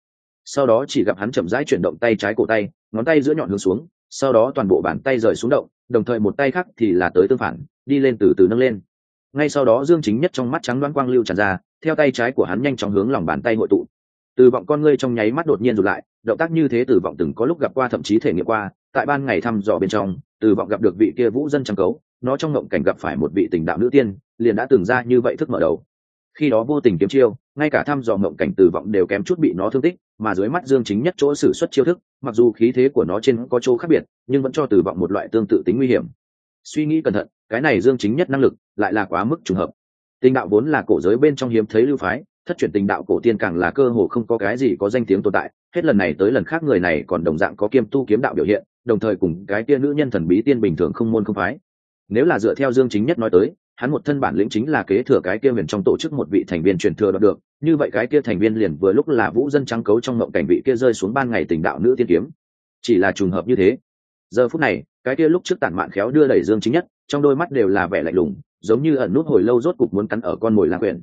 Sau đó chỉ gặp hắn chậm rãi chuyển động tay trái cổ tay, ngón tay giữa nhọn hướng xuống, sau đó toàn bộ bàn tay rời xuống động, đồng thời một tay khác thì là tới tương phản, đi lên từ từ nâng lên. Ngay sau đó dương chính nhất trong mắt trắng đoán quang lưu tràn ra, theo tay trái của hắn nhanh chóng hướng lòng bàn tay hội tụ. Từ vọng con ngươi trong nháy mắt đột nhiên rụt lại, động tác như thế từ vọng từng có lúc gặp qua thậm chí thể nghiệm qua tại ban ngày thăm dò bên trong, từ vọng gặp được vị kia vũ dân trăng cấu, nó trong ngộng cảnh gặp phải một vị tình đạo nữ tiên, liền đã từng ra như vậy thức mở đầu. Khi đó vô tình kiếm chiêu, ngay cả thăm dò ngộng cảnh từ vọng đều kém chút bị nó thương tích, mà dưới mắt dương chính nhất chỗ xử suất chiêu thức, mặc dù khí thế của nó trên có chỗ khác biệt, nhưng vẫn cho từ vọng một loại tương tự tính nguy hiểm. Suy nghĩ cẩn thận, cái này dương chính nhất năng lực lại là quá mức trùng hợp. Tình đạo vốn là cổ giới bên trong hiếm thấy lưu phái, thất truyền tình đạo cổ tiên càng là cơ hồ không có cái gì có danh tiếng tồn tại, hết lần này tới lần khác người này còn đồng dạng có kiêm tu kiếm đạo biểu hiện đồng thời cùng cái kia nữ nhân thần bí tiên bình thường không môn không phái. Nếu là dựa theo dương chính nhất nói tới, hắn một thân bản lĩnh chính là kế thừa cái kia huyền trong tổ chức một vị thành viên truyền thừa đoạt được, như vậy cái kia thành viên liền vừa lúc là vũ dân trắng cấu trong mộng cảnh vị kia rơi xuống ban ngày tình đạo nữ tiên kiếm. Chỉ là trùng hợp như thế. Giờ phút này, cái kia lúc trước tản mạn khéo đưa đẩy dương chính nhất, trong đôi mắt đều là vẻ lạnh lùng, giống như ẩn nút hồi lâu rốt cục muốn cắn ở con mồi lang quyền.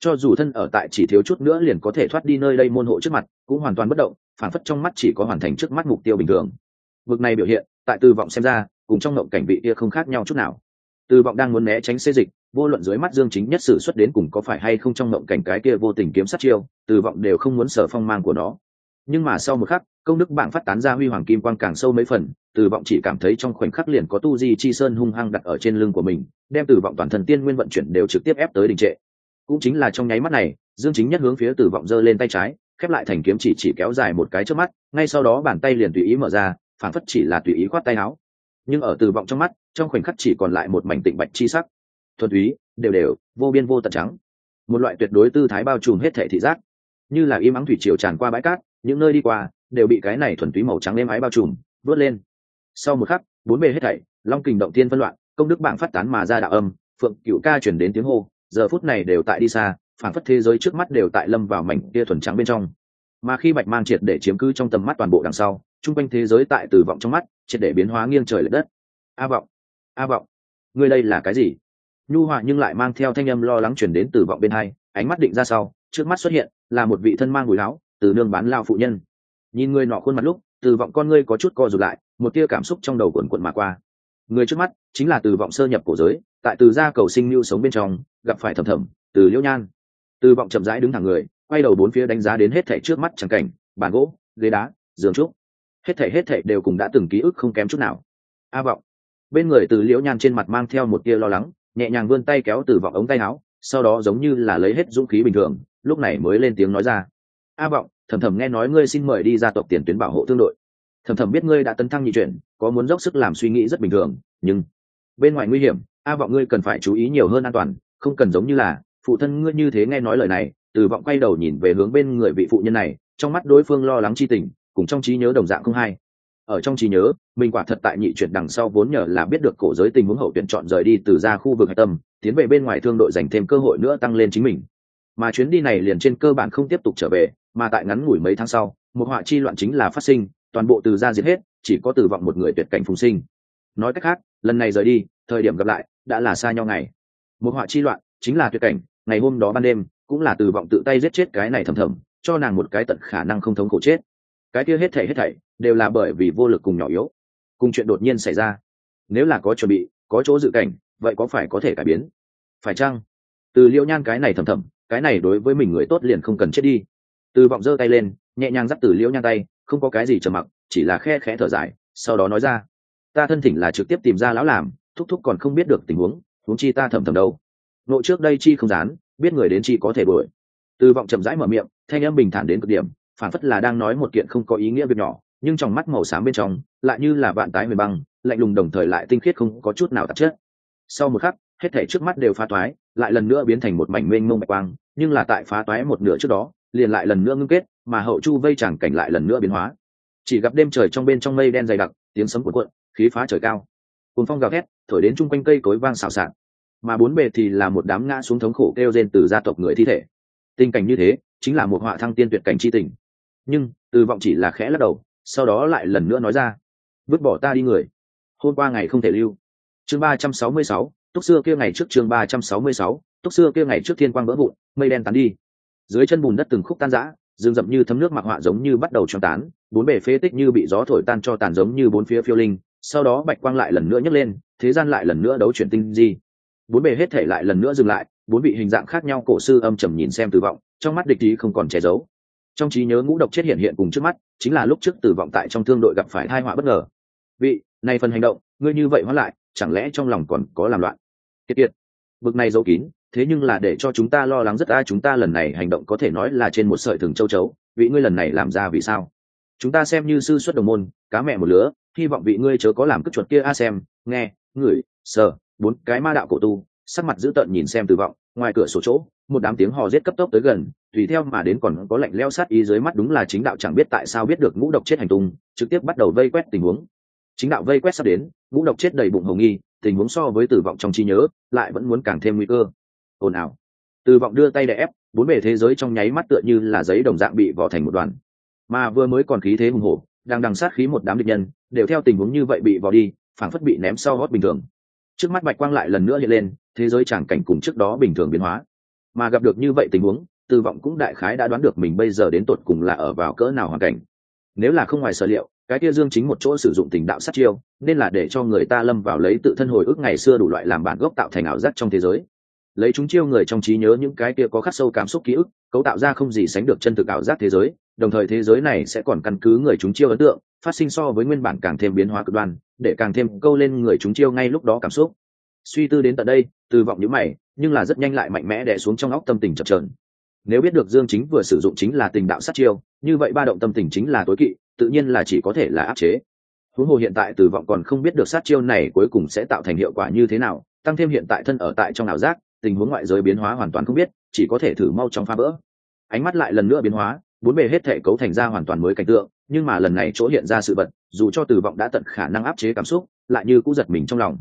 Cho dù thân ở tại chỉ thiếu chút nữa liền có thể thoát đi nơi đây môn hộ trước mặt, cũng hoàn toàn bất động, phản phất trong mắt chỉ có hoàn thành trước mắt mục tiêu bình thường vực này biểu hiện, tại tư vọng xem ra, cùng trong ngộng cảnh vị kia không khác nhau chút nào. Tư vọng đang muốn né tránh xê dịch, vô luận dưới mắt dương chính nhất sử xuất đến cùng có phải hay không trong ngộng cảnh cái kia vô tình kiếm sát chiêu, tư vọng đều không muốn sở phong mang của nó. Nhưng mà sau một khắc, công đức bạn phát tán ra huy hoàng kim quang càng sâu mấy phần từ vọng chỉ cảm thấy trong khoảnh khắc liền có tu di chi sơn hung hăng đặt ở trên lưng của mình, đem từ vọng toàn thần tiên nguyên vận chuyển đều trực tiếp ép tới đình trệ. Cũng chính là trong nháy mắt này, dương chính nhất hướng phía từ vọng giơ lên tay trái, khép lại thành kiếm chỉ chỉ kéo dài một cái trước mắt, ngay sau đó bàn tay liền tùy ý mở ra phản phất chỉ là tùy ý khoát tay áo. Nhưng ở từ vọng trong mắt, trong khoảnh khắc chỉ còn lại một mảnh tịnh bạch chi sắc. Thuần túy, đều đều, vô biên vô tận trắng. Một loại tuyệt đối tư thái bao trùm hết thể thị giác. Như là im ắng thủy triều tràn qua bãi cát, những nơi đi qua, đều bị cái này thuần túy màu trắng êm ái bao trùm, vớt lên. Sau một khắc, bốn bề hết thảy, long kình động tiên phân loạn, công đức bảng phát tán mà ra đạo âm, phượng cựu ca chuyển đến tiếng hô, giờ phút này đều tại đi xa phản phất thế giới trước mắt đều tại lâm vào mảnh kia thuần trắng bên trong. Mà khi bạch mang triệt để chiếm cứ trong tầm mắt toàn bộ đằng sau chung quanh thế giới tại từ vọng trong mắt, triệt để biến hóa nghiêng trời l ệ đất. A vọng a vọng, ngươi đây là cái gì? Nhu họa nhưng lại mang theo thanh âm lo lắng chuyển đến từ vọng bên hai, ánh mắt định ra sau, trước mắt xuất hiện là một vị thân mang bùi láo, từ nương bán lao phụ nhân. Nhìn người nọ khuôn mặt lúc từ vọng con ngươi có chút co rụt lại, một tia cảm xúc trong đầu quần quận mà qua. Người trước mắt chính là từ vọng sơ nhập cổ giới, tại từ gia cầu sinh lưu sống bên trong, gặp phải thầm thầm, từ liễu nhan. Từ vọng chậm rãi đứng thẳng người, quay đầu bốn phía đánh giá đến hết thảy trước mắt chẳng cảnh, bàn gỗ, ghế đá, giường trúc hết thể hết thể đều cùng đã từng ký ức không kém chút nào. A vọng. Bên người từ liễu nhan trên mặt mang theo một tia lo lắng, nhẹ nhàng vươn tay kéo từ vọng ống tay áo, sau đó giống như là lấy hết dũng khí bình thường, lúc này mới lên tiếng nói ra. A vọng, thầm thầm nghe nói ngươi xin mời đi gia tộc tiền tuyến bảo hộ thương đội. Thầm thầm biết ngươi đã tấn thăng nhị chuyển, có muốn dốc sức làm suy nghĩ rất bình thường, nhưng bên ngoài nguy hiểm, a vọng ngươi cần phải chú ý nhiều hơn an toàn, không cần giống như là, phụ thân ngươi như thế nghe nói lời này, từ vọng quay đầu nhìn về hướng bên người vị phụ nhân này, trong mắt đối phương lo lắng chi tình cùng trong trí nhớ đồng dạng không hay ở trong trí nhớ, mình quả thật tại nhị chuyển đằng sau vốn nhờ là biết được cổ giới tình huống hậu tuyển chọn rời đi từ ra khu vực hạch tâm, tiến về bên ngoài thương đội dành thêm cơ hội nữa tăng lên chính mình. Mà chuyến đi này liền trên cơ bản không tiếp tục trở về, mà tại ngắn ngủi mấy tháng sau, một họa chi loạn chính là phát sinh, toàn bộ từ ra diệt hết, chỉ có tử vọng một người tuyệt cảnh phùng sinh. Nói cách khác, lần này rời đi, thời điểm gặp lại, đã là xa nhau ngày. Một họa chi loạn, chính là tuyệt cảnh, ngày hôm đó ban đêm, cũng là tử vọng tự tay giết chết cái này thầm thầm, cho nàng một cái tận khả năng không thống khổ chết cái kia hết thảy hết thảy đều là bởi vì vô lực cùng nhỏ yếu. Cùng chuyện đột nhiên xảy ra. Nếu là có chuẩn bị, có chỗ dự cảnh, vậy có phải có thể cải biến? Phải chăng? Từ liễu nhan cái này thầm thầm, cái này đối với mình người tốt liền không cần chết đi. Từ vọng giơ tay lên, nhẹ nhàng dắt từ liễu nhan tay, không có cái gì trầm mặc, chỉ là khe khẽ thở dài, sau đó nói ra. Ta thân thỉnh là trực tiếp tìm ra lão làm, thúc thúc còn không biết được tình huống huống chi ta thầm thầm đâu. Nội trước đây chi không dán, biết người đến chi có thể đuổi. Từ vọng chậm rãi mở miệng, thanh em bình thản đến cực điểm phản phất là đang nói một kiện không có ý nghĩa việc nhỏ, nhưng trong mắt màu xám bên trong, lại như là vạn tái huyền băng, lạnh lùng đồng thời lại tinh khiết không có chút nào tạp chất. Sau một khắc, hết thể trước mắt đều phá toái, lại lần nữa biến thành một mảnh mênh mông bạch quang, nhưng là tại phá toái một nửa trước đó, liền lại lần nữa ngưng kết, mà hậu chu vây chẳng cảnh lại lần nữa biến hóa. Chỉ gặp đêm trời trong bên trong mây đen dày đặc, tiếng sấm cuộn cuộn, khí phá trời cao. Cùng phong gào thét, thổi đến chung quanh cây cối vang xào xạc. Mà bốn bề thì là một đám ngã xuống thống khổ kêu rên từ gia tộc người thi thể. Tình cảnh như thế, chính là một họa thăng tiên tuyệt cảnh chi tình nhưng từ vọng chỉ là khẽ lắc đầu, sau đó lại lần nữa nói ra, vứt bỏ ta đi người, hôm qua ngày không thể lưu. Chương ba trăm sáu mươi sáu, túc xưa kia ngày trước chương ba trăm sáu mươi sáu, túc xưa kia ngày trước thiên quang vỡ vụn, mây đen tán đi. Dưới chân bùn đất từng khúc tan rã, rừng rậm như thấm nước mặc họa giống như bắt đầu tròn tán bốn bề phế tích như bị gió thổi tan cho tàn giống như bốn phía phiêu linh, sau đó bạch quang lại lần nữa nhấc lên, thế gian lại lần nữa đấu chuyển tinh di. Bốn bề hết thể lại lần nữa dừng lại, bốn vị hình dạng khác nhau cổ sư âm trầm nhìn xem tử vọng, trong mắt địch ý không còn che giấu trong trí nhớ ngũ độc chết hiện hiện cùng trước mắt, chính là lúc trước tử vọng tại trong thương đội gặp phải thai họa bất ngờ. Vị, này phần hành động, ngươi như vậy hóa lại, chẳng lẽ trong lòng còn có làm loạn? Kiệt kiệt. Bực này giấu kín, thế nhưng là để cho chúng ta lo lắng rất ai, chúng ta lần này hành động có thể nói là trên một sợi thừng châu chấu. Vị ngươi lần này làm ra vì sao? Chúng ta xem như sư xuất đồng môn, cá mẹ một lứa, hy vọng vị ngươi chớ có làm cất chuột kia a à xem, nghe, ngửi, sờ, bốn cái ma đạo cổ tu, sắc mặt dữ tợn nhìn xem tử vọng ngoài cửa sổ chỗ một đám tiếng hò rết cấp tốc tới gần, tùy theo mà đến còn có lạnh leo sát ý dưới mắt đúng là chính đạo chẳng biết tại sao biết được ngũ độc chết hành tung, trực tiếp bắt đầu vây quét tình huống. Chính đạo vây quét sắp đến, ngũ độc chết đầy bụng hồng nghi, tình huống so với tử vọng trong trí nhớ, lại vẫn muốn càng thêm nguy cơ. Ồn ào. Tử vọng đưa tay đè ép, bốn bề thế giới trong nháy mắt tựa như là giấy đồng dạng bị vỏ thành một đoàn. Mà vừa mới còn khí thế hùng hổ, đang đằng sát khí một đám địch nhân, đều theo tình huống như vậy bị vò đi, phảng phất bị ném sau hót bình thường. Trước mắt bạch quang lại lần nữa hiện lên, thế giới chẳng cảnh cùng trước đó bình thường biến hóa mà gặp được như vậy tình huống, tư vọng cũng đại khái đã đoán được mình bây giờ đến tột cùng là ở vào cỡ nào hoàn cảnh. Nếu là không ngoài sở liệu, cái kia dương chính một chỗ sử dụng tình đạo sát chiêu, nên là để cho người ta lâm vào lấy tự thân hồi ức ngày xưa đủ loại làm bản gốc tạo thành ảo giác trong thế giới. Lấy chúng chiêu người trong trí nhớ những cái kia có khắc sâu cảm xúc ký ức, cấu tạo ra không gì sánh được chân thực ảo giác thế giới, đồng thời thế giới này sẽ còn căn cứ người chúng chiêu ấn tượng, phát sinh so với nguyên bản càng thêm biến hóa cực đoan, để càng thêm câu lên người chúng chiêu ngay lúc đó cảm xúc suy tư đến tận đây từ vọng nhữ mày nhưng là rất nhanh lại mạnh mẽ đè xuống trong óc tâm tình chập trờn nếu biết được dương chính vừa sử dụng chính là tình đạo sát chiêu như vậy ba động tâm tình chính là tối kỵ tự nhiên là chỉ có thể là áp chế. Huống hồ hiện tại từ vọng còn không biết được sát chiêu này cuối cùng sẽ tạo thành hiệu quả như thế nào tăng thêm hiện tại thân ở tại trong ảo giác tình huống ngoại giới biến hóa hoàn toàn không biết chỉ có thể thử mau trong phá vỡ. Ánh mắt lại lần nữa biến hóa bốn bề hết thể cấu thành ra hoàn toàn mới cảnh tượng nhưng mà lần này chỗ hiện ra sự vật, dù cho từ vọng đã tận khả năng áp chế cảm xúc lại như cũng giật mình trong lòng.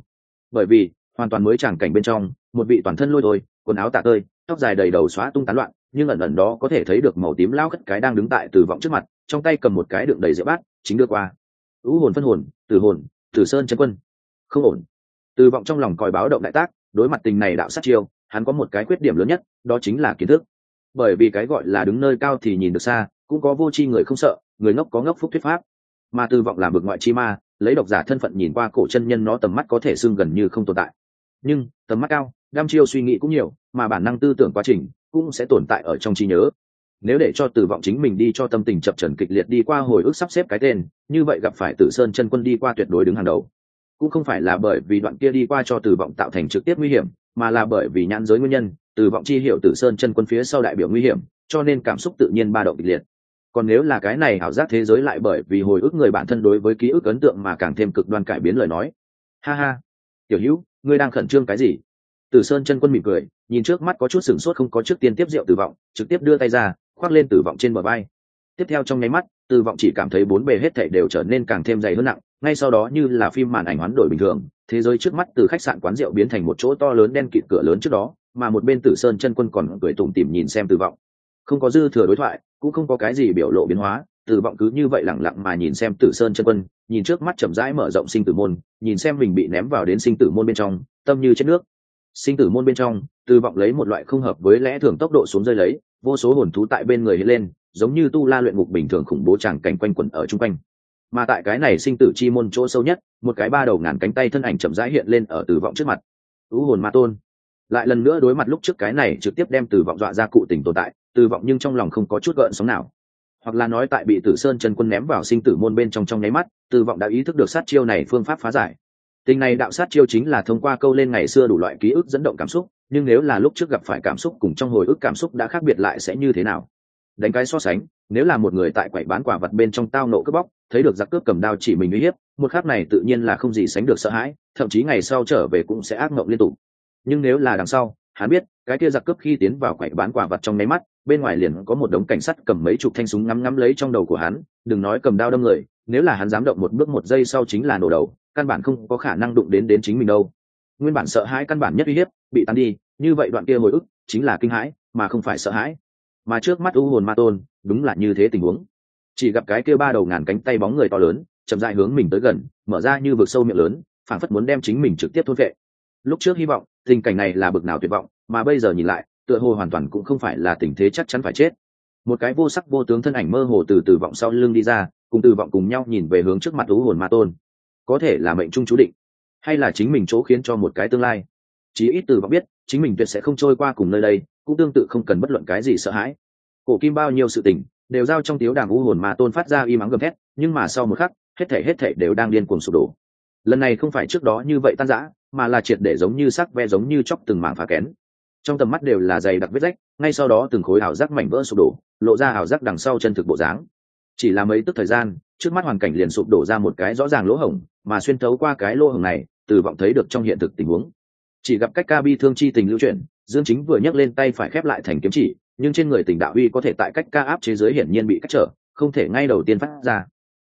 Bởi vì hoàn toàn mới tràng cảnh bên trong, một vị toàn thân lôi thôi, quần áo tạ tơi, tóc dài đầy đầu xóa tung tán loạn, nhưng ẩn ẩn đó có thể thấy được màu tím lao khất cái đang đứng tại từ vọng trước mặt, trong tay cầm một cái đựng đầy rượu bát, chính đưa qua. Ưu hồn phân hồn từ hồn từ sơn chân quân. Không ổn. Từ vọng trong lòng còi báo động đại tác, đối mặt tình này đạo sát chiêu, hắn có một cái khuyết điểm lớn nhất, đó chính là kiến thức. Bởi vì cái gọi là đứng nơi cao thì nhìn được xa, cũng có vô tri người không sợ, người ngốc có ngốc phúc thuyết pháp. Mà từ vọng làm bực ngoại chi ma, lấy độc giả thân phận nhìn qua cổ chân nhân nó tầm mắt có thể xưng gần như không tồn tại nhưng, tầm mắt cao đam chiêu suy nghĩ cũng nhiều, mà bản năng tư tưởng quá trình cũng sẽ tồn tại ở trong trí nhớ. Nếu để cho tử vọng chính mình đi cho tâm tình chập trần kịch liệt đi qua hồi ức sắp xếp cái tên, như vậy gặp phải tử sơn chân quân đi qua tuyệt đối đứng hàng đầu. Cũng không phải là bởi vì đoạn kia đi qua cho tử vọng tạo thành trực tiếp nguy hiểm, mà là bởi vì nhãn giới nguyên nhân, tử vọng chi hiệu tử sơn chân quân phía sau đại biểu nguy hiểm, cho nên cảm xúc tự nhiên ba động kịch liệt. Còn nếu là cái này ảo giác thế giới lại bởi vì hồi ức người bản thân đối với ký ức ấn tượng mà càng thêm cực đoan cải biến lời nói. Ha ha, tiểu hữu ngươi đang khẩn trương cái gì? Tử sơn chân quân mỉm cười, nhìn trước mắt có chút sửng sốt không có trước tiên tiếp rượu tử vọng, trực tiếp đưa tay ra, khoác lên tử vọng trên bờ vai. Tiếp theo trong nháy mắt, tử vọng chỉ cảm thấy bốn bề hết thảy đều trở nên càng thêm dày hơn nặng, ngay sau đó như là phim màn ảnh hoán đổi bình thường, thế giới trước mắt từ khách sạn quán rượu biến thành một chỗ to lớn đen kịt cửa lớn trước đó, mà một bên tử sơn chân quân còn cười tủm tỉm nhìn xem tử vọng. Không có dư thừa đối thoại, cũng không có cái gì biểu lộ biến hóa tử vọng cứ như vậy lẳng lặng mà nhìn xem tử sơn chân quân, nhìn trước mắt chậm rãi mở rộng sinh tử môn, nhìn xem mình bị ném vào đến sinh tử môn bên trong, tâm như chết nước. Sinh tử môn bên trong, tử vọng lấy một loại không hợp với lẽ thường tốc độ xuống rơi lấy, vô số hồn thú tại bên người hiện lên, giống như tu la luyện ngục bình thường khủng bố tràng cảnh quanh quẩn ở chung quanh. Mà tại cái này sinh tử chi môn chỗ sâu nhất, một cái ba đầu ngàn cánh tay thân ảnh chậm rãi hiện lên ở tử vọng trước mặt. Ú hồn ma tôn. Lại lần nữa đối mặt lúc trước cái này trực tiếp đem Tử vọng dọa ra cụ tình tồn tại, Tử vọng nhưng trong lòng không có chút gợn sóng nào hoặc là nói tại bị tử sơn chân quân ném vào sinh tử môn bên trong trong nháy mắt từ vọng đã ý thức được sát chiêu này phương pháp phá giải. Tình này đạo sát chiêu chính là thông qua câu lên ngày xưa đủ loại ký ức dẫn động cảm xúc, nhưng nếu là lúc trước gặp phải cảm xúc cùng trong hồi ức cảm xúc đã khác biệt lại sẽ như thế nào? Đánh cái so sánh, nếu là một người tại quầy bán quả vật bên trong tao nộ cướp bóc, thấy được giặc cướp cầm đao chỉ mình uy hiếp, một khắc này tự nhiên là không gì sánh được sợ hãi, thậm chí ngày sau trở về cũng sẽ ác mộng liên tục. Nhưng nếu là đằng sau, hắn biết, cái kia giặc cướp khi tiến vào quầy bán quả vật trong nháy mắt bên ngoài liền có một đống cảnh sát cầm mấy chục thanh súng ngắm ngắm lấy trong đầu của hắn, đừng nói cầm đao đâm người, nếu là hắn dám động một bước một giây sau chính là nổ đầu, căn bản không có khả năng đụng đến đến chính mình đâu. Nguyên bản sợ hãi căn bản nhất uy hiếp, bị tan đi, như vậy đoạn kia hồi ức chính là kinh hãi, mà không phải sợ hãi. Mà trước mắt u hồn ma tôn, đúng là như thế tình huống. Chỉ gặp cái kia ba đầu ngàn cánh tay bóng người to lớn, chậm dại hướng mình tới gần, mở ra như vực sâu miệng lớn phản phất muốn đem chính mình trực tiếp thôn vệ. Lúc trước hy vọng, tình cảnh này là bực nào tuyệt vọng, mà bây giờ nhìn lại tựa hồ hoàn toàn cũng không phải là tình thế chắc chắn phải chết. Một cái vô sắc vô tướng thân ảnh mơ hồ từ từ vọng sau lưng đi ra, cùng từ vọng cùng nhau nhìn về hướng trước mặt u hồn ma tôn. Có thể là mệnh trung chú định, hay là chính mình chỗ khiến cho một cái tương lai. Chí ít từ vọng biết, chính mình tuyệt sẽ không trôi qua cùng nơi đây, cũng tương tự không cần bất luận cái gì sợ hãi. Cổ kim bao nhiêu sự tình, đều giao trong tiếu đàm u hồn ma tôn phát ra y mắng gầm thét, nhưng mà sau một khắc, hết thể hết thể đều đang điên cuồng sụp đổ. Lần này không phải trước đó như vậy tan rã, mà là triệt để giống như sắc ve giống như chóc từng mảng phá kén trong tầm mắt đều là dày đặc vết rách, ngay sau đó từng khối ảo giác mảnh vỡ sụp đổ, lộ ra ảo giác đằng sau chân thực bộ dáng. Chỉ là mấy tức thời gian, trước mắt hoàn cảnh liền sụp đổ ra một cái rõ ràng lỗ hổng, mà xuyên thấu qua cái lỗ hổng này, từ vọng thấy được trong hiện thực tình huống. Chỉ gặp cách ca bi thương chi tình lưu chuyển, dương chính vừa nhấc lên tay phải khép lại thành kiếm chỉ, nhưng trên người tình đạo uy có thể tại cách ca áp chế giới hiển nhiên bị cách trở, không thể ngay đầu tiên phát ra.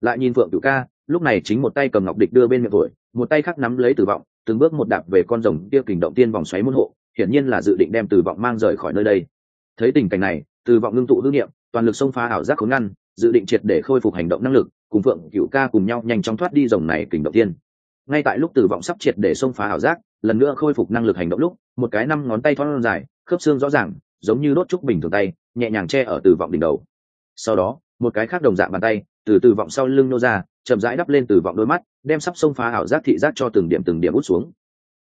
Lại nhìn phượng cửu ca, lúc này chính một tay cầm ngọc địch đưa bên miệng tuổi một tay khác nắm lấy tử vọng, từng bước một đạp về con rồng kia kình động tiên vòng xoáy môn hộ hiển nhiên là dự định đem từ vọng mang rời khỏi nơi đây. Thấy tình cảnh này, từ vọng ngưng tụ hư niệm, toàn lực xông phá ảo giác khốn ngăn, dự định triệt để khôi phục hành động năng lực, cùng phượng cửu ca cùng nhau nhanh chóng thoát đi rồng này kình động tiên ngay tại lúc từ vọng sắp triệt để xông phá ảo giác, lần nữa khôi phục năng lực hành động lúc, một cái năm ngón tay thon dài, khớp xương rõ ràng, giống như đốt trúc bình thường tay, nhẹ nhàng che ở từ vọng đỉnh đầu. Sau đó, một cái khác đồng dạng bàn tay, từ từ vọng sau lưng nô ra, chậm rãi đắp lên từ vọng đôi mắt, đem sắp xông phá ảo giác thị giác cho từng điểm từng điểm út xuống.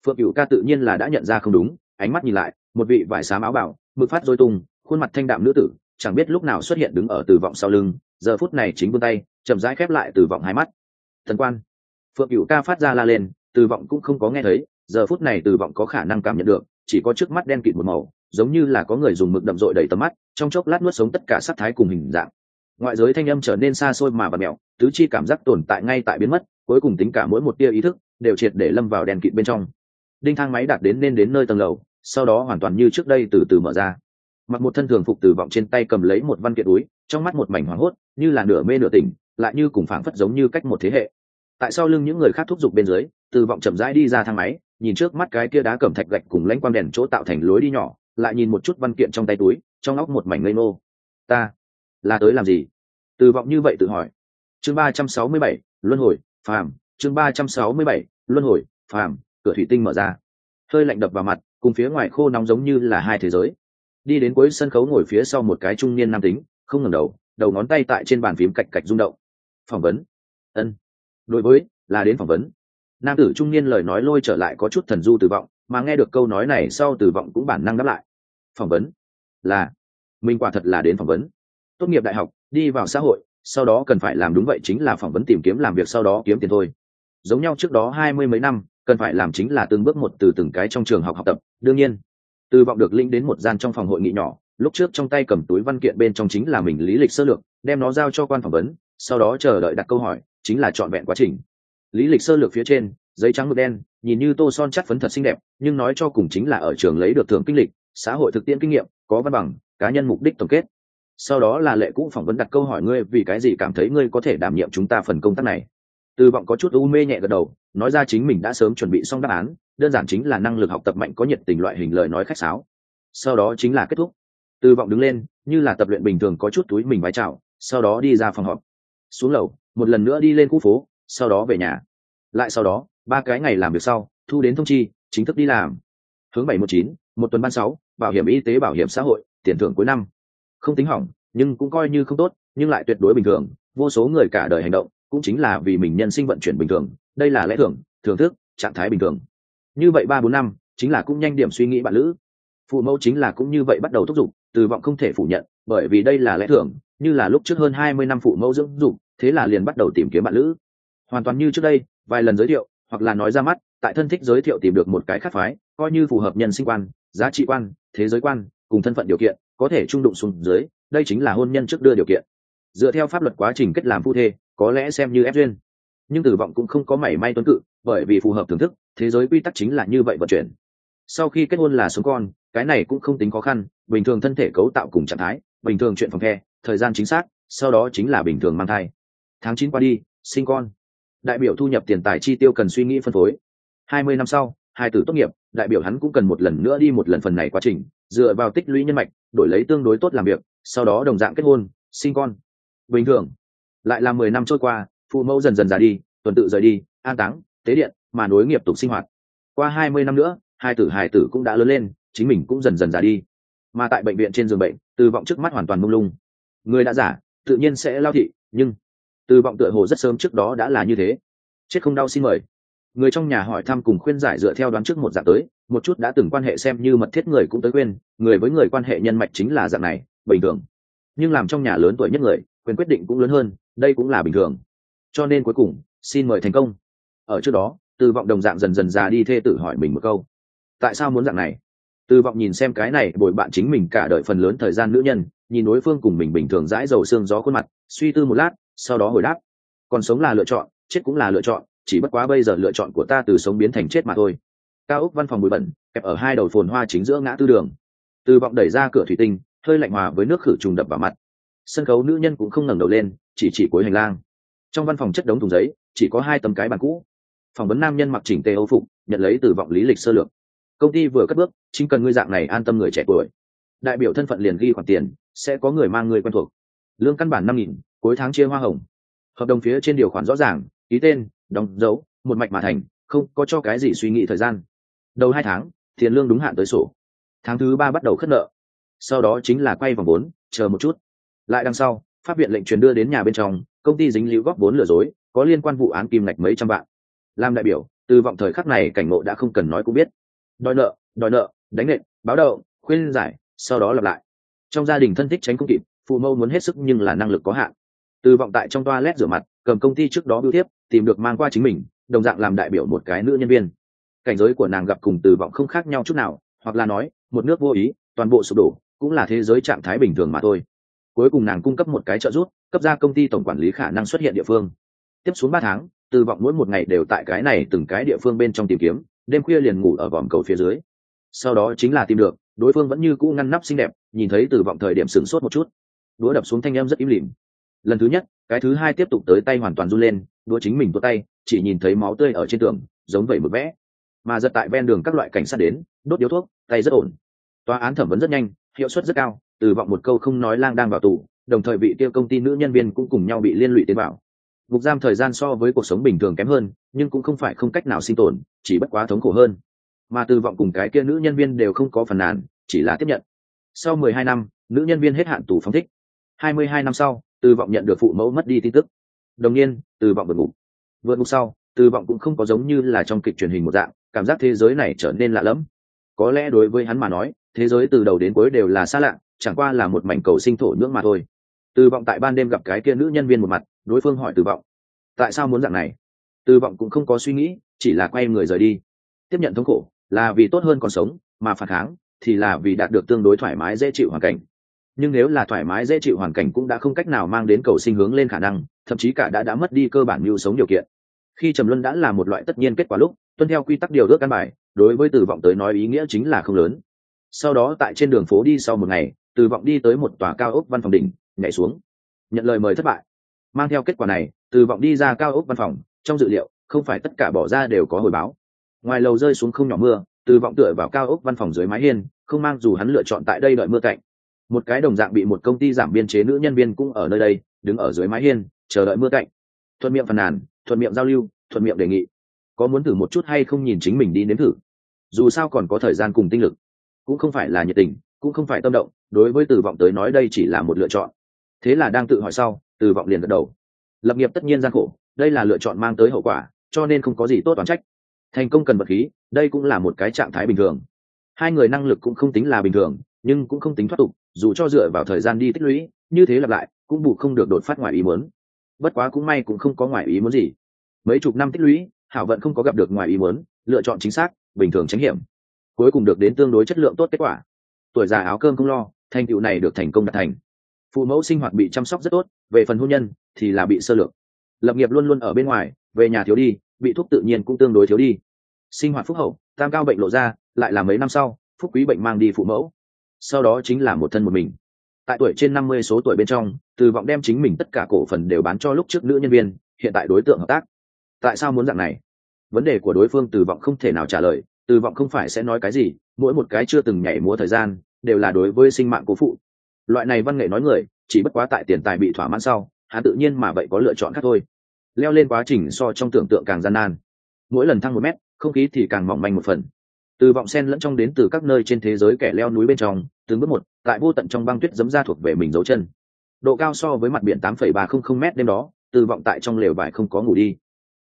Phượng cựu ca tự nhiên là đã nhận ra không đúng ánh mắt nhìn lại, một vị vải xám áo bảo mực phát dôi tung, khuôn mặt thanh đạm nữ tử, chẳng biết lúc nào xuất hiện đứng ở từ vọng sau lưng, giờ phút này chính vươn tay, chậm rãi khép lại từ vọng hai mắt. Thần quan. Phượng cựu ca phát ra la lên, từ vọng cũng không có nghe thấy, giờ phút này từ vọng có khả năng cảm nhận được, chỉ có trước mắt đen kịt một màu, giống như là có người dùng mực đậm rội đầy tầm mắt, trong chốc lát nuốt sống tất cả sắc thái cùng hình dạng. Ngoại giới thanh âm trở nên xa xôi mà và mẹo, tứ chi cảm giác tồn tại ngay tại biến mất, cuối cùng tính cả mỗi một tia ý thức đều triệt để lâm vào đèn kịt bên trong đinh thang máy đạt đến nên đến nơi tầng lầu, sau đó hoàn toàn như trước đây từ từ mở ra. Mặc một thân thường phục từ vọng trên tay cầm lấy một văn kiện túi, trong mắt một mảnh hoảng hốt, như là nửa mê nửa tỉnh, lại như cùng phảng phất giống như cách một thế hệ. Tại sau lưng những người khác thúc giục bên dưới từ vọng chậm rãi đi ra thang máy, nhìn trước mắt cái kia đá cẩm thạch gạch cùng lãnh quang đèn chỗ tạo thành lối đi nhỏ, lại nhìn một chút văn kiện trong tay túi, trong óc một mảnh ngây nô ta, là tới làm gì? Từ vọng như vậy tự hỏi. Chương ba trăm sáu mươi bảy, luân hồi, phàm. Chương ba trăm sáu mươi bảy, luân hồi, phàm cửa thủy tinh mở ra. Hơi lạnh đập vào mặt, cùng phía ngoài khô nóng giống như là hai thế giới. Đi đến cuối sân khấu ngồi phía sau một cái trung niên nam tính, không ngẩng đầu đầu ngón tay tại trên bàn phím cạch cạch rung động. Phỏng vấn. Ân. Đối với, là đến phỏng vấn. Nam tử trung niên lời nói lôi trở lại có chút thần du tử vọng, mà nghe được câu nói này sau tử vọng cũng bản năng đáp lại. Phỏng vấn. Là. Mình quả thật là đến phỏng vấn. Tốt nghiệp đại học, đi vào xã hội, sau đó cần phải làm đúng vậy chính là phỏng vấn tìm kiếm làm việc, sau đó kiếm tiền thôi. Giống nhau trước đó hai mươi mấy năm cần phải làm chính là từng bước một từ từng cái trong trường học học tập. Đương nhiên, từ vọng được linh đến một gian trong phòng hội nghị nhỏ, lúc trước trong tay cầm túi văn kiện bên trong chính là mình lý lịch sơ lược, đem nó giao cho quan phỏng vấn, sau đó chờ đợi đặt câu hỏi, chính là trọn vẹn quá trình. Lý lịch sơ lược phía trên, giấy trắng mực đen, nhìn như tô son chắc phấn thật xinh đẹp, nhưng nói cho cùng chính là ở trường lấy được thưởng kinh lịch, xã hội thực tiễn kinh nghiệm, có văn bằng, cá nhân mục đích tổng kết. Sau đó là lệ cũ phỏng vấn đặt câu hỏi ngươi vì cái gì cảm thấy ngươi có thể đảm nhiệm chúng ta phần công tác này? Từ vọng có chút u mê nhẹ gật đầu, nói ra chính mình đã sớm chuẩn bị xong đáp án, đơn giản chính là năng lực học tập mạnh có nhiệt tình loại hình lời nói khách sáo. Sau đó chính là kết thúc. Từ vọng đứng lên, như là tập luyện bình thường có chút túi mình vái chào, sau đó đi ra phòng họp. Xuống lầu, một lần nữa đi lên khu phố, sau đó về nhà. Lại sau đó, ba cái ngày làm việc sau, thu đến thông chi, chính thức đi làm. Hướng bảy một chín, một tuần ban sáu, bảo hiểm y tế, bảo hiểm xã hội, tiền thưởng cuối năm. Không tính hỏng, nhưng cũng coi như không tốt, nhưng lại tuyệt đối bình thường, vô số người cả đời hành động cũng chính là vì mình nhân sinh vận chuyển bình thường, đây là lẽ thường, thưởng thức, trạng thái bình thường. Như vậy ba bốn năm, chính là cũng nhanh điểm suy nghĩ bạn lữ. Phụ mẫu chính là cũng như vậy bắt đầu thúc giục, từ vọng không thể phủ nhận, bởi vì đây là lẽ thường, như là lúc trước hơn hai mươi năm phụ mẫu dưỡng dục, thế là liền bắt đầu tìm kiếm bạn lữ. Hoàn toàn như trước đây, vài lần giới thiệu, hoặc là nói ra mắt, tại thân thích giới thiệu tìm được một cái khác phái, coi như phù hợp nhân sinh quan, giá trị quan, thế giới quan, cùng thân phận điều kiện, có thể trung đụng xuống dưới, đây chính là hôn nhân trước đưa điều kiện. Dựa theo pháp luật quá trình kết làm phu thê có lẽ xem như ép duyên. Nhưng tử vọng cũng không có mảy may tuấn cự, bởi vì phù hợp thưởng thức, thế giới quy tắc chính là như vậy vận chuyển. Sau khi kết hôn là sống con, cái này cũng không tính khó khăn, bình thường thân thể cấu tạo cùng trạng thái, bình thường chuyện phòng khe, thời gian chính xác, sau đó chính là bình thường mang thai. Tháng chín qua đi, sinh con. Đại biểu thu nhập tiền tài chi tiêu cần suy nghĩ phân phối. Hai mươi năm sau, hai tử tốt nghiệp, đại biểu hắn cũng cần một lần nữa đi một lần phần này quá trình, dựa vào tích lũy nhân mạch, đổi lấy tương đối tốt làm việc, sau đó đồng dạng kết hôn, sinh con. Bình thường lại là mười năm trôi qua, phụ mẫu dần dần già đi, tuần tự rời đi, an táng, tế điện, mà nối nghiệp tục sinh hoạt. Qua hai mươi năm nữa, hai tử hài tử cũng đã lớn lên, chính mình cũng dần dần già đi. Mà tại bệnh viện trên giường bệnh, từ vọng trước mắt hoàn toàn mông lung. Người đã giả tự nhiên sẽ lao thị, nhưng từ vọng tựa hồ rất sớm trước đó đã là như thế. Chết không đau xin mời. Người trong nhà hỏi thăm cùng khuyên giải dựa theo đoán trước một dạng tới, một chút đã từng quan hệ xem như mật thiết người cũng tới quên người với người quan hệ nhân mạch chính là dạng này, bình thường. Nhưng làm trong nhà lớn tuổi nhất người quyền quyết định cũng lớn hơn, đây cũng là bình thường. Cho nên cuối cùng, xin mời thành công. Ở trước đó, từ vọng đồng dạng dần dần già đi thê tử hỏi mình một câu. Tại sao muốn dạng này? Từ vọng nhìn xem cái này, bồi bạn chính mình cả đợi phần lớn thời gian nữ nhân, nhìn đối phương cùng mình bình thường dãi dầu xương gió khuôn mặt, suy tư một lát, sau đó hồi đáp. Còn sống là lựa chọn, chết cũng là lựa chọn, chỉ bất quá bây giờ lựa chọn của ta từ sống biến thành chết mà thôi. Cao ốc văn phòng bụi bẩn, kẹp ở hai đầu phồn hoa chính giữa ngã tư đường. Từ vọng đẩy ra cửa thủy tinh, hơi lạnh hòa với nước khử trùng đập vào mặt sân khấu nữ nhân cũng không ngẩng đầu lên, chỉ chỉ cuối hành lang. Trong văn phòng chất đống thùng giấy, chỉ có hai tấm cái bàn cũ. Phỏng vấn nam nhân mặc chỉnh tề âu phục, nhận lấy từ vọng lý lịch sơ lược. Công ty vừa cất bước, chính cần ngươi dạng này an tâm người trẻ tuổi. Đại biểu thân phận liền ghi khoản tiền, sẽ có người mang người quen thuộc. Lương căn bản năm nghìn, cuối tháng chia hoa hồng. Hợp đồng phía trên điều khoản rõ ràng, ký tên, đóng dấu, một mạch mà thành, không có cho cái gì suy nghĩ thời gian. Đầu hai tháng, tiền lương đúng hạn tới sổ. Tháng thứ ba bắt đầu khất nợ. Sau đó chính là quay vòng vốn, chờ một chút lại đằng sau, pháp viện lệnh truyền đưa đến nhà bên trong, công ty dính líu góp vốn lừa dối, có liên quan vụ án kim ngạch mấy trăm vạn. Làm đại biểu, từ vọng thời khắc này cảnh ngộ đã không cần nói cũng biết. Đòi nợ đòi nợ, đánh nện, báo đậu khuyên giải, sau đó lặp lại. Trong gia đình thân thích tránh không kịp, phụ mâu muốn hết sức nhưng là năng lực có hạn. Từ vọng tại trong toa lét rửa mặt, cầm công ty trước đó biểu tiếp tìm được mang qua chính mình, đồng dạng làm đại biểu một cái nữ nhân viên. Cảnh giới của nàng gặp cùng từ vọng không khác nhau chút nào, hoặc là nói, một nước vô ý, toàn bộ sụp đổ, cũng là thế giới trạng thái bình thường mà thôi cuối cùng nàng cung cấp một cái trợ giúp, cấp ra công ty tổng quản lý khả năng xuất hiện địa phương. Tiếp xuống ba tháng, từ vọng mỗi một ngày đều tại cái này từng cái địa phương bên trong tìm kiếm, đêm khuya liền ngủ ở vòm cầu phía dưới. Sau đó chính là tìm được, đối phương vẫn như cũ ngăn nắp xinh đẹp, nhìn thấy từ vọng thời điểm sửng sốt một chút. Đũa đập xuống thanh em rất im lìm. Lần thứ nhất, cái thứ hai tiếp tục tới tay hoàn toàn run lên, đũa chính mình tuột tay, chỉ nhìn thấy máu tươi ở trên tường, giống vậy một vẽ. Mà giật tại ven đường các loại cảnh sát đến, đốt điếu thuốc, tay rất ổn. Tòa án thẩm vấn rất nhanh, hiệu suất rất cao từ vọng một câu không nói lang đang vào tù, đồng thời vị tiêu công ty nữ nhân viên cũng cùng nhau bị liên lụy tiến vào. Ngục giam thời gian so với cuộc sống bình thường kém hơn, nhưng cũng không phải không cách nào sinh tồn, chỉ bất quá thống khổ hơn. Mà từ vọng cùng cái kia nữ nhân viên đều không có phần nàn, chỉ là tiếp nhận. Sau mười hai năm, nữ nhân viên hết hạn tù phóng thích. Hai mươi hai năm sau, từ vọng nhận được phụ mẫu mất đi tin tức. Đồng nhiên, từ vọng vượt ngục. Vượt ngục sau, từ vọng cũng không có giống như là trong kịch truyền hình một dạng, cảm giác thế giới này trở nên lạ lẫm có lẽ đối với hắn mà nói, thế giới từ đầu đến cuối đều là xa lạ, chẳng qua là một mảnh cầu sinh thổ nhưỡng mà thôi. Từ vọng tại ban đêm gặp cái kia nữ nhân viên một mặt, đối phương hỏi từ vọng, tại sao muốn dạng này? Từ vọng cũng không có suy nghĩ, chỉ là quay người rời đi. Tiếp nhận thống khổ, là vì tốt hơn còn sống, mà phản kháng thì là vì đạt được tương đối thoải mái, dễ chịu hoàn cảnh. Nhưng nếu là thoải mái, dễ chịu hoàn cảnh cũng đã không cách nào mang đến cầu sinh hướng lên khả năng, thậm chí cả đã đã mất đi cơ bản mưu sống điều kiện. Khi trầm luân đã là một loại tất nhiên kết quả lúc, tuân theo quy tắc điều ước căn bài đối với tử vọng tới nói ý nghĩa chính là không lớn. Sau đó tại trên đường phố đi sau một ngày tử vọng đi tới một tòa cao ốc văn phòng đỉnh, nhảy xuống. Nhận lời mời thất bại. Mang theo kết quả này tử vọng đi ra cao ốc văn phòng, trong dự liệu, không phải tất cả bỏ ra đều có hồi báo. Ngoài lầu rơi xuống không nhỏ mưa tử vọng tựa vào cao ốc văn phòng dưới mái hiên, không mang dù hắn lựa chọn tại đây đợi mưa cạnh. Một cái đồng dạng bị một công ty giảm biên chế nữ nhân viên cũng ở nơi đây, đứng ở dưới mái hiên, chờ đợi mưa cạnh. Thuận miệng phàn nàn, thuận miệng giao lưu, thuận miệng đề nghị có muốn thử một chút hay không nhìn chính mình đi nếm thử? Dù sao còn có thời gian cùng tinh lực. Cũng không phải là nhiệt tình, cũng không phải tâm động, đối với từ vọng tới nói đây chỉ là một lựa chọn. Thế là đang tự hỏi sau, từ vọng liền gật đầu. Lập nghiệp tất nhiên gian khổ, đây là lựa chọn mang tới hậu quả, cho nên không có gì tốt toán trách. Thành công cần vật khí, đây cũng là một cái trạng thái bình thường. Hai người năng lực cũng không tính là bình thường, nhưng cũng không tính thoát tục, dù cho dựa vào thời gian đi tích lũy, như thế lặp lại, cũng bù không được đột phát ngoài ý muốn. Bất quá cũng may cũng không có ngoài ý muốn gì. Mấy chục năm tích lũy hảo vận không có gặp được ngoài ý muốn, lựa chọn chính xác, bình thường tránh hiểm. Cuối cùng được đến tương đối chất lượng tốt kết quả. Tuổi già áo cơm không lo, thành tựu này được thành công đạt thành. Phụ mẫu sinh hoạt bị chăm sóc rất tốt, về phần hôn nhân thì là bị sơ lược. Lập nghiệp luôn luôn ở bên ngoài, về nhà thiếu đi, bị thuốc tự nhiên cũng tương đối thiếu đi. Sinh hoạt phúc hậu, tam cao bệnh lộ ra, lại là mấy năm sau, phúc quý bệnh mang đi phụ mẫu. Sau đó chính là một thân một mình. Tại tuổi trên năm mươi số tuổi bên trong, từ vọng đem chính mình tất cả cổ phần đều bán cho lúc trước nữ nhân viên, hiện tại đối tượng hợp tác tại sao muốn dạng này? Vấn đề của đối phương từ vọng không thể nào trả lời, từ vọng không phải sẽ nói cái gì, mỗi một cái chưa từng nhảy múa thời gian, đều là đối với sinh mạng cố phụ. Loại này văn nghệ nói người, chỉ bất quá tại tiền tài bị thỏa mãn sau, hắn tự nhiên mà vậy có lựa chọn khác thôi. Leo lên quá trình so trong tưởng tượng càng gian nan. Mỗi lần thăng một mét, không khí thì càng mỏng manh một phần. Từ vọng sen lẫn trong đến từ các nơi trên thế giới kẻ leo núi bên trong, từng bước một, tại vô tận trong băng tuyết dấm ra thuộc về mình dấu chân. Độ cao so với mặt biển tám phẩy ba không không m đêm đó, từ vọng tại trong lều vải không có ngủ đi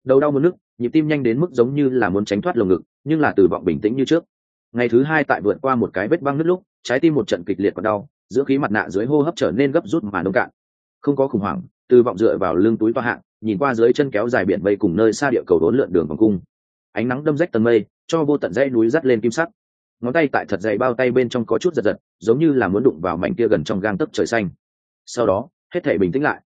đầu đau muốn nước, nhịp tim nhanh đến mức giống như là muốn tránh thoát lồng ngực, nhưng là từ vọng bình tĩnh như trước. Ngày thứ hai tại vượt qua một cái vết băng nứt lúc, trái tim một trận kịch liệt còn đau, giữa khí mặt nạ dưới hô hấp trở nên gấp rút mà nông cạn. Không có khủng hoảng từ vọng dựa vào lưng túi toa hạng nhìn qua dưới chân kéo dài biển mây cùng nơi xa địa cầu đốn lượn đường vòng cung. Ánh nắng đâm rách tầng mây, cho vô tận dãy núi dắt lên kim sắc. Ngón tay tại thật dày bao tay bên trong có chút giật giật, giống như là muốn đụng vào mảnh kia gần trong gang tấc trời xanh. Sau đó, hết thể bình tĩnh lại.